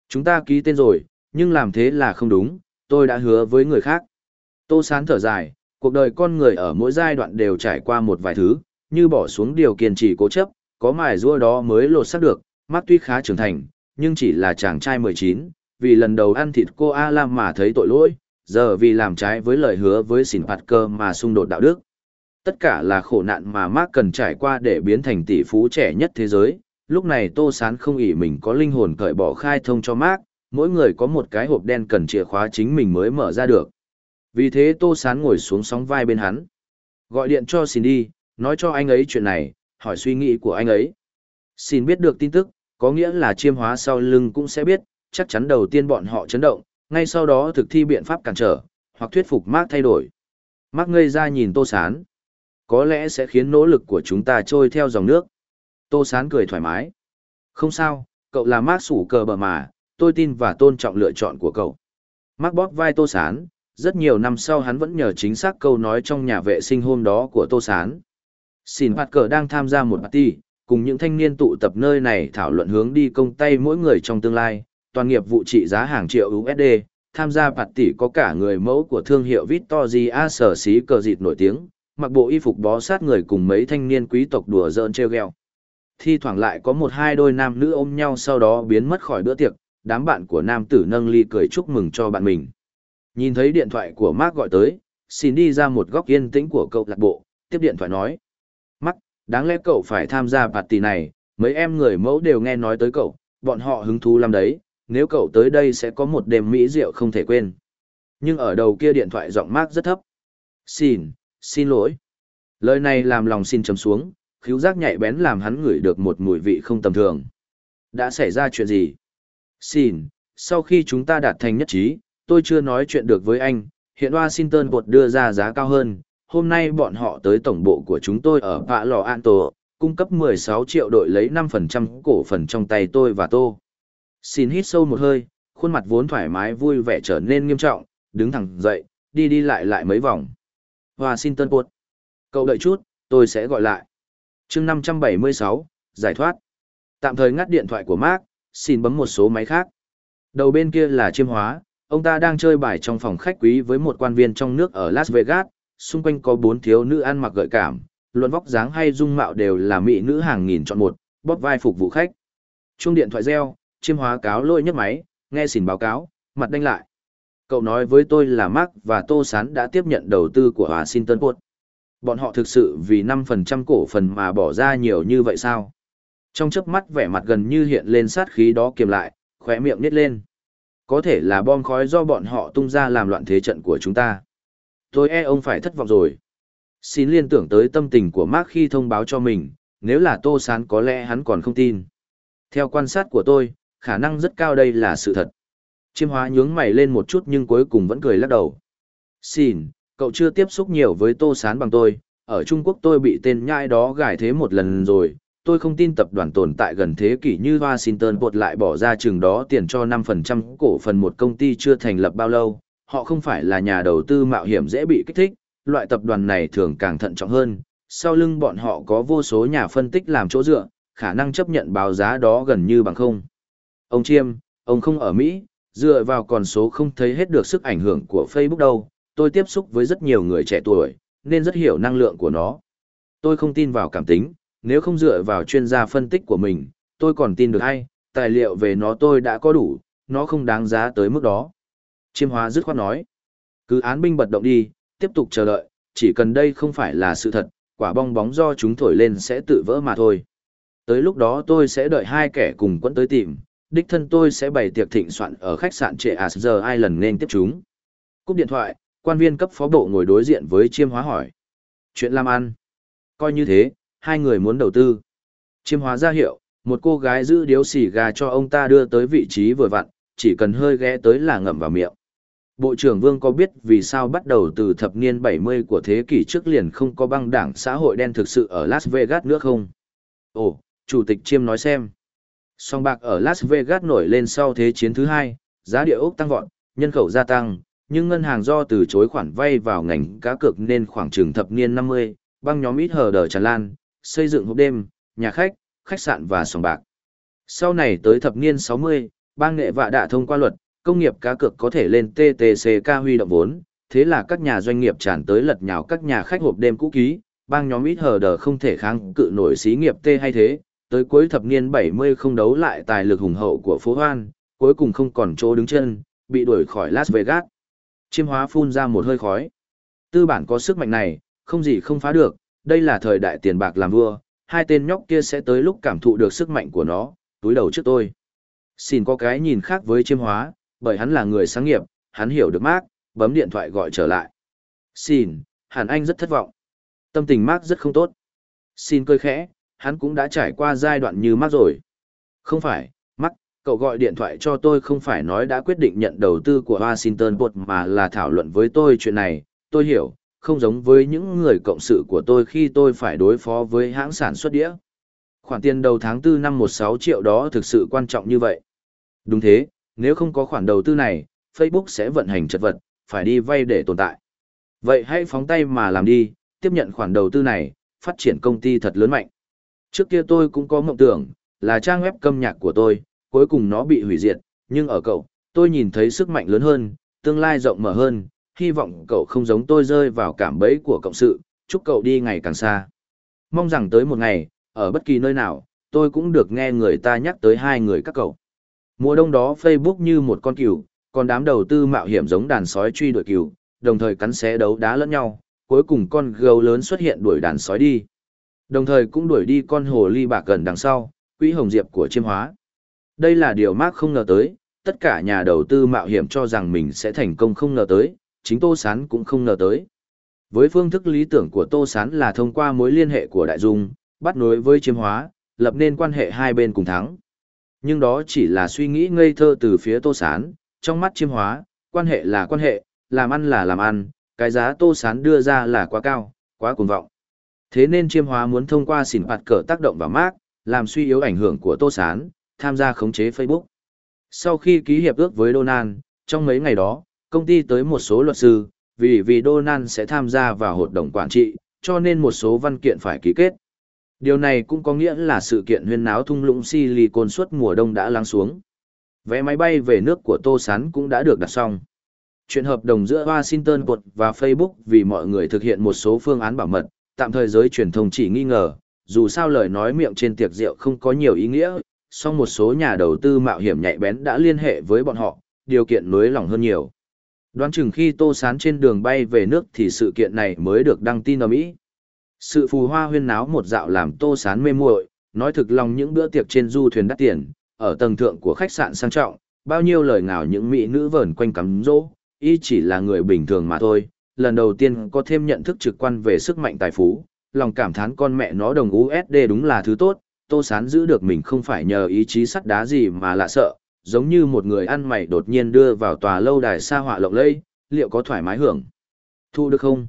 Chúng ta ký tên rồi, nhưng làm thế là không đúng, tôi đã hứa với người khác. Tô Sán thở dài, cuộc đời con người ở mỗi giai đoạn đều trải qua một vài thứ, như bỏ xuống điều kiên trì cố chấp, có mài rua đó mới lột xác được, mắt tuy khá trưởng thành, nhưng chỉ là chàng trai 19, vì lần đầu ăn thịt cô A Lam mà thấy tội lỗi, giờ vì làm trái với lời hứa với xỉn phạt cơ mà xung đột đạo đức. Tất cả là khổ nạn mà Mark cần trải qua để biến thành tỷ phú trẻ nhất thế giới. Lúc này Tô Sán không ỷ mình có linh hồn cởi bỏ khai thông cho Mark, mỗi người có một cái hộp đen cần chìa khóa chính mình mới mở ra được. Vì thế Tô Sán ngồi xuống sóng vai bên hắn. Gọi điện cho xin đi, nói cho anh ấy chuyện này, hỏi suy nghĩ của anh ấy. Xin biết được tin tức, có nghĩa là chiêm hóa sau lưng cũng sẽ biết, chắc chắn đầu tiên bọn họ chấn động, ngay sau đó thực thi biện pháp cản trở, hoặc thuyết phục Mark thay đổi. Mark ngây ra nhìn Tô Sán. Có lẽ sẽ khiến nỗ lực của chúng ta trôi theo dòng nước. Tô Sán cười thoải mái. Không sao, cậu là Mark sủ cờ bờ mà, tôi tin và tôn trọng lựa chọn của cậu. Mắc bóp vai Tô Sán, rất nhiều năm sau hắn vẫn nhờ chính xác câu nói trong nhà vệ sinh hôm đó của Tô Sán. Xin Bạt Cờ đang tham gia một party, cùng những thanh niên tụ tập nơi này thảo luận hướng đi công tay mỗi người trong tương lai, toàn nghiệp vụ trị giá hàng triệu USD, tham gia bạt tỷ có cả người mẫu của thương hiệu Victoria sở xí cờ dịt nổi tiếng, mặc bộ y phục bó sát người cùng mấy thanh niên quý tộc đùa giỡn treo gheo. Thi thoảng lại có một hai đôi nam nữ ôm nhau sau đó biến mất khỏi bữa tiệc, đám bạn của nam tử nâng ly cười chúc mừng cho bạn mình. Nhìn thấy điện thoại của Mark gọi tới, xin đi ra một góc yên tĩnh của cậu lạc bộ, tiếp điện thoại nói. Mark, đáng lẽ cậu phải tham gia party này, mấy em người mẫu đều nghe nói tới cậu, bọn họ hứng thú lắm đấy, nếu cậu tới đây sẽ có một đêm mỹ rượu không thể quên. Nhưng ở đầu kia điện thoại giọng Mark rất thấp. Xin, xin lỗi. Lời này làm lòng xin chấm xuống, khíu giác nhạy bén làm hắn ngửi được một mùi vị không tầm thường. Đã xảy ra chuyện gì? Xin, sau khi chúng ta đạt thành nhất trí, tôi chưa nói chuyện được với anh, hiện Washington bột đưa ra giá cao hơn, hôm nay bọn họ tới tổng bộ của chúng tôi ở Pạ Lò An Tổ, cung cấp 16 triệu đội lấy 5% cổ phần trong tay tôi và Tô. Xin hít sâu một hơi, khuôn mặt vốn thoải mái vui vẻ trở nên nghiêm trọng, đứng thẳng dậy, đi đi lại lại mấy vòng. Washington Post. Cậu đợi chút, tôi sẽ gọi lại. chương 576, giải thoát. Tạm thời ngắt điện thoại của Mark, xin bấm một số máy khác. Đầu bên kia là chiêm hóa, ông ta đang chơi bài trong phòng khách quý với một quan viên trong nước ở Las Vegas, xung quanh có bốn thiếu nữ ăn mặc gợi cảm, luận vóc dáng hay dung mạo đều là mỹ nữ hàng nghìn chọn một, bóp vai phục vụ khách. Chuông điện thoại reo, chiêm hóa cáo lôi nhấc máy, nghe xỉn báo cáo, mặt đanh lại. Cậu nói với tôi là Mark và Tô Sán đã tiếp nhận đầu tư của Washington Post. Bọn họ thực sự vì 5% cổ phần mà bỏ ra nhiều như vậy sao? Trong chớp mắt vẻ mặt gần như hiện lên sát khí đó kiềm lại, khóe miệng nít lên. Có thể là bom khói do bọn họ tung ra làm loạn thế trận của chúng ta. Tôi e ông phải thất vọng rồi. Xin liên tưởng tới tâm tình của Mark khi thông báo cho mình, nếu là Tô Sán có lẽ hắn còn không tin. Theo quan sát của tôi, khả năng rất cao đây là sự thật. Chiêm hóa nhướng mày lên một chút nhưng cuối cùng vẫn cười lắc đầu. Xin, cậu chưa tiếp xúc nhiều với Tô Sán bằng tôi, ở Trung Quốc tôi bị tên nhai đó gài thế một lần rồi, tôi không tin tập đoàn tồn tại gần thế kỷ như Washington bột lại bỏ ra chừng đó tiền cho 5% cổ phần một công ty chưa thành lập bao lâu, họ không phải là nhà đầu tư mạo hiểm dễ bị kích thích, loại tập đoàn này thường càng thận trọng hơn, sau lưng bọn họ có vô số nhà phân tích làm chỗ dựa, khả năng chấp nhận báo giá đó gần như bằng không. Ông Chiêm, ông không ở Mỹ, dựa vào con số không thấy hết được sức ảnh hưởng của Facebook đâu, tôi tiếp xúc với rất nhiều người trẻ tuổi, nên rất hiểu năng lượng của nó. Tôi không tin vào cảm tính, nếu không dựa vào chuyên gia phân tích của mình, tôi còn tin được hay, tài liệu về nó tôi đã có đủ, nó không đáng giá tới mức đó. Chiêm hóa dứt khoát nói, cứ án binh bật động đi, tiếp tục chờ đợi, chỉ cần đây không phải là sự thật, quả bong bóng do chúng thổi lên sẽ tự vỡ mà thôi. Tới lúc đó tôi sẽ đợi hai kẻ cùng quẫn tới tìm, đích thân tôi sẽ bày tiệc thịnh soạn ở khách sạn trệ Asger Island nên tiếp chúng. Cúp điện thoại, quan viên cấp phó bộ ngồi đối diện với chiêm hóa hỏi. Chuyện làm ăn. Coi như thế, hai người muốn đầu tư. Chiêm hóa ra hiệu, một cô gái giữ điếu xì gà cho ông ta đưa tới vị trí vừa vặn, chỉ cần hơi ghé tới là ngậm vào miệng. Bộ trưởng Vương có biết vì sao bắt đầu từ thập niên 70 của thế kỷ trước liền không có băng đảng xã hội đen thực sự ở Las Vegas nữa không? Ồ, Chủ tịch Chiêm nói xem. Song bạc ở Las Vegas nổi lên sau Thế chiến thứ hai, giá địa ốc tăng vọt, nhân khẩu gia tăng, nhưng ngân hàng do từ chối khoản vay vào ngành cá cược nên khoảng chừng thập niên 50, băng nhóm ít hờ đờ tràn lan, xây dựng hộp đêm, nhà khách, khách sạn và sòng bạc. Sau này tới thập niên 60, bang nghệ vạ đã thông qua luật, công nghiệp cá cược có thể lên TTCK huy động vốn, thế là các nhà doanh nghiệp tràn tới lật nhào các nhà khách hộp đêm cũ ký, bang nhóm ít hờ đờ không thể kháng cự nổi xí nghiệp T hay thế, tới cuối thập niên 70 không đấu lại tài lực hùng hậu của phố hoan, cuối cùng không còn chỗ đứng chân, bị đuổi khỏi Las Vegas. Chiêm hóa phun ra một hơi khói. Tư bản có sức mạnh này, không gì không phá được, đây là thời đại tiền bạc làm vua, hai tên nhóc kia sẽ tới lúc cảm thụ được sức mạnh của nó, túi đầu trước tôi. Xin có cái nhìn khác với chiêm hóa, bởi hắn là người sáng nghiệp, hắn hiểu được Mark, bấm điện thoại gọi trở lại. Xin, hẳn anh rất thất vọng. Tâm tình Mark rất không tốt. Xin cười khẽ, hắn cũng đã trải qua giai đoạn như Mark rồi. Không phải, Mark, cậu gọi điện thoại cho tôi không phải nói đã quyết định nhận đầu tư của Washington Post mà là thảo luận với tôi chuyện này, tôi hiểu, không giống với những người cộng sự của tôi khi tôi phải đối phó với hãng sản xuất đĩa. Khoản tiền đầu tháng 4 năm 16 triệu đó thực sự quan trọng như vậy. Đúng thế, nếu không có khoản đầu tư này, Facebook sẽ vận hành chật vật, phải đi vay để tồn tại. Vậy hãy phóng tay mà làm đi, tiếp nhận khoản đầu tư này, phát triển công ty thật lớn mạnh. Trước kia tôi cũng có mộng tưởng, là trang web câm nhạc của tôi, cuối cùng nó bị hủy diệt, nhưng ở cậu, tôi nhìn thấy sức mạnh lớn hơn, tương lai rộng mở hơn, hy vọng cậu không giống tôi rơi vào cảm bẫy của cộng sự, chúc cậu đi ngày càng xa. Mong rằng tới một ngày, ở bất kỳ nơi nào, tôi cũng được nghe người ta nhắc tới hai người các cậu. Mùa đông đó Facebook như một con cừu, còn đám đầu tư mạo hiểm giống đàn sói truy đuổi cừu, đồng thời cắn xé đấu đá lẫn nhau, cuối cùng con gấu lớn xuất hiện đuổi đàn sói đi. Đồng thời cũng đuổi đi con hồ ly bạc gần đằng sau, quỹ hồng diệp của chiêm hóa. Đây là điều Mark không ngờ tới, tất cả nhà đầu tư mạo hiểm cho rằng mình sẽ thành công không ngờ tới, chính Tô Sán cũng không ngờ tới. Với phương thức lý tưởng của Tô Sán là thông qua mối liên hệ của Đại Dung, bắt nối với chiêm hóa, lập nên quan hệ hai bên cùng thắng. Nhưng đó chỉ là suy nghĩ ngây thơ từ phía Tô Sán, trong mắt chiêm hóa, quan hệ là quan hệ, làm ăn là làm ăn, cái giá Tô Sán đưa ra là quá cao, quá cuồng vọng. Thế nên chiêm hóa muốn thông qua xỉn bạt cờ tác động vào Mark, làm suy yếu ảnh hưởng của Tô Sán, tham gia khống chế Facebook. Sau khi ký hiệp ước với Donald, trong mấy ngày đó, công ty tới một số luật sư, vì vì Donald sẽ tham gia vào hội đồng quản trị, cho nên một số văn kiện phải ký kết. Điều này cũng có nghĩa là sự kiện huyên náo thung lũng Silicon suốt mùa đông đã lắng xuống. Vé máy bay về nước của Tô Sán cũng đã được đặt xong. Chuyện hợp đồng giữa Washington Post và Facebook vì mọi người thực hiện một số phương án bảo mật, tạm thời giới truyền thông chỉ nghi ngờ, dù sao lời nói miệng trên tiệc rượu không có nhiều ý nghĩa, song một số nhà đầu tư mạo hiểm nhạy bén đã liên hệ với bọn họ, điều kiện nối lòng hơn nhiều. Đoán chừng khi Tô Sán trên đường bay về nước thì sự kiện này mới được đăng tin ở Mỹ. Sự phù hoa huyên náo một dạo làm Tô Sán mê muội, nói thực lòng những bữa tiệc trên du thuyền đắt tiền, ở tầng thượng của khách sạn sang trọng, bao nhiêu lời ngào những mỹ nữ vờn quanh cắm rỗ, y chỉ là người bình thường mà thôi. Lần đầu tiên có thêm nhận thức trực quan về sức mạnh tài phú, lòng cảm thán con mẹ nó đồng USD đúng là thứ tốt, Tô Sán giữ được mình không phải nhờ ý chí sắt đá gì mà lạ sợ, giống như một người ăn mày đột nhiên đưa vào tòa lâu đài xa họa lộng lẫy, liệu có thoải mái hưởng? Thu được không?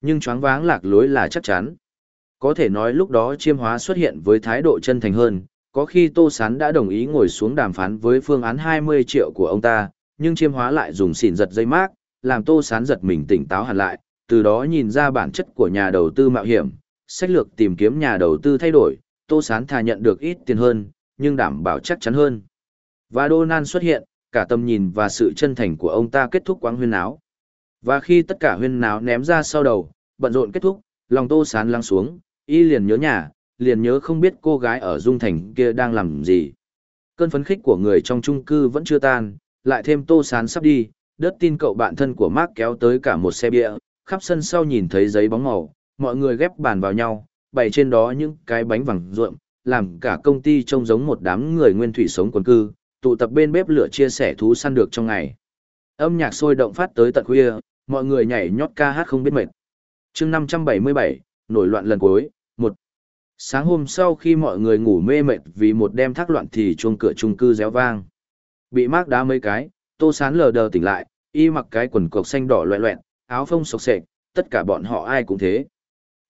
Nhưng choáng váng lạc lối là chắc chắn. Có thể nói lúc đó chiêm hóa xuất hiện với thái độ chân thành hơn, có khi Tô Sán đã đồng ý ngồi xuống đàm phán với phương án 20 triệu của ông ta, nhưng chiêm hóa lại dùng xỉn giật dây mát, làm Tô Sán giật mình tỉnh táo hẳn lại, từ đó nhìn ra bản chất của nhà đầu tư mạo hiểm, sách lược tìm kiếm nhà đầu tư thay đổi, Tô Sán thà nhận được ít tiền hơn, nhưng đảm bảo chắc chắn hơn. Và Donald xuất hiện, cả tầm nhìn và sự chân thành của ông ta kết thúc quãng huyên náo. Và khi tất cả huyên náo ném ra sau đầu, bận rộn kết thúc, lòng tô sán lăng xuống, y liền nhớ nhà, liền nhớ không biết cô gái ở Dung Thành kia đang làm gì. Cơn phấn khích của người trong chung cư vẫn chưa tan, lại thêm tô sán sắp đi, đất tin cậu bạn thân của Mark kéo tới cả một xe bia, khắp sân sau nhìn thấy giấy bóng màu, mọi người ghép bàn vào nhau, bày trên đó những cái bánh vàng ruộm, làm cả công ty trông giống một đám người nguyên thủy sống quần cư, tụ tập bên bếp lửa chia sẻ thú săn được trong ngày. Âm nhạc sôi động phát tới tận khuya, mọi người nhảy nhót ca hát không biết mệt. chương 577, nổi loạn lần cuối, một Sáng hôm sau khi mọi người ngủ mê mệt vì một đêm thác loạn thì chuông cửa chung cư réo vang. Bị mác đá mấy cái, tô sán lờ đờ tỉnh lại, y mặc cái quần cộc xanh đỏ loẹ loẹn, áo phông sộc sệch, tất cả bọn họ ai cũng thế.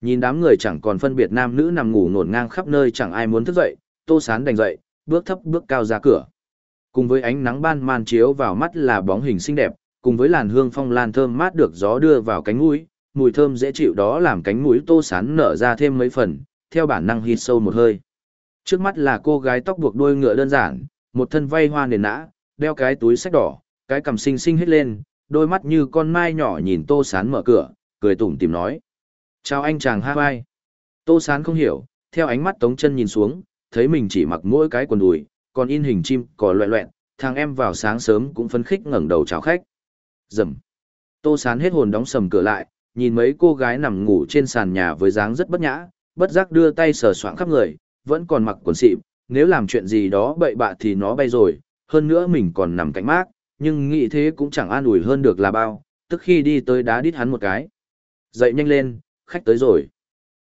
Nhìn đám người chẳng còn phân biệt nam nữ nằm ngủ ngổn ngang khắp nơi chẳng ai muốn thức dậy, tô sán đành dậy, bước thấp bước cao ra cửa. Cùng với ánh nắng ban man chiếu vào mắt là bóng hình xinh đẹp, cùng với làn hương phong lan thơm mát được gió đưa vào cánh mũi, mùi thơm dễ chịu đó làm cánh mũi tô sán nở ra thêm mấy phần, theo bản năng hít sâu một hơi. Trước mắt là cô gái tóc buộc đuôi ngựa đơn giản, một thân vay hoa nền nã, đeo cái túi sách đỏ, cái cằm xinh xinh hết lên, đôi mắt như con mai nhỏ nhìn Tô Sán mở cửa, cười tủm tìm nói. Chào anh chàng Hawaii. Tô Sán không hiểu, theo ánh mắt Tống chân nhìn xuống, thấy mình chỉ mặc mỗi cái quần đùi, còn in hình chim cò loẹ loẹn, thằng em vào sáng sớm cũng phấn khích ngẩng đầu chào khách. Dầm. Tô Sán hết hồn đóng sầm cửa lại, nhìn mấy cô gái nằm ngủ trên sàn nhà với dáng rất bất nhã, bất giác đưa tay sờ soạng khắp người, vẫn còn mặc quần xịp, nếu làm chuyện gì đó bậy bạ thì nó bay rồi, hơn nữa mình còn nằm cạnh mát, nhưng nghĩ thế cũng chẳng an ủi hơn được là bao, tức khi đi tới đá đít hắn một cái. Dậy nhanh lên, khách tới rồi.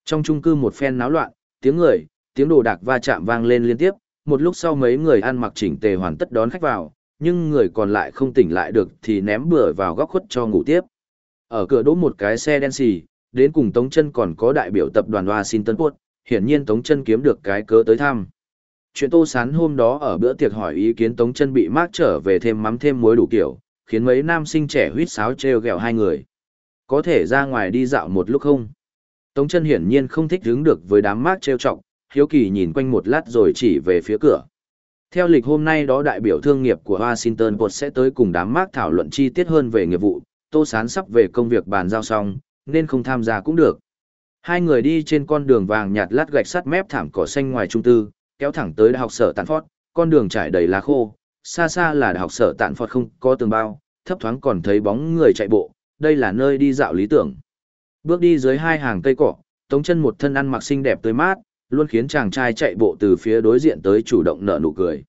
Trong chung cư một phen náo loạn, tiếng người, tiếng đồ đạc va chạm vang lên liên tiếp, một lúc sau mấy người ăn mặc chỉnh tề hoàn tất đón khách vào, nhưng người còn lại không tỉnh lại được thì ném bừa vào góc khuất cho ngủ tiếp. Ở cửa đỗ một cái xe đen xì, đến cùng Tống Chân còn có đại biểu tập đoàn Washington Post, hiển nhiên Tống Chân kiếm được cái cớ tới thăm. Chuyện Tô Sán hôm đó ở bữa tiệc hỏi ý kiến Tống Chân bị mát trở về thêm mắm thêm muối đủ kiểu, khiến mấy nam sinh trẻ huýt sáo trêu ghẹo hai người. Có thể ra ngoài đi dạo một lúc không? Tống Chân hiển nhiên không thích đứng được với đám mát trêu chọc, hiếu kỳ nhìn quanh một lát rồi chỉ về phía cửa. Theo lịch hôm nay đó đại biểu thương nghiệp của Washington Post sẽ tới cùng đám mác thảo luận chi tiết hơn về nghiệp vụ, Tô Sán sắp về công việc bàn giao xong, nên không tham gia cũng được. Hai người đi trên con đường vàng nhạt lát gạch sắt mép thảm cỏ xanh ngoài trung tư, kéo thẳng tới đại học sở Tạn Phót, con đường trải đầy lá khô, xa xa là đại học sở Tạn Phót không có tường bao, thấp thoáng còn thấy bóng người chạy bộ, đây là nơi đi dạo lý tưởng. Bước đi dưới hai hàng cây cỏ, Tống chân một thân ăn mặc xinh đẹp tươi mát, luôn khiến chàng trai chạy bộ từ phía đối diện tới chủ động nở nụ cười.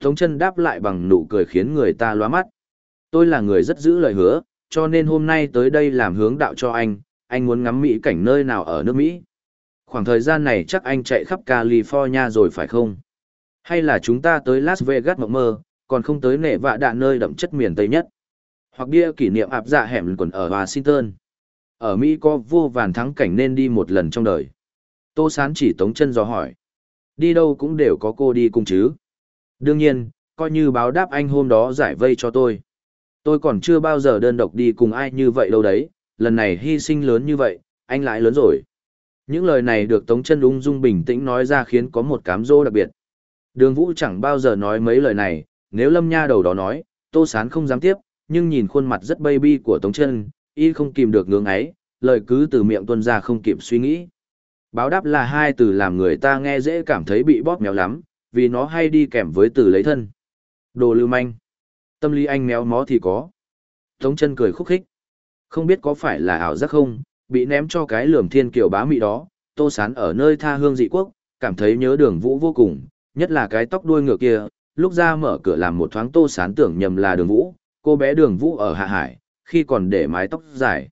Tống chân đáp lại bằng nụ cười khiến người ta lóa mắt. Tôi là người rất giữ lời hứa, cho nên hôm nay tới đây làm hướng đạo cho anh, anh muốn ngắm Mỹ cảnh nơi nào ở nước Mỹ. Khoảng thời gian này chắc anh chạy khắp California rồi phải không? Hay là chúng ta tới Las Vegas mộng mơ, còn không tới nệ vạ đạn nơi đậm chất miền Tây nhất? Hoặc bia kỷ niệm áp dạ hẻm quần ở Washington. Ở Mỹ có vô vàn thắng cảnh nên đi một lần trong đời. Tô Sán chỉ tống chân dò hỏi. Đi đâu cũng đều có cô đi cùng chứ. Đương nhiên, coi như báo đáp anh hôm đó giải vây cho tôi. Tôi còn chưa bao giờ đơn độc đi cùng ai như vậy đâu đấy, lần này hy sinh lớn như vậy, anh lại lớn rồi. Những lời này được Tống chân ung dung bình tĩnh nói ra khiến có một cám dỗ đặc biệt. Đường Vũ chẳng bao giờ nói mấy lời này, nếu Lâm Nha đầu đó nói, Tô Sán không dám tiếp, nhưng nhìn khuôn mặt rất baby của Tống chân, y không kìm được ngưỡng ấy, lời cứ từ miệng tuân ra không kịp suy nghĩ. Báo đáp là hai từ làm người ta nghe dễ cảm thấy bị bóp méo lắm, vì nó hay đi kèm với từ lấy thân. Đồ lưu manh. Tâm lý anh méo mó thì có. Tống chân cười khúc khích. Không biết có phải là ảo giác không, bị ném cho cái lườm thiên kiều bá mị đó, tô sán ở nơi tha hương dị quốc, cảm thấy nhớ đường vũ vô cùng, nhất là cái tóc đuôi ngựa kia, lúc ra mở cửa làm một thoáng tô sán tưởng nhầm là đường vũ, cô bé đường vũ ở hạ hải, khi còn để mái tóc dài.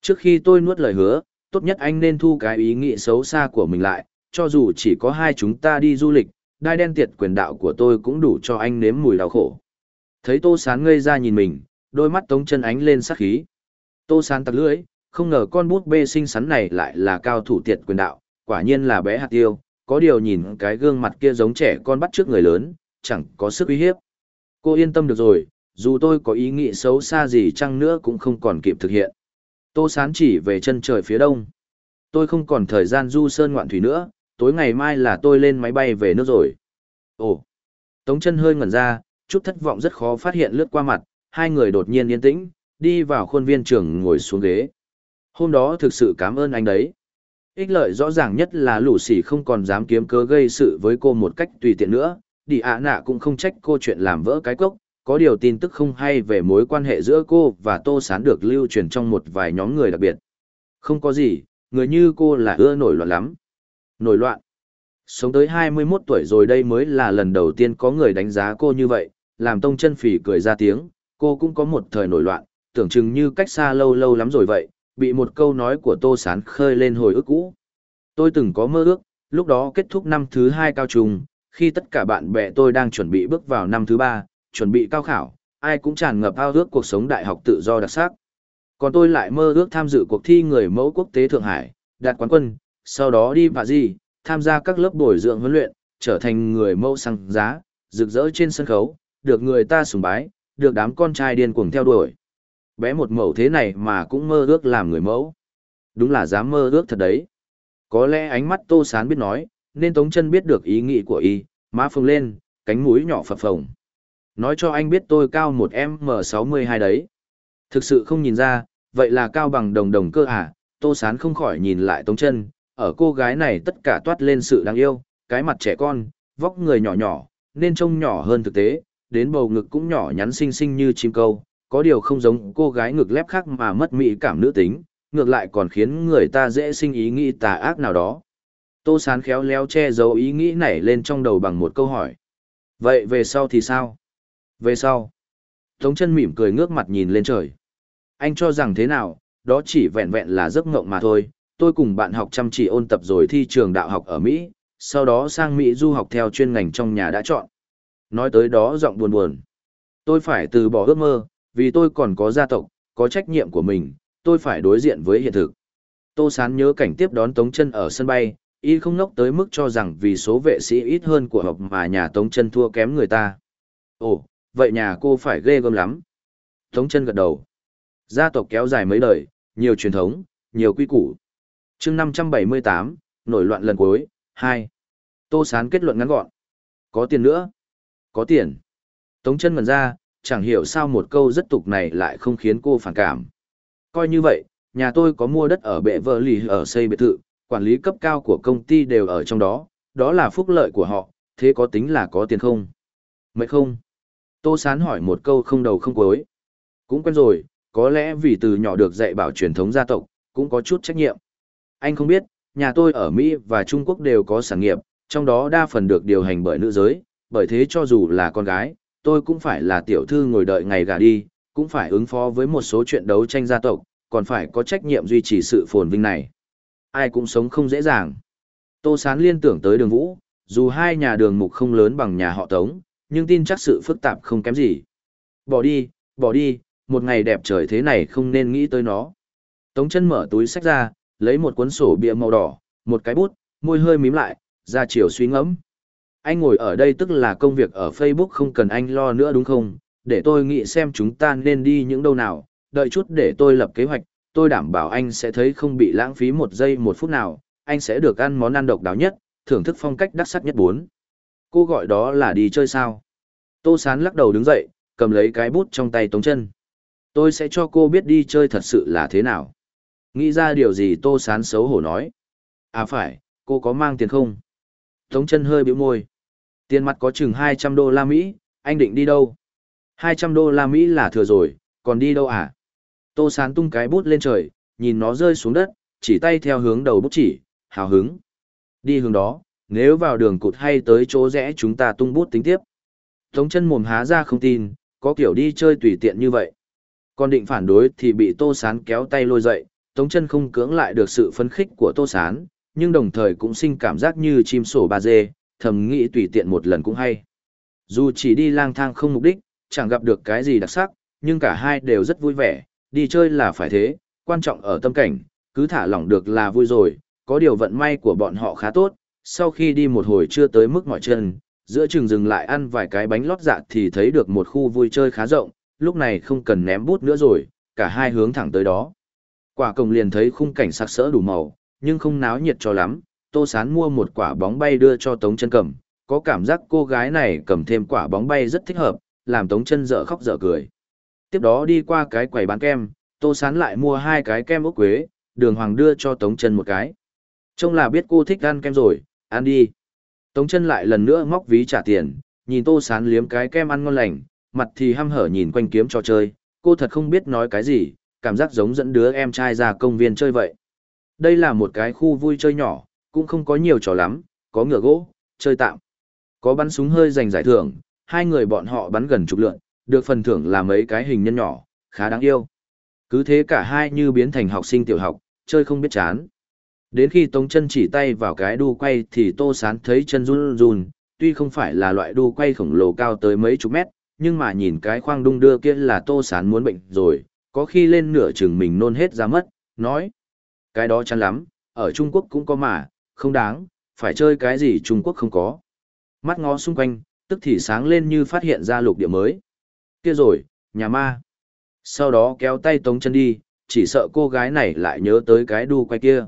Trước khi tôi nuốt lời hứa, tốt nhất anh nên thu cái ý nghĩ xấu xa của mình lại, cho dù chỉ có hai chúng ta đi du lịch, đai đen tiệt quyền đạo của tôi cũng đủ cho anh nếm mùi đau khổ. Thấy Tô Sán ngây ra nhìn mình, đôi mắt Tống chân ánh lên sắc khí. Tô Sán tặc lưỡi, không ngờ con bút bê xinh xắn này lại là cao thủ tiệt quyền đạo, quả nhiên là bé hạt tiêu, có điều nhìn cái gương mặt kia giống trẻ con bắt trước người lớn, chẳng có sức uy hiếp. Cô yên tâm được rồi, dù tôi có ý nghĩ xấu xa gì chăng nữa cũng không còn kịp thực hiện. Tô Sán chỉ về chân trời phía đông. Tôi không còn thời gian du sơn ngoạn thủy nữa, tối ngày mai là tôi lên máy bay về nước rồi. Ồ! Tống chân hơi ngẩn ra, chút thất vọng rất khó phát hiện lướt qua mặt, hai người đột nhiên yên tĩnh, đi vào khuôn viên trường ngồi xuống ghế. Hôm đó thực sự cảm ơn anh đấy. Ích lợi rõ ràng nhất là lũ sỉ không còn dám kiếm cớ gây sự với cô một cách tùy tiện nữa, đi ạ nạ cũng không trách cô chuyện làm vỡ cái cốc, có điều tin tức không hay về mối quan hệ giữa cô và Tô Sán được lưu truyền trong một vài nhóm người đặc biệt. Không có gì, người như cô là ưa nổi loạn lắm. Nổi loạn. Sống tới 21 tuổi rồi đây mới là lần đầu tiên có người đánh giá cô như vậy, làm tông chân phỉ cười ra tiếng, cô cũng có một thời nổi loạn, tưởng chừng như cách xa lâu lâu lắm rồi vậy, bị một câu nói của Tô Sán khơi lên hồi ức cũ. Tôi từng có mơ ước, lúc đó kết thúc năm thứ hai cao trung, khi tất cả bạn bè tôi đang chuẩn bị bước vào năm thứ ba, chuẩn bị cao khảo, ai cũng tràn ngập ao ước cuộc sống đại học tự do đặc sắc. Còn tôi lại mơ ước tham dự cuộc thi người mẫu quốc tế Thượng Hải, đạt quán quân, sau đó đi Paris, tham gia các lớp bồi dưỡng huấn luyện, trở thành người mẫu sang giá, rực rỡ trên sân khấu, được người ta sùng bái, được đám con trai điên cuồng theo đuổi. Bé một mẫu thế này mà cũng mơ ước làm người mẫu. Đúng là dám mơ ước thật đấy. Có lẽ ánh mắt Tô Sán biết nói, nên Tống chân biết được ý nghĩ của y, má phồng lên, cánh mũi nhỏ phập phồng. Nói cho anh biết tôi cao một M62 đấy. Thực sự không nhìn ra, vậy là cao bằng đồng đồng cơ à, Tô Sán không khỏi nhìn lại Tống chân, ở cô gái này tất cả toát lên sự đáng yêu, cái mặt trẻ con, vóc người nhỏ nhỏ, nên trông nhỏ hơn thực tế, đến bầu ngực cũng nhỏ nhắn xinh xinh như chim câu, có điều không giống cô gái ngực lép khác mà mất mỹ cảm nữ tính, ngược lại còn khiến người ta dễ sinh ý nghĩ tà ác nào đó. Tô Sán khéo léo che giấu ý nghĩ nảy lên trong đầu bằng một câu hỏi. Vậy về sau thì sao? Về sau. Tống chân mỉm cười ngước mặt nhìn lên trời. Anh cho rằng thế nào, đó chỉ vẹn vẹn là giấc ngộng mà thôi. Tôi cùng bạn học chăm chỉ ôn tập rồi thi trường đạo học ở Mỹ, sau đó sang Mỹ du học theo chuyên ngành trong nhà đã chọn. Nói tới đó giọng buồn buồn. Tôi phải từ bỏ ước mơ, vì tôi còn có gia tộc, có trách nhiệm của mình, tôi phải đối diện với hiện thực. Tô Sán nhớ cảnh tiếp đón Tống chân ở sân bay, y không ngốc tới mức cho rằng vì số vệ sĩ ít hơn của học mà nhà Tống chân thua kém người ta. Ồ, vậy nhà cô phải ghê gớm lắm. Tống chân gật đầu. Gia tộc kéo dài mấy đời, nhiều truyền thống, nhiều quy củ. chương 578, nổi loạn lần cuối, 2. Tô Sán kết luận ngắn gọn. Có tiền nữa. Có tiền. Tống chân ngần ra, chẳng hiểu sao một câu rất tục này lại không khiến cô phản cảm. Coi như vậy, nhà tôi có mua đất ở bệ vợ lì ở xây biệt thự, quản lý cấp cao của công ty đều ở trong đó, đó là phúc lợi của họ, thế có tính là có tiền không? Mệt không? Tô Sán hỏi một câu không đầu không cuối. Cũng quen rồi, có lẽ vì từ nhỏ được dạy bảo truyền thống gia tộc, cũng có chút trách nhiệm. Anh không biết, nhà tôi ở Mỹ và Trung Quốc đều có sản nghiệp, trong đó đa phần được điều hành bởi nữ giới, bởi thế cho dù là con gái, tôi cũng phải là tiểu thư ngồi đợi ngày gà đi, cũng phải ứng phó với một số chuyện đấu tranh gia tộc, còn phải có trách nhiệm duy trì sự phồn vinh này. Ai cũng sống không dễ dàng. Tô Sán liên tưởng tới đường Vũ, dù hai nhà đường mục không lớn bằng nhà họ Tống, nhưng tin chắc sự phức tạp không kém gì. Bỏ đi, bỏ đi, một ngày đẹp trời thế này không nên nghĩ tới nó. Tống chân mở túi sách ra, lấy một cuốn sổ bìa màu đỏ, một cái bút, môi hơi mím lại, ra chiều suy ngẫm. Anh ngồi ở đây tức là công việc ở Facebook không cần anh lo nữa đúng không? Để tôi nghĩ xem chúng ta nên đi những đâu nào, đợi chút để tôi lập kế hoạch, tôi đảm bảo anh sẽ thấy không bị lãng phí một giây một phút nào, anh sẽ được ăn món ăn độc đáo nhất, thưởng thức phong cách đắc sắc nhất bốn. Cô gọi đó là đi chơi sao? Tô Sán lắc đầu đứng dậy, cầm lấy cái bút trong tay Tống chân. Tôi sẽ cho cô biết đi chơi thật sự là thế nào. Nghĩ ra điều gì Tô Sán xấu hổ nói. À phải, cô có mang tiền không? Tống chân hơi bĩu môi. Tiền mặt có chừng 200 đô la Mỹ, anh định đi đâu? 200 đô la Mỹ là thừa rồi, còn đi đâu à? Tô Sán tung cái bút lên trời, nhìn nó rơi xuống đất, chỉ tay theo hướng đầu bút chỉ, hào hứng. Đi hướng đó, nếu vào đường cụt hay tới chỗ rẽ chúng ta tung bút tính tiếp. Tống chân mồm há ra không tin, có kiểu đi chơi tùy tiện như vậy. Còn định phản đối thì bị Tô Sán kéo tay lôi dậy, Tống chân không cưỡng lại được sự phấn khích của Tô Sán, nhưng đồng thời cũng sinh cảm giác như chim sổ ba dê, thầm nghĩ tùy tiện một lần cũng hay. Dù chỉ đi lang thang không mục đích, chẳng gặp được cái gì đặc sắc, nhưng cả hai đều rất vui vẻ, đi chơi là phải thế, quan trọng ở tâm cảnh, cứ thả lỏng được là vui rồi, có điều vận may của bọn họ khá tốt, sau khi đi một hồi chưa tới mức mỏi chân, giữa chừng dừng lại ăn vài cái bánh lót dạ thì thấy được một khu vui chơi khá rộng, lúc này không cần ném bút nữa rồi, cả hai hướng thẳng tới đó. Quả cổng liền thấy khung cảnh sặc sỡ đủ màu, nhưng không náo nhiệt cho lắm, Tô Sán mua một quả bóng bay đưa cho Tống chân cầm, có cảm giác cô gái này cầm thêm quả bóng bay rất thích hợp, làm Tống chân dở khóc dở cười. Tiếp đó đi qua cái quầy bán kem, Tô Sán lại mua hai cái kem ốc quế, đường hoàng đưa cho Tống chân một cái. Trông là biết cô thích ăn kem rồi, ăn đi. Tống chân lại lần nữa móc ví trả tiền, nhìn Tô Sán liếm cái kem ăn ngon lành, mặt thì hăm hở nhìn quanh kiếm trò chơi, cô thật không biết nói cái gì, cảm giác giống dẫn đứa em trai ra công viên chơi vậy. Đây là một cái khu vui chơi nhỏ, cũng không có nhiều trò lắm, có ngựa gỗ, chơi tạm. Có bắn súng hơi giành giải thưởng, hai người bọn họ bắn gần chục lượn, được phần thưởng là mấy cái hình nhân nhỏ, khá đáng yêu. Cứ thế cả hai như biến thành học sinh tiểu học, chơi không biết chán. Đến khi Tống chân chỉ tay vào cái đu quay thì Tô Sán thấy chân run run, tuy không phải là loại đu quay khổng lồ cao tới mấy chục mét, nhưng mà nhìn cái khoang đung đưa kia là Tô Sán muốn bệnh rồi, có khi lên nửa chừng mình nôn hết ra mất, nói. Cái đó chán lắm, ở Trung Quốc cũng có mà, không đáng, phải chơi cái gì Trung Quốc không có. Mắt ngó xung quanh, tức thì sáng lên như phát hiện ra lục địa mới. Kia rồi, nhà ma. Sau đó kéo tay Tống chân đi, chỉ sợ cô gái này lại nhớ tới cái đu quay kia.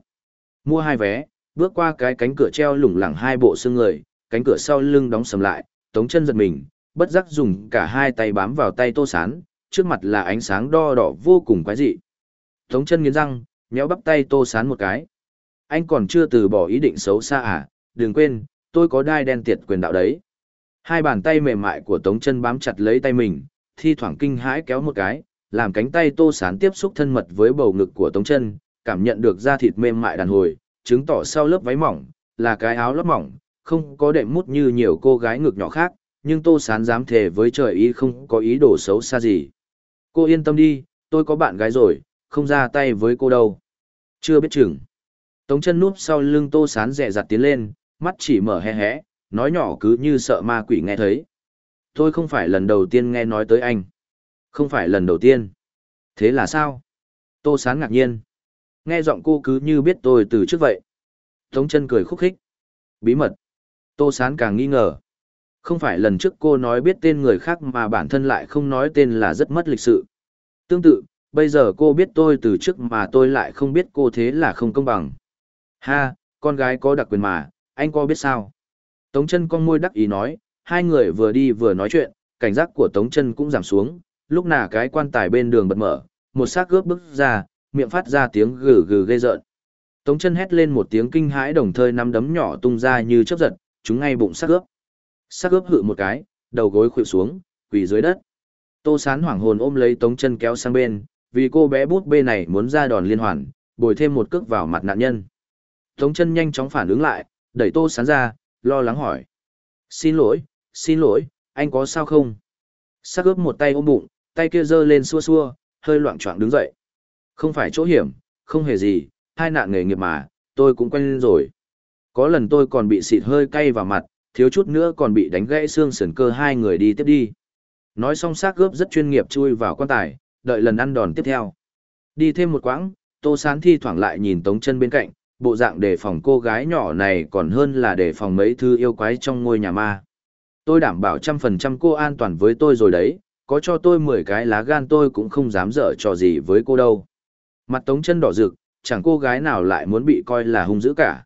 Mua hai vé, bước qua cái cánh cửa treo lủng lẳng hai bộ xương người, cánh cửa sau lưng đóng sầm lại, Tống chân giật mình, bất giác dùng cả hai tay bám vào tay Tô Sán, trước mặt là ánh sáng đo đỏ vô cùng quái dị. Tống chân nghiến răng, nhéo bắp tay Tô Sán một cái. Anh còn chưa từ bỏ ý định xấu xa à, đừng quên, tôi có đai đen tiệt quyền đạo đấy. Hai bàn tay mềm mại của Tống chân bám chặt lấy tay mình, thi thoảng kinh hãi kéo một cái, làm cánh tay Tô Sán tiếp xúc thân mật với bầu ngực của Tống chân, cảm nhận được da thịt mềm mại đàn hồi, chứng tỏ sau lớp váy mỏng, là cái áo lót mỏng, không có đệm mút như nhiều cô gái ngực nhỏ khác, nhưng Tô Sán dám thề với trời ý không có ý đồ xấu xa gì. Cô yên tâm đi, tôi có bạn gái rồi, không ra tay với cô đâu. Chưa biết chừng. Tống chân núp sau lưng Tô Sán rẻ rặt tiến lên, mắt chỉ mở hé hé, nói nhỏ cứ như sợ ma quỷ nghe thấy. Tôi không phải lần đầu tiên nghe nói tới anh. Không phải lần đầu tiên. Thế là sao? Tô Sán ngạc nhiên. Nghe giọng cô cứ như biết tôi từ trước vậy. Tống chân cười khúc khích. Bí mật. Tô Sán càng nghi ngờ. Không phải lần trước cô nói biết tên người khác mà bản thân lại không nói tên là rất mất lịch sự. Tương tự, bây giờ cô biết tôi từ trước mà tôi lại không biết cô thế là không công bằng. Ha, con gái có đặc quyền mà, anh có biết sao? Tống chân con môi đắc ý nói, hai người vừa đi vừa nói chuyện, cảnh giác của Tống chân cũng giảm xuống, lúc nào cái quan tài bên đường bật mở, một xác gớp bước ra, miệng phát ra tiếng gừ gừ ghê rợn. Tống chân hét lên một tiếng kinh hãi đồng thời nắm đấm nhỏ tung ra như chớp giật, chúng ngay bụng sắc gớp. Sắc gớp hự một cái, đầu gối khuỵu xuống, quỳ dưới đất. Tô sán hoảng hồn ôm lấy tống chân kéo sang bên, vì cô bé bút bê này muốn ra đòn liên hoàn, bồi thêm một cước vào mặt nạn nhân. Tống chân nhanh chóng phản ứng lại, đẩy tô sán ra, lo lắng hỏi. Xin lỗi, xin lỗi, anh có sao không? Sắc ướp một tay ôm bụng, tay kia giơ lên xua xua, hơi loạn choạng đứng dậy. Không phải chỗ hiểm, không hề gì, hai nạn nghề nghiệp mà, tôi cũng quen lên rồi. Có lần tôi còn bị xịt hơi cay vào mặt, thiếu chút nữa còn bị đánh gãy xương sườn cơ hai người đi tiếp đi. Nói xong xác gớp rất chuyên nghiệp chui vào quan tài, đợi lần ăn đòn tiếp theo. Đi thêm một quãng, Tô Sán thi thoảng lại nhìn Tống chân bên cạnh, bộ dạng đề phòng cô gái nhỏ này còn hơn là đề phòng mấy thứ yêu quái trong ngôi nhà ma. Tôi đảm bảo trăm phần trăm cô an toàn với tôi rồi đấy, có cho tôi mười cái lá gan tôi cũng không dám dở trò gì với cô đâu. Mặt Tống chân đỏ rực, chẳng cô gái nào lại muốn bị coi là hung dữ cả.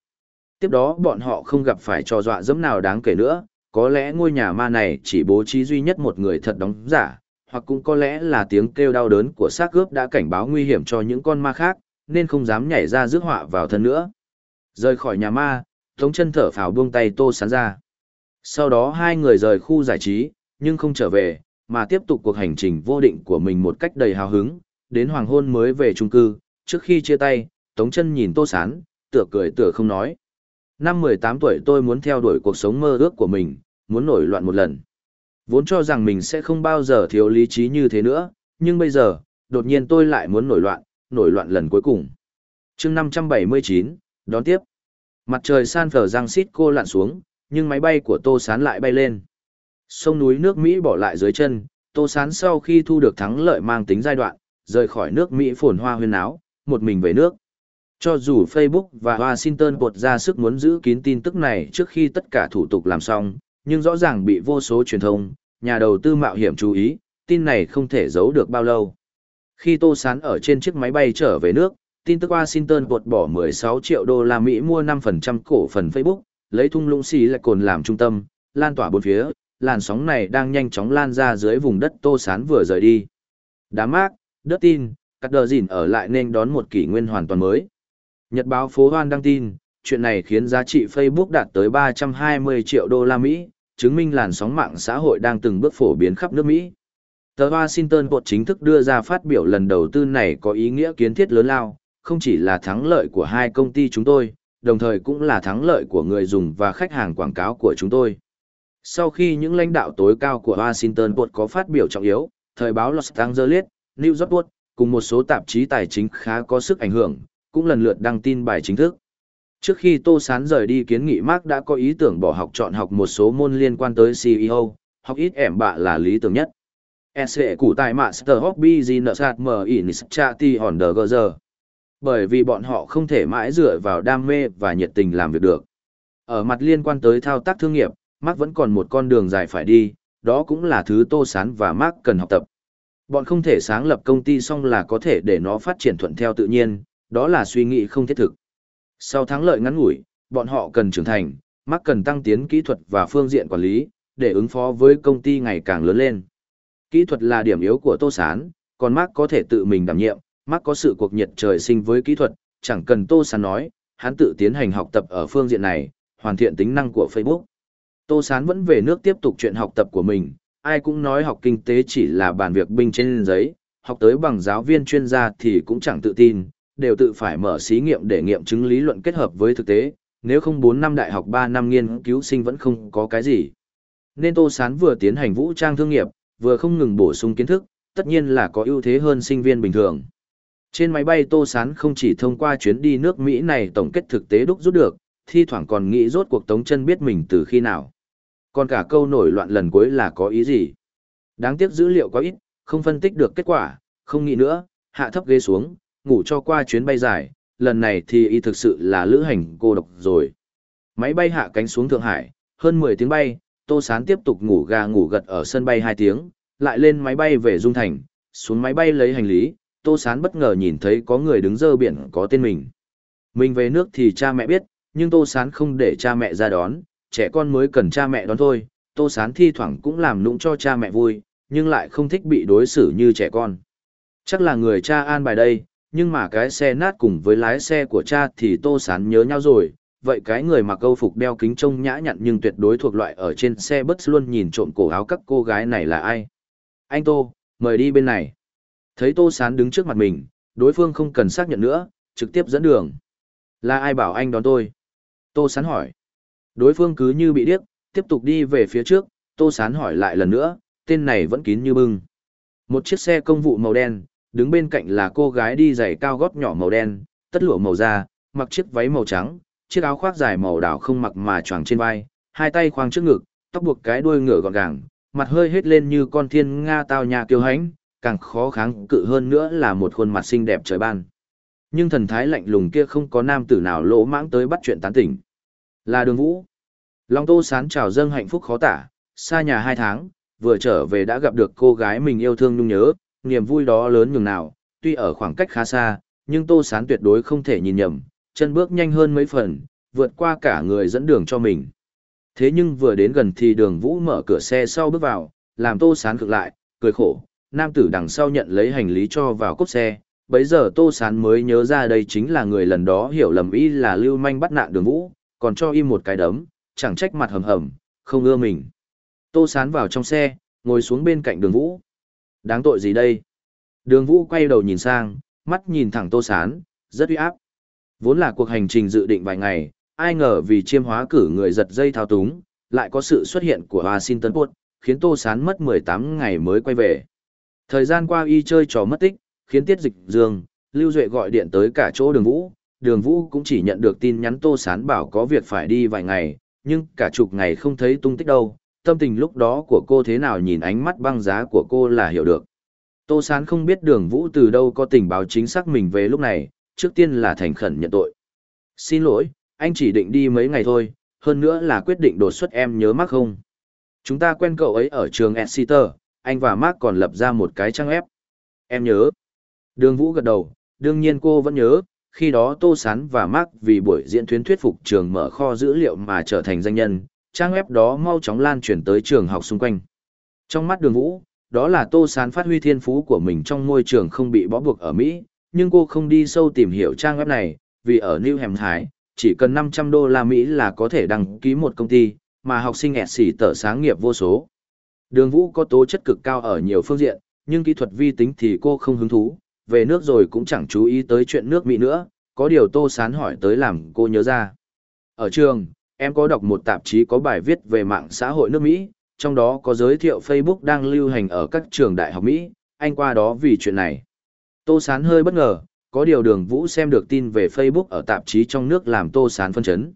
Tiếp đó bọn họ không gặp phải trò dọa dẫm nào đáng kể nữa, có lẽ ngôi nhà ma này chỉ bố trí duy nhất một người thật đóng giả, hoặc cũng có lẽ là tiếng kêu đau đớn của xác cướp đã cảnh báo nguy hiểm cho những con ma khác, nên không dám nhảy ra rước họa vào thân nữa. Rời khỏi nhà ma, Tống chân thở phào buông tay tô sán ra. Sau đó hai người rời khu giải trí, nhưng không trở về, mà tiếp tục cuộc hành trình vô định của mình một cách đầy hào hứng, đến hoàng hôn mới về trung cư, trước khi chia tay, Tống chân nhìn tô sán, tựa cười tựa không nói. Năm 18 tuổi tôi muốn theo đuổi cuộc sống mơ ước của mình, muốn nổi loạn một lần. Vốn cho rằng mình sẽ không bao giờ thiếu lý trí như thế nữa, nhưng bây giờ, đột nhiên tôi lại muốn nổi loạn, nổi loạn lần cuối cùng. chương 579, đón tiếp. Mặt trời San phở răng xít cô lặn xuống, nhưng máy bay của Tô Sán lại bay lên. Sông núi nước Mỹ bỏ lại dưới chân, Tô Sán sau khi thu được thắng lợi mang tính giai đoạn, rời khỏi nước Mỹ phồn hoa huyên áo, một mình về nước. Cho dù Facebook và Washington bột ra sức muốn giữ kín tin tức này trước khi tất cả thủ tục làm xong, nhưng rõ ràng bị vô số truyền thông, nhà đầu tư mạo hiểm chú ý, tin này không thể giấu được bao lâu. Khi Tô Sán ở trên chiếc máy bay trở về nước, tin tức Washington bột bỏ 16 triệu đô la Mỹ mua 5% cổ phần Facebook, lấy thung lũng xì lại cồn làm trung tâm, lan tỏa bốn phía, làn sóng này đang nhanh chóng lan ra dưới vùng đất Tô Sán vừa rời đi. Đám ác đất tin, cắt đờ dìn ở lại nên đón một kỷ nguyên hoàn toàn mới. Nhật báo phố Hoan đăng tin, chuyện này khiến giá trị Facebook đạt tới 320 triệu đô la Mỹ, chứng minh làn sóng mạng xã hội đang từng bước phổ biến khắp nước Mỹ. Tờ Washington Post chính thức đưa ra phát biểu lần đầu tư này có ý nghĩa kiến thiết lớn lao, không chỉ là thắng lợi của hai công ty chúng tôi, đồng thời cũng là thắng lợi của người dùng và khách hàng quảng cáo của chúng tôi. Sau khi những lãnh đạo tối cao của Washington Post có phát biểu trọng yếu, thời báo Los Angeles, New York Post, cùng một số tạp chí tài chính khá có sức ảnh hưởng, cũng lần lượt đăng tin bài chính thức. Trước khi Tô Sán rời đi kiến nghị Mark đã có ý tưởng bỏ học chọn học một số môn liên quan tới CEO, học ít ẻm bạ là lý tưởng nhất. SE củ tại Master of Business at Initiati on the Bởi vì bọn họ không thể mãi dựa vào đam mê và nhiệt tình làm việc được. Ở mặt liên quan tới thao tác thương nghiệp, Mark vẫn còn một con đường dài phải đi, đó cũng là thứ Tô Sán và Mark cần học tập. Bọn không thể sáng lập công ty xong là có thể để nó phát triển thuận theo tự nhiên, đó là suy nghĩ không thiết thực. Sau thắng lợi ngắn ngủi, bọn họ cần trưởng thành, Mark cần tăng tiến kỹ thuật và phương diện quản lý, để ứng phó với công ty ngày càng lớn lên. Kỹ thuật là điểm yếu của Tô Sán, còn Mark có thể tự mình đảm nhiệm, Mark có sự cuộc nhiệt trời sinh với kỹ thuật, chẳng cần Tô Sán nói, hắn tự tiến hành học tập ở phương diện này, hoàn thiện tính năng của Facebook. Tô Sán vẫn về nước tiếp tục chuyện học tập của mình, ai cũng nói học kinh tế chỉ là bàn việc binh trên giấy, học tới bằng giáo viên chuyên gia thì cũng chẳng tự tin, đều tự phải mở xí nghiệm để nghiệm chứng lý luận kết hợp với thực tế, nếu không 4 năm đại học 3 năm nghiên cứu sinh vẫn không có cái gì. Nên Tô Sán vừa tiến hành vũ trang thương nghiệp, vừa không ngừng bổ sung kiến thức, tất nhiên là có ưu thế hơn sinh viên bình thường. Trên máy bay Tô Sán không chỉ thông qua chuyến đi nước Mỹ này tổng kết thực tế đúc rút được, thi thoảng còn nghĩ rốt cuộc Tống chân biết mình từ khi nào. Còn cả câu nổi loạn lần cuối là có ý gì? Đáng tiếc dữ liệu quá ít, không phân tích được kết quả, không nghĩ nữa, hạ thấp ghế xuống, ngủ cho qua chuyến bay dài, lần này thì y thực sự là lữ hành cô độc rồi. Máy bay hạ cánh xuống Thượng Hải, hơn 10 tiếng bay, Tô Sán tiếp tục ngủ gà ngủ gật ở sân bay 2 tiếng, lại lên máy bay về Dung Thành, xuống máy bay lấy hành lý, Tô Sán bất ngờ nhìn thấy có người đứng dơ biển có tên mình. Mình về nước thì cha mẹ biết, nhưng Tô Sán không để cha mẹ ra đón, trẻ con mới cần cha mẹ đón thôi, Tô Sán thi thoảng cũng làm nũng cho cha mẹ vui, nhưng lại không thích bị đối xử như trẻ con. Chắc là người cha an bài đây, nhưng mà cái xe nát cùng với lái xe của cha thì Tô Sán nhớ nhau rồi, vậy cái người mặc câu phục đeo kính trông nhã nhặn nhưng tuyệt đối thuộc loại ở trên xe bus luôn nhìn trộm cổ áo các cô gái này là ai? Anh Tô, mời đi bên này. Thấy Tô Sán đứng trước mặt mình, đối phương không cần xác nhận nữa, trực tiếp dẫn đường. Là ai bảo anh đón tôi? Tô Sán hỏi. Đối phương cứ như bị điếc, tiếp tục đi về phía trước, Tô Sán hỏi lại lần nữa, tên này vẫn kín như bưng. Một chiếc xe công vụ màu đen, đứng bên cạnh là cô gái đi giày cao gót nhỏ màu đen, tất lụa màu da, mặc chiếc váy màu trắng, chiếc áo khoác dài màu đỏ không mặc mà choàng trên vai, hai tay khoang trước ngực, tóc buộc cái đuôi ngựa gọn gàng, mặt hơi hết lên như con thiên nga tao nhà kiêu hãnh, càng khó kháng cự hơn nữa là một khuôn mặt xinh đẹp trời ban. Nhưng thần thái lạnh lùng kia không có nam tử nào lỗ mãng tới bắt chuyện tán tỉnh. Là đường vũ. Long tô sán chào dâng hạnh phúc khó tả, xa nhà hai tháng, vừa trở về đã gặp được cô gái mình yêu thương nhung nhớ, niềm vui đó lớn nhường nào, tuy ở khoảng cách khá xa, nhưng tô sán tuyệt đối không thể nhìn nhầm, chân bước nhanh hơn mấy phần, vượt qua cả người dẫn đường cho mình. Thế nhưng vừa đến gần thì đường vũ mở cửa xe sau bước vào, làm tô sán cực lại, cười khổ, nam tử đằng sau nhận lấy hành lý cho vào cốp xe, bấy giờ tô sán mới nhớ ra đây chính là người lần đó hiểu lầm y là lưu manh bắt nạn đường vũ, còn cho im một cái đấm, chẳng trách mặt hầm hầm, không ưa mình. Tô sán vào trong xe, ngồi xuống bên cạnh đường vũ. Đáng tội gì đây? Đường vũ quay đầu nhìn sang, mắt nhìn thẳng tô sán, rất uy áp. Vốn là cuộc hành trình dự định vài ngày, ai ngờ vì chiêm hóa cử người giật dây thao túng, lại có sự xuất hiện của Washington Post, khiến tô sán mất 18 ngày mới quay về. Thời gian qua y chơi trò mất tích, khiến tiết dịch dương, Lưu Duệ gọi điện tới cả chỗ đường vũ, đường vũ cũng chỉ nhận được tin nhắn tô sán bảo có việc phải đi vài ngày, nhưng cả chục ngày không thấy tung tích đâu, tâm tình lúc đó của cô thế nào nhìn ánh mắt băng giá của cô là hiểu được. Tô Sán không biết đường vũ từ đâu có tình báo chính xác mình về lúc này, trước tiên là thành khẩn nhận tội. Xin lỗi, anh chỉ định đi mấy ngày thôi, hơn nữa là quyết định đột xuất em nhớ mắc không. Chúng ta quen cậu ấy ở trường Exeter, anh và Mark còn lập ra một cái trang ép. Em nhớ. Đường vũ gật đầu, đương nhiên cô vẫn nhớ, khi đó Tô Sán và Mark vì buổi diễn thuyết thuyết phục trường mở kho dữ liệu mà trở thành danh nhân, trang web đó mau chóng lan truyền tới trường học xung quanh. Trong mắt đường vũ, đó là Tô Sán phát huy thiên phú của mình trong môi trường không bị bó buộc ở Mỹ, nhưng cô không đi sâu tìm hiểu trang web này, vì ở New Hampshire, chỉ cần 500 đô la Mỹ là có thể đăng ký một công ty, mà học sinh ẹt xỉ tở sáng nghiệp vô số. Đường vũ có tố chất cực cao ở nhiều phương diện, nhưng kỹ thuật vi tính thì cô không hứng thú, về nước rồi cũng chẳng chú ý tới chuyện nước Mỹ nữa, có điều Tô Sán hỏi tới làm cô nhớ ra. Ở trường, em có đọc một tạp chí có bài viết về mạng xã hội nước Mỹ, trong đó có giới thiệu Facebook đang lưu hành ở các trường đại học Mỹ, anh qua đó vì chuyện này. Tô Sán hơi bất ngờ, có điều đường Vũ xem được tin về Facebook ở tạp chí trong nước làm Tô Sán phân chấn.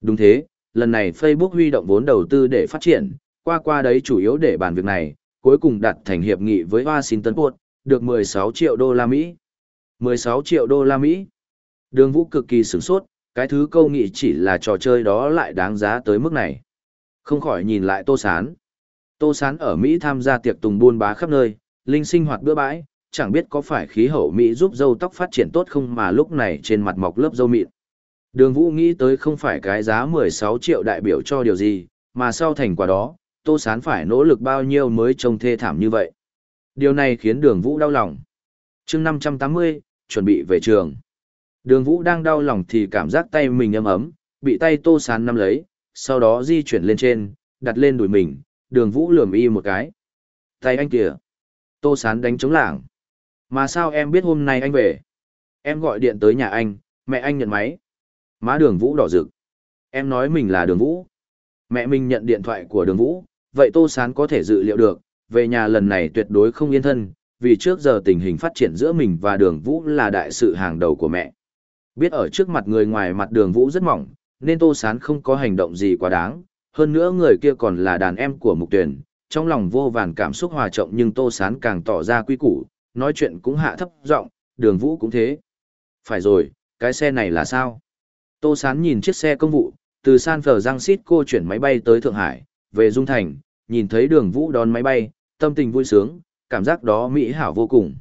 Đúng thế, lần này Facebook huy động vốn đầu tư để phát triển, qua qua đấy chủ yếu để bàn việc này, cuối cùng đặt thành hiệp nghị với Washington Post, được 16 triệu đô la Mỹ. 16 triệu đô la Mỹ. Đường Vũ cực kỳ sửng sốt, cái thứ câu nghị chỉ là trò chơi đó lại đáng giá tới mức này. Không khỏi nhìn lại Tô Sán. Tô Sán ở Mỹ tham gia tiệc tùng buôn bá khắp nơi, linh sinh hoạt bữa bãi, chẳng biết có phải khí hậu Mỹ giúp dâu tóc phát triển tốt không mà lúc này trên mặt mọc lớp dâu mịn. Đường Vũ nghĩ tới không phải cái giá 16 triệu đại biểu cho điều gì, mà sau thành quả đó, Tô Sán phải nỗ lực bao nhiêu mới trông thê thảm như vậy. Điều này khiến đường Vũ đau lòng. chương 580, chuẩn bị về trường. Đường Vũ đang đau lòng thì cảm giác tay mình ấm ấm, bị tay Tô Sán nắm lấy, sau đó di chuyển lên trên, đặt lên đùi mình, đường Vũ lườm y một cái. Tay anh kìa. Tô Sán đánh chống lảng. Mà sao em biết hôm nay anh về? Em gọi điện tới nhà anh, mẹ anh nhận máy. Má đường Vũ đỏ rực. Em nói mình là đường Vũ. Mẹ mình nhận điện thoại của đường Vũ, vậy Tô Sán có thể dự liệu được, về nhà lần này tuyệt đối không yên thân, vì trước giờ tình hình phát triển giữa mình và đường Vũ là đại sự hàng đầu của mẹ. Biết ở trước mặt người ngoài mặt đường Vũ rất mỏng, nên Tô Sán không có hành động gì quá đáng, hơn nữa người kia còn là đàn em của Mục Tuyển, trong lòng vô vàn cảm xúc hòa trọng nhưng Tô Sán càng tỏ ra quy củ, nói chuyện cũng hạ thấp giọng, đường Vũ cũng thế. Phải rồi, cái xe này là sao? Tô Sán nhìn chiếc xe công vụ, từ San Francisco chuyển máy bay tới Thượng Hải, về Dung Thành, nhìn thấy đường Vũ đón máy bay, tâm tình vui sướng, cảm giác đó mỹ hảo vô cùng.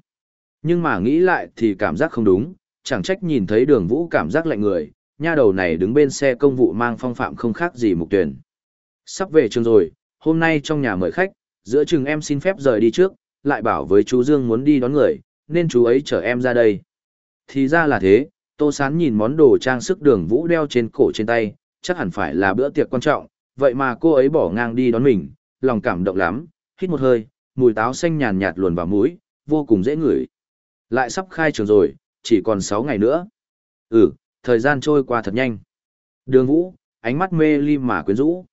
Nhưng mà nghĩ lại thì cảm giác không đúng, chẳng trách nhìn thấy đường Vũ cảm giác lạnh người, nha đầu này đứng bên xe công vụ mang phong phạm không khác gì mục tuyển. Sắp về trường rồi, hôm nay trong nhà mời khách, giữa chừng em xin phép rời đi trước, lại bảo với chú Dương muốn đi đón người, nên chú ấy chở em ra đây. Thì ra là thế, Tô Sán nhìn món đồ trang sức đường vũ đeo trên cổ trên tay, chắc hẳn phải là bữa tiệc quan trọng, vậy mà cô ấy bỏ ngang đi đón mình, lòng cảm động lắm, hít một hơi, mùi táo xanh nhàn nhạt luồn vào mũi, vô cùng dễ ngửi. Lại sắp khai trường rồi, chỉ còn 6 ngày nữa. Ừ, thời gian trôi qua thật nhanh. Đường vũ, ánh mắt mê ly mà quyến rũ.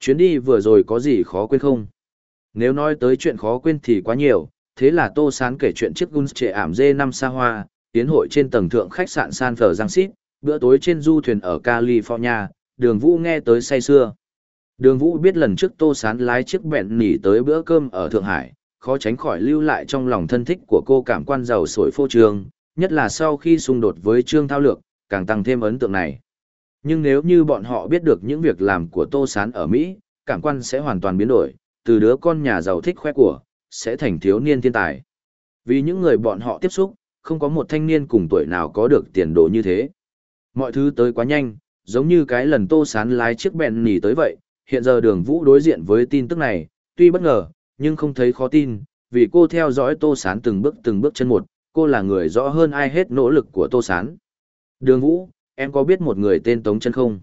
Chuyến đi vừa rồi có gì khó quên không? Nếu nói tới chuyện khó quên thì quá nhiều, thế là Tô Sán kể chuyện chiếc Guns trệ ảm dê năm xa hoa, tiến hội trên tầng thượng khách sạn San Francisco, bữa tối trên du thuyền ở California, đường vũ nghe tới say xưa. Đường vũ biết lần trước Tô Sán lái chiếc bẹn nỉ tới bữa cơm ở Thượng Hải, khó tránh khỏi lưu lại trong lòng thân thích của cô cảm quan giàu sổi phô trương, nhất là sau khi xung đột với Trương Thao Lược, càng tăng thêm ấn tượng này. Nhưng nếu như bọn họ biết được những việc làm của Tô Sán ở Mỹ, cảm quan sẽ hoàn toàn biến đổi, từ đứa con nhà giàu thích khoe của, sẽ thành thiếu niên thiên tài. Vì những người bọn họ tiếp xúc, không có một thanh niên cùng tuổi nào có được tiền đồ như thế. Mọi thứ tới quá nhanh, giống như cái lần Tô Sán lái chiếc bẹn nỉ tới vậy, hiện giờ đường vũ đối diện với tin tức này, tuy bất ngờ, nhưng không thấy khó tin, vì cô theo dõi Tô Sán từng bước từng bước chân một, cô là người rõ hơn ai hết nỗ lực của Tô Sán. Đường vũ, em có biết một người tên Tống Chân không?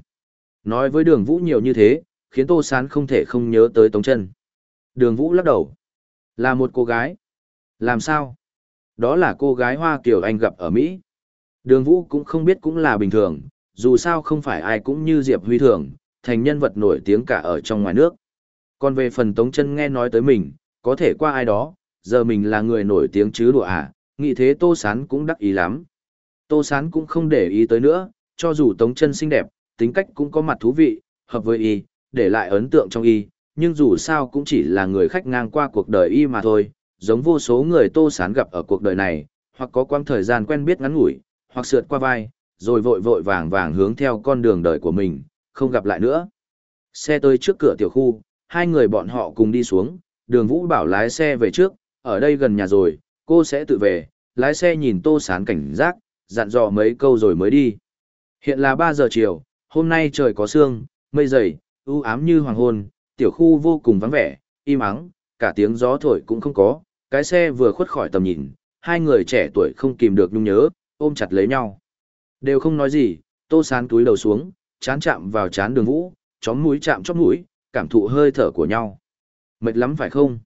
Nói với đường vũ nhiều như thế, khiến Tô Sán không thể không nhớ tới Tống Chân. Đường vũ lắc đầu. Là một cô gái. Làm sao? Đó là cô gái Hoa Kiều Anh gặp ở Mỹ. Đường vũ cũng không biết cũng là bình thường, dù sao không phải ai cũng như Diệp Huy thường, thành nhân vật nổi tiếng cả ở trong ngoài nước. Còn về phần Tống chân nghe nói tới mình, có thể qua ai đó, giờ mình là người nổi tiếng chứ đùa à, nghĩ thế Tô Sán cũng đắc ý lắm. Tô Sán cũng không để ý tới nữa, cho dù Tống chân xinh đẹp, tính cách cũng có mặt thú vị, hợp với y, để lại ấn tượng trong y, nhưng dù sao cũng chỉ là người khách ngang qua cuộc đời y mà thôi, giống vô số người Tô Sán gặp ở cuộc đời này, hoặc có quãng thời gian quen biết ngắn ngủi, hoặc sượt qua vai, rồi vội vội vàng vàng hướng theo con đường đời của mình, không gặp lại nữa. Xe tới trước cửa tiểu khu, hai người bọn họ cùng đi xuống, đường vũ bảo lái xe về trước, ở đây gần nhà rồi, cô sẽ tự về, lái xe nhìn tô sán cảnh giác, dặn dò mấy câu rồi mới đi. Hiện là 3 giờ chiều, hôm nay trời có sương, mây dày, u ám như hoàng hôn, tiểu khu vô cùng vắng vẻ, im ắng, cả tiếng gió thổi cũng không có, cái xe vừa khuất khỏi tầm nhìn, hai người trẻ tuổi không kìm được nhung nhớ, ôm chặt lấy nhau. Đều không nói gì, tô sán túi đầu xuống, chán chạm vào chán đường vũ, chóm mũi chạm chóp mũi, cảm thụ hơi thở của nhau. Mệt lắm phải không?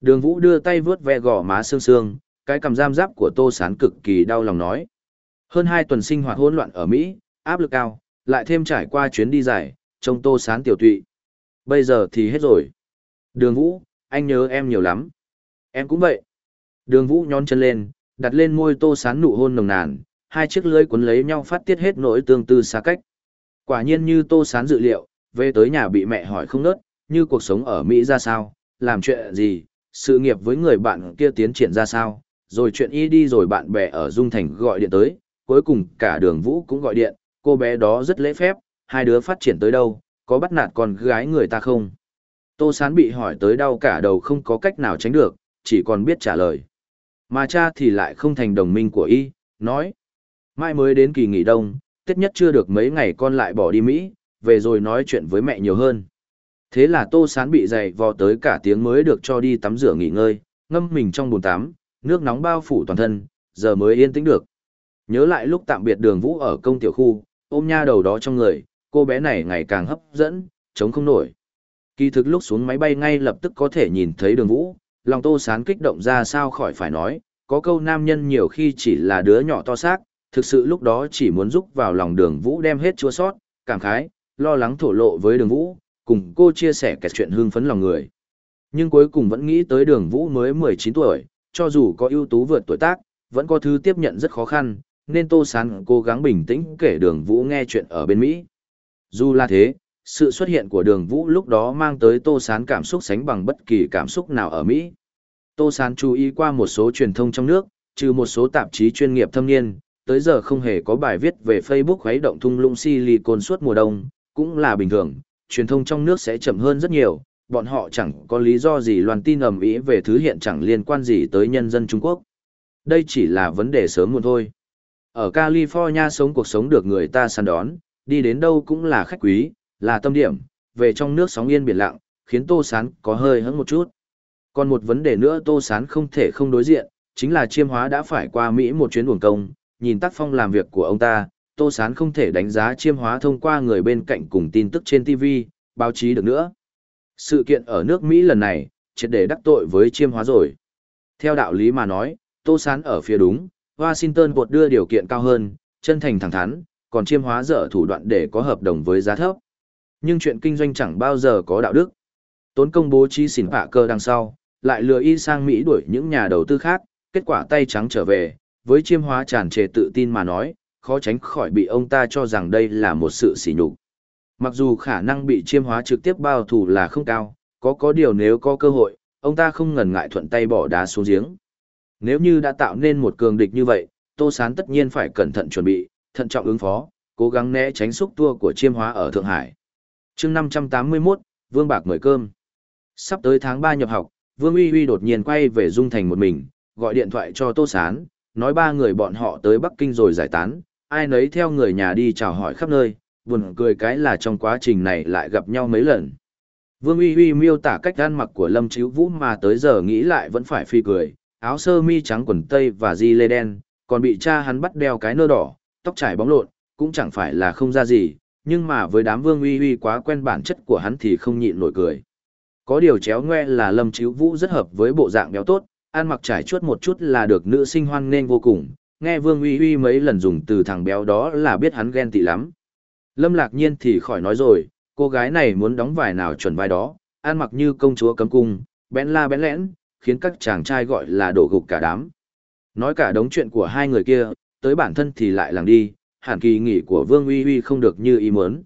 Đường vũ đưa tay vướt ve gò má sương sương, cái cầm giam giáp của tô sán cực kỳ đau lòng nói. Hơn hai tuần sinh hoạt hỗn loạn ở Mỹ, áp lực cao, lại thêm trải qua chuyến đi dài, trông tô sán tiểu tụy. Bây giờ thì hết rồi. Đường vũ, anh nhớ em nhiều lắm. Em cũng vậy. Đường vũ nhón chân lên, Đặt lên môi tô sán nụ hôn nồng nàn, hai chiếc lưỡi cuốn lấy nhau phát tiết hết nỗi tương tư xa cách. Quả nhiên như tô sán dự liệu, về tới nhà bị mẹ hỏi không nớt, như cuộc sống ở Mỹ ra sao, làm chuyện gì, sự nghiệp với người bạn kia tiến triển ra sao, rồi chuyện y đi rồi bạn bè ở Dung Thành gọi điện tới, cuối cùng cả đường vũ cũng gọi điện, cô bé đó rất lễ phép, hai đứa phát triển tới đâu, có bắt nạt con gái người ta không? Tô Sán bị hỏi tới đau cả đầu không có cách nào tránh được, chỉ còn biết trả lời. Mà cha thì lại không thành đồng minh của y, nói. Mai mới đến kỳ nghỉ đông, Tết nhất chưa được mấy ngày con lại bỏ đi Mỹ, về rồi nói chuyện với mẹ nhiều hơn. Thế là Tô Sán bị dày vò tới cả tiếng mới được cho đi tắm rửa nghỉ ngơi, ngâm mình trong bồn tắm, nước nóng bao phủ toàn thân, giờ mới yên tĩnh được. Nhớ lại lúc tạm biệt đường vũ ở công tiểu khu, ôm nha đầu đó trong người, cô bé này ngày càng hấp dẫn, chống không nổi. Kỳ thực lúc xuống máy bay ngay lập tức có thể nhìn thấy đường vũ, lòng tô sán kích động ra sao khỏi phải nói, có câu nam nhân nhiều khi chỉ là đứa nhỏ to xác, thực sự lúc đó chỉ muốn giúp vào lòng đường vũ đem hết chua sót, cảm khái, lo lắng thổ lộ với đường vũ, cùng cô chia sẻ kẹt chuyện hưng phấn lòng người. Nhưng cuối cùng vẫn nghĩ tới đường vũ mới 19 tuổi, cho dù có ưu tú vượt tuổi tác, vẫn có thứ tiếp nhận rất khó khăn, nên Tô Sán cố gắng bình tĩnh kể đường vũ nghe chuyện ở bên Mỹ. Dù là thế, sự xuất hiện của đường vũ lúc đó mang tới Tô Sán cảm xúc sánh bằng bất kỳ cảm xúc nào ở Mỹ. Tô Sán chú ý qua một số truyền thông trong nước, trừ một số tạp chí chuyên nghiệp thâm niên, tới giờ không hề có bài viết về Facebook khuấy động thung lũng silicon suốt mùa đông, cũng là bình thường, truyền thông trong nước sẽ chậm hơn rất nhiều, bọn họ chẳng có lý do gì loan tin ầm ĩ về thứ hiện chẳng liên quan gì tới nhân dân Trung Quốc. Đây chỉ là vấn đề sớm muộn thôi. Ở California sống cuộc sống được người ta săn đón, đi đến đâu cũng là khách quý, là tâm điểm, về trong nước sóng yên biển lặng, khiến Tô Sán có hơi hững một chút. Còn một vấn đề nữa Tô Sán không thể không đối diện, chính là chiêm hóa đã phải qua Mỹ một chuyến uổng công, nhìn tác phong làm việc của ông ta, Tô Sán không thể đánh giá chiêm hóa thông qua người bên cạnh cùng tin tức trên TV, báo chí được nữa. Sự kiện ở nước Mỹ lần này, triệt để đắc tội với chiêm hóa rồi. Theo đạo lý mà nói, Tô Sán ở phía đúng, Washington buộc đưa điều kiện cao hơn, chân thành thẳng thắn, còn chiêm hóa dở thủ đoạn để có hợp đồng với giá thấp. Nhưng chuyện kinh doanh chẳng bao giờ có đạo đức. Tốn công bố trí xỉn phạ cơ đằng sau, lại lừa y sang Mỹ đuổi những nhà đầu tư khác, kết quả tay trắng trở về, với chiêm hóa tràn trề tự tin mà nói, khó tránh khỏi bị ông ta cho rằng đây là một sự sỉ nhục. Mặc dù khả năng bị chiêm hóa trực tiếp bao thủ là không cao, có có điều nếu có cơ hội, ông ta không ngần ngại thuận tay bỏ đá xuống giếng. Nếu như đã tạo nên một cường địch như vậy, Tô Sán tất nhiên phải cẩn thận chuẩn bị, thận trọng ứng phó, cố gắng né tránh xúc tua của chiêm hóa ở Thượng Hải. chương 581, Vương Bạc mời cơm. Sắp tới tháng 3 nhập học, Vương Uy Uy đột nhiên quay về Dung Thành một mình, gọi điện thoại cho Tô Sán, nói ba người bọn họ tới Bắc Kinh rồi giải tán, ai nấy theo người nhà đi chào hỏi khắp nơi, buồn cười cái là trong quá trình này lại gặp nhau mấy lần. Vương Uy Uy miêu tả cách ăn mặc của Lâm Chíu Vũ mà tới giờ nghĩ lại vẫn phải phi cười, áo sơ mi trắng quần tây và di lê đen, còn bị cha hắn bắt đeo cái nơ đỏ, tóc trải bóng lộn, cũng chẳng phải là không ra gì, nhưng mà với đám Vương Uy Uy quá quen bản chất của hắn thì không nhịn nổi cười. Có điều chéo ngoe là Lâm Chíu Vũ rất hợp với bộ dạng béo tốt, ăn mặc trải chuốt một chút là được nữ sinh hoan nên vô cùng, nghe Vương Uy Uy mấy lần dùng từ thằng béo đó là biết hắn ghen tị lắm. Lâm Lạc Nhiên thì khỏi nói rồi, cô gái này muốn đóng vài nào chuẩn vai đó, ăn mặc như công chúa cấm cung, bén la bén lẽn, khiến các chàng trai gọi là đổ gục cả đám. Nói cả đống chuyện của hai người kia, tới bản thân thì lại làng đi, hẳn kỳ nghỉ của Vương Uy Uy không được như ý muốn.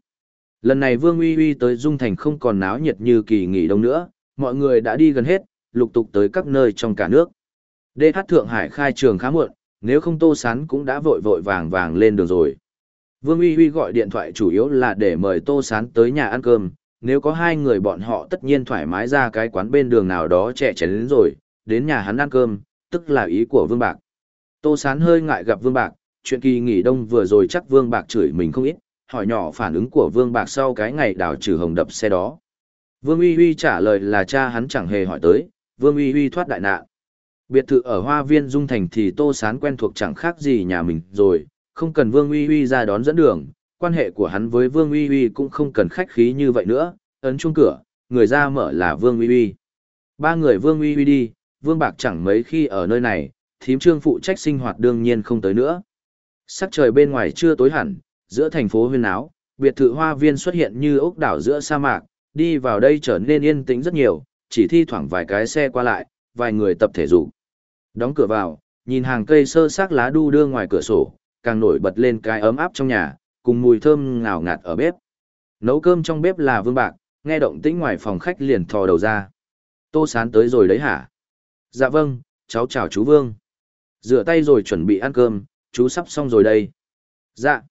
Lần này Vương Uy Uy tới Dung Thành không còn náo nhiệt như kỳ nghỉ đông nữa, mọi người đã đi gần hết, lục tục tới các nơi trong cả nước. DH Thượng Hải khai trường khá muộn, nếu không Tô Sán cũng đã vội vội vàng vàng lên đường rồi. Vương Uy Uy gọi điện thoại chủ yếu là để mời Tô Sán tới nhà ăn cơm, nếu có hai người bọn họ tất nhiên thoải mái ra cái quán bên đường nào đó trẻ chén đến rồi, đến nhà hắn ăn cơm, tức là ý của Vương Bạc. Tô Sán hơi ngại gặp Vương Bạc, chuyện kỳ nghỉ đông vừa rồi chắc Vương Bạc chửi mình không ít, hỏi nhỏ phản ứng của Vương Bạc sau cái ngày đào trừ hồng đập xe đó. Vương Uy Uy trả lời là cha hắn chẳng hề hỏi tới, Vương Uy Uy thoát đại nạn. Biệt thự ở Hoa Viên Dung Thành thì Tô Sán quen thuộc chẳng khác gì nhà mình rồi, không cần Vương Uy Uy ra đón dẫn đường, quan hệ của hắn với Vương Uy Uy cũng không cần khách khí như vậy nữa, ấn chuông cửa, người ra mở là Vương Uy Uy. Ba người Vương Uy Uy đi, Vương Bạc chẳng mấy khi ở nơi này, thím trương phụ trách sinh hoạt đương nhiên không tới nữa. Sắc trời bên ngoài chưa tối hẳn, giữa thành phố huyên áo, biệt thự hoa viên xuất hiện như ốc đảo giữa sa mạc, đi vào đây trở nên yên tĩnh rất nhiều, chỉ thi thoảng vài cái xe qua lại, vài người tập thể dục. Đóng cửa vào, nhìn hàng cây sơ xác lá đu đưa ngoài cửa sổ, càng nổi bật lên cái ấm áp trong nhà, cùng mùi thơm ngào ngạt ở bếp. Nấu cơm trong bếp là Vương Bạc, nghe động tĩnh ngoài phòng khách liền thò đầu ra. Tô Sán tới rồi đấy hả? Dạ vâng, cháu chào chú Vương. Rửa tay rồi chuẩn bị ăn cơm, chú sắp xong rồi đây. Dạ.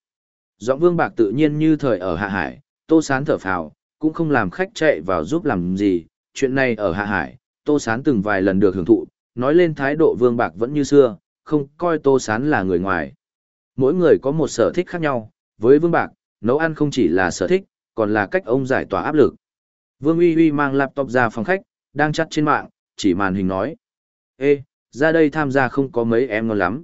Giọng Vương Bạc tự nhiên như thời ở Hạ Hải, Tô Sán thở phào, cũng không làm khách chạy vào giúp làm gì. Chuyện này ở Hạ Hải, Tô Sán từng vài lần được hưởng thụ, nói lên thái độ Vương Bạc vẫn như xưa, không coi Tô Sán là người ngoài. Mỗi người có một sở thích khác nhau, với Vương Bạc, nấu ăn không chỉ là sở thích, còn là cách ông giải tỏa áp lực. Vương Uy Uy mang laptop ra phòng khách, đang chắt trên mạng, chỉ màn hình nói. Ê, ra đây tham gia không có mấy em ngon lắm.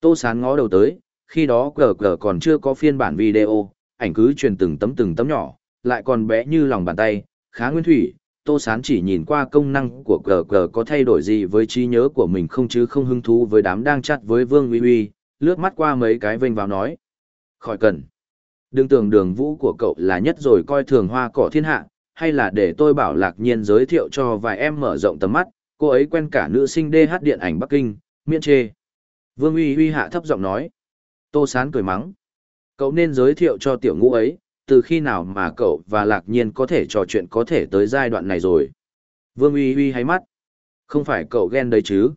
Tô Sán ngó đầu tới, khi đó cờ cờ còn chưa có phiên bản video, ảnh cứ truyền từng tấm từng tấm nhỏ, lại còn bé như lòng bàn tay, khá nguyên thủy. Tô Sán chỉ nhìn qua công năng của cờ cờ có thay đổi gì với trí nhớ của mình không chứ không hứng thú với đám đang chặt với Vương Uy Uy, lướt mắt qua mấy cái vênh vào nói. Khỏi cần. Đừng tưởng đường vũ của cậu là nhất rồi coi thường hoa cỏ thiên hạ, hay là để tôi bảo lạc nhiên giới thiệu cho vài em mở rộng tầm mắt, cô ấy quen cả nữ sinh DH điện ảnh Bắc Kinh, miễn chê. Vương uy uy hạ thấp giọng nói. Tô Sán cười mắng. Cậu nên giới thiệu cho tiểu ngũ ấy, từ khi nào mà cậu và lạc nhiên có thể trò chuyện có thể tới giai đoạn này rồi. Vương uy uy hay mắt. Không phải cậu ghen đấy chứ.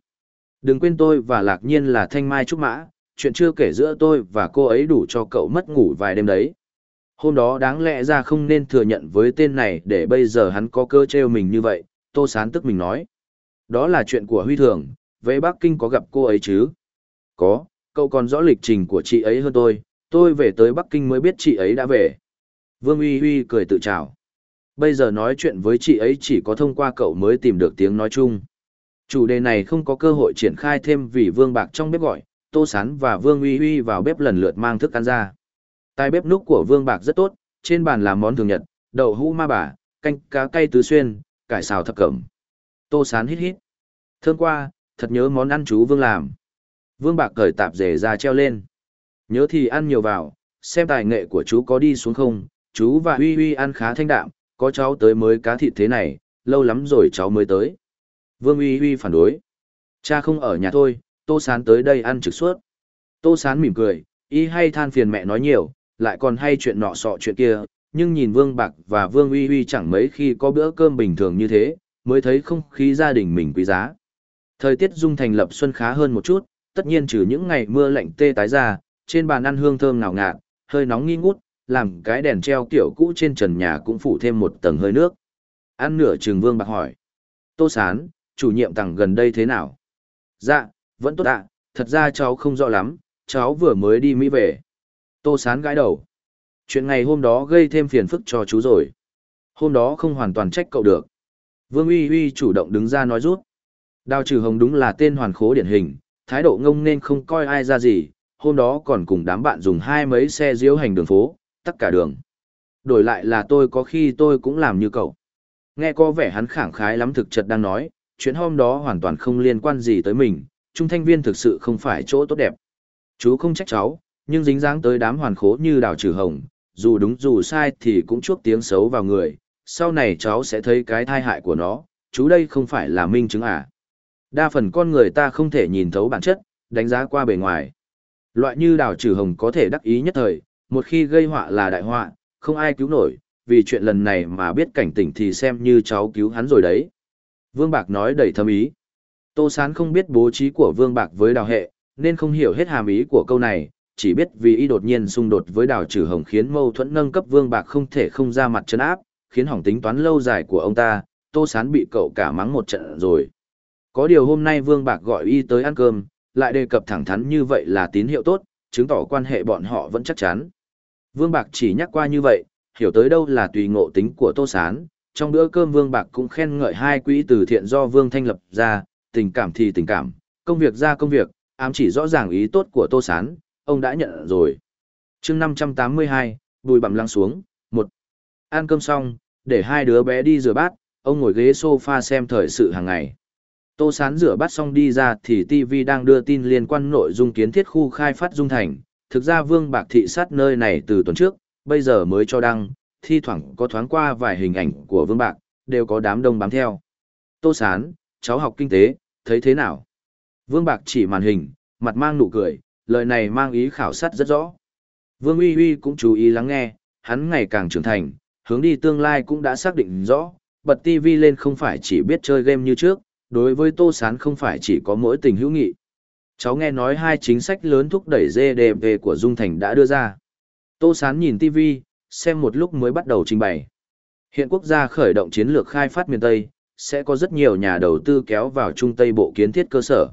Đừng quên tôi và lạc nhiên là thanh mai trúc mã, chuyện chưa kể giữa tôi và cô ấy đủ cho cậu mất ngủ vài đêm đấy. Hôm đó đáng lẽ ra không nên thừa nhận với tên này để bây giờ hắn có cơ trêu mình như vậy, Tô Sán tức mình nói. Đó là chuyện của Huy Thường, về Bắc Kinh có gặp cô ấy chứ? Có, cậu còn rõ lịch trình của chị ấy hơn tôi, tôi về tới Bắc Kinh mới biết chị ấy đã về. Vương Uy Uy cười tự chào. Bây giờ nói chuyện với chị ấy chỉ có thông qua cậu mới tìm được tiếng nói chung. Chủ đề này không có cơ hội triển khai thêm vì Vương Bạc trong bếp gọi, Tô Sán và Vương Uy Uy vào bếp lần lượt mang thức ăn ra. Tài bếp núc của Vương Bạc rất tốt, trên bàn là món thường nhật, đậu hũ ma bà, canh cá cay tứ xuyên, cải xào thập cẩm. Tô Sán hít hít. Thơm qua, thật nhớ món ăn chú Vương làm. Vương Bạc cởi tạp dề ra treo lên. Nhớ thì ăn nhiều vào, xem tài nghệ của chú có đi xuống không, chú và Uy Uy ăn khá thanh đạm, có cháu tới mới cá thịt thế này, lâu lắm rồi cháu mới tới. Vương Uy Uy phản đối. Cha không ở nhà thôi, Tô Sán tới đây ăn trực suốt. Tô Sán mỉm cười, y hay than phiền mẹ nói nhiều, lại còn hay chuyện nọ sọ chuyện kia, nhưng nhìn Vương Bạc và Vương Uy Uy chẳng mấy khi có bữa cơm bình thường như thế, mới thấy không khí gia đình mình quý giá. Thời tiết dung thành lập xuân khá hơn một chút, tất nhiên trừ những ngày mưa lạnh tê tái ra, trên bàn ăn hương thơm ngào ngạt, hơi nóng nghi ngút, làm cái đèn treo kiểu cũ trên trần nhà cũng phủ thêm một tầng hơi nước. Ăn nửa trường Vương Bạc hỏi. Tô Sán, chủ nhiệm tầng gần đây thế nào? Dạ, vẫn tốt ạ, thật ra cháu không rõ lắm, cháu vừa mới đi Mỹ về. Tô sán gãi đầu. Chuyện ngày hôm đó gây thêm phiền phức cho chú rồi. Hôm đó không hoàn toàn trách cậu được. Vương Uy Uy chủ động đứng ra nói rút. Đào trừ hồng đúng là tên hoàn khố điển hình, thái độ ngông nên không coi ai ra gì, hôm đó còn cùng đám bạn dùng hai mấy xe diễu hành đường phố, tất cả đường. Đổi lại là tôi có khi tôi cũng làm như cậu. Nghe có vẻ hắn khẳng khái lắm thực chất đang nói, chuyện hôm đó hoàn toàn không liên quan gì tới mình, trung thanh viên thực sự không phải chỗ tốt đẹp. Chú không trách cháu, nhưng dính dáng tới đám hoàn khố như đào trừ hồng, dù đúng dù sai thì cũng chuốc tiếng xấu vào người, sau này cháu sẽ thấy cái thai hại của nó, chú đây không phải là minh chứng à. Đa phần con người ta không thể nhìn thấu bản chất, đánh giá qua bề ngoài. Loại như đào trừ hồng có thể đắc ý nhất thời, một khi gây họa là đại họa, không ai cứu nổi, vì chuyện lần này mà biết cảnh tỉnh thì xem như cháu cứu hắn rồi đấy. Vương Bạc nói đầy thâm ý. Tô Sán không biết bố trí của Vương Bạc với đào hệ, nên không hiểu hết hàm ý của câu này, chỉ biết vì y đột nhiên xung đột với đào trừ hồng khiến mâu thuẫn nâng cấp Vương Bạc không thể không ra mặt chân áp, khiến hỏng tính toán lâu dài của ông ta, Tô Sán bị cậu cả mắng một trận rồi. Có điều hôm nay Vương Bạc gọi y tới ăn cơm, lại đề cập thẳng thắn như vậy là tín hiệu tốt, chứng tỏ quan hệ bọn họ vẫn chắc chắn. Vương Bạc chỉ nhắc qua như vậy, hiểu tới đâu là tùy ngộ tính của Tô Sán, trong bữa cơm Vương Bạc cũng khen ngợi hai quỹ từ thiện do Vương Thanh lập ra, tình cảm thì tình cảm, công việc ra công việc, ám chỉ rõ ràng ý tốt của Tô Sán, ông đã nhận rồi. chương 582, bùi bằm lăng xuống, một Ăn cơm xong, để hai đứa bé đi rửa bát, ông ngồi ghế sofa xem thời sự hàng ngày. Tô Sán rửa bát xong đi ra thì TV đang đưa tin liên quan nội dung kiến thiết khu khai phát Dung Thành. Thực ra Vương Bạc thị sát nơi này từ tuần trước, bây giờ mới cho đăng, thi thoảng có thoáng qua vài hình ảnh của Vương Bạc, đều có đám đông bám theo. Tô Sán, cháu học kinh tế, thấy thế nào? Vương Bạc chỉ màn hình, mặt mang nụ cười, lời này mang ý khảo sát rất rõ. Vương Uy Uy cũng chú ý lắng nghe, hắn ngày càng trưởng thành, hướng đi tương lai cũng đã xác định rõ, bật TV lên không phải chỉ biết chơi game như trước, đối với Tô Sán không phải chỉ có mỗi tình hữu nghị. Cháu nghe nói hai chính sách lớn thúc đẩy GDP của Dung Thành đã đưa ra. Tô Sán nhìn TV, xem một lúc mới bắt đầu trình bày. Hiện quốc gia khởi động chiến lược khai phát miền Tây, sẽ có rất nhiều nhà đầu tư kéo vào Trung Tây Bộ kiến thiết cơ sở.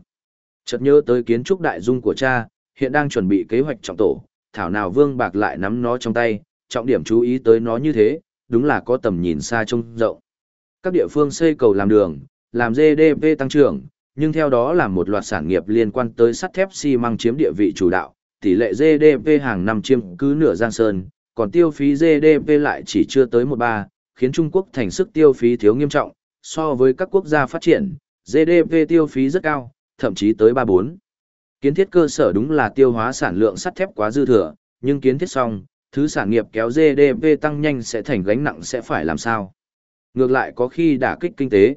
Chợt nhớ tới kiến trúc đại dung của cha, hiện đang chuẩn bị kế hoạch trọng tổ, thảo nào Vương Bạc lại nắm nó trong tay, trọng điểm chú ý tới nó như thế, đúng là có tầm nhìn xa trông rộng. Các địa phương xây cầu làm đường, làm GDP tăng trưởng, nhưng theo đó là một loạt sản nghiệp liên quan tới sắt thép xi măng chiếm địa vị chủ đạo, tỷ lệ GDP hàng năm chiếm cứ nửa giang sơn, còn tiêu phí GDP lại chỉ chưa tới một ba, khiến Trung Quốc thành sức tiêu phí thiếu nghiêm trọng, so với các quốc gia phát triển, GDP tiêu phí rất cao, thậm chí tới 34. Kiến thiết cơ sở đúng là tiêu hóa sản lượng sắt thép quá dư thừa, nhưng kiến thiết xong, thứ sản nghiệp kéo GDP tăng nhanh sẽ thành gánh nặng sẽ phải làm sao. Ngược lại có khi đả kích kinh tế.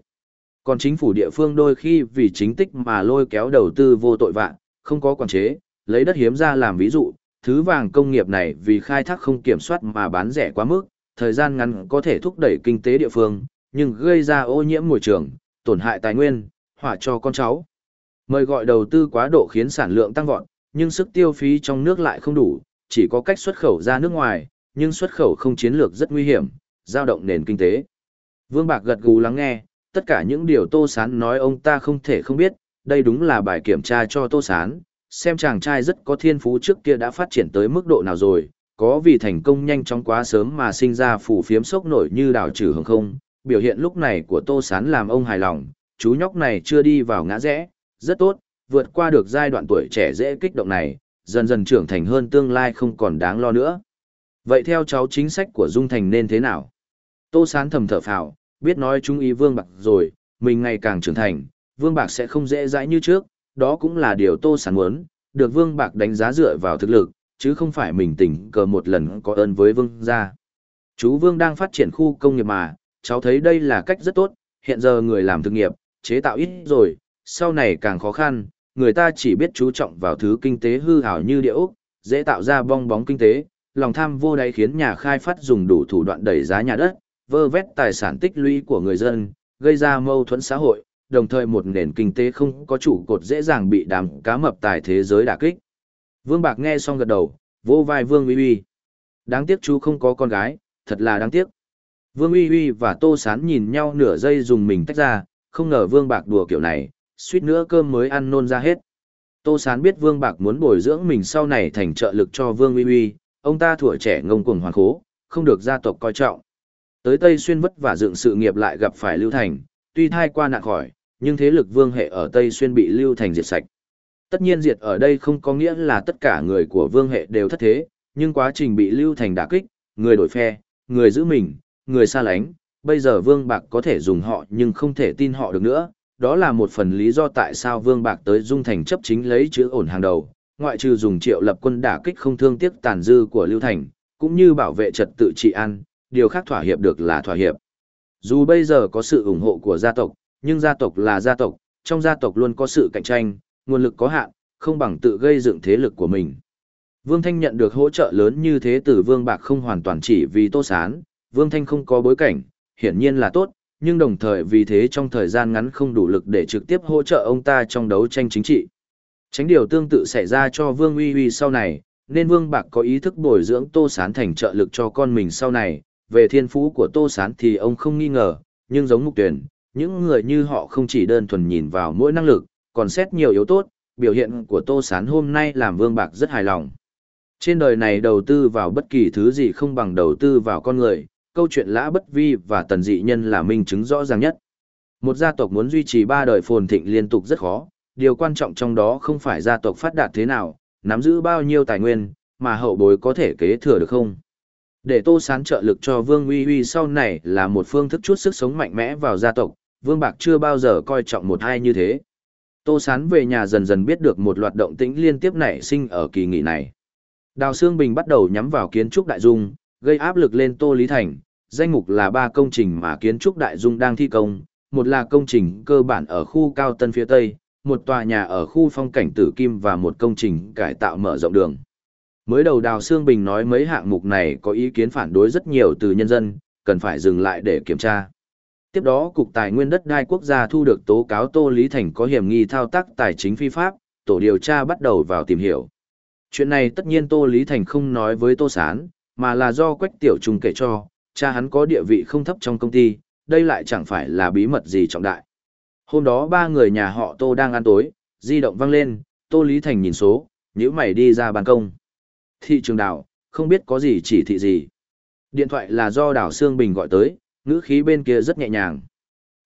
Còn chính phủ địa phương đôi khi vì chính tích mà lôi kéo đầu tư vô tội vạn, không có quản chế, lấy đất hiếm ra làm ví dụ, thứ vàng công nghiệp này vì khai thác không kiểm soát mà bán rẻ quá mức, thời gian ngắn có thể thúc đẩy kinh tế địa phương, nhưng gây ra ô nhiễm môi trường, tổn hại tài nguyên, hỏa cho con cháu. Mời gọi đầu tư quá độ khiến sản lượng tăng vọt, nhưng sức tiêu phí trong nước lại không đủ, chỉ có cách xuất khẩu ra nước ngoài, nhưng xuất khẩu không chiến lược rất nguy hiểm, giao động nền kinh tế. Vương Bạc gật gù lắng nghe, tất cả những điều Tô Sán nói ông ta không thể không biết, đây đúng là bài kiểm tra cho Tô Sán, xem chàng trai rất có thiên phú trước kia đã phát triển tới mức độ nào rồi, có vì thành công nhanh chóng quá sớm mà sinh ra phủ phiếm sốc nổi như đảo trừ hồng không, biểu hiện lúc này của Tô Sán làm ông hài lòng, chú nhóc này chưa đi vào ngã rẽ, rất tốt, vượt qua được giai đoạn tuổi trẻ dễ kích động này, dần dần trưởng thành hơn tương lai không còn đáng lo nữa. Vậy theo cháu chính sách của Dung Thành nên thế nào? Tô Sán thầm thở phào, biết nói chúng ý Vương Bạc rồi, mình ngày càng trưởng thành, Vương Bạc sẽ không dễ dãi như trước, đó cũng là điều Tô Sán muốn, được Vương Bạc đánh giá dựa vào thực lực, chứ không phải mình tình cờ một lần có ơn với Vương gia. Chú Vương đang phát triển khu công nghiệp mà, cháu thấy đây là cách rất tốt, hiện giờ người làm thực nghiệp, chế tạo ít rồi, sau này càng khó khăn, người ta chỉ biết chú trọng vào thứ kinh tế hư hảo như địa ốc, dễ tạo ra bong bóng kinh tế, lòng tham vô đáy khiến nhà khai phát dùng đủ thủ đoạn đẩy giá nhà đất, vơ vét tài sản tích lũy của người dân, gây ra mâu thuẫn xã hội, đồng thời một nền kinh tế không có trụ cột dễ dàng bị đám cá mập tài thế giới đả kích. Vương Bạc nghe xong gật đầu, vô vai Vương Uy Uy. Đáng tiếc chú không có con gái, thật là đáng tiếc. Vương Uy Uy và Tô Sán nhìn nhau nửa giây dùng mình tách ra, không ngờ Vương Bạc đùa kiểu này, suýt nữa cơm mới ăn nôn ra hết. Tô Sán biết Vương Bạc muốn bồi dưỡng mình sau này thành trợ lực cho Vương Uy Uy, ông ta tuổi trẻ ngông cuồng hoàn khố, không được gia tộc coi trọng. Tới Tây Xuyên vất vả dựng sự nghiệp lại gặp phải Lưu Thành, tuy thai qua nạn khỏi, nhưng thế lực Vương hệ ở Tây Xuyên bị Lưu Thành diệt sạch. Tất nhiên diệt ở đây không có nghĩa là tất cả người của Vương hệ đều thất thế, nhưng quá trình bị Lưu Thành đả kích, người đổi phe, người giữ mình, người xa lánh, bây giờ Vương Bạc có thể dùng họ nhưng không thể tin họ được nữa, đó là một phần lý do tại sao Vương Bạc tới Dung Thành chấp chính lấy chữ ổn hàng đầu, ngoại trừ dùng triệu lập quân đả kích không thương tiếc tàn dư của Lưu Thành, cũng như bảo vệ trật tự trị an, điều khác thỏa hiệp được là thỏa hiệp. Dù bây giờ có sự ủng hộ của gia tộc, nhưng gia tộc là gia tộc, trong gia tộc luôn có sự cạnh tranh, nguồn lực có hạn, không bằng tự gây dựng thế lực của mình. Vương Thanh nhận được hỗ trợ lớn như thế từ Vương Bạc không hoàn toàn chỉ vì Tô Sán, Vương Thanh không có bối cảnh, hiển nhiên là tốt, nhưng đồng thời vì thế trong thời gian ngắn không đủ lực để trực tiếp hỗ trợ ông ta trong đấu tranh chính trị. Tránh điều tương tự xảy ra cho Vương Uy Uy sau này, nên Vương Bạc có ý thức bồi dưỡng Tô Sán thành trợ lực cho con mình sau này, về thiên phú của Tô Sán thì ông không nghi ngờ, nhưng giống mục tuyển, những người như họ không chỉ đơn thuần nhìn vào mỗi năng lực, còn xét nhiều yếu tốt, biểu hiện của Tô Sán hôm nay làm Vương Bạc rất hài lòng. Trên đời này đầu tư vào bất kỳ thứ gì không bằng đầu tư vào con người, câu chuyện lã bất vi và tần dị nhân là minh chứng rõ ràng nhất. Một gia tộc muốn duy trì ba đời phồn thịnh liên tục rất khó, điều quan trọng trong đó không phải gia tộc phát đạt thế nào, nắm giữ bao nhiêu tài nguyên, mà hậu bối có thể kế thừa được không. Để Tô Sán trợ lực cho Vương Uy Uy sau này là một phương thức chút sức sống mạnh mẽ vào gia tộc, Vương Bạc chưa bao giờ coi trọng một hai như thế. Tô Sán về nhà dần dần biết được một loạt động tĩnh liên tiếp nảy sinh ở kỳ nghỉ này. Đào Sương Bình bắt đầu nhắm vào kiến trúc đại dung, gây áp lực lên Tô Lý Thành, danh mục là ba công trình mà kiến trúc đại dung đang thi công, một là công trình cơ bản ở khu cao tân phía Tây, một tòa nhà ở khu phong cảnh tử kim và một công trình cải tạo mở rộng đường. Mới đầu Đào Sương Bình nói mấy hạng mục này có ý kiến phản đối rất nhiều từ nhân dân, cần phải dừng lại để kiểm tra. Tiếp đó Cục Tài nguyên đất đai quốc gia thu được tố cáo Tô Lý Thành có hiểm nghi thao tác tài chính phi pháp, tổ điều tra bắt đầu vào tìm hiểu. Chuyện này tất nhiên Tô Lý Thành không nói với Tô Sán, mà là do Quách Tiểu Trung kể cho, cha hắn có địa vị không thấp trong công ty, đây lại chẳng phải là bí mật gì trọng đại. Hôm đó ba người nhà họ Tô đang ăn tối, di động vang lên, Tô Lý Thành nhìn số, nhíu mày đi ra ban công. Thị trường đảo, không biết có gì chỉ thị gì. Điện thoại là do đảo Sương Bình gọi tới, ngữ khí bên kia rất nhẹ nhàng.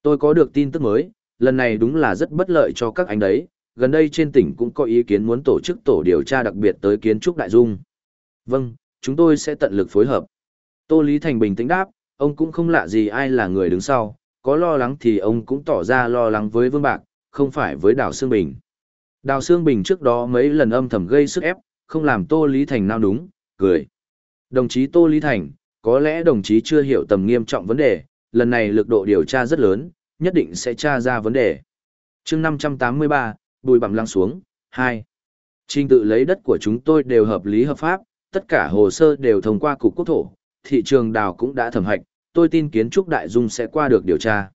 Tôi có được tin tức mới, lần này đúng là rất bất lợi cho các anh đấy, gần đây trên tỉnh cũng có ý kiến muốn tổ chức tổ điều tra đặc biệt tới kiến trúc đại dung. Vâng, chúng tôi sẽ tận lực phối hợp. Tô Lý Thành bình tĩnh đáp, ông cũng không lạ gì ai là người đứng sau, có lo lắng thì ông cũng tỏ ra lo lắng với Vương Bạc, không phải với Đào Sương Bình. Đào Sương Bình trước đó mấy lần âm thầm gây sức ép, không làm Tô Lý Thành nào đúng, cười. Đồng chí Tô Lý Thành, có lẽ đồng chí chưa hiểu tầm nghiêm trọng vấn đề, lần này lực độ điều tra rất lớn, nhất định sẽ tra ra vấn đề. chương 583, bùi bằng lăng xuống, 2. Trình tự lấy đất của chúng tôi đều hợp lý hợp pháp, tất cả hồ sơ đều thông qua cục quốc thổ, thị trường đào cũng đã thẩm hạch, tôi tin kiến trúc đại dung sẽ qua được điều tra.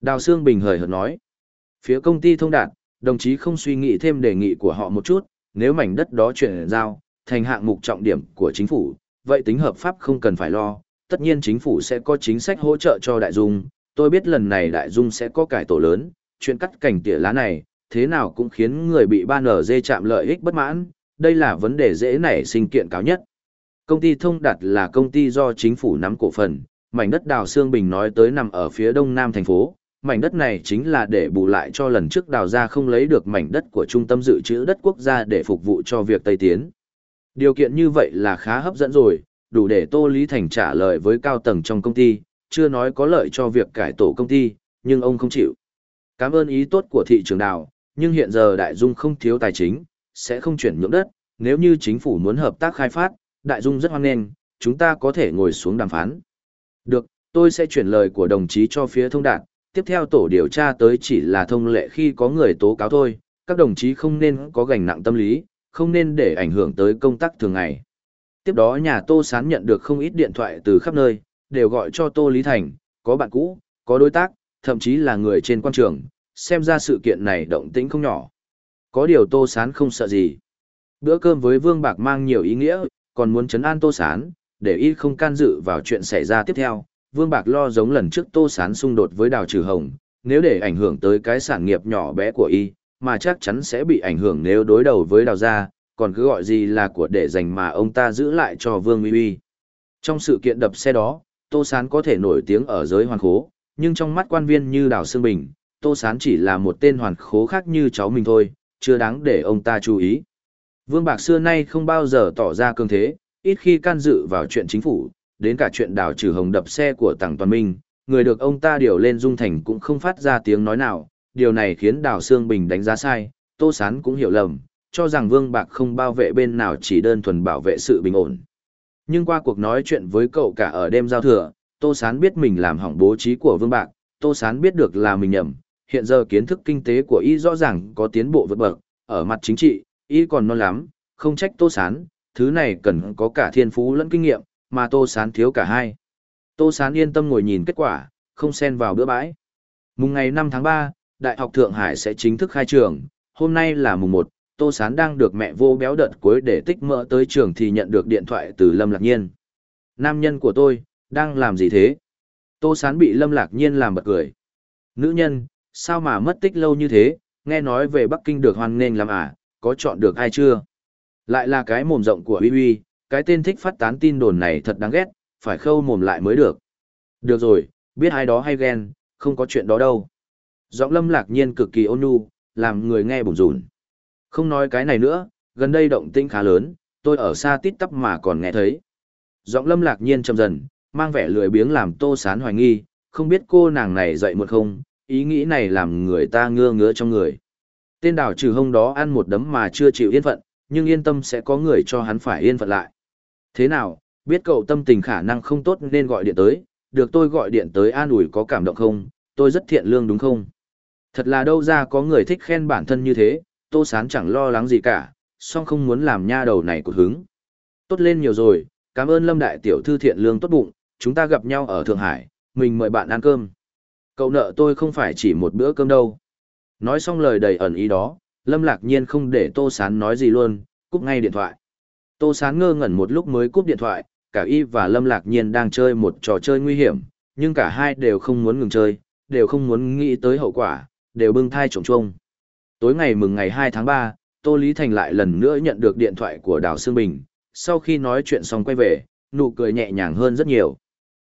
Đào Sương Bình hời hợt nói. Phía công ty thông đạt, đồng chí không suy nghĩ thêm đề nghị của họ một chút, nếu mảnh đất đó chuyển giao, thành hạng mục trọng điểm của chính phủ, vậy tính hợp pháp không cần phải lo, tất nhiên chính phủ sẽ có chính sách hỗ trợ cho đại dung, tôi biết lần này đại dung sẽ có cải tổ lớn, chuyện cắt cảnh tỉa lá này, thế nào cũng khiến người bị ban ở dê chạm lợi ích bất mãn, đây là vấn đề dễ nảy sinh kiện cáo nhất. Công ty thông đạt là công ty do chính phủ nắm cổ phần, mảnh đất đào Sương Bình nói tới nằm ở phía đông nam thành phố, mảnh đất này chính là để bù lại cho lần trước đào ra không lấy được mảnh đất của trung tâm dự trữ đất quốc gia để phục vụ cho việc Tây Tiến. Điều kiện như vậy là khá hấp dẫn rồi, đủ để Tô Lý Thành trả lời với cao tầng trong công ty, chưa nói có lợi cho việc cải tổ công ty, nhưng ông không chịu. Cảm ơn ý tốt của thị trường đào, nhưng hiện giờ Đại Dung không thiếu tài chính, sẽ không chuyển nhượng đất, nếu như chính phủ muốn hợp tác khai phát, Đại Dung rất hoan nghênh, chúng ta có thể ngồi xuống đàm phán. Được, tôi sẽ chuyển lời của đồng chí cho phía thông đạt, tiếp theo tổ điều tra tới chỉ là thông lệ khi có người tố cáo thôi, các đồng chí không nên có gành nặng tâm lý, không nên để ảnh hưởng tới công tác thường ngày. Tiếp đó nhà Tô Sán nhận được không ít điện thoại từ khắp nơi, đều gọi cho Tô Lý Thành, có bạn cũ, có đối tác, thậm chí là người trên quan trường, xem ra sự kiện này động tĩnh không nhỏ. Có điều Tô Sán không sợ gì. Bữa cơm với Vương Bạc mang nhiều ý nghĩa, còn muốn chấn an Tô Sán, để y không can dự vào chuyện xảy ra tiếp theo. Vương Bạc lo giống lần trước Tô Sán xung đột với Đào Trừ Hồng, nếu để ảnh hưởng tới cái sản nghiệp nhỏ bé của y, mà chắc chắn sẽ bị ảnh hưởng nếu đối đầu với Đào Gia, còn cứ gọi gì là của để dành mà ông ta giữ lại cho Vương Uy Uy. Trong sự kiện đập xe đó, Tô Sán có thể nổi tiếng ở giới hoàn khố, nhưng trong mắt quan viên như Đào Sương Bình, Tô Sán chỉ là một tên hoàn khố khác như cháu mình thôi, chưa đáng để ông ta chú ý. Vương Bạc xưa nay không bao giờ tỏ ra cường thế, ít khi can dự vào chuyện chính phủ, đến cả chuyện đào trừ hồng đập xe của Tàng Toàn Minh, người được ông ta điều lên dung thành cũng không phát ra tiếng nói nào, điều này khiến Đào Sương Bình đánh giá sai, Tô Sán cũng hiểu lầm, cho rằng Vương Bạc không bảo vệ bên nào chỉ đơn thuần bảo vệ sự bình ổn. Nhưng qua cuộc nói chuyện với cậu cả ở đêm giao thừa, Tô Sán biết mình làm hỏng bố trí của Vương Bạc, Tô Sán biết được là mình nhầm, hiện giờ kiến thức kinh tế của y rõ ràng có tiến bộ vượt bậc, ở mặt chính trị, y còn non lắm, không trách Tô Sán, thứ này cần có cả thiên phú lẫn kinh nghiệm, mà Tô Sán thiếu cả hai. Tô Sán yên tâm ngồi nhìn kết quả, không xen vào bữa bãi. Mùng ngày 5 tháng 3, Đại học Thượng Hải sẽ chính thức khai trường, hôm nay là mùng 1, Tô Sán đang được mẹ vô béo đợt cuối để tích mỡ tới trường thì nhận được điện thoại từ Lâm Lạc Nhiên. Nam nhân của tôi, đang làm gì thế? Tô Sán bị Lâm Lạc Nhiên làm bật cười. Nữ nhân, sao mà mất tích lâu như thế, nghe nói về Bắc Kinh được hoan nghênh làm à, có chọn được ai chưa? Lại là cái mồm rộng của Huy Huy, cái tên thích phát tán tin đồn này thật đáng ghét, phải khâu mồm lại mới được. Được rồi, biết ai đó hay ghen, không có chuyện đó đâu. Giọng lâm lạc nhiên cực kỳ ôn nhu, làm người nghe bụng rùn. Không nói cái này nữa, gần đây động tĩnh khá lớn, tôi ở xa tít tắp mà còn nghe thấy. Giọng lâm lạc nhiên chậm dần, mang vẻ lười biếng làm tô sán hoài nghi, không biết cô nàng này dậy một không, ý nghĩ này làm người ta ngơ ngứa trong người. Tên đảo trừ hông đó ăn một đấm mà chưa chịu yên phận, nhưng yên tâm sẽ có người cho hắn phải yên phận lại. Thế nào, biết cậu tâm tình khả năng không tốt nên gọi điện tới, được tôi gọi điện tới an ủi có cảm động không, tôi rất thiện lương đúng không? Thật là đâu ra có người thích khen bản thân như thế, Tô Sán chẳng lo lắng gì cả, song không muốn làm nha đầu này của hứng. Tốt lên nhiều rồi, cảm ơn Lâm Đại Tiểu Thư thiện lương tốt bụng, chúng ta gặp nhau ở Thượng Hải, mình mời bạn ăn cơm. Cậu nợ tôi không phải chỉ một bữa cơm đâu. Nói xong lời đầy ẩn ý đó, Lâm Lạc Nhiên không để Tô Sán nói gì luôn, cúp ngay điện thoại. Tô Sán ngơ ngẩn một lúc mới cúp điện thoại, cả Y và Lâm Lạc Nhiên đang chơi một trò chơi nguy hiểm, nhưng cả hai đều không muốn ngừng chơi, đều không muốn nghĩ tới hậu quả, đều bưng thai trộm chuông. Tối ngày mừng ngày 2 tháng 3, Tô Lý Thành lại lần nữa nhận được điện thoại của Đào Sương Bình, sau khi nói chuyện xong quay về, nụ cười nhẹ nhàng hơn rất nhiều.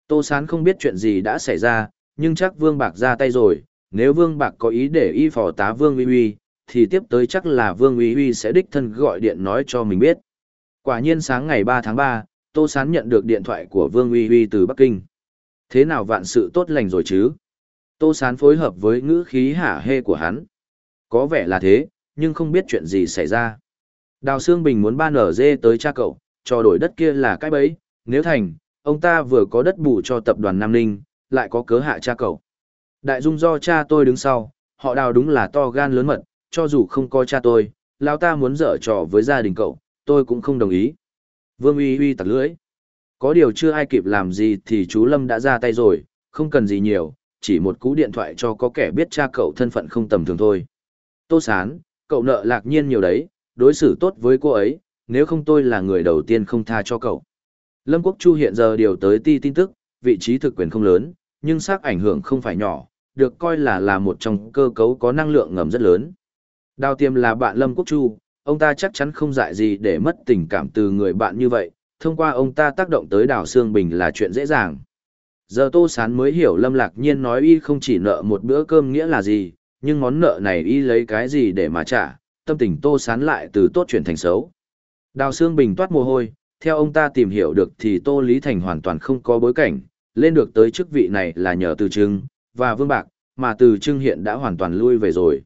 Tô Sán không biết chuyện gì đã xảy ra, nhưng chắc Vương Bạc ra tay rồi, nếu Vương Bạc có ý để y phò tá Vương Uy Uy, thì tiếp tới chắc là Vương Uy Uy sẽ đích thân gọi điện nói cho mình biết. Quả nhiên sáng ngày 3 tháng 3, Tô Sán nhận được điện thoại của Vương Uy Uy từ Bắc Kinh. Thế nào vạn sự tốt lành rồi chứ? Tô Sán phối hợp với ngữ khí hả hê của hắn. Có vẻ là thế, nhưng không biết chuyện gì xảy ra. Đào Sương Bình muốn ban ở dê tới cha cậu, cho đổi đất kia là cái bấy, nếu thành, ông ta vừa có đất bù cho tập đoàn Nam Ninh, lại có cớ hạ cha cậu. Đại dung do cha tôi đứng sau, họ đào đúng là to gan lớn mật, cho dù không có cha tôi, lão ta muốn dở trò với gia đình cậu, tôi cũng không đồng ý. Vương uy uy tặc lưỡi. Có điều chưa ai kịp làm gì thì chú Lâm đã ra tay rồi, không cần gì nhiều, chỉ một cú điện thoại cho có kẻ biết cha cậu thân phận không tầm thường thôi. Tô Sán, cậu nợ lạc nhiên nhiều đấy, đối xử tốt với cô ấy, nếu không tôi là người đầu tiên không tha cho cậu. Lâm Quốc Chu hiện giờ điều tới ti tin tức, vị trí thực quyền không lớn, nhưng xác ảnh hưởng không phải nhỏ, được coi là là một trong cơ cấu có năng lượng ngầm rất lớn. Đào tiêm là bạn Lâm Quốc Chu, ông ta chắc chắn không dại gì để mất tình cảm từ người bạn như vậy, thông qua ông ta tác động tới đào Sương Bình là chuyện dễ dàng. Giờ Tô Sán mới hiểu Lâm Lạc Nhiên nói y không chỉ nợ một bữa cơm nghĩa là gì, nhưng món nợ này y lấy cái gì để mà trả, tâm tình Tô Sán lại từ tốt chuyển thành xấu. Đào Sương Bình toát mồ hôi, theo ông ta tìm hiểu được thì Tô Lý Thành hoàn toàn không có bối cảnh, lên được tới chức vị này là nhờ Từ Trưng và Vương Bạc, mà Từ Trưng hiện đã hoàn toàn lui về rồi.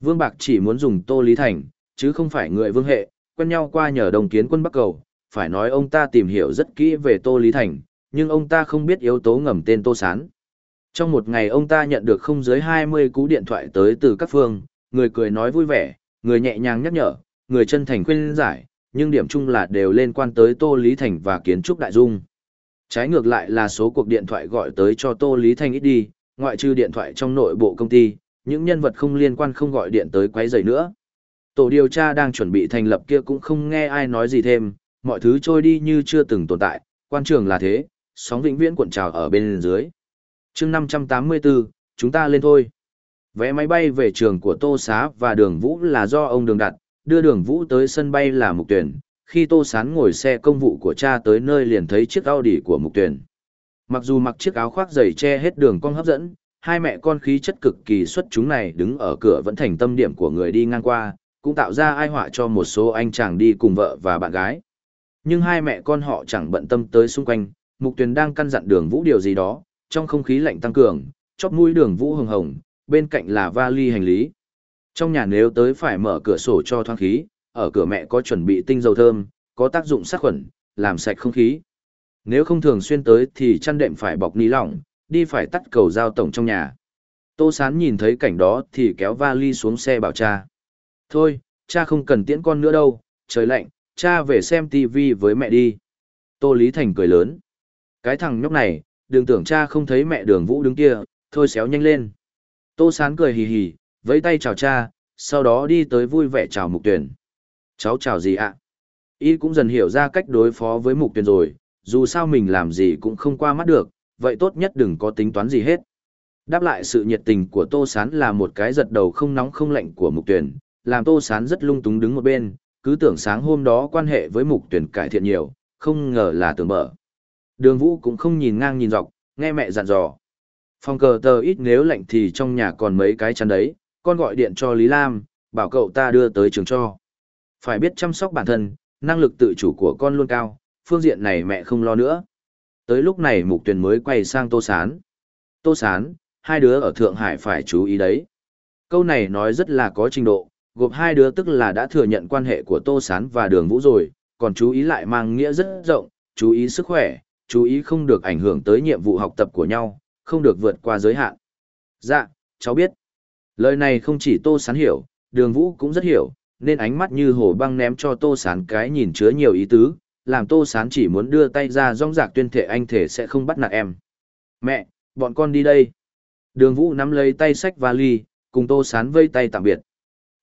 Vương Bạc chỉ muốn dùng Tô Lý Thành, chứ không phải người vương hệ, quen nhau qua nhờ đồng kiến quân Bắc Cầu, phải nói ông ta tìm hiểu rất kỹ về Tô Lý Thành, nhưng ông ta không biết yếu tố ngầm tên Tô Sán. Trong một ngày ông ta nhận được không dưới 20 cú điện thoại tới từ các phương, người cười nói vui vẻ, người nhẹ nhàng nhắc nhở, người chân thành khuyên giải, nhưng điểm chung là đều liên quan tới Tô Lý Thành và kiến trúc đại dung. Trái ngược lại là số cuộc điện thoại gọi tới cho Tô Lý Thành ít đi, ngoại trừ điện thoại trong nội bộ công ty, những nhân vật không liên quan không gọi điện tới quấy rầy nữa. Tổ điều tra đang chuẩn bị thành lập kia cũng không nghe ai nói gì thêm, mọi thứ trôi đi như chưa từng tồn tại, quan trường là thế, sóng vĩnh viễn cuộn trào ở bên dưới. chương 584, chúng ta lên thôi. Vé máy bay về trường của Tô Xá và Đường Vũ là do ông Đường đặt, đưa Đường Vũ tới sân bay là mục tuyển. Khi Tô Sán ngồi xe công vụ của cha tới nơi liền thấy chiếc Audi của mục tuyển. Mặc dù mặc chiếc áo khoác dày che hết đường cong hấp dẫn, hai mẹ con khí chất cực kỳ xuất chúng này đứng ở cửa vẫn thành tâm điểm của người đi ngang qua, cũng tạo ra ai họa cho một số anh chàng đi cùng vợ và bạn gái. Nhưng hai mẹ con họ chẳng bận tâm tới xung quanh, Mục Tuyền đang căn dặn Đường Vũ điều gì đó, trong không khí lạnh tăng cường, chóp mũi Đường Vũ hồng hồng, bên cạnh là vali hành lý. Trong nhà nếu tới phải mở cửa sổ cho thoáng khí, ở cửa mẹ có chuẩn bị tinh dầu thơm, có tác dụng sát khuẩn, làm sạch không khí. Nếu không thường xuyên tới thì chăn đệm phải bọc ni lỏng, đi phải tắt cầu giao tổng trong nhà. Tô Sán nhìn thấy cảnh đó thì kéo vali xuống xe bảo cha. Thôi, cha không cần tiễn con nữa đâu, trời lạnh, cha về xem tivi với mẹ đi. Tô Lý Thành cười lớn. Cái thằng nhóc này, đừng tưởng cha không thấy mẹ đường vũ đứng kia, thôi xéo nhanh lên. Tô Sán cười hì hì, vẫy tay chào cha, sau đó đi tới vui vẻ chào mục tuyển. Cháu chào gì ạ? Y cũng dần hiểu ra cách đối phó với mục tuyển rồi, dù sao mình làm gì cũng không qua mắt được, vậy tốt nhất đừng có tính toán gì hết. Đáp lại sự nhiệt tình của Tô Sán là một cái giật đầu không nóng không lạnh của mục tuyển, làm Tô Sán rất lung túng đứng một bên, cứ tưởng sáng hôm đó quan hệ với mục tuyển cải thiện nhiều, không ngờ là tưởng mở. Đường Vũ cũng không nhìn ngang nhìn dọc, nghe mẹ dặn dò. Phòng cờ tờ ít nếu lạnh thì trong nhà còn mấy cái chăn đấy, con gọi điện cho Lý Lam, bảo cậu ta đưa tới trường cho. Phải biết chăm sóc bản thân, năng lực tự chủ của con luôn cao, phương diện này mẹ không lo nữa. Tới lúc này mục tuyển mới quay sang Tô Sán. Tô Sán, hai đứa ở Thượng Hải phải chú ý đấy. Câu này nói rất là có trình độ, gộp hai đứa tức là đã thừa nhận quan hệ của Tô Sán và Đường Vũ rồi, còn chú ý lại mang nghĩa rất rộng, chú ý sức khỏe, chú ý không được ảnh hưởng tới nhiệm vụ học tập của nhau, không được vượt qua giới hạn. Dạ, cháu biết. Lời này không chỉ Tô Sán hiểu, đường vũ cũng rất hiểu, nên ánh mắt như hồ băng ném cho Tô Sán cái nhìn chứa nhiều ý tứ, làm Tô Sán chỉ muốn đưa tay ra rong rạc tuyên thể anh thể sẽ không bắt nạt em. Mẹ, bọn con đi đây. Đường vũ nắm lấy tay sách vali, cùng Tô Sán vây tay tạm biệt.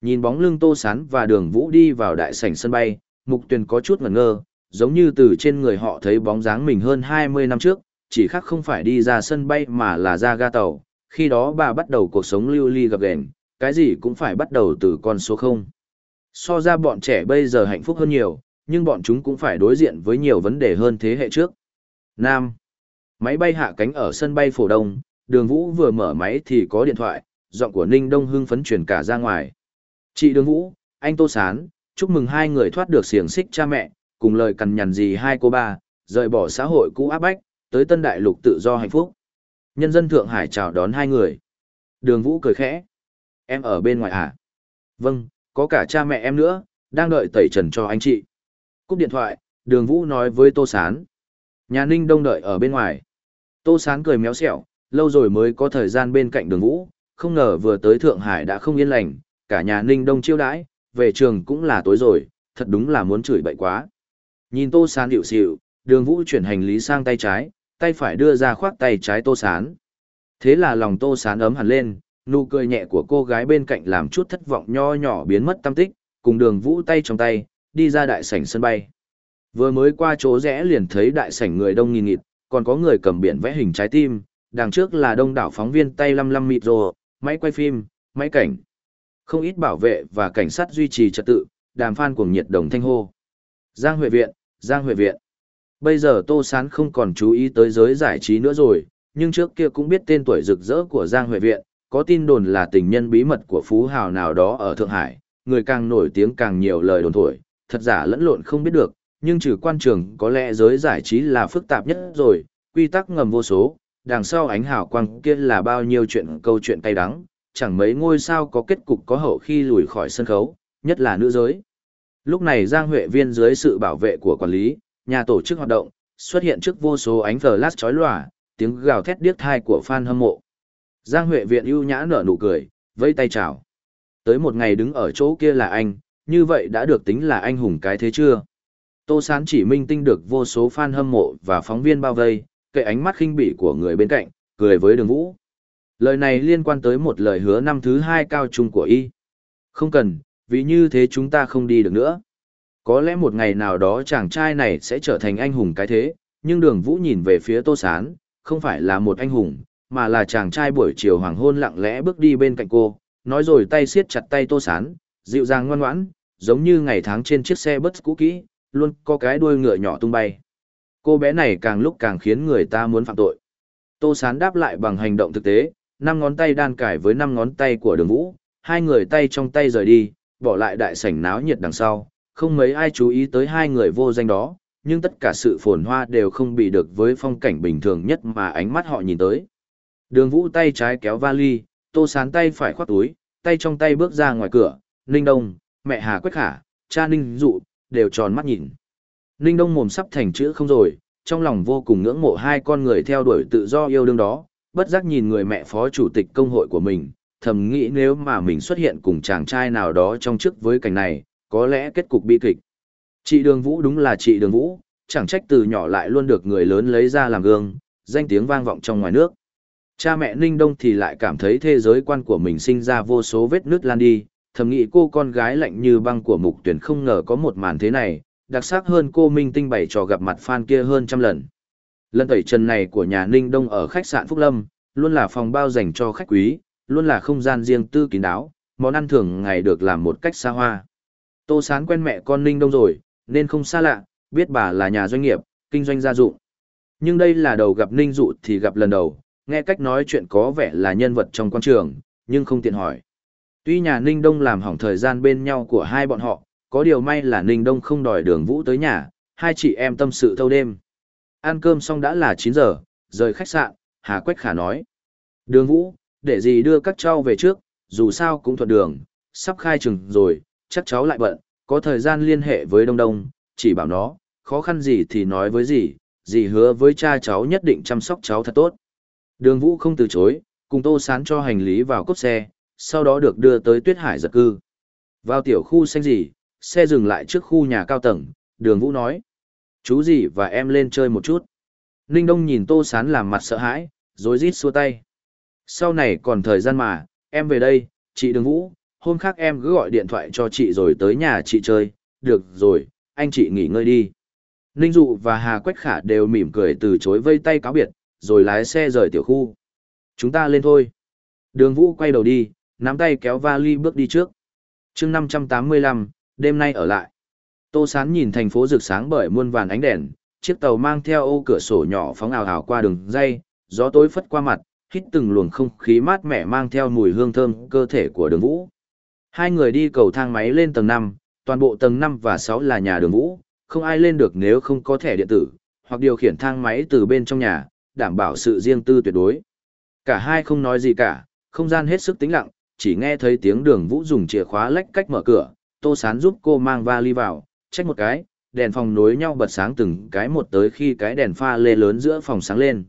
Nhìn bóng lưng Tô Sán và đường vũ đi vào đại sảnh sân bay, Mục Tuyền có chút ngẩn ngơ, giống như từ trên người họ thấy bóng dáng mình hơn 20 năm trước, chỉ khác không phải đi ra sân bay mà là ra ga tàu, khi đó bà bắt đầu cuộc sống lưu ly gặp gền, cái gì cũng phải bắt đầu từ con số 0. So ra bọn trẻ bây giờ hạnh phúc hơn nhiều, nhưng bọn chúng cũng phải đối diện với nhiều vấn đề hơn thế hệ trước. Nam. Máy bay hạ cánh ở sân bay phổ đông, đường vũ vừa mở máy thì có điện thoại, giọng của Ninh Đông hưng phấn truyền cả ra ngoài. Chị đường vũ, anh Tô Sán, chúc mừng hai người thoát được xiềng xích cha mẹ, cùng lời cằn nhằn gì hai cô ba, rời bỏ xã hội cũ áp bách, tới tân đại lục tự do hạnh phúc. Nhân dân Thượng Hải chào đón hai người. Đường Vũ cười khẽ. Em ở bên ngoài à? Vâng, có cả cha mẹ em nữa, đang đợi tẩy trần cho anh chị. Cúp điện thoại, đường Vũ nói với Tô Sán. Nhà Ninh Đông đợi ở bên ngoài. Tô Sán cười méo xẹo, lâu rồi mới có thời gian bên cạnh đường Vũ, không ngờ vừa tới Thượng Hải đã không yên lành, cả nhà Ninh Đông chiêu đãi, về trường cũng là tối rồi, thật đúng là muốn chửi bậy quá. Nhìn Tô Sán điệu xịu, đường Vũ chuyển hành lý sang tay trái, tay phải đưa ra khoác tay trái Tô Sán. Thế là lòng Tô Sán ấm hẳn lên, nụ cười nhẹ của cô gái bên cạnh làm chút thất vọng nho nhỏ biến mất tâm tích, cùng đường Vũ tay trong tay, đi ra đại sảnh sân bay. Vừa mới qua chỗ rẽ liền thấy đại sảnh người đông nghìn nghịt, còn có người cầm biển vẽ hình trái tim, đằng trước là đông đảo phóng viên tay lăm lăm mịt rồ, máy quay phim, máy cảnh. Không ít bảo vệ và cảnh sát duy trì trật tự, đàm phan cuồng nhiệt đồng thanh hô. Giang Huệ Viện, Giang Huệ Viện. Bây giờ Tô Sán không còn chú ý tới giới giải trí nữa rồi, nhưng trước kia cũng biết tên tuổi rực rỡ của Giang Huệ Viện, có tin đồn là tình nhân bí mật của phú hào nào đó ở Thượng Hải, người càng nổi tiếng càng nhiều lời đồn thổi, thật giả lẫn lộn không biết được, nhưng trừ quan trường có lẽ giới giải trí là phức tạp nhất rồi, quy tắc ngầm vô số, đằng sau ánh hào quang kia là bao nhiêu chuyện câu chuyện cay đắng, chẳng mấy ngôi sao có kết cục có hậu khi lùi khỏi sân khấu, nhất là nữ giới. Lúc này Giang Huệ Viên dưới sự bảo vệ của quản lý, nhà tổ chức hoạt động, xuất hiện trước vô số ánh flash chói lòa, tiếng gào thét điếc thai của fan hâm mộ. Giang Huệ Viện ưu nhã nở nụ cười, vẫy tay chào. Tới một ngày đứng ở chỗ kia là anh, như vậy đã được tính là anh hùng cái thế chưa? Tô Sán chỉ minh tinh được vô số fan hâm mộ và phóng viên bao vây, kệ ánh mắt khinh bỉ của người bên cạnh, cười với đường vũ. Lời này liên quan tới một lời hứa năm thứ hai cao trung của y. Không cần, vì như thế chúng ta không đi được nữa. Có lẽ một ngày nào đó chàng trai này sẽ trở thành anh hùng cái thế, nhưng đường vũ nhìn về phía tô sán, không phải là một anh hùng, mà là chàng trai buổi chiều hoàng hôn lặng lẽ bước đi bên cạnh cô, nói rồi tay siết chặt tay tô sán, dịu dàng ngoan ngoãn, giống như ngày tháng trên chiếc xe bus cũ kỹ, luôn có cái đuôi ngựa nhỏ tung bay. Cô bé này càng lúc càng khiến người ta muốn phạm tội. Tô sán đáp lại bằng hành động thực tế, năm ngón tay đan cải với năm ngón tay của đường vũ, hai người tay trong tay rời đi, bỏ lại đại sảnh náo nhiệt đằng sau, không mấy ai chú ý tới hai người vô danh đó, nhưng tất cả sự phồn hoa đều không bị được với phong cảnh bình thường nhất mà ánh mắt họ nhìn tới. Đường vũ tay trái kéo vali, tô sán tay phải khoác túi, tay trong tay bước ra ngoài cửa, Ninh Đông, mẹ Hà Quách Khả, cha Ninh Dụ, đều tròn mắt nhìn. Ninh Đông mồm sắp thành chữ không rồi, trong lòng vô cùng ngưỡng mộ hai con người theo đuổi tự do yêu đương đó, bất giác nhìn người mẹ phó chủ tịch công hội của mình, thầm nghĩ nếu mà mình xuất hiện cùng chàng trai nào đó trong trước với cảnh này, có lẽ kết cục bi kịch. Chị Đường Vũ đúng là chị Đường Vũ, chẳng trách từ nhỏ lại luôn được người lớn lấy ra làm gương, danh tiếng vang vọng trong ngoài nước. Cha mẹ Ninh Đông thì lại cảm thấy thế giới quan của mình sinh ra vô số vết nứt lan đi, thầm nghĩ cô con gái lạnh như băng của mục tuyển không ngờ có một màn thế này, đặc sắc hơn cô Minh Tinh bày trò gặp mặt fan kia hơn trăm lần. Lần tẩy trần này của nhà Ninh Đông ở khách sạn Phúc Lâm, luôn là phòng bao dành cho khách quý, luôn là không gian riêng tư kín đáo, món ăn thường ngày được làm một cách xa hoa. Tô Sán quen mẹ con Ninh Đông rồi, nên không xa lạ, biết bà là nhà doanh nghiệp, kinh doanh gia dụng. Nhưng đây là đầu gặp Ninh Dụ thì gặp lần đầu, nghe cách nói chuyện có vẻ là nhân vật trong quan trường, nhưng không tiện hỏi. Tuy nhà Ninh Đông làm hỏng thời gian bên nhau của hai bọn họ, có điều may là Ninh Đông không đòi đường vũ tới nhà, hai chị em tâm sự thâu đêm. Ăn cơm xong đã là 9 giờ, rời khách sạn, Hà Quách Khả nói. Đường vũ, để gì đưa các cháu về trước, dù sao cũng thuận đường, sắp khai trường rồi, chắc cháu lại bận, có thời gian liên hệ với Đông Đông, chỉ bảo nó, khó khăn gì thì nói với gì, gì hứa với cha cháu nhất định chăm sóc cháu thật tốt. Đường Vũ không từ chối, cùng Tô Sán cho hành lý vào cốt xe, sau đó được đưa tới tuyết hải giật cư. Vào tiểu khu xanh gì, xe dừng lại trước khu nhà cao tầng, đường vũ nói. Chú gì và em lên chơi một chút. Ninh Đông nhìn Tô Sán làm mặt sợ hãi, rồi rít xua tay. Sau này còn thời gian mà, em về đây, chị đường vũ, hôm khác em cứ gọi điện thoại cho chị rồi tới nhà chị chơi, được rồi, anh chị nghỉ ngơi đi. Ninh Dụ và Hà Quách Khả đều mỉm cười từ chối vây tay cáo biệt, rồi lái xe rời tiểu khu. Chúng ta lên thôi. Đường Vũ quay đầu đi, nắm tay kéo vali bước đi trước. chương 585, đêm nay ở lại. Tô Sán nhìn thành phố rực sáng bởi muôn vàn ánh đèn, chiếc tàu mang theo ô cửa sổ nhỏ phóng ảo ảo qua đường dây, gió tối phất qua mặt, hít từng luồng không khí mát mẻ mang theo mùi hương thơm cơ thể của đường Vũ. Hai người đi cầu thang máy lên tầng 5, toàn bộ tầng 5 và 6 là nhà đường Vũ, không ai lên được nếu không có thẻ điện tử, hoặc điều khiển thang máy từ bên trong nhà, đảm bảo sự riêng tư tuyệt đối. Cả hai không nói gì cả, không gian hết sức tĩnh lặng, chỉ nghe thấy tiếng đường Vũ dùng chìa khóa lách cách mở cửa, Tô Sán giúp cô mang vali vào, trách một cái, đèn phòng nối nhau bật sáng từng cái một tới khi cái đèn pha lê lớn giữa phòng sáng lên.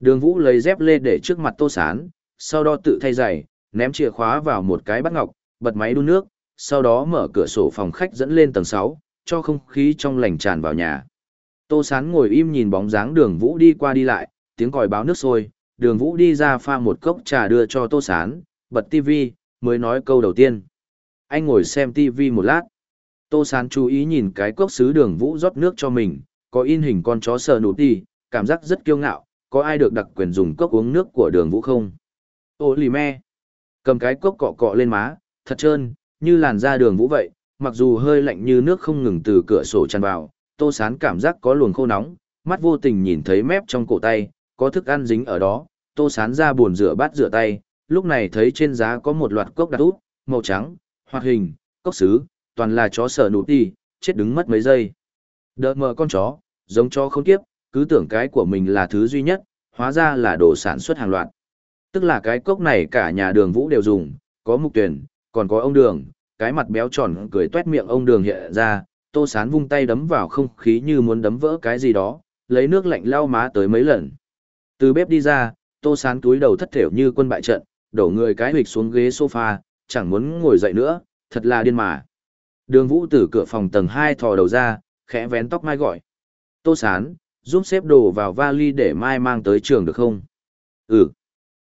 Đường Vũ lấy dép lê để trước mặt Tô Sán, sau đó tự thay giày, ném chìa khóa vào một cái bát ngọc, bật máy đun nước, sau đó mở cửa sổ phòng khách dẫn lên tầng 6, cho không khí trong lành tràn vào nhà. Tô Sán ngồi im nhìn bóng dáng đường Vũ đi qua đi lại, tiếng còi báo nước sôi, đường Vũ đi ra pha một cốc trà đưa cho Tô Sán, bật TV, mới nói câu đầu tiên. Anh ngồi xem TV một lát. Tô Sán chú ý nhìn cái cốc sứ đường Vũ rót nước cho mình, có in hình con chó sờ nụ đi, cảm giác rất kiêu ngạo, có ai được đặc quyền dùng cốc uống nước của đường Vũ không? Ô lì me. Cầm cái cốc cọ cọ lên má, thật trơn, như làn da đường Vũ vậy, mặc dù hơi lạnh như nước không ngừng từ cửa sổ tràn vào, Tô Sán cảm giác có luồng khô nóng, mắt vô tình nhìn thấy mép trong cổ tay, có thức ăn dính ở đó, Tô Sán ra buồn rửa bát rửa tay, lúc này thấy trên giá có một loạt cốc đặt út, màu trắng, hoạt hình, cốc sứ, toàn là chó sở nụ ti, chết đứng mất mấy giây. Đợt mờ con chó, giống chó không kiếp, cứ tưởng cái của mình là thứ duy nhất, hóa ra là đồ sản xuất hàng loạt. Tức là cái cốc này cả nhà đường vũ đều dùng, có mục tuyển, còn có ông đường, cái mặt béo tròn cười tuét miệng ông đường hiện ra, tô sán vung tay đấm vào không khí như muốn đấm vỡ cái gì đó, lấy nước lạnh lau má tới mấy lần. Từ bếp đi ra, tô sán túi đầu thất thểu như quân bại trận, đổ người cái hịch xuống ghế sofa, chẳng muốn ngồi dậy nữa, thật là điên mà. Đường vũ từ cửa phòng tầng 2 thò đầu ra, khẽ vén tóc mai gọi. Tô sán, giúp xếp đồ vào vali để mai mang tới trường được không? Ừ.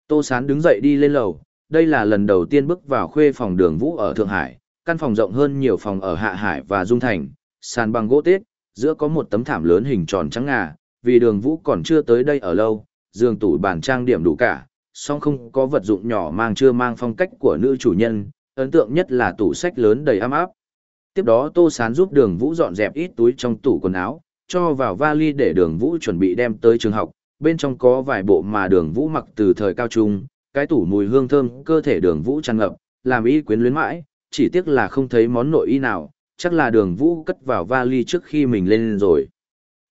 Tô sán đứng dậy đi lên lầu, đây là lần đầu tiên bước vào khuê phòng đường vũ ở Thượng Hải, căn phòng rộng hơn nhiều phòng ở Hạ Hải và Dung Thành, sàn bằng gỗ tết, giữa có một tấm thảm lớn hình tròn trắng ngà, vì đường vũ còn chưa tới đây ở lâu, giường tủ bàn trang điểm đủ cả, song không có vật dụng nhỏ mang chưa mang phong cách của nữ chủ nhân, ấn tượng nhất là tủ sách lớn đầy ấm áp. Tiếp đó Tô Sán giúp đường vũ dọn dẹp ít túi trong tủ quần áo, cho vào vali để đường vũ chuẩn bị đem tới trường học, bên trong có vài bộ mà đường vũ mặc từ thời cao trung, cái tủ mùi hương thơm cơ thể đường vũ tràn ngập, làm y quyến luyến mãi, chỉ tiếc là không thấy món nội y nào, chắc là đường vũ cất vào vali trước khi mình lên rồi.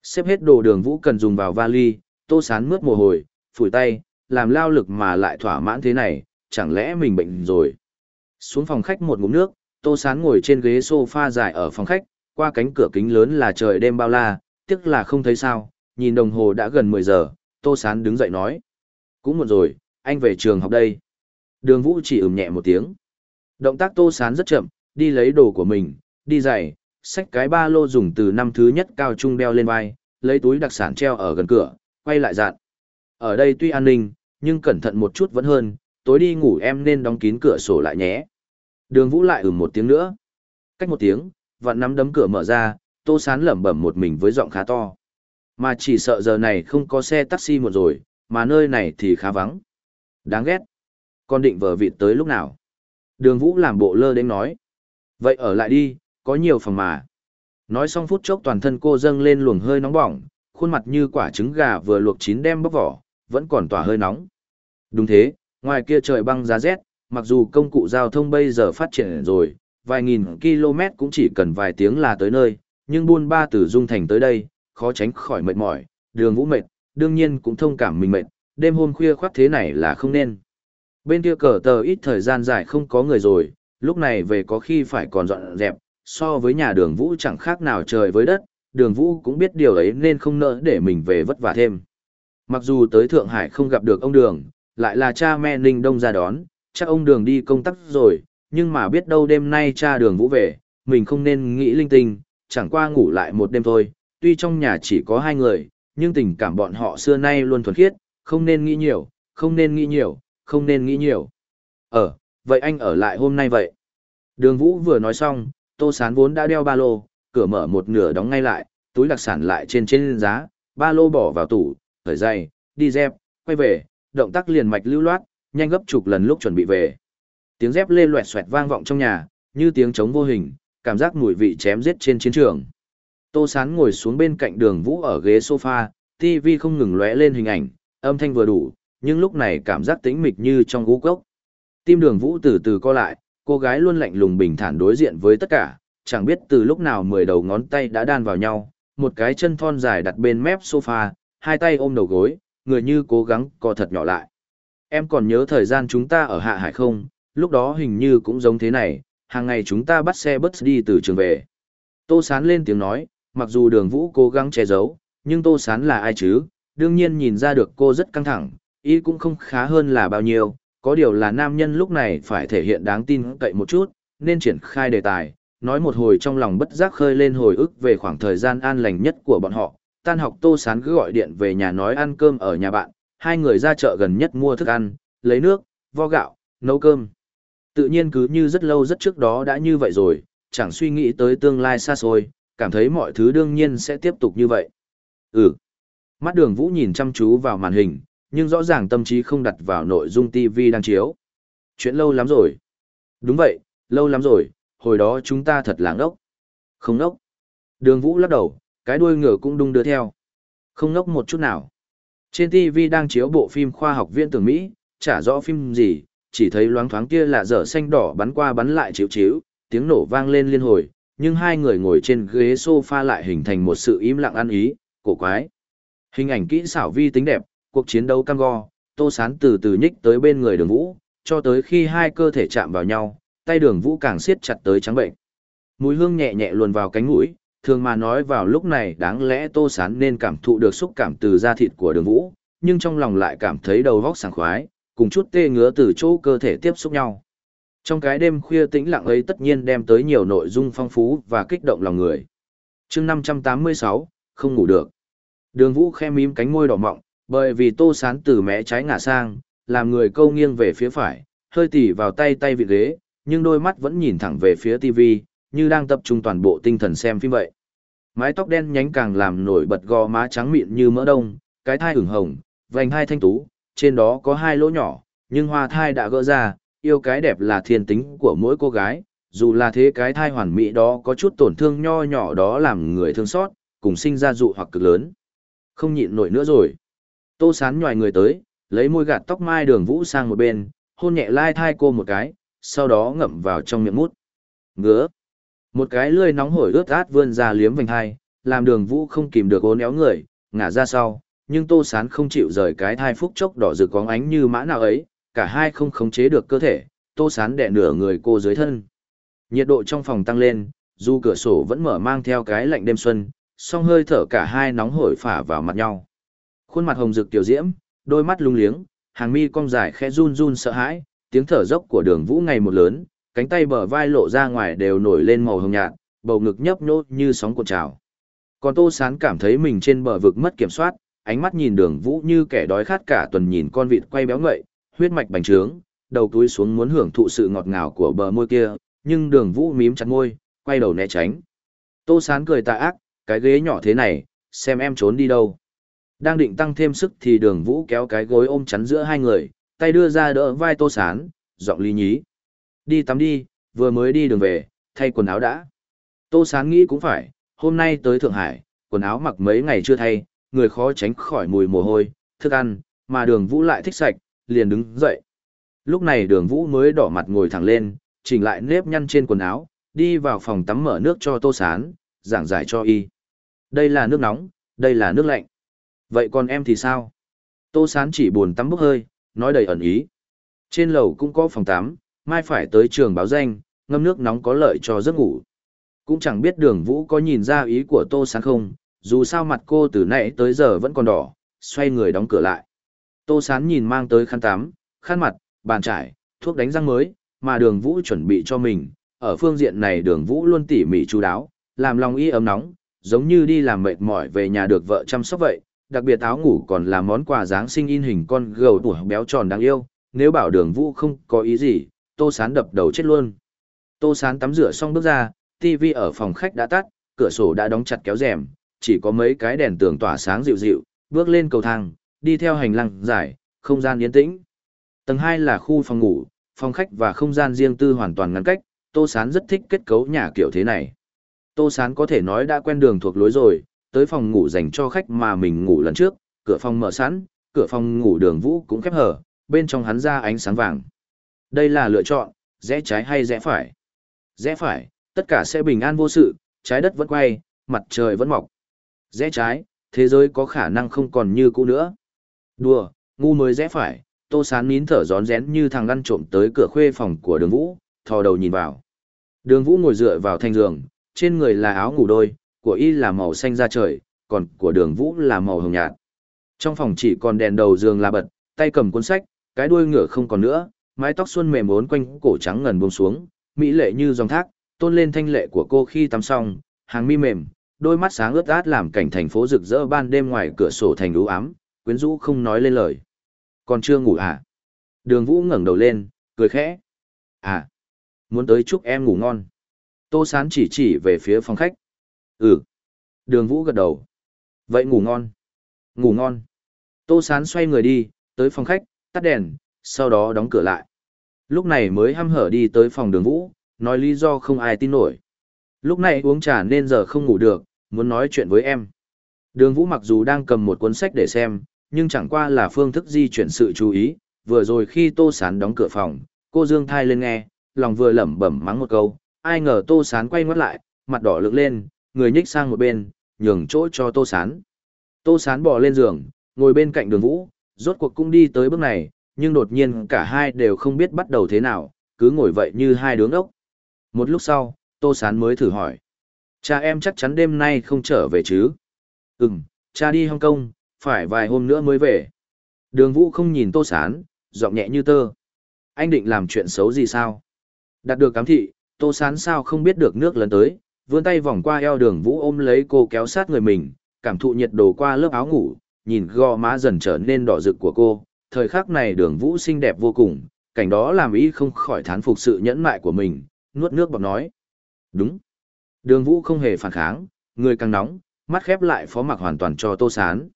Xếp hết đồ đường vũ cần dùng vào vali, tô sán mướt mồ hôi, phủi tay, làm lao lực mà lại thỏa mãn thế này, chẳng lẽ mình bệnh rồi. Xuống phòng khách một ngụm nước, tô sán ngồi trên ghế sofa dài ở phòng khách, qua cánh cửa kính lớn là trời đêm bao la, tiếc là không thấy sao, nhìn đồng hồ đã gần 10 giờ, tô sán đứng dậy nói. Cũng muộn rồi, anh về trường học đây. Đường Vũ chỉ ừm nhẹ một tiếng. Động tác tô sán rất chậm, đi lấy đồ của mình, đi giày, xách cái ba lô dùng từ năm thứ nhất cao trung đeo lên vai, lấy túi đặc sản treo ở gần cửa, quay lại dặn. Ở đây tuy an ninh, nhưng cẩn thận một chút vẫn hơn, tối đi ngủ em nên đóng kín cửa sổ lại nhé. Đường Vũ lại ừm một tiếng nữa. Cách một tiếng, vặn nắm đấm cửa mở ra, tô sán lẩm bẩm một mình với giọng khá to. Mà chỉ sợ giờ này không có xe taxi một rồi, mà nơi này thì khá vắng. Đáng ghét. Con định vờ vịt tới lúc nào? Đường Vũ làm bộ lơ đến nói. Vậy ở lại đi, có nhiều phòng mà. Nói xong phút chốc toàn thân cô dâng lên luồng hơi nóng bỏng, khuôn mặt như quả trứng gà vừa luộc chín đem bóc vỏ, vẫn còn tỏa hơi nóng. Đúng thế, ngoài kia trời băng giá rét, mặc dù công cụ giao thông bây giờ phát triển rồi, vài nghìn km cũng chỉ cần vài tiếng là tới nơi, nhưng buôn ba từ Dung Thành tới đây, khó tránh khỏi mệt mỏi, đường vũ mệt, đương nhiên cũng thông cảm mình mệt, đêm hôm khuya khoác thế này là không nên. Bên kia cờ tờ ít thời gian dài không có người rồi, lúc này về có khi phải còn dọn dẹp, so với nhà đường vũ chẳng khác nào trời với đất, đường vũ cũng biết điều ấy nên không nỡ để mình về vất vả thêm. Mặc dù tới Thượng Hải không gặp được ông đường, lại là cha mẹ Ninh Đông ra đón, chắc ông đường đi công tác rồi, nhưng mà biết đâu đêm nay cha đường vũ về, mình không nên nghĩ linh tinh, chẳng qua ngủ lại một đêm thôi, tuy trong nhà chỉ có hai người, nhưng tình cảm bọn họ xưa nay luôn thuần khiết, không nên nghĩ nhiều, không nên nghĩ nhiều, không nên nghĩ nhiều. Ờ, vậy anh ở lại hôm nay vậy. Đường Vũ vừa nói xong, Tô Sán vốn đã đeo ba lô, cửa mở một nửa đóng ngay lại, túi đặc sản lại trên trên giá, ba lô bỏ vào tủ, thở dày, đi dép, quay về, động tác liền mạch lưu loát, nhanh gấp chục lần lúc chuẩn bị về. Tiếng dép lê loẹt xoẹt vang vọng trong nhà, như tiếng trống vô hình, cảm giác mùi vị chém giết trên chiến trường. Tô Sán ngồi xuống bên cạnh đường Vũ ở ghế sofa, TV không ngừng lóe lên hình ảnh, âm thanh vừa đủ, nhưng lúc này cảm giác tĩnh mịch như trong gú cốc. Tim đường Vũ từ từ co lại, cô gái luôn lạnh lùng bình thản đối diện với tất cả, chẳng biết từ lúc nào mười đầu ngón tay đã đan vào nhau, một cái chân thon dài đặt bên mép sofa, hai tay ôm đầu gối, người như cố gắng co thật nhỏ lại. Em còn nhớ thời gian chúng ta ở Hạ Hải không, lúc đó hình như cũng giống thế này, hàng ngày chúng ta bắt xe bus đi từ trường về. Tô Sán lên tiếng nói, mặc dù đường vũ cố gắng che giấu, nhưng Tô Sán là ai chứ, đương nhiên nhìn ra được cô rất căng thẳng, ý cũng không khá hơn là bao nhiêu, có điều là nam nhân lúc này phải thể hiện đáng tin cậy một chút, nên triển khai đề tài, nói một hồi trong lòng bất giác khơi lên hồi ức về khoảng thời gian an lành nhất của bọn họ. Tan học Tô Sán cứ gọi điện về nhà nói ăn cơm ở nhà bạn, hai người ra chợ gần nhất mua thức ăn, lấy nước, vo gạo, nấu cơm. Tự nhiên cứ như rất lâu rất trước đó đã như vậy rồi, chẳng suy nghĩ tới tương lai xa xôi, cảm thấy mọi thứ đương nhiên sẽ tiếp tục như vậy. Ừ. Mắt đường vũ nhìn chăm chú vào màn hình, nhưng rõ ràng tâm trí không đặt vào nội dung TV đang chiếu. Chuyện lâu lắm rồi. Đúng vậy, lâu lắm rồi, hồi đó chúng ta thật là ốc. Không ngốc. Đường vũ lắc đầu, cái đuôi ngựa cũng đung đưa theo. Không ngốc một chút nào. Trên TV đang chiếu bộ phim khoa học viên tưởng Mỹ, chả rõ phim gì, chỉ thấy loáng thoáng kia là dở xanh đỏ bắn qua bắn lại chiếu chiếu, tiếng nổ vang lên liên hồi, nhưng hai người ngồi trên ghế sofa lại hình thành một sự im lặng ăn ý, cổ quái. Hình ảnh kỹ xảo vi tính đẹp, cuộc chiến đấu cam go, tô sán từ từ nhích tới bên người đường vũ, cho tới khi hai cơ thể chạm vào nhau, tay đường vũ càng siết chặt tới trắng bệnh. Mùi hương nhẹ nhẹ luồn vào cánh mũi, thường mà nói vào lúc này đáng lẽ tô sán nên cảm thụ được xúc cảm từ da thịt của đường vũ, nhưng trong lòng lại cảm thấy đầu vóc sảng khoái, cùng chút tê ngứa từ chỗ cơ thể tiếp xúc nhau. Trong cái đêm khuya tĩnh lặng ấy tất nhiên đem tới nhiều nội dung phong phú và kích động lòng người. chương 586, không ngủ được. Đường vũ khe mím cánh môi đỏ mọng, bởi vì tô sán từ mé trái ngả sang, làm người câu nghiêng về phía phải, hơi tỉ vào tay tay vị ghế, nhưng đôi mắt vẫn nhìn thẳng về phía TV, như đang tập trung toàn bộ tinh thần xem phim vậy. Mái tóc đen nhánh càng làm nổi bật gò má trắng mịn như mỡ đông, cái thai ửng hồng, vành hai thanh tú, trên đó có hai lỗ nhỏ, nhưng hoa thai đã gỡ ra, yêu cái đẹp là thiên tính của mỗi cô gái, dù là thế cái thai hoàn mỹ đó có chút tổn thương nho nhỏ đó làm người thương xót, cùng sinh ra dụ hoặc cực lớn. Không nhịn nổi nữa rồi. Tô sán nhòi người tới, lấy môi gạt tóc mai đường vũ sang một bên, hôn nhẹ lai thai cô một cái, sau đó ngậm vào trong miệng mút. Ngứa. Một cái lươi nóng hổi ướt át vươn ra liếm vành hai, làm đường vũ không kìm được ốn éo người, ngả ra sau, nhưng tô sán không chịu rời cái thai phúc chốc đỏ rực có ánh như mã nào ấy, cả hai không khống chế được cơ thể, tô sán đẻ nửa người cô dưới thân. Nhiệt độ trong phòng tăng lên, dù cửa sổ vẫn mở mang theo cái lạnh đêm xuân, song hơi thở cả hai nóng hổi phả vào mặt nhau. Khuôn mặt hồng rực tiểu diễm, đôi mắt lung liếng, hàng mi cong dài khẽ run run sợ hãi, tiếng thở dốc của đường vũ ngày một lớn, cánh tay bờ vai lộ ra ngoài đều nổi lên màu hồng nhạt, bầu ngực nhấp nhô như sóng cuộn trào. Còn Tô Sán cảm thấy mình trên bờ vực mất kiểm soát, ánh mắt nhìn đường vũ như kẻ đói khát cả tuần nhìn con vịt quay béo ngậy, huyết mạch bành trướng, đầu túi xuống muốn hưởng thụ sự ngọt ngào của bờ môi kia, nhưng đường vũ mím chặt môi, quay đầu né tránh. Tô sán cười tà ác, cái ghế nhỏ thế này, xem em trốn đi đâu. Đang định tăng thêm sức thì đường vũ kéo cái gối ôm chắn giữa hai người, tay đưa ra đỡ vai tô sán, giọng lý nhí. Đi tắm đi, vừa mới đi đường về, thay quần áo đã. Tô sán nghĩ cũng phải, hôm nay tới Thượng Hải, quần áo mặc mấy ngày chưa thay, người khó tránh khỏi mùi mồ hôi, thức ăn, mà đường vũ lại thích sạch, liền đứng dậy. Lúc này đường vũ mới đỏ mặt ngồi thẳng lên, chỉnh lại nếp nhăn trên quần áo, đi vào phòng tắm mở nước cho tô sán, giảng giải cho y. Đây là nước nóng, đây là nước lạnh. Vậy còn em thì sao? Tô sán chỉ buồn tắm bốc hơi, nói đầy ẩn ý. Trên lầu cũng có phòng tắm, mai phải tới trường báo danh, ngâm nước nóng có lợi cho giấc ngủ. Cũng chẳng biết đường vũ có nhìn ra ý của tô sán không, dù sao mặt cô từ nãy tới giờ vẫn còn đỏ, xoay người đóng cửa lại. Tô Sán nhìn mang tới khăn tắm, khăn mặt, bàn trải, thuốc đánh răng mới, mà đường vũ chuẩn bị cho mình. Ở phương diện này đường vũ luôn tỉ mỉ chú đáo, làm lòng y ấm nóng, giống như đi làm mệt mỏi về nhà được vợ chăm sóc vậy. Đặc biệt áo ngủ còn là món quà Giáng sinh in hình con gầu tuổi béo tròn đáng yêu. Nếu bảo đường vũ không có ý gì, tô sán đập đầu chết luôn. Tô sán tắm rửa xong bước ra, TV ở phòng khách đã tắt, cửa sổ đã đóng chặt kéo rèm, chỉ có mấy cái đèn tường tỏa sáng dịu dịu, bước lên cầu thang, đi theo hành lang dài, không gian yên tĩnh. Tầng hai là khu phòng ngủ, phòng khách và không gian riêng tư hoàn toàn ngăn cách, Tô Sán rất thích kết cấu nhà kiểu thế này. Tô Sán có thể nói đã quen đường thuộc lối rồi, tới phòng ngủ dành cho khách mà mình ngủ lần trước, cửa phòng mở sẵn, cửa phòng ngủ đường vũ cũng khép hở, bên trong hắn ra ánh sáng vàng. Đây là lựa chọn, rẽ trái hay rẽ phải. Rẽ phải, tất cả sẽ bình an vô sự, trái đất vẫn quay, mặt trời vẫn mọc. Rẽ trái, thế giới có khả năng không còn như cũ nữa. Đùa, ngu mới rẽ phải, tô sán nín thở rón rén như thằng ăn trộm tới cửa khuê phòng của đường vũ, thò đầu nhìn vào. Đường vũ ngồi dựa vào thanh giường, trên người là áo ngủ đôi, của y là màu xanh da trời, còn của đường vũ là màu hồng nhạt. Trong phòng chỉ còn đèn đầu giường là bật, tay cầm cuốn sách, cái đuôi ngựa không còn nữa, mái tóc xuân mềm ốn quanh cổ trắng ngần buông xuống, mỹ lệ như dòng thác, tôn lên thanh lệ của cô khi tắm xong, hàng mi mềm, đôi mắt sáng ướt át làm cảnh thành phố rực rỡ ban đêm ngoài cửa sổ thành u ám, quyến rũ không nói lên lời. Còn chưa ngủ à? Đường Vũ ngẩng đầu lên, cười khẽ. À, muốn tới chúc em ngủ ngon. Tô Sán chỉ chỉ về phía phòng khách. Ừ. Đường Vũ gật đầu. Vậy ngủ ngon. Ngủ ngon. Tô Sán xoay người đi, tới phòng khách, tắt đèn, sau đó đóng cửa lại. Lúc này mới hăm hở đi tới phòng đường Vũ, nói lý do không ai tin nổi. Lúc này uống trà nên giờ không ngủ được, muốn nói chuyện với em. Đường Vũ mặc dù đang cầm một cuốn sách để xem, nhưng chẳng qua là phương thức di chuyển sự chú ý. Vừa rồi khi Tô Sán đóng cửa phòng, cô Dương thai lên nghe, lòng vừa lẩm bẩm mắng một câu, ai ngờ Tô Sán quay ngoắt lại, mặt đỏ lực lên, người nhích sang một bên, nhường chỗ cho Tô Sán. Tô Sán bò lên giường, ngồi bên cạnh đường Vũ, rốt cuộc cũng đi tới bước này, nhưng đột nhiên cả hai đều không biết bắt đầu thế nào, cứ ngồi vậy như hai đứa ốc. Một lúc sau, Tô Sán mới thử hỏi. Cha em chắc chắn đêm nay không trở về chứ? Ừm, cha đi Hong Kong, phải vài hôm nữa mới về. Đường Vũ không nhìn Tô Sán, giọng nhẹ như tơ. Anh định làm chuyện xấu gì sao? Đạt được cám thị, Tô Sán sao không biết được nước lần tới, vươn tay vòng qua eo đường Vũ ôm lấy cô kéo sát người mình, cảm thụ nhiệt độ qua lớp áo ngủ, nhìn gò má dần trở nên đỏ rực của cô. Thời khắc này đường Vũ xinh đẹp vô cùng, cảnh đó làm ý không khỏi thán phục sự nhẫn mại của mình, nuốt nước bọc nói. Đúng. Đường Vũ không hề phản kháng, người càng nóng, mắt khép lại phó mặc hoàn toàn cho Tô Sán.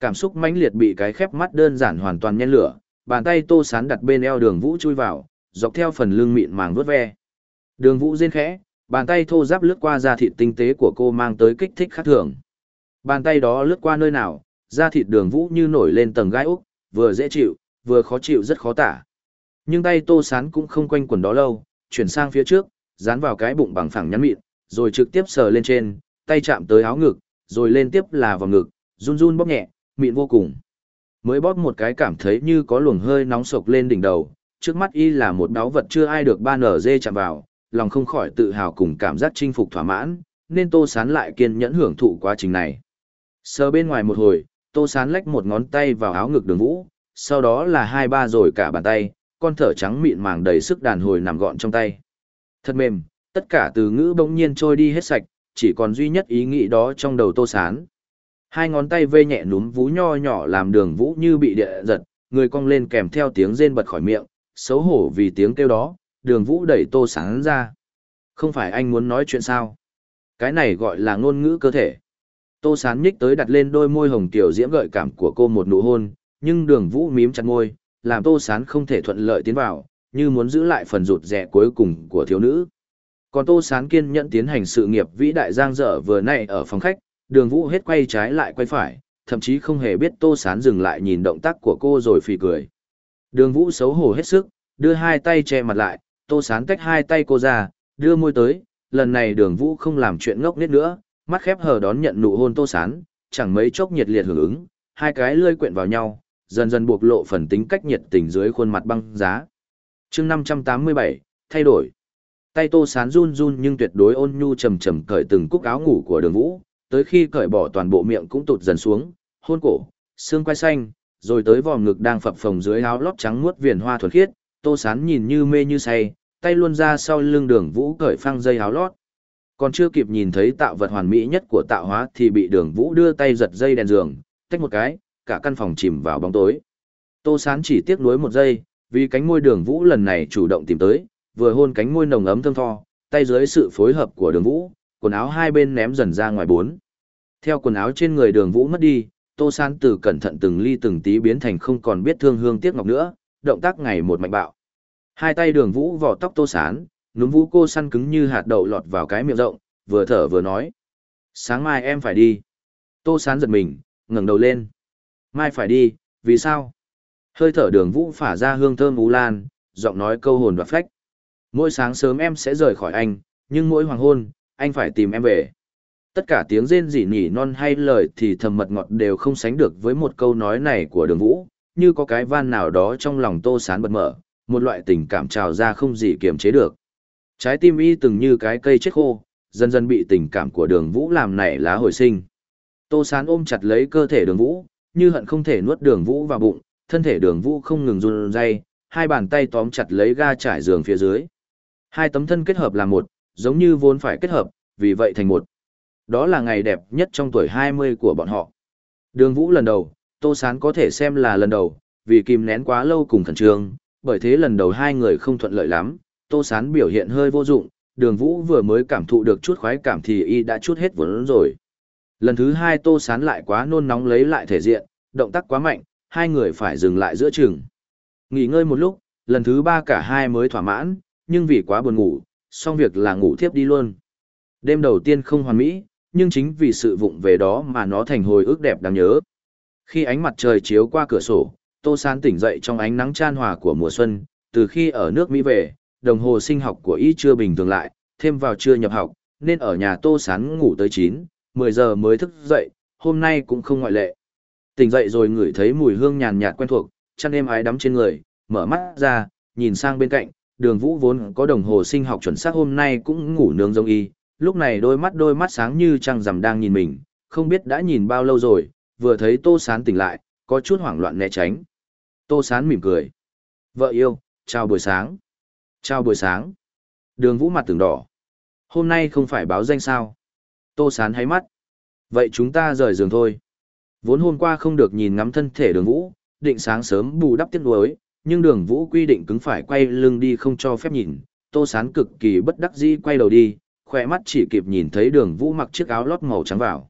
Cảm xúc mãnh liệt bị cái khép mắt đơn giản hoàn toàn nhen lửa, bàn tay Tô Sán đặt bên eo Đường Vũ chui vào, dọc theo phần lưng mịn màng vớt ve. Đường Vũ rên khẽ, bàn tay thô ráp lướt qua da thịt tinh tế của cô mang tới kích thích khác thường. Bàn tay đó lướt qua nơi nào, da thịt Đường Vũ như nổi lên tầng gai úc, vừa dễ chịu, vừa khó chịu rất khó tả. Nhưng tay Tô Sán cũng không quanh quần đó lâu, chuyển sang phía trước, dán vào cái bụng bằng phẳng nhắn mịn, rồi trực tiếp sờ lên trên, tay chạm tới áo ngực, rồi lên tiếp là vào ngực, run run bóp nhẹ, mịn vô cùng. Mới bóp một cái cảm thấy như có luồng hơi nóng sộc lên đỉnh đầu, trước mắt y là một đáo vật chưa ai được ba nở dê chạm vào, lòng không khỏi tự hào cùng cảm giác chinh phục thỏa mãn, nên Tô Sán lại kiên nhẫn hưởng thụ quá trình này. Sờ bên ngoài một hồi, Tô Sán lách một ngón tay vào áo ngực đường vũ, sau đó là hai ba rồi cả bàn tay, con thở trắng mịn màng đầy sức đàn hồi nằm gọn trong tay. Thật mềm, tất cả từ ngữ bỗng nhiên trôi đi hết sạch, chỉ còn duy nhất ý nghĩ đó trong đầu tô sán. Hai ngón tay vê nhẹ núm vú nho nhỏ làm đường vũ như bị địa giật, người cong lên kèm theo tiếng rên bật khỏi miệng, xấu hổ vì tiếng kêu đó, đường vũ đẩy tô sán ra. Không phải anh muốn nói chuyện sao? Cái này gọi là ngôn ngữ cơ thể. Tô sán nhích tới đặt lên đôi môi hồng tiểu diễm gợi cảm của cô một nụ hôn, nhưng đường vũ mím chặt môi, làm tô sán không thể thuận lợi tiến vào, như muốn giữ lại phần rụt rẻ cuối cùng của thiếu nữ. Còn Tô Sán kiên nhẫn tiến hành sự nghiệp vĩ đại giang dở vừa nãy ở phòng khách, đường vũ hết quay trái lại quay phải, thậm chí không hề biết Tô Sán dừng lại nhìn động tác của cô rồi phì cười. Đường vũ xấu hổ hết sức, đưa hai tay che mặt lại, Tô Sán tách hai tay cô ra, đưa môi tới, lần này đường vũ không làm chuyện ngốc nghếch nữa, mắt khép hờ đón nhận nụ hôn Tô Sán, chẳng mấy chốc nhiệt liệt hưởng ứng, hai cái lươi quyện vào nhau, dần dần buộc lộ phần tính cách nhiệt tình dưới khuôn mặt băng giá. chương 587, thay đổi. Tay tô sán run run nhưng tuyệt đối ôn nhu trầm trầm cởi từng cúc áo ngủ của đường vũ, tới khi cởi bỏ toàn bộ miệng cũng tụt dần xuống, hôn cổ, xương quai xanh, rồi tới vòm ngực đang phập phồng dưới áo lót trắng muốt viền hoa thuần khiết, Tô Sán nhìn như mê như say, tay luôn ra sau lưng đường vũ cởi phăng dây áo lót. Còn chưa kịp nhìn thấy tạo vật hoàn mỹ nhất của tạo hóa thì bị đường vũ đưa tay giật dây đèn giường, tách một cái, cả căn phòng chìm vào bóng tối. Tô Sán chỉ tiếc nuối một giây, vì cánh môi đường vũ lần này chủ động tìm tới, vừa hôn cánh môi nồng ấm thơm tho, tay dưới sự phối hợp của đường vũ, quần áo hai bên ném dần ra ngoài bốn. Theo quần áo trên người đường vũ mất đi, Tô Sán từ cẩn thận từng ly từng tí biến thành không còn biết thương hương tiếc ngọc nữa, động tác ngày một mạnh bạo. Hai tay đường vũ vỏ tóc Tô Sán, núm vũ cô săn cứng như hạt đậu lọt vào cái miệng rộng, vừa thở vừa nói. Sáng mai em phải đi. Tô Sán giật mình, ngẩng đầu lên. Mai phải đi, vì sao? Hơi thở đường vũ phả ra hương thơm ú lan, giọng nói câu hồn và phách. Mỗi sáng sớm em sẽ rời khỏi anh, nhưng mỗi hoàng hôn, anh phải tìm em về. Tất cả tiếng rên rỉ nhỉ non hay lời thì thầm mật ngọt đều không sánh được với một câu nói này của đường vũ, như có cái van nào đó trong lòng tô sán bật mở, một loại tình cảm trào ra không gì kiềm chế được. Trái tim y từng như cái cây chết khô, dần dần bị tình cảm của đường vũ làm nảy lá hồi sinh. Tô sán ôm chặt lấy cơ thể đường vũ, như hận không thể nuốt đường vũ vào bụng, thân thể đường vũ không ngừng run rẩy, hai bàn tay tóm chặt lấy ga trải giường phía dưới. Hai tấm thân kết hợp là một, giống như vốn phải kết hợp, vì vậy thành một. Đó là ngày đẹp nhất trong tuổi 20 của bọn họ. Đường Vũ lần đầu, Tô Sán có thể xem là lần đầu, vì kìm nén quá lâu cùng khẩn trương, bởi thế lần đầu hai người không thuận lợi lắm, Tô Sán biểu hiện hơi vô dụng, đường Vũ vừa mới cảm thụ được chút khoái cảm thì y đã chút hết vốn rồi. Lần thứ hai Tô Sán lại quá nôn nóng lấy lại thể diện, động tác quá mạnh, hai người phải dừng lại giữa chừng. Nghỉ ngơi một lúc, lần thứ ba cả hai mới thỏa mãn, nhưng vì quá buồn ngủ, xong việc là ngủ thiếp đi luôn. Đêm đầu tiên không hoàn mỹ, nhưng chính vì sự vụng về đó mà nó thành hồi ức đẹp đáng nhớ. Khi ánh mặt trời chiếu qua cửa sổ, Tô Sán tỉnh dậy trong ánh nắng chan hòa của mùa xuân, từ khi ở nước Mỹ về, đồng hồ sinh học của y chưa bình thường lại, thêm vào chưa nhập học, nên ở nhà Tô Sán ngủ tới 9, 10 giờ mới thức dậy, hôm nay cũng không ngoại lệ. Tỉnh dậy rồi ngửi thấy mùi hương nhàn nhạt quen thuộc, chăn êm ái đắm trên người, mở mắt ra, nhìn sang bên cạnh, đường vũ vốn có đồng hồ sinh học chuẩn xác hôm nay cũng ngủ nướng giống y, lúc này đôi mắt đôi mắt sáng như trăng rằm đang nhìn mình, không biết đã nhìn bao lâu rồi, vừa thấy Tô Sán tỉnh lại, có chút hoảng loạn né tránh. Tô Sán mỉm cười. Vợ yêu, chào buổi sáng. Chào buổi sáng. Đường vũ mặt tưởng đỏ. Hôm nay không phải báo danh sao. Tô Sán hay mắt. Vậy chúng ta rời giường thôi. Vốn hôm qua không được nhìn ngắm thân thể đường vũ, định sáng sớm bù đắp tiết nuối, nhưng đường vũ quy định cứng phải quay lưng đi không cho phép nhìn. Tô Sán cực kỳ bất đắc dĩ quay đầu đi, khỏe mắt chỉ kịp nhìn thấy đường vũ mặc chiếc áo lót màu trắng vào.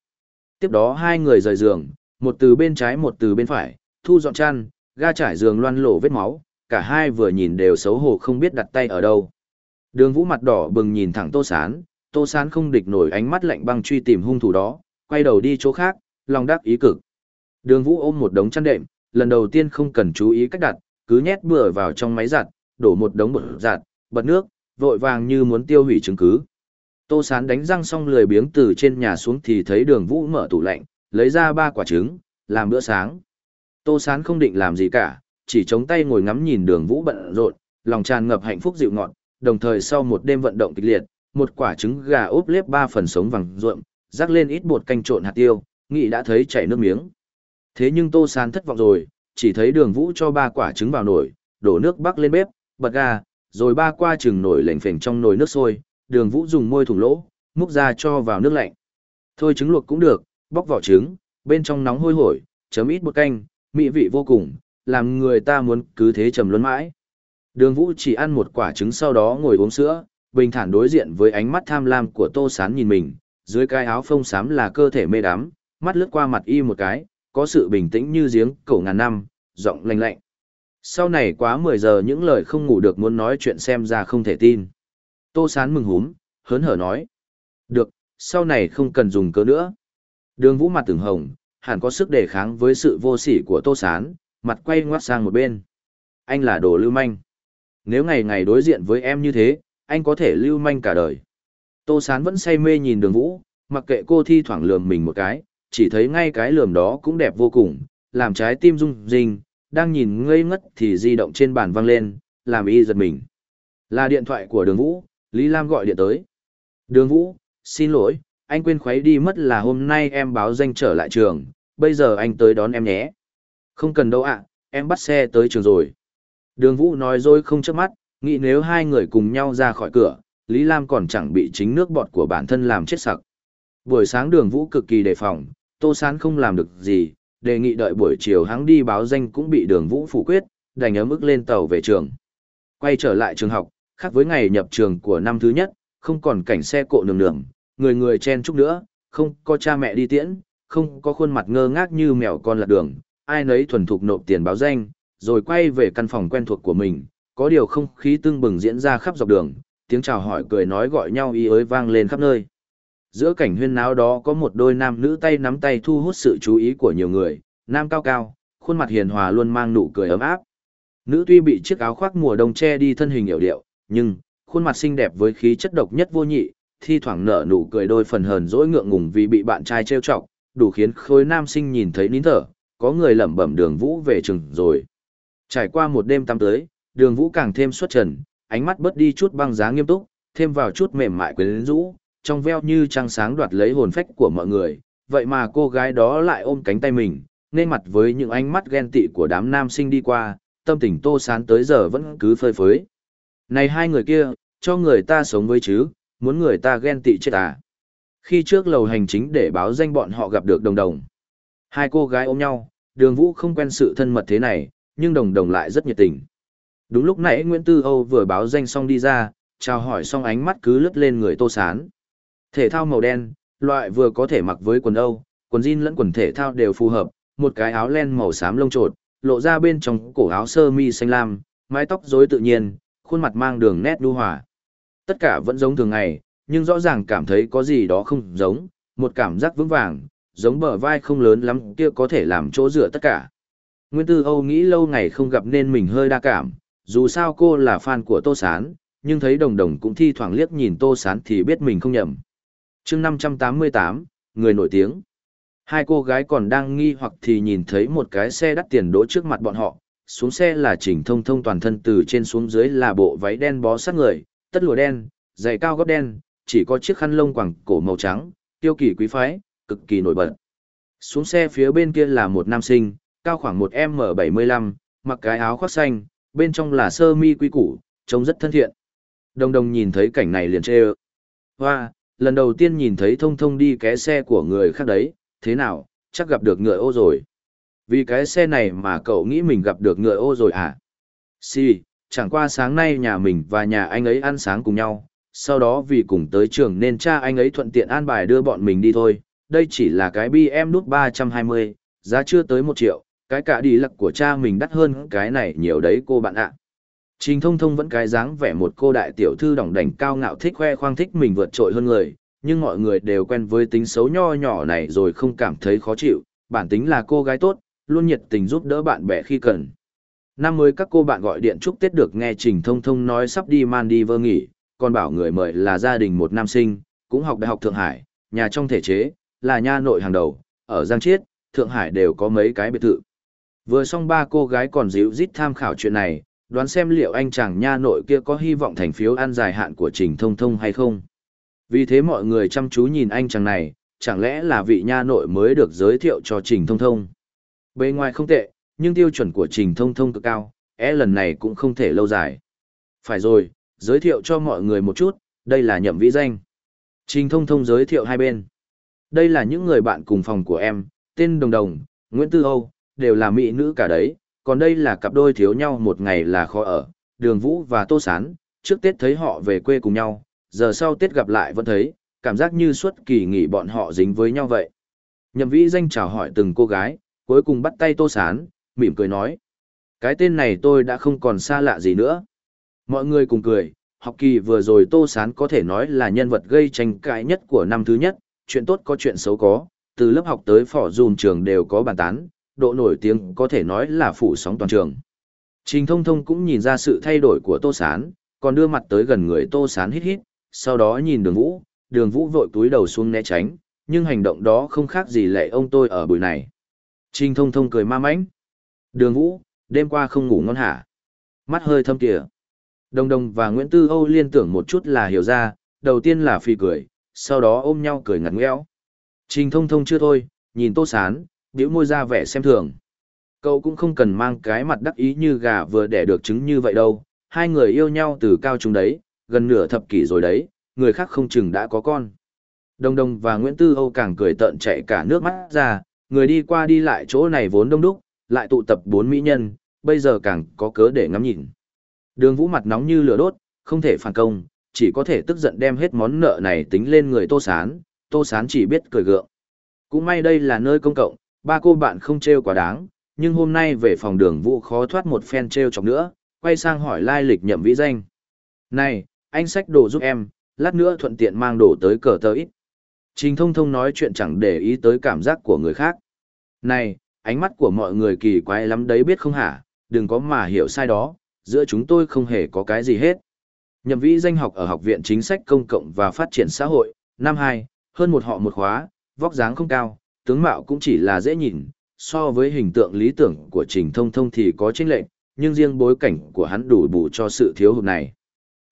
Tiếp đó hai người rời giường, một từ bên trái một từ bên phải, thu dọn chăn, ga trải giường loan lổ vết máu, cả hai vừa nhìn đều xấu hổ không biết đặt tay ở đâu. Đường vũ mặt đỏ bừng nhìn thẳng tô sán, tô sán không địch nổi ánh mắt lạnh băng truy tìm hung thủ đó, quay đầu đi chỗ khác, lòng đắc ý cực. Đường vũ ôm một đống chăn đệm, lần đầu tiên không cần chú ý cách đặt, cứ nhét bừa vào trong máy giặt, đổ một đống bột giặt, bật nước, vội vàng như muốn tiêu hủy chứng cứ. Tô Sán đánh răng xong lười biếng từ trên nhà xuống thì thấy đường vũ mở tủ lạnh, lấy ra ba quả trứng, làm bữa sáng. Tô Sán không định làm gì cả, chỉ chống tay ngồi ngắm nhìn đường vũ bận rộn, lòng tràn ngập hạnh phúc dịu ngọt, đồng thời sau một đêm vận động kịch liệt, một quả trứng gà ốp lép ba phần sống vàng ruộm, rắc lên ít bột canh trộn hạt tiêu, nghị đã thấy chảy nước miếng. Thế nhưng Tô Sán thất vọng rồi, chỉ thấy đường vũ cho ba quả trứng vào nồi, đổ nước bắc lên bếp, bật ga, rồi ba qua chừng nồi lệnh phềnh trong nồi nước sôi, đường vũ dùng môi thủng lỗ, múc ra cho vào nước lạnh. Thôi trứng luộc cũng được, bóc vỏ trứng, bên trong nóng hôi hổi, chấm ít bột canh, mỹ vị vô cùng, làm người ta muốn cứ thế trầm luân mãi. Đường vũ chỉ ăn một quả trứng sau đó ngồi uống sữa, bình thản đối diện với ánh mắt tham lam của tô sán nhìn mình, dưới cái áo phông xám là cơ thể mê đắm, mắt lướt qua mặt y một cái, có sự bình tĩnh như giếng cổ ngàn năm, giọng lạnh lạnh. Sau này quá 10 giờ những lời không ngủ được muốn nói chuyện xem ra không thể tin. Tô Sán mừng húm, hớn hở nói. Được, sau này không cần dùng cớ nữa. Đường vũ mặt từng hồng, hẳn có sức đề kháng với sự vô sỉ của Tô Sán, mặt quay ngoắt sang một bên. Anh là đồ lưu manh. Nếu ngày ngày đối diện với em như thế, anh có thể lưu manh cả đời. Tô Sán vẫn say mê nhìn đường vũ, mặc kệ cô thi thoảng lườm mình một cái, chỉ thấy ngay cái lườm đó cũng đẹp vô cùng, làm trái tim rung rinh, đang nhìn ngây ngất thì di động trên bàn văng lên, làm y giật mình. Là điện thoại của đường vũ, Lý Lam gọi điện tới. Đường Vũ, xin lỗi, anh quên khuấy đi mất là hôm nay em báo danh trở lại trường, bây giờ anh tới đón em nhé. Không cần đâu ạ, em bắt xe tới trường rồi. Đường Vũ nói dối không chớp mắt, nghĩ nếu hai người cùng nhau ra khỏi cửa, Lý Lam còn chẳng bị chính nước bọt của bản thân làm chết sặc. Buổi sáng đường Vũ cực kỳ đề phòng, Tô Sán không làm được gì, đề nghị đợi buổi chiều hắn đi báo danh cũng bị đường Vũ phủ quyết, đành ấm ức lên tàu về trường. Quay trở lại trường học, khác với ngày nhập trường của năm thứ nhất, không còn cảnh xe cộ nường nường, người người chen chúc nữa, không có cha mẹ đi tiễn, không có khuôn mặt ngơ ngác như mèo con lật đường, ai nấy thuần thục nộp tiền báo danh, rồi quay về căn phòng quen thuộc của mình, có điều không khí tương bừng diễn ra khắp dọc đường, tiếng chào hỏi cười nói gọi nhau y ới vang lên khắp nơi. Giữa cảnh huyên náo đó có một đôi nam nữ tay nắm tay thu hút sự chú ý của nhiều người, nam cao cao, khuôn mặt hiền hòa luôn mang nụ cười ấm áp. Nữ tuy bị chiếc áo khoác mùa đông che đi thân hình hiểu điệu, nhưng khuôn mặt xinh đẹp với khí chất độc nhất vô nhị, thi thoảng nở nụ cười đôi phần hờn dỗi ngượng ngùng vì bị bạn trai trêu chọc, đủ khiến khối nam sinh nhìn thấy nín thở, có người lẩm bẩm đường vũ về trường rồi. Trải qua một đêm tắm tới, đường vũ càng thêm xuất trần, ánh mắt bớt đi chút băng giá nghiêm túc, thêm vào chút mềm mại quyến rũ, trong veo như trăng sáng đoạt lấy hồn phách của mọi người, vậy mà cô gái đó lại ôm cánh tay mình, nên mặt với những ánh mắt ghen tị của đám nam sinh đi qua, tâm tình tô sán tới giờ vẫn cứ phơi phới. Này hai người kia, cho người ta sống với chứ, muốn người ta ghen tị chết à. Khi trước lầu hành chính để báo danh bọn họ gặp được đồng đồng. Hai cô gái ôm nhau, đường vũ không quen sự thân mật thế này, nhưng đồng đồng lại rất nhiệt tình. Đúng lúc nãy Nguyễn Tư Âu vừa báo danh xong đi ra, chào hỏi xong ánh mắt cứ lướt lên người tô sán. Thể thao màu đen, loại vừa có thể mặc với quần Âu, quần jean lẫn quần thể thao đều phù hợp, một cái áo len màu xám lông trột, lộ ra bên trong cổ áo sơ mi xanh lam, mái tóc rối tự nhiên, khuôn mặt mang đường nét đu hòa. Tất cả vẫn giống thường ngày, nhưng rõ ràng cảm thấy có gì đó không giống, một cảm giác vững vàng, giống bờ vai không lớn lắm kia có thể làm chỗ dựa tất cả. Nguyên Tư Âu nghĩ lâu ngày không gặp nên mình hơi đa cảm, dù sao cô là fan của Tô Sán, nhưng thấy đồng đồng cũng thi thoảng liếc nhìn Tô Sán thì biết mình không nhầm. chương 588, người nổi tiếng. Hai cô gái còn đang nghi hoặc thì nhìn thấy một cái xe đắt tiền đỗ trước mặt bọn họ, xuống xe là chỉnh thông thông toàn thân từ trên xuống dưới là bộ váy đen bó sát người, tất lụa đen, giày cao gót đen, chỉ có chiếc khăn lông quàng cổ màu trắng, tiêu kỳ quý phái, cực kỳ nổi bật. Xuống xe phía bên kia là một nam sinh, cao khoảng một m bảy mươi lăm, mặc cái áo khoác xanh, bên trong là sơ mi quý củ, trông rất thân thiện. Đồng đồng nhìn thấy cảnh này liền chê ơ. Hoa, lần đầu tiên nhìn thấy thông thông đi ké xe của người khác đấy, thế nào, chắc gặp được ngựa ô rồi. Vì cái xe này mà cậu nghĩ mình gặp được ngựa ô rồi à? Si, chẳng qua sáng nay nhà mình và nhà anh ấy ăn sáng cùng nhau, sau đó vì cùng tới trường nên cha anh ấy thuận tiện an bài đưa bọn mình đi thôi. Đây chỉ là cái BM nút 320, giá chưa tới 1 triệu, cái cả đi lặc của cha mình đắt hơn cái này nhiều đấy cô bạn ạ. Trình thông thông vẫn cái dáng vẻ một cô đại tiểu thư đỏng đảnh cao ngạo thích khoe khoang thích mình vượt trội hơn người, nhưng mọi người đều quen với tính xấu nho nhỏ này rồi không cảm thấy khó chịu, bản tính là cô gái tốt, luôn nhiệt tình giúp đỡ bạn bè khi cần. Năm mới các cô bạn gọi điện chúc Tết được nghe Trình Thông Thông nói sắp đi Maldives nghỉ, còn bảo người mời là gia đình một nam sinh, cũng học Đại học Thượng Hải, nhà trong thể chế, là nha nội hàng đầu, ở Giang Chiết, Thượng Hải đều có mấy cái biệt thự. Vừa xong ba cô gái còn díu dít tham khảo chuyện này, đoán xem liệu anh chàng nha nội kia có hy vọng thành phiếu ăn dài hạn của Trình Thông Thông hay không. Vì thế mọi người chăm chú nhìn anh chàng này, chẳng lẽ là vị nha nội mới được giới thiệu cho Trình Thông Thông. Bề ngoài không tệ, nhưng tiêu chuẩn của Trình Thông Thông cực cao, é lần này cũng không thể lâu dài. Phải rồi, giới thiệu cho mọi người một chút, đây là nhậm vĩ danh. Trình Thông Thông giới thiệu hai bên. Đây là những người bạn cùng phòng của em, tên Đồng Đồng, Nguyễn Tư Âu, đều là mỹ nữ cả đấy, còn đây là cặp đôi thiếu nhau một ngày là khó ở, Đường Vũ và Tô Sán, trước Tết thấy họ về quê cùng nhau, giờ sau Tết gặp lại vẫn thấy, cảm giác như suốt kỳ nghỉ bọn họ dính với nhau vậy. Nhậm vĩ danh chào hỏi từng cô gái, cuối cùng bắt tay Tô Sán, mỉm cười nói. Cái tên này tôi đã không còn xa lạ gì nữa. Mọi người cùng cười, học kỳ vừa rồi Tô Sán có thể nói là nhân vật gây tranh cãi nhất của năm thứ nhất, chuyện tốt có chuyện xấu có, từ lớp học tới phỏ dùm trường đều có bàn tán, độ nổi tiếng có thể nói là phủ sóng toàn trường. Trình thông thông cũng nhìn ra sự thay đổi của Tô Sán, còn đưa mặt tới gần người Tô Sán hít hít, sau đó nhìn đường vũ, đường vũ vội túi đầu xuống né tránh, nhưng hành động đó không khác gì lệ ông tôi ở buổi này. Trình thông thông cười ma mánh Đường vũ, đêm qua không ngủ ngon hả? Mắt hơi thâm kìa. Đồng đồng và Nguyễn Tư Âu liên tưởng một chút là hiểu ra, đầu tiên là phi cười, sau đó ôm nhau cười ngặt ngẽo. Trình thông thông chưa thôi, nhìn tô sán, biểu môi ra vẻ xem thường. Cậu cũng không cần mang cái mặt đắc ý như gà vừa đẻ được trứng như vậy đâu, hai người yêu nhau từ cao trung đấy, gần nửa thập kỷ rồi đấy, người khác không chừng đã có con. Đông Đông và Nguyễn Tư Âu càng cười tợn chạy cả nước mắt ra, người đi qua đi lại chỗ này vốn đông đúc, lại tụ tập bốn mỹ nhân, bây giờ càng có cớ để ngắm nhìn. Đường Vũ mặt nóng như lửa đốt, không thể phản công, chỉ có thể tức giận đem hết món nợ này tính lên người Tô Sán, Tô Sán chỉ biết cười gượng. Cũng may đây là nơi công cộng, ba cô bạn không trêu quá đáng, nhưng hôm nay về phòng đường Vũ khó thoát một phen trêu chọc nữa, quay sang hỏi lai lịch nhậm vĩ danh. Này, anh sách đồ giúp em, lát nữa thuận tiện mang đồ tới cờ tờ ít. Trình thông thông nói chuyện chẳng để ý tới cảm giác của người khác. Này, ánh mắt của mọi người kỳ quái lắm đấy biết không hả, đừng có mà hiểu sai đó, giữa chúng tôi không hề có cái gì hết. Nhậm vĩ danh học ở Học viện Chính sách Công cộng và Phát triển Xã hội, năm 2, hơn một họ một khóa, vóc dáng không cao, tướng mạo cũng chỉ là dễ nhìn, so với hình tượng lý tưởng của Trình Thông Thông thì có chênh lệch, nhưng riêng bối cảnh của hắn đủ bù cho sự thiếu hụt này.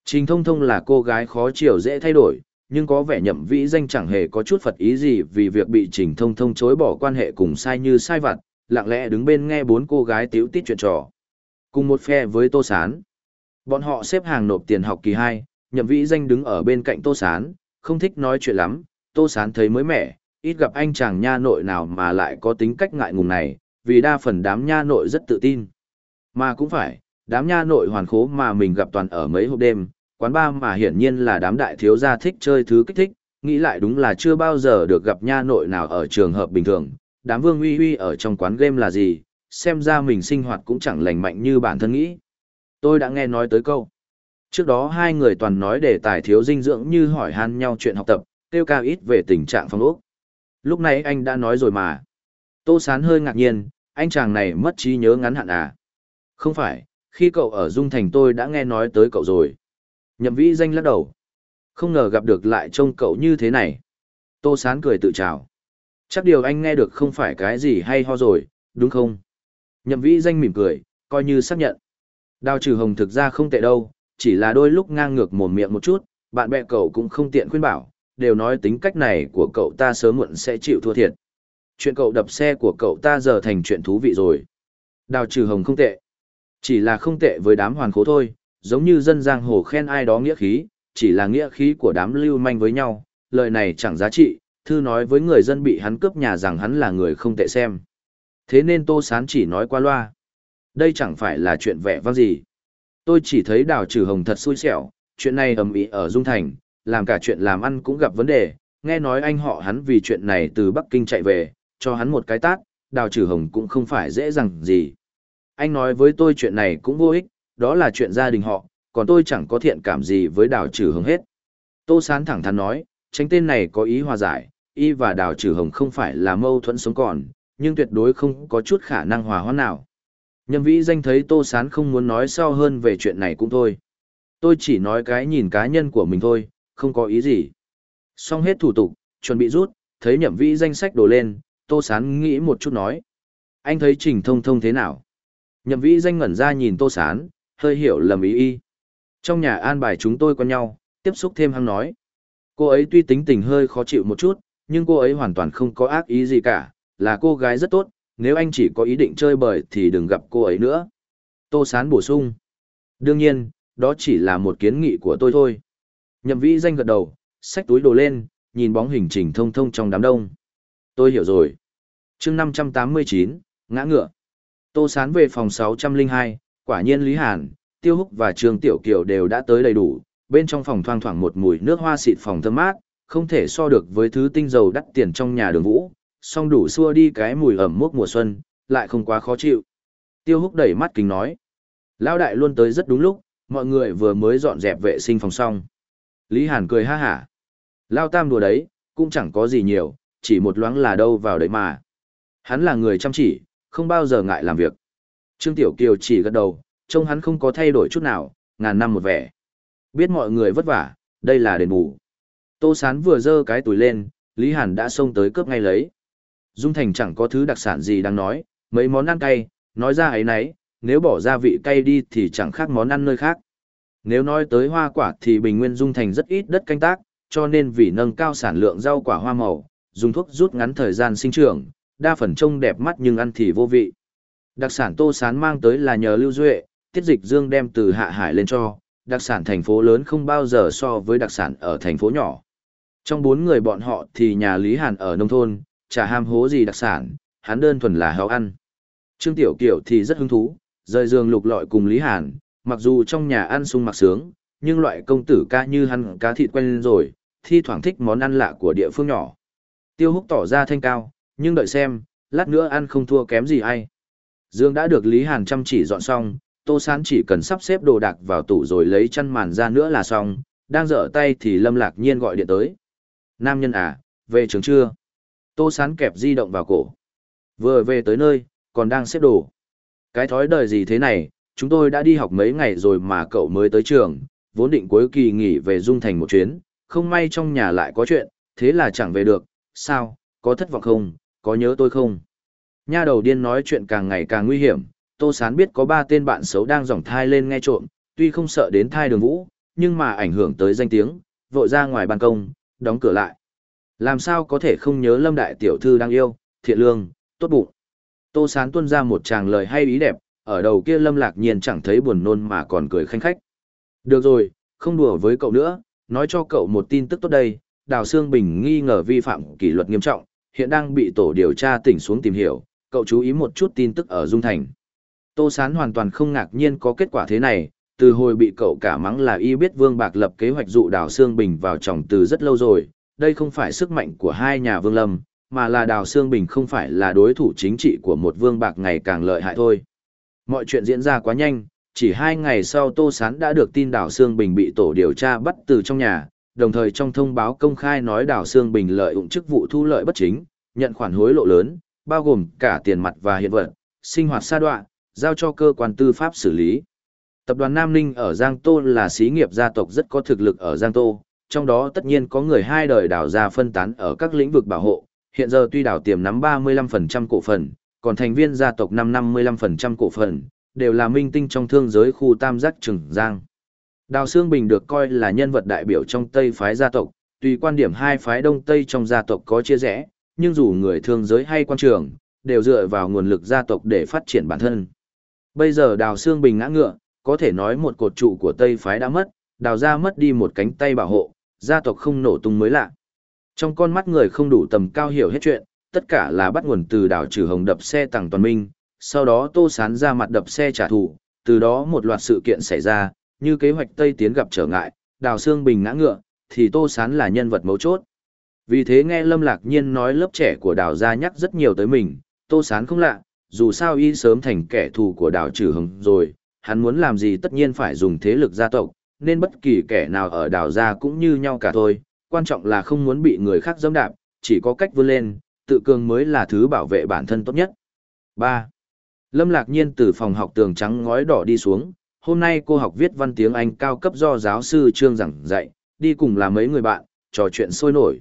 Trình Thông Thông là cô gái khó chiều dễ thay đổi, nhưng có vẻ nhậm vĩ danh chẳng hề có chút phật ý gì vì việc bị Trình Thông Thông chối bỏ quan hệ cùng sai như sai vặt, lặng lẽ đứng bên nghe bốn cô gái tiếu tít chuyện trò. Cùng một phe với Tô Sán. Bọn họ xếp hàng nộp tiền học kỳ 2, nhậm vĩ danh đứng ở bên cạnh Tô Sán, không thích nói chuyện lắm, Tô Sán thấy mới mẻ, ít gặp anh chàng nha nội nào mà lại có tính cách ngại ngùng này, vì đa phần đám nha nội rất tự tin. Mà cũng phải, đám nha nội hoàn khố mà mình gặp toàn ở mấy hộp đêm, quán bar mà hiển nhiên là đám đại thiếu gia thích chơi thứ kích thích, nghĩ lại đúng là chưa bao giờ được gặp nha nội nào ở trường hợp bình thường, đám vương uy uy ở trong quán game là gì, xem ra mình sinh hoạt cũng chẳng lành mạnh như bản thân nghĩ. Tôi đã nghe nói tới câu. Trước đó hai người toàn nói đề tài thiếu dinh dưỡng như hỏi han nhau chuyện học tập, tiêu cao ít về tình trạng phong ốc. Lúc này anh đã nói rồi mà. Tô Sán hơi ngạc nhiên, anh chàng này mất trí nhớ ngắn hạn à? Không phải, khi cậu ở Dung Thành tôi đã nghe nói tới cậu rồi. Nhậm vĩ danh lắc đầu. Không ngờ gặp được lại trông cậu như thế này. Tô Sán cười tự chào. Chắc điều anh nghe được không phải cái gì hay ho rồi, đúng không? Nhậm vĩ danh mỉm cười, coi như xác nhận. Đào trừ hồng thực ra không tệ đâu, chỉ là đôi lúc ngang ngược mồm miệng một chút, bạn bè cậu cũng không tiện khuyên bảo, đều nói tính cách này của cậu ta sớm muộn sẽ chịu thua thiệt. Chuyện cậu đập xe của cậu ta giờ thành chuyện thú vị rồi. Đào trừ hồng không tệ. Chỉ là không tệ với đám hoàn khố thôi, giống như dân giang hồ khen ai đó nghĩa khí, chỉ là nghĩa khí của đám lưu manh với nhau, lời này chẳng giá trị, thư nói với người dân bị hắn cướp nhà rằng hắn là người không tệ xem. Thế nên Tô Sán chỉ nói qua loa. Đây chẳng phải là chuyện vẻ vang gì. Tôi chỉ thấy đào trừ hồng thật xui xẻo, chuyện này ầm ĩ ở Dung Thành, làm cả chuyện làm ăn cũng gặp vấn đề, nghe nói anh họ hắn vì chuyện này từ Bắc Kinh chạy về, cho hắn một cái tát, đào trừ hồng cũng không phải dễ dàng gì. Anh nói với tôi chuyện này cũng vô ích, đó là chuyện gia đình họ, còn tôi chẳng có thiện cảm gì với đào trừ hồng hết. Tô Sán thẳng thắn nói, tránh tên này có ý hòa giải, y và đào trừ hồng không phải là mâu thuẫn sống còn, nhưng tuyệt đối không có chút khả năng hòa hoãn nào. Nhâm vĩ danh thấy Tô Sán không muốn nói sau hơn về chuyện này cũng thôi. Tôi chỉ nói cái nhìn cá nhân của mình thôi, không có ý gì. Xong hết thủ tục, chuẩn bị rút, thấy nhậm vĩ danh sách đổ lên, Tô Sán nghĩ một chút nói. Anh thấy trình thông thông thế nào? Nhậm vĩ danh ngẩn ra nhìn Tô Sán, hơi hiểu lầm ý y. Trong nhà an bài chúng tôi quen nhau, tiếp xúc thêm hăng nói. Cô ấy tuy tính tình hơi khó chịu một chút, nhưng cô ấy hoàn toàn không có ác ý gì cả, là cô gái rất tốt, nếu anh chỉ có ý định chơi bời thì đừng gặp cô ấy nữa. Tô Sán bổ sung. Đương nhiên, đó chỉ là một kiến nghị của tôi thôi. Nhậm vĩ danh gật đầu, xách túi đồ lên, nhìn bóng hình trình thông thông trong đám đông. Tôi hiểu rồi. chương 589, ngã ngựa. Tô Sán về phòng 602, quả nhiên Lý Hàn, Tiêu Húc và Trương Tiểu Kiều đều đã tới đầy đủ. Bên trong phòng thoang thoảng một mùi nước hoa xịt phòng thơm mát, không thể so được với thứ tinh dầu đắt tiền trong nhà đường vũ, song đủ xua đi cái mùi ẩm mốc mùa xuân, lại không quá khó chịu. Tiêu húc đẩy mắt kính nói. Lão đại luôn tới rất đúng lúc, mọi người vừa mới dọn dẹp vệ sinh phòng xong. Lý Hàn cười ha hả. Lao tam đùa đấy, cũng chẳng có gì nhiều, chỉ một loáng là đâu vào đấy mà. Hắn là người chăm chỉ, không bao giờ ngại làm việc. Trương Tiểu Kiều chỉ gật đầu, trông hắn không có thay đổi chút nào, ngàn năm một vẻ. Biết mọi người vất vả, đây là đền bù. Tô Sán vừa dơ cái túi lên, Lý Hàn đã xông tới cướp ngay lấy. Dung Thành chẳng có thứ đặc sản gì đang nói, mấy món ăn cay, nói ra ấy nấy, nếu bỏ gia vị cay đi thì chẳng khác món ăn nơi khác. Nếu nói tới hoa quả thì Bình Nguyên Dung Thành rất ít đất canh tác, cho nên vì nâng cao sản lượng rau quả hoa màu, dùng thuốc rút ngắn thời gian sinh trưởng, đa phần trông đẹp mắt nhưng ăn thì vô vị. Đặc sản Tô Sán mang tới là nhờ Lưu Duệ, Tiết Dịch Dương đem từ Hạ Hải lên cho, đặc sản thành phố lớn không bao giờ so với đặc sản ở thành phố nhỏ. Trong bốn người bọn họ thì nhà Lý Hàn ở nông thôn, chả ham hố gì đặc sản, hắn đơn thuần là háo ăn. Trương Tiểu Kiều thì rất hứng thú, rời giường lục lọi cùng Lý Hàn, mặc dù trong nhà ăn sung mặc sướng, nhưng loại công tử ca như hắn cá thịt quen rồi, thi thoảng thích món ăn lạ của địa phương nhỏ. Tiêu húc tỏ ra thanh cao, nhưng đợi xem, lát nữa ăn không thua kém gì ai. Dương đã được Lý Hàn chăm chỉ dọn xong, Tô Sán chỉ cần sắp xếp đồ đạc vào tủ rồi lấy chăn màn ra nữa là xong, đang dở tay thì Lâm Lạc Nhiên gọi điện tới. Nam nhân à, về trường chưa? Tô Sán kẹp di động vào cổ. Vừa về tới nơi, còn đang xếp đồ. Cái thói đời gì thế này, chúng tôi đã đi học mấy ngày rồi mà cậu mới tới trường, vốn định cuối kỳ nghỉ về Dung Thành một chuyến, không may trong nhà lại có chuyện, thế là chẳng về được, sao, có thất vọng không, có nhớ tôi không? Nha đầu điên nói chuyện càng ngày càng nguy hiểm, Tô Sán biết có ba tên bạn xấu đang dòng thai lên nghe trộm, tuy không sợ đến thai đường vũ, nhưng mà ảnh hưởng tới danh tiếng, vội ra ngoài ban công, đóng cửa lại. Làm sao có thể không nhớ Lâm Đại Tiểu Thư đang yêu, thiện lương, tốt bụng. Tô Sán tuân ra một tràng lời hay ý đẹp, ở đầu kia Lâm Lạc Nhiên chẳng thấy buồn nôn mà còn cười khanh khách. Được rồi, không đùa với cậu nữa, nói cho cậu một tin tức tốt đây, Đào Sương Bình nghi ngờ vi phạm kỷ luật nghiêm trọng, hiện đang bị tổ điều tra tỉnh xuống tìm hiểu, cậu chú ý một chút tin tức ở Dung Thành. Tô Sán hoàn toàn không ngạc nhiên có kết quả thế này, từ hồi bị cậu cả mắng là y biết Vương Bạc lập kế hoạch dụ Đào Sương Bình vào chồng từ rất lâu rồi, đây không phải sức mạnh của hai nhà Vương Lâm, mà là Đào Sương Bình không phải là đối thủ chính trị của một Vương Bạc ngày càng lợi hại thôi. Mọi chuyện diễn ra quá nhanh, chỉ hai ngày sau Tô Sán đã được tin Đào Sương Bình bị tổ điều tra bắt từ trong nhà, đồng thời trong thông báo công khai nói Đào Sương Bình lợi dụng chức vụ thu lợi bất chính, nhận khoản hối lộ lớn, bao gồm cả tiền mặt và hiện vật, sinh hoạt sa đoạn, giao cho cơ quan tư pháp xử lý. Tập đoàn Nam Ninh ở Giang Tô là xí nghiệp gia tộc rất có thực lực ở Giang Tô, trong đó tất nhiên có người hai đời đào ra phân tán ở các lĩnh vực bảo hộ, hiện giờ tuy đào tiềm nắm 35% cổ phần, còn thành viên gia tộc năm 55% cổ phần, đều là minh tinh trong thương giới khu tam giác trừng Giang. Đào Sương Bình được coi là nhân vật đại biểu trong Tây phái gia tộc, tùy quan điểm hai phái Đông Tây trong gia tộc có chia rẽ, nhưng dù người thương giới hay quan trường, đều dựa vào nguồn lực gia tộc để phát triển bản thân. Bây giờ Đào Sương Bình ngã ngựa, có thể nói một cột trụ của Tây phái đã mất, đào ra mất đi một cánh tay bảo hộ, gia tộc không nổ tung mới lạ. Trong con mắt người không đủ tầm cao hiểu hết chuyện, tất cả là bắt nguồn từ đào trừ hồng đập xe tàng toàn minh, sau đó tô sán ra mặt đập xe trả thù, từ đó một loạt sự kiện xảy ra, như kế hoạch Tây Tiến gặp trở ngại, đào xương bình ngã ngựa, thì tô sán là nhân vật mấu chốt. Vì thế nghe Lâm Lạc Nhiên nói lớp trẻ của đào gia nhắc rất nhiều tới mình, tô sán không lạ, dù sao y sớm thành kẻ thù của đào trừ hồng rồi, hắn muốn làm gì tất nhiên phải dùng thế lực gia tộc, nên bất kỳ kẻ nào ở đào ra cũng như nhau cả thôi, quan trọng là không muốn bị người khác giẫm đạp, chỉ có cách vươn lên, tự cường mới là thứ bảo vệ bản thân tốt nhất. 3. Lâm Lạc Nhiên từ phòng học tường trắng ngói đỏ đi xuống, hôm nay cô học viết văn tiếng Anh cao cấp do giáo sư Trương giảng dạy, đi cùng là mấy người bạn, trò chuyện sôi nổi.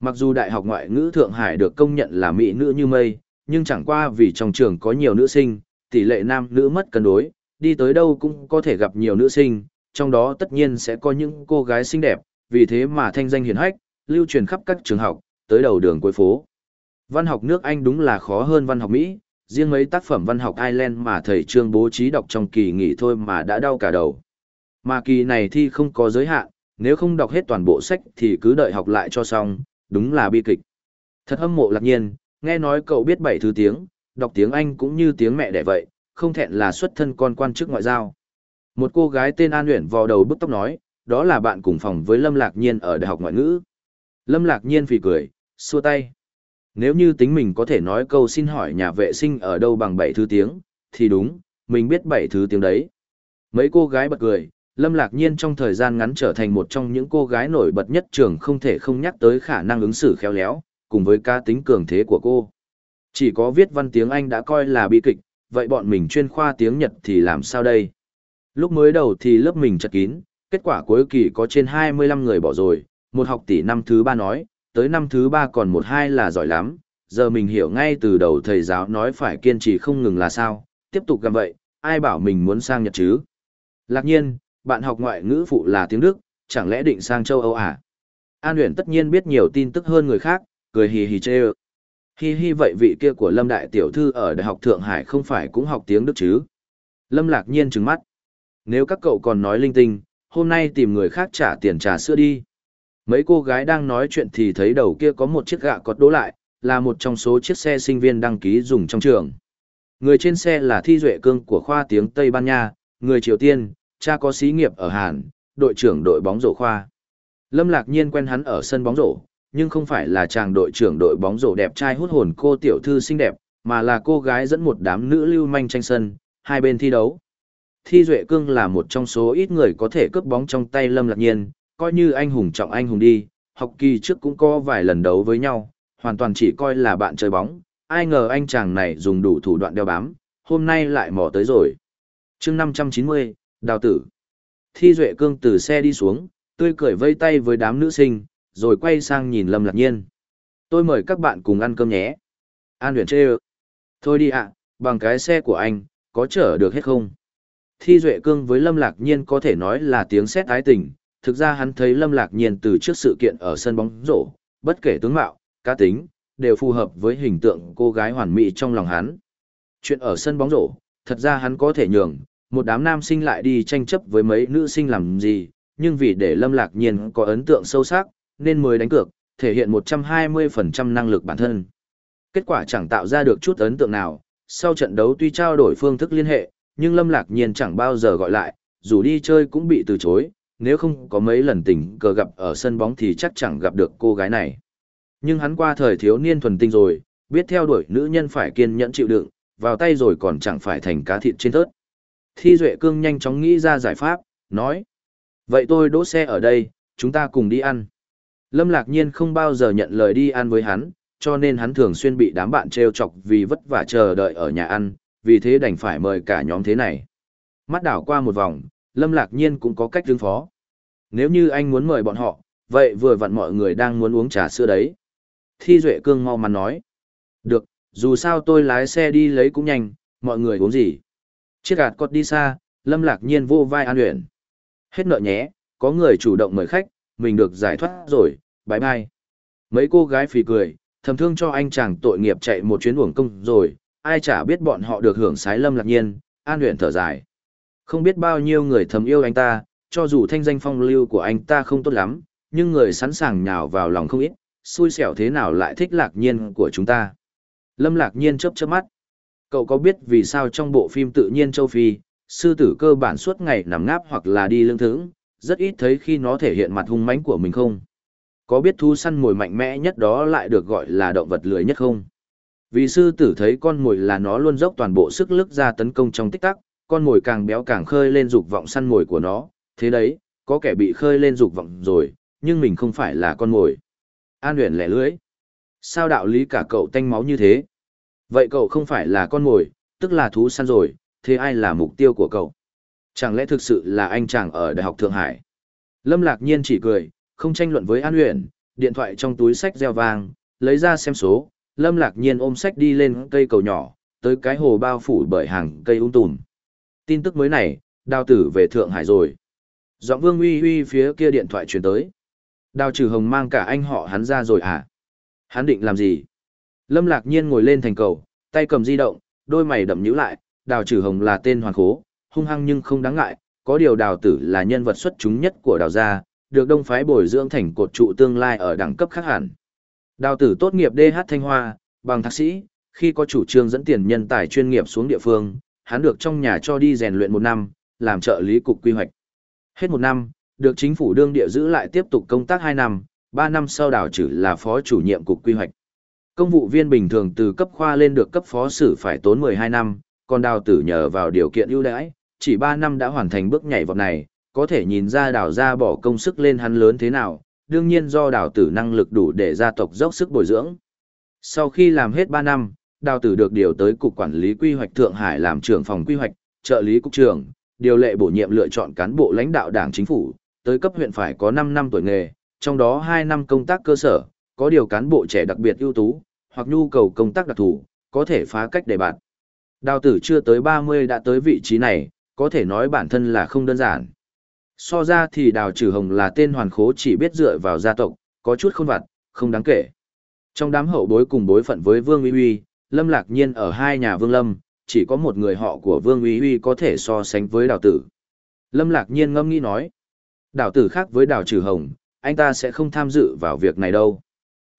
Mặc dù Đại học Ngoại ngữ Thượng Hải được công nhận là mỹ nữ như mây, nhưng chẳng qua vì trong trường có nhiều nữ sinh, tỷ lệ nam nữ mất cân đối, đi tới đâu cũng có thể gặp nhiều nữ sinh, trong đó tất nhiên sẽ có những cô gái xinh đẹp, vì thế mà thanh danh hiển hách, lưu truyền khắp các trường học, tới đầu đường cuối phố. Văn học nước Anh đúng là khó hơn văn học Mỹ, riêng mấy tác phẩm văn học Ireland mà thầy trương bố trí đọc trong kỳ nghỉ thôi mà đã đau cả đầu. Mà kỳ này thi không có giới hạn, nếu không đọc hết toàn bộ sách thì cứ đợi học lại cho xong, đúng là bi kịch. Thật hâm mộ lạc nhiên, nghe nói cậu biết bảy thứ tiếng, đọc tiếng Anh cũng như tiếng mẹ đẻ vậy, không thẹn là xuất thân con quan chức ngoại giao. Một cô gái tên An Uyển vò đầu bức tóc nói, đó là bạn cùng phòng với Lâm Lạc Nhiên ở Đại học Ngoại ngữ. Lâm Lạc Nhiên phì cười, xua tay. Nếu như tính mình có thể nói câu xin hỏi nhà vệ sinh ở đâu bằng bảy thứ tiếng, thì đúng, mình biết bảy thứ tiếng đấy. Mấy cô gái bật cười, Lâm Lạc Nhiên trong thời gian ngắn trở thành một trong những cô gái nổi bật nhất trường không thể không nhắc tới khả năng ứng xử khéo léo, cùng với ca tính cường thế của cô. Chỉ có viết văn tiếng Anh đã coi là bi kịch, vậy bọn mình chuyên khoa tiếng Nhật thì làm sao đây? Lúc mới đầu thì lớp mình chật kín, kết quả cuối kỳ có trên 25 người bỏ rồi, một học tỷ năm thứ ba nói, tới năm thứ ba còn một hai là giỏi lắm, giờ mình hiểu ngay từ đầu thầy giáo nói phải kiên trì không ngừng là sao, tiếp tục làm vậy, ai bảo mình muốn sang Nhật chứ? Lạc nhiên, bạn học ngoại ngữ phụ là tiếng Đức, chẳng lẽ định sang châu Âu à? An Uyển tất nhiên biết nhiều tin tức hơn người khác, cười hì hì chê ơ. Hi hi vậy vị kia của Lâm Đại Tiểu Thư ở Đại học Thượng Hải không phải cũng học tiếng Đức chứ? Lâm lạc nhiên trừng mắt. Nếu các cậu còn nói linh tinh, hôm nay tìm người khác trả tiền trà sữa đi. Mấy cô gái đang nói chuyện thì thấy đầu kia có một chiếc gạ cọt đỗ lại, là một trong số chiếc xe sinh viên đăng ký dùng trong trường. Người trên xe là Thi Duệ Cương của khoa tiếng Tây Ban Nha, người Triều Tiên, cha có xí nghiệp ở Hàn, đội trưởng đội bóng rổ khoa. Lâm Lạc Nhiên quen hắn ở sân bóng rổ, nhưng không phải là chàng đội trưởng đội bóng rổ đẹp trai hút hồn cô tiểu thư xinh đẹp, mà là cô gái dẫn một đám nữ lưu manh tranh sân, hai bên thi đấu. Thi Duệ Cương là một trong số ít người có thể cướp bóng trong tay Lâm Lạc Nhiên, coi như anh hùng trọng anh hùng đi, học kỳ trước cũng có vài lần đấu với nhau, hoàn toàn chỉ coi là bạn chơi bóng, ai ngờ anh chàng này dùng đủ thủ đoạn đeo bám, hôm nay lại mò tới rồi. chương 590, Đào Tử. Thi Duệ Cương từ xe đi xuống, tươi cười vây tay với đám nữ sinh, rồi quay sang nhìn Lâm Lạc Nhiên. Tôi mời các bạn cùng ăn cơm nhé. An huyền chê Thôi đi ạ, bằng cái xe của anh, có chở được hết không? Thi Duệ Cương với Lâm Lạc Nhiên có thể nói là tiếng xét ái tình, thực ra hắn thấy Lâm Lạc Nhiên từ trước sự kiện ở sân bóng rổ, bất kể tướng mạo, cá tính, đều phù hợp với hình tượng cô gái hoàn mỹ trong lòng hắn. Chuyện ở sân bóng rổ, thật ra hắn có thể nhường, một đám nam sinh lại đi tranh chấp với mấy nữ sinh làm gì, nhưng vì để Lâm Lạc Nhiên có ấn tượng sâu sắc, nên mới đánh cược, thể hiện 120% năng lực bản thân. Kết quả chẳng tạo ra được chút ấn tượng nào, sau trận đấu tuy trao đổi phương thức liên hệ, nhưng Lâm Lạc Nhiên chẳng bao giờ gọi lại, dù đi chơi cũng bị từ chối, nếu không có mấy lần tình cờ gặp ở sân bóng thì chắc chẳng gặp được cô gái này. Nhưng hắn qua thời thiếu niên thuần tinh rồi, biết theo đuổi nữ nhân phải kiên nhẫn chịu đựng, vào tay rồi còn chẳng phải thành cá thịt trên thớt. Thi Duệ Cương nhanh chóng nghĩ ra giải pháp, nói. Vậy tôi đỗ xe ở đây, chúng ta cùng đi ăn. Lâm Lạc Nhiên không bao giờ nhận lời đi ăn với hắn, cho nên hắn thường xuyên bị đám bạn trêu chọc vì vất vả chờ đợi ở nhà ăn, vì thế đành phải mời cả nhóm thế này. Mắt đảo qua một vòng, Lâm Lạc Nhiên cũng có cách ứng phó. Nếu như anh muốn mời bọn họ, vậy vừa vặn mọi người đang muốn uống trà sữa đấy. Thi Duệ Cương mau mắn nói. Được, dù sao tôi lái xe đi lấy cũng nhanh, mọi người uống gì. Chiếc gạt cọt đi xa, Lâm Lạc Nhiên vô vai an luyện. Hết nợ nhé, có người chủ động mời khách, mình được giải thoát rồi, bye bye. Mấy cô gái phì cười, thầm thương cho anh chàng tội nghiệp chạy một chuyến uổng công rồi, ai chả biết bọn họ được hưởng sái Lâm Lạc Nhiên, an luyện thở dài. Không biết bao nhiêu người thầm yêu anh ta, cho dù thanh danh phong lưu của anh ta không tốt lắm, nhưng người sẵn sàng nhào vào lòng không ít, xui xẻo thế nào lại thích lạc nhiên của chúng ta. Lâm lạc nhiên chớp chớp mắt. Cậu có biết vì sao trong bộ phim tự nhiên châu Phi, sư tử cơ bản suốt ngày nằm ngáp hoặc là đi lương thưởng, rất ít thấy khi nó thể hiện mặt hung mãnh của mình không? Có biết thu săn mồi mạnh mẽ nhất đó lại được gọi là động vật lười nhất không? Vì sư tử thấy con mồi là nó luôn dốc toàn bộ sức lực ra tấn công trong tích tắc, con mồi càng béo càng khơi lên dục vọng săn mồi của nó, thế đấy, có kẻ bị khơi lên dục vọng rồi, nhưng mình không phải là con mồi. An Huyền lẻ lưới. Sao đạo lý cả cậu tanh máu như thế? Vậy cậu không phải là con mồi, tức là thú săn rồi, thế ai là mục tiêu của cậu? Chẳng lẽ thực sự là anh chàng ở Đại học Thượng Hải? Lâm Lạc Nhiên chỉ cười, không tranh luận với An Huyền, điện thoại trong túi sách reo vang, lấy ra xem số, Lâm Lạc Nhiên ôm sách đi lên cây cầu nhỏ, tới cái hồ bao phủ bởi hàng cây ung tùm. Tin tức mới này, đào tử về Thượng Hải rồi. Giọng Vương Uy Uy phía kia điện thoại truyền tới. Đào trừ hồng mang cả anh họ hắn ra rồi à? Hắn định làm gì? Lâm lạc nhiên ngồi lên thành cầu, tay cầm di động, đôi mày đậm nhíu lại, đào trừ hồng là tên hoàn khố, hung hăng nhưng không đáng ngại, có điều đào tử là nhân vật xuất chúng nhất của đào gia, được đông phái bồi dưỡng thành cột trụ tương lai ở đẳng cấp khác hẳn. Đào tử tốt nghiệp DH Thanh Hoa, bằng thạc sĩ, khi có chủ trương dẫn tiền nhân tài chuyên nghiệp xuống địa phương, hắn được trong nhà cho đi rèn luyện một năm, làm trợ lý cục quy hoạch. Hết một năm, được chính phủ đương địa giữ lại tiếp tục công tác 2 năm, 3 năm sau đào trừ là phó chủ nhiệm cục quy hoạch. Công vụ viên bình thường từ cấp khoa lên được cấp phó sử phải tốn 12 năm, còn đào tử nhờ vào điều kiện ưu đãi, chỉ 3 năm đã hoàn thành bước nhảy vọt này, có thể nhìn ra đào ra bỏ công sức lên hắn lớn thế nào, đương nhiên do đào tử năng lực đủ để gia tộc dốc sức bồi dưỡng. Sau khi làm hết 3 năm, đào tử được điều tới Cục Quản lý Quy hoạch Thượng Hải làm trưởng phòng quy hoạch, trợ lý cục trưởng, điều lệ bổ nhiệm lựa chọn cán bộ lãnh đạo đảng chính phủ, tới cấp huyện phải có 5 năm tuổi nghề, trong đó 2 năm công tác cơ sở, có điều cán bộ trẻ đặc biệt ưu tú, hoặc nhu cầu công tác đặc thù, có thể phá cách đề bạt. Đào tử chưa tới 30 đã tới vị trí này, có thể nói bản thân là không đơn giản. So ra thì đào trừ hồng là tên hoàn khố chỉ biết dựa vào gia tộc, có chút khôn vặt, không đáng kể. Trong đám hậu bối cùng bối phận với Vương Uy Uy, Lâm Lạc Nhiên ở hai nhà Vương Lâm, chỉ có một người họ của Vương Uy Uy có thể so sánh với đào tử. Lâm Lạc Nhiên ngâm nghĩ nói, đào tử khác với đào trừ hồng, anh ta sẽ không tham dự vào việc này đâu.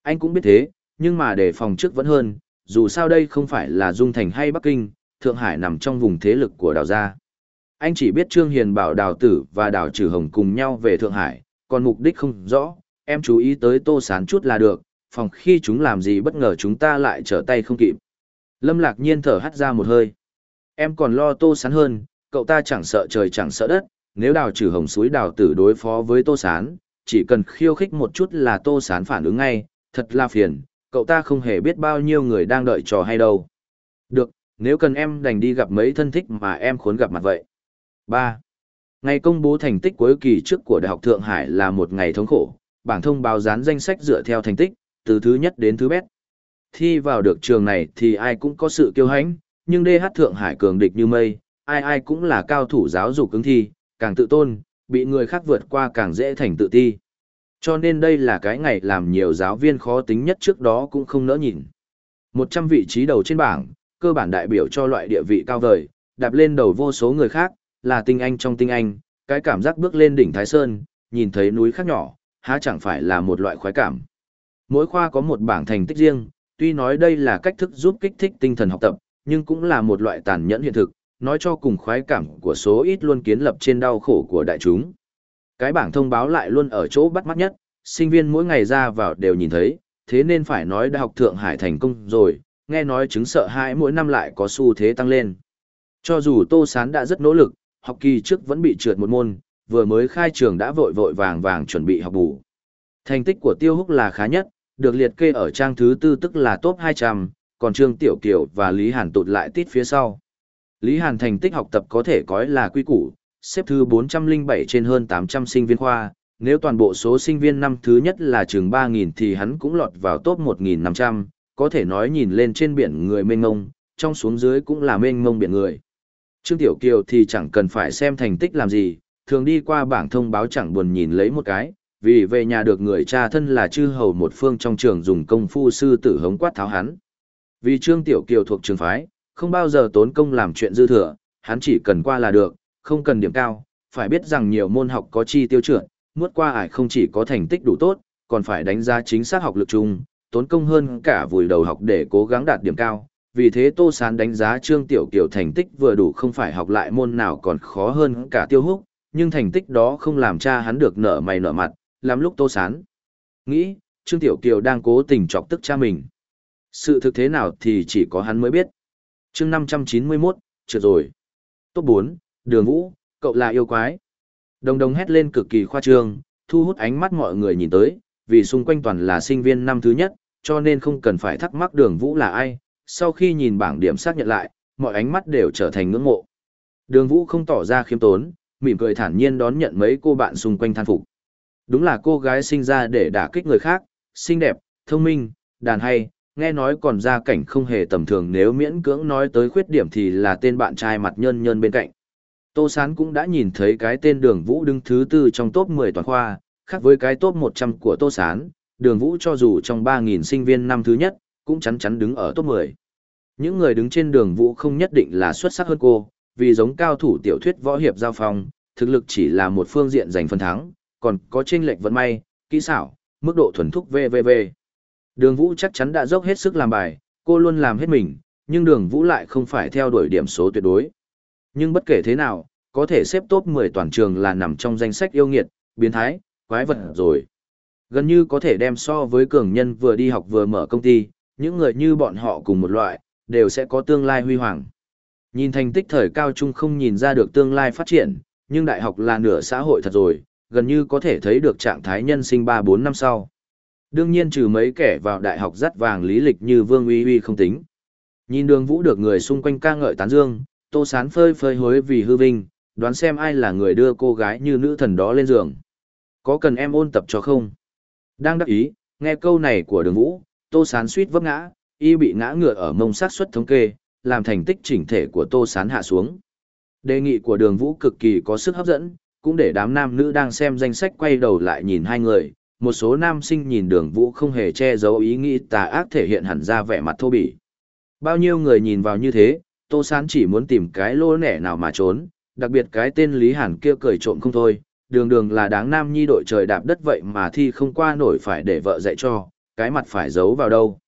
Anh cũng biết thế, nhưng mà để phòng trước vẫn hơn, dù sao đây không phải là Dung Thành hay Bắc Kinh, Thượng Hải nằm trong vùng thế lực của đào gia. Anh chỉ biết Trương Hiền bảo đào tử và đào trừ hồng cùng nhau về Thượng Hải, còn mục đích không rõ, em chú ý tới tô sán chút là được, phòng khi chúng làm gì bất ngờ chúng ta lại trở tay không kịp. Lâm lạc nhiên thở hắt ra một hơi. Em còn lo tô sán hơn, cậu ta chẳng sợ trời chẳng sợ đất, nếu đào trừ hồng suối đào tử đối phó với tô sán, chỉ cần khiêu khích một chút là tô sán phản ứng ngay, thật là phiền, cậu ta không hề biết bao nhiêu người đang đợi trò hay đâu. Được, nếu cần em đành đi gặp mấy thân thích mà em khốn gặp mặt vậy. 3. Ngày công bố thành tích cuối kỳ trước của Đại học Thượng Hải là một ngày thống khổ, bảng thông báo dán danh sách dựa theo thành tích, từ thứ nhất đến thứ bét. Thi vào được trường này thì ai cũng có sự kiêu hãnh, nhưng DH Thượng Hải cường địch như mây, ai ai cũng là cao thủ giáo dục cứng thi, càng tự tôn, bị người khác vượt qua càng dễ thành tự ti. Cho nên đây là cái ngày làm nhiều giáo viên khó tính nhất trước đó cũng không nỡ nhìn. 100 vị trí đầu trên bảng, cơ bản đại biểu cho loại địa vị cao vời, đạp lên đầu vô số người khác, là tinh anh trong tinh anh, cái cảm giác bước lên đỉnh Thái Sơn, nhìn thấy núi khác nhỏ, há chẳng phải là một loại khoái cảm. Mỗi khoa có một bảng thành tích riêng, tuy nói đây là cách thức giúp kích thích tinh thần học tập, nhưng cũng là một loại tàn nhẫn hiện thực, nói cho cùng khoái cảm của số ít luôn kiến lập trên đau khổ của đại chúng. Cái bảng thông báo lại luôn ở chỗ bắt mắt nhất, sinh viên mỗi ngày ra vào đều nhìn thấy, thế nên phải nói Đại học Thượng Hải thành công rồi, nghe nói chứng sợ hãi mỗi năm lại có xu thế tăng lên. Cho dù Tô Sán đã rất nỗ lực, học kỳ trước vẫn bị trượt một môn, vừa mới khai trường đã vội vội vàng vàng chuẩn bị học bù. Thành tích của Tiêu Húc là khá nhất, được liệt kê ở trang thứ tư tức là top 200, còn Trương Tiểu Kiều và Lý Hàn tụt lại tít phía sau. Lý Hàn thành tích học tập có thể coi là quy củ, xếp thứ 407 trên hơn 800 sinh viên khoa, nếu toàn bộ số sinh viên năm thứ nhất là chừng 3.000 thì hắn cũng lọt vào top 1.500, có thể nói nhìn lên trên biển người mênh ngông, trong xuống dưới cũng là mênh ngông biển người. Trương Tiểu Kiều thì chẳng cần phải xem thành tích làm gì, thường đi qua bảng thông báo chẳng buồn nhìn lấy một cái, vì về nhà được người cha thân là chư hầu một phương trong trường dùng công phu sư tử hống quát tháo hắn. Vì Trương Tiểu Kiều thuộc trường phái, không bao giờ tốn công làm chuyện dư thừa, hắn chỉ cần qua là được, không cần điểm cao, phải biết rằng nhiều môn học có chi tiêu chuẩn, muốt qua ải không chỉ có thành tích đủ tốt, còn phải đánh giá chính xác học lực chung, tốn công hơn cả vùi đầu học để cố gắng đạt điểm cao, vì thế Tô Sán đánh giá Trương Tiểu Kiều thành tích vừa đủ không phải học lại môn nào còn khó hơn cả Tiêu Húc, nhưng thành tích đó không làm cha hắn được nở mày nở mặt, lắm lúc Tô Sán. Nghĩ, Trương Tiểu Kiều đang cố tình chọc tức cha mình. Sự thực thế nào thì chỉ có hắn mới biết. chương 591, trượt rồi. Top 4, Đường Vũ, cậu là yêu quái. Đồng đồng hét lên cực kỳ khoa trương, thu hút ánh mắt mọi người nhìn tới, vì xung quanh toàn là sinh viên năm thứ nhất, cho nên không cần phải thắc mắc đường Vũ là ai, sau khi nhìn bảng điểm xác nhận lại, mọi ánh mắt đều trở thành ngưỡng mộ. Đường Vũ không tỏ ra khiêm tốn, mỉm cười thản nhiên đón nhận mấy cô bạn xung quanh than phục. Đúng là cô gái sinh ra để đả kích người khác, xinh đẹp, thông minh, đàn hay, nghe nói còn ra cảnh không hề tầm thường nếu miễn cưỡng nói tới khuyết điểm thì là tên bạn trai mặt nhân nhân bên cạnh. Tô Sán cũng đã nhìn thấy cái tên Đường Vũ đứng thứ tư trong top 10 toàn khoa, khác với cái top 100 của Tô Sán, Đường Vũ cho dù trong 3.000 sinh viên năm thứ nhất, cũng chắn chắn đứng ở top 10. Những người đứng trên đường vũ không nhất định là xuất sắc hơn cô, vì giống cao thủ tiểu thuyết võ hiệp giao phong, thực lực chỉ là một phương diện giành phân thắng, còn có chênh lệch vận may, kỹ xảo, mức độ thuần thúc VVV. Đường vũ chắc chắn đã dốc hết sức làm bài, cô luôn làm hết mình, nhưng đường vũ lại không phải theo đuổi điểm số tuyệt đối. Nhưng bất kể thế nào, có thể xếp top 10 toàn trường là nằm trong danh sách yêu nghiệt, biến thái, quái vật rồi. Gần như có thể đem so với cường nhân vừa đi học vừa mở công ty, những người như bọn họ cùng một loại, đều sẽ có tương lai huy hoàng. Nhìn thành tích thời cao trung không nhìn ra được tương lai phát triển, nhưng đại học là nửa xã hội thật rồi, gần như có thể thấy được trạng thái nhân sinh 3-4 năm sau. Đương nhiên trừ mấy kẻ vào đại học dắt vàng lý lịch như Vương Uy Uy không tính. Nhìn đường vũ được người xung quanh ca ngợi tán dương, tô sán phơi phơi hối vì hư vinh, đoán xem ai là người đưa cô gái như nữ thần đó lên giường. Có cần em ôn tập cho không? Đang đắc ý, nghe câu này của đường vũ, tô sán suýt vấp ngã, y bị ngã ngựa ở mông sát suất thống kê, làm thành tích chỉnh thể của tô sán hạ xuống. Đề nghị của đường vũ cực kỳ có sức hấp dẫn, cũng để đám nam nữ đang xem danh sách quay đầu lại nhìn hai người, một số nam sinh nhìn đường vũ không hề che giấu ý nghĩ tà ác thể hiện hẳn ra vẻ mặt thô bỉ. Bao nhiêu người nhìn vào như thế, Tô Sán chỉ muốn tìm cái lô nẻ nào mà trốn, đặc biệt cái tên Lý Hàn kia cười trộm không thôi, đường đường là đáng nam nhi đội trời đạp đất vậy mà thi không qua nổi phải để vợ dạy cho, cái mặt phải giấu vào đâu.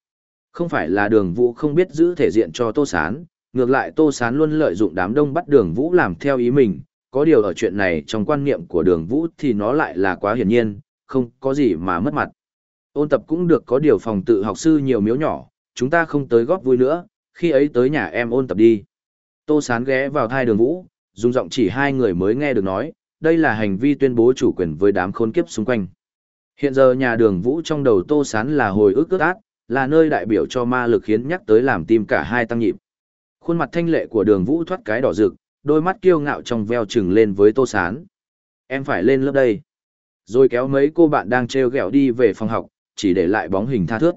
Không phải là đường vũ không biết giữ thể diện cho Tô Sán, ngược lại Tô Sán luôn lợi dụng đám đông bắt đường vũ làm theo ý mình, có điều ở chuyện này trong quan niệm của đường vũ thì nó lại là quá hiển nhiên, không có gì mà mất mặt. Ôn tập cũng được có điều phòng tự học sư nhiều miếu nhỏ, chúng ta không tới góp vui nữa, khi ấy tới nhà em ôn tập đi. Tô Sán ghé vào thai đường vũ, dùng giọng chỉ hai người mới nghe được nói, đây là hành vi tuyên bố chủ quyền với đám khốn kiếp xung quanh. Hiện giờ nhà đường vũ trong đầu Tô Sán là hồi ức ước ác, là nơi đại biểu cho ma lực khiến nhắc tới làm tim cả hai tăng nhịp. Khuôn mặt thanh lệ của đường vũ thoát cái đỏ rực, đôi mắt kiêu ngạo trong veo trừng lên với Tô Sán. Em phải lên lớp đây. Rồi kéo mấy cô bạn đang treo gẹo đi về phòng học, chỉ để lại bóng hình tha thước.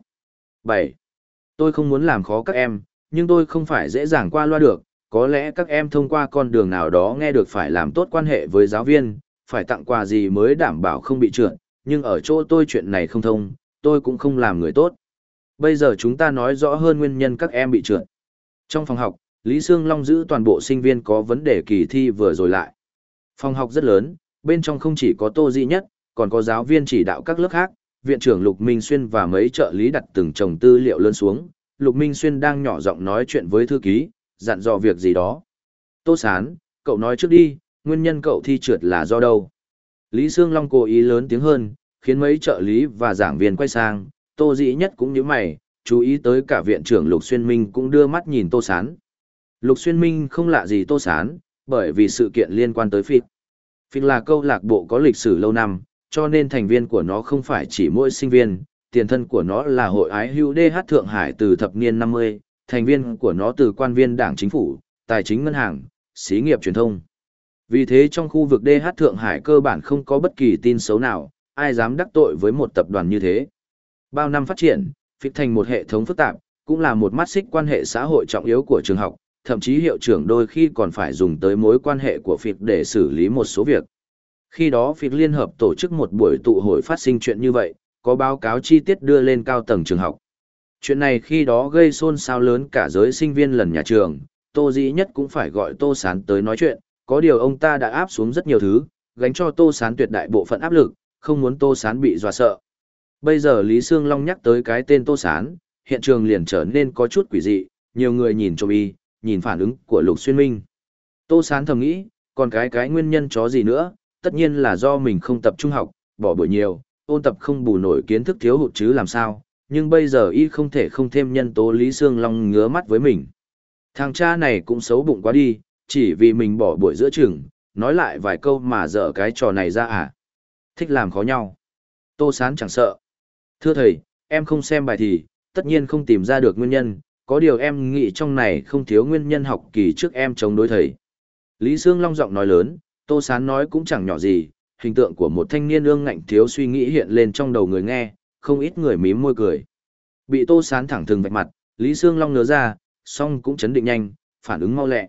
7. Tôi không muốn làm khó các em, nhưng tôi không phải dễ dàng qua loa được, có lẽ các em thông qua con đường nào đó nghe được phải làm tốt quan hệ với giáo viên, phải tặng quà gì mới đảm bảo không bị trượt, nhưng ở chỗ tôi chuyện này không thông, tôi cũng không làm người tốt. Bây giờ chúng ta nói rõ hơn nguyên nhân các em bị trượt. Trong phòng học, Lý Sương Long giữ toàn bộ sinh viên có vấn đề kỳ thi vừa rồi lại. Phòng học rất lớn, bên trong không chỉ có Tô Di Nhất, còn có giáo viên chỉ đạo các lớp khác, viện trưởng Lục Minh Xuyên và mấy trợ lý đặt từng chồng tư liệu lớn xuống. Lục Minh Xuyên đang nhỏ giọng nói chuyện với thư ký, dặn dò việc gì đó. Tô Sán, cậu nói trước đi, nguyên nhân cậu thi trượt là do đâu? Lý Sương Long cố ý lớn tiếng hơn, khiến mấy trợ lý và giảng viên quay sang, Tô Dĩ Nhất cũng như mày, chú ý tới cả viện trưởng Lục Xuyên Minh cũng đưa mắt nhìn Tô Sán. Lục Xuyên Minh không lạ gì Tô Sán, bởi vì sự kiện liên quan tới phịt. Phịt là câu lạc bộ có lịch sử lâu năm, cho nên thành viên của nó không phải chỉ mỗi sinh viên, tiền thân của nó là hội ái hữu DH Thượng Hải từ thập niên 50, thành viên của nó từ quan viên đảng chính phủ, tài chính ngân hàng, xí nghiệp truyền thông. Vì thế trong khu vực DH Thượng Hải cơ bản không có bất kỳ tin xấu nào, ai dám đắc tội với một tập đoàn như thế. Bao năm phát triển, phịch thành một hệ thống phức tạp, cũng là một mắt xích quan hệ xã hội trọng yếu của trường học, thậm chí hiệu trưởng đôi khi còn phải dùng tới mối quan hệ của phịch để xử lý một số việc. Khi đó phịch liên hợp tổ chức một buổi tụ hội phát sinh chuyện như vậy, có báo cáo chi tiết đưa lên cao tầng trường học. Chuyện này khi đó gây xôn xao lớn cả giới sinh viên lần nhà trường, Tô Dĩ Nhất cũng phải gọi Tô Sán tới nói chuyện, có điều ông ta đã áp xuống rất nhiều thứ, gánh cho Tô Sán tuyệt đại bộ phận áp lực, không muốn Tô Sán bị dọa sợ. Bây giờ Lý Sương Long nhắc tới cái tên Tô Sán, hiện trường liền trở nên có chút quỷ dị, nhiều người nhìn trộm y, nhìn phản ứng của Lục Xuyên Minh. Tô Sán thầm nghĩ, còn cái cái nguyên nhân chó gì nữa, tất nhiên là do mình không tập trung học, bỏ buổi nhiều, ôn tập không bù nổi kiến thức thiếu hụt chứ làm sao, nhưng bây giờ y không thể không thêm nhân tố Lý Sương Long ngứa mắt với mình. Thằng cha này cũng xấu bụng quá đi, chỉ vì mình bỏ buổi giữa chừng, nói lại vài câu mà dở cái trò này ra à. Thích làm khó nhau. Tô Sán chẳng sợ. Thưa thầy, em không xem bài thì, tất nhiên không tìm ra được nguyên nhân, có điều em nghĩ trong này không thiếu nguyên nhân học kỳ trước em chống đối thầy. Lý Sương Long giọng nói lớn, Tô Sán nói cũng chẳng nhỏ gì, hình tượng của một thanh niên ương ngạnh thiếu suy nghĩ hiện lên trong đầu người nghe, không ít người mím môi cười. Bị Tô Sán thẳng thừng vạch mặt, Lý Sương Long ngớ ra, song cũng chấn định nhanh, phản ứng mau lẹ.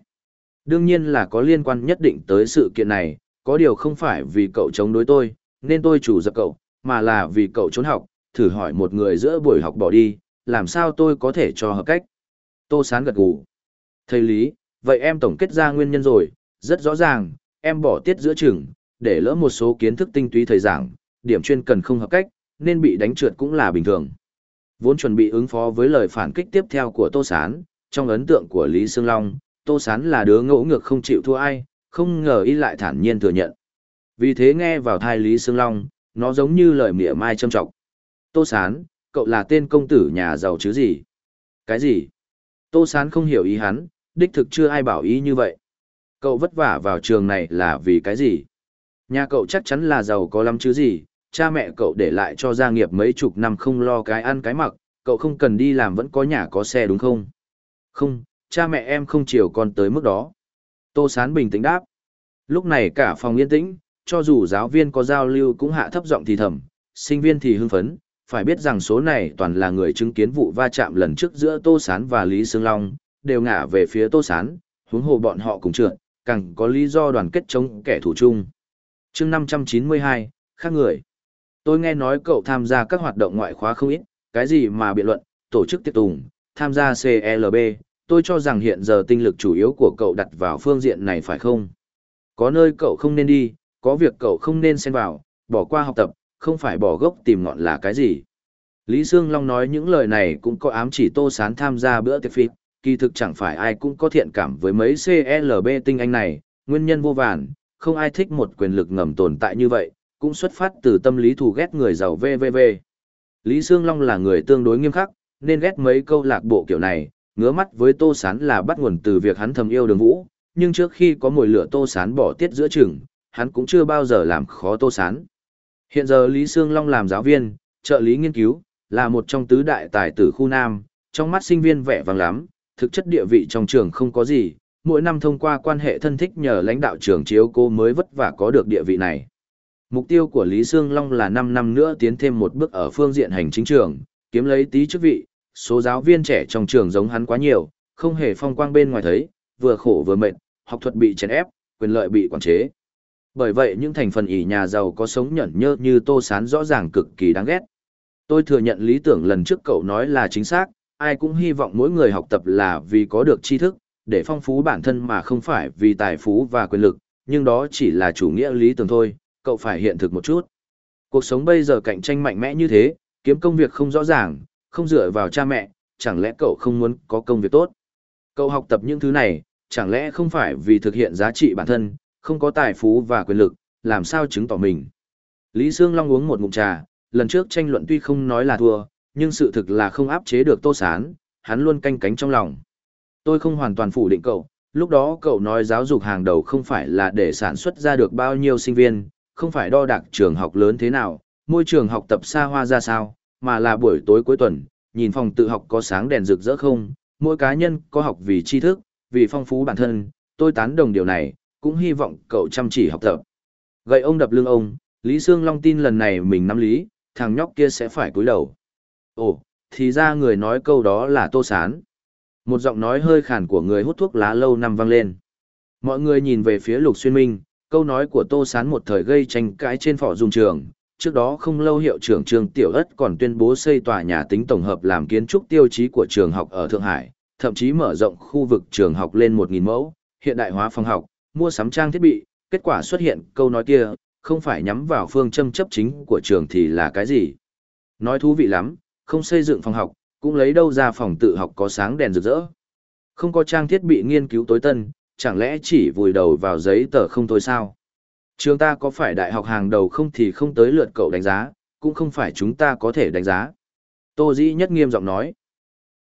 Đương nhiên là có liên quan nhất định tới sự kiện này, có điều không phải vì cậu chống đối tôi, nên tôi chủ dập cậu, mà là vì cậu trốn học, thử hỏi một người giữa buổi học bỏ đi, làm sao tôi có thể cho hợp cách. Tô Sán gật gù. Thầy Lý, vậy em tổng kết ra nguyên nhân rồi, rất rõ ràng, em bỏ tiết giữa trường, để lỡ một số kiến thức tinh túy thầy giảng, điểm chuyên cần không hợp cách, nên bị đánh trượt cũng là bình thường. Vốn chuẩn bị ứng phó với lời phản kích tiếp theo của Tô Sán, trong ấn tượng của Lý Sương Long, Tô Sán là đứa ngỗ ngược không chịu thua ai, không ngờ y lại thản nhiên thừa nhận. Vì thế nghe vào thai Lý Sương Long, nó giống như lời mỉa mai châm trọng. Tô Sán, cậu là tên công tử nhà giàu chứ gì? Cái gì? Tô Sán không hiểu ý hắn, đích thực chưa ai bảo ý như vậy. Cậu vất vả vào trường này là vì cái gì? Nhà cậu chắc chắn là giàu có lắm chứ gì, cha mẹ cậu để lại cho gia nghiệp mấy chục năm không lo cái ăn cái mặc, cậu không cần đi làm vẫn có nhà có xe đúng không? Không, cha mẹ em không chiều con tới mức đó. Tô Sán bình tĩnh đáp. Lúc này cả phòng yên tĩnh, cho dù giáo viên có giao lưu cũng hạ thấp giọng thì thầm, sinh viên thì hưng phấn, phải biết rằng số này toàn là người chứng kiến vụ va chạm lần trước giữa Tô Sán và Lý Sương Long, đều ngả về phía Tô Sán, huống hồ bọn họ cùng trượt, càng có lý do đoàn kết chống kẻ thù chung. chương 592, khác người. Tôi nghe nói cậu tham gia các hoạt động ngoại khóa không ít, cái gì mà biện luận, tổ chức tiệc tùng, tham gia CLB, tôi cho rằng hiện giờ tinh lực chủ yếu của cậu đặt vào phương diện này phải không? Có nơi cậu không nên đi, có việc cậu không nên xen vào, bỏ qua học tập, không phải bỏ gốc tìm ngọn là cái gì. Lý Sương Long nói những lời này cũng có ám chỉ Tô Sán tham gia bữa tiệc phịt, kỳ thực chẳng phải ai cũng có thiện cảm với mấy CLB tinh anh này, nguyên nhân vô vàn, không ai thích một quyền lực ngầm tồn tại như vậy, cũng xuất phát từ tâm lý thù ghét người giàu VVV. Lý Sương Long là người tương đối nghiêm khắc, nên ghét mấy câu lạc bộ kiểu này, ngứa mắt với Tô Sán là bắt nguồn từ việc hắn thầm yêu đường vũ, nhưng trước khi có mồi lửa Tô Sán bỏ tiết giữa chừng, hắn cũng chưa bao giờ làm khó Tô Sán. Hiện giờ Lý Sương Long làm giáo viên, trợ lý nghiên cứu, là một trong tứ đại tài tử khu Nam, trong mắt sinh viên vẻ vàng lắm, thực chất địa vị trong trường không có gì, mỗi năm thông qua quan hệ thân thích nhờ lãnh đạo trường chiếu cô mới vất vả có được địa vị này. Mục tiêu của Lý Sương Long là năm năm nữa tiến thêm một bước ở phương diện hành chính trường, kiếm lấy tí chức vị, số giáo viên trẻ trong trường giống hắn quá nhiều, không hề phong quang bên ngoài thấy, vừa khổ vừa mệt, học thuật bị chèn ép, quyền lợi bị quản chế. Bởi vậy những thành phần ỷ nhà giàu có sống nhẫn nhơ như Tô Sán rõ ràng cực kỳ đáng ghét. Tôi thừa nhận lý tưởng lần trước cậu nói là chính xác, ai cũng hy vọng mỗi người học tập là vì có được tri thức, để phong phú bản thân mà không phải vì tài phú và quyền lực, nhưng đó chỉ là chủ nghĩa lý tưởng thôi, cậu phải hiện thực một chút. Cuộc sống bây giờ cạnh tranh mạnh mẽ như thế, kiếm công việc không rõ ràng, không dựa vào cha mẹ, chẳng lẽ cậu không muốn có công việc tốt? Cậu học tập những thứ này, chẳng lẽ không phải vì thực hiện giá trị bản thân, không có tài phú và quyền lực, làm sao chứng tỏ mình? Lý Sương Long uống một ngụm trà, lần trước tranh luận tuy không nói là thua, nhưng sự thực là không áp chế được Tô Sán, hắn luôn canh cánh trong lòng. Tôi không hoàn toàn phủ định cậu, lúc đó cậu nói giáo dục hàng đầu không phải là để sản xuất ra được bao nhiêu sinh viên, không phải đo đạc trường học lớn thế nào, môi trường học tập xa hoa ra sao, mà là buổi tối cuối tuần, nhìn phòng tự học có sáng đèn rực rỡ không, mỗi cá nhân có học vì tri thức, vì phong phú bản thân, tôi tán đồng điều này, cũng hy vọng cậu chăm chỉ học tập. Gậy ông đập lưng ông, Lý Sương Long tin lần này mình nắm lý, thằng nhóc kia sẽ phải cúi đầu. Ồ, thì ra người nói câu đó là Tô Sán. Một giọng nói hơi khàn của người hút thuốc lá lâu năm vang lên. Mọi người nhìn về phía Lục Xuyên Minh, câu nói của Tô Sán một thời gây tranh cãi trên phỏ dùng trường. Trước đó không lâu hiệu trưởng trường Tiểu Ất còn tuyên bố xây tòa nhà tính tổng hợp làm kiến trúc tiêu chí của trường học ở Thượng Hải, thậm chí mở rộng khu vực trường học lên 1.000 mẫu, hiện đại hóa phòng học, mua sắm trang thiết bị, kết quả xuất hiện câu nói kia, không phải nhắm vào phương châm chấp chính của trường thì là cái gì. Nói thú vị lắm, không xây dựng phòng học, cũng lấy đâu ra phòng tự học có sáng đèn rực rỡ. Không có trang thiết bị nghiên cứu tối tân, chẳng lẽ chỉ vùi đầu vào giấy tờ không thôi sao? Trường ta có phải đại học hàng đầu không thì không tới lượt cậu đánh giá, cũng không phải chúng ta có thể đánh giá. Tô Dĩ nhất nghiêm giọng nói.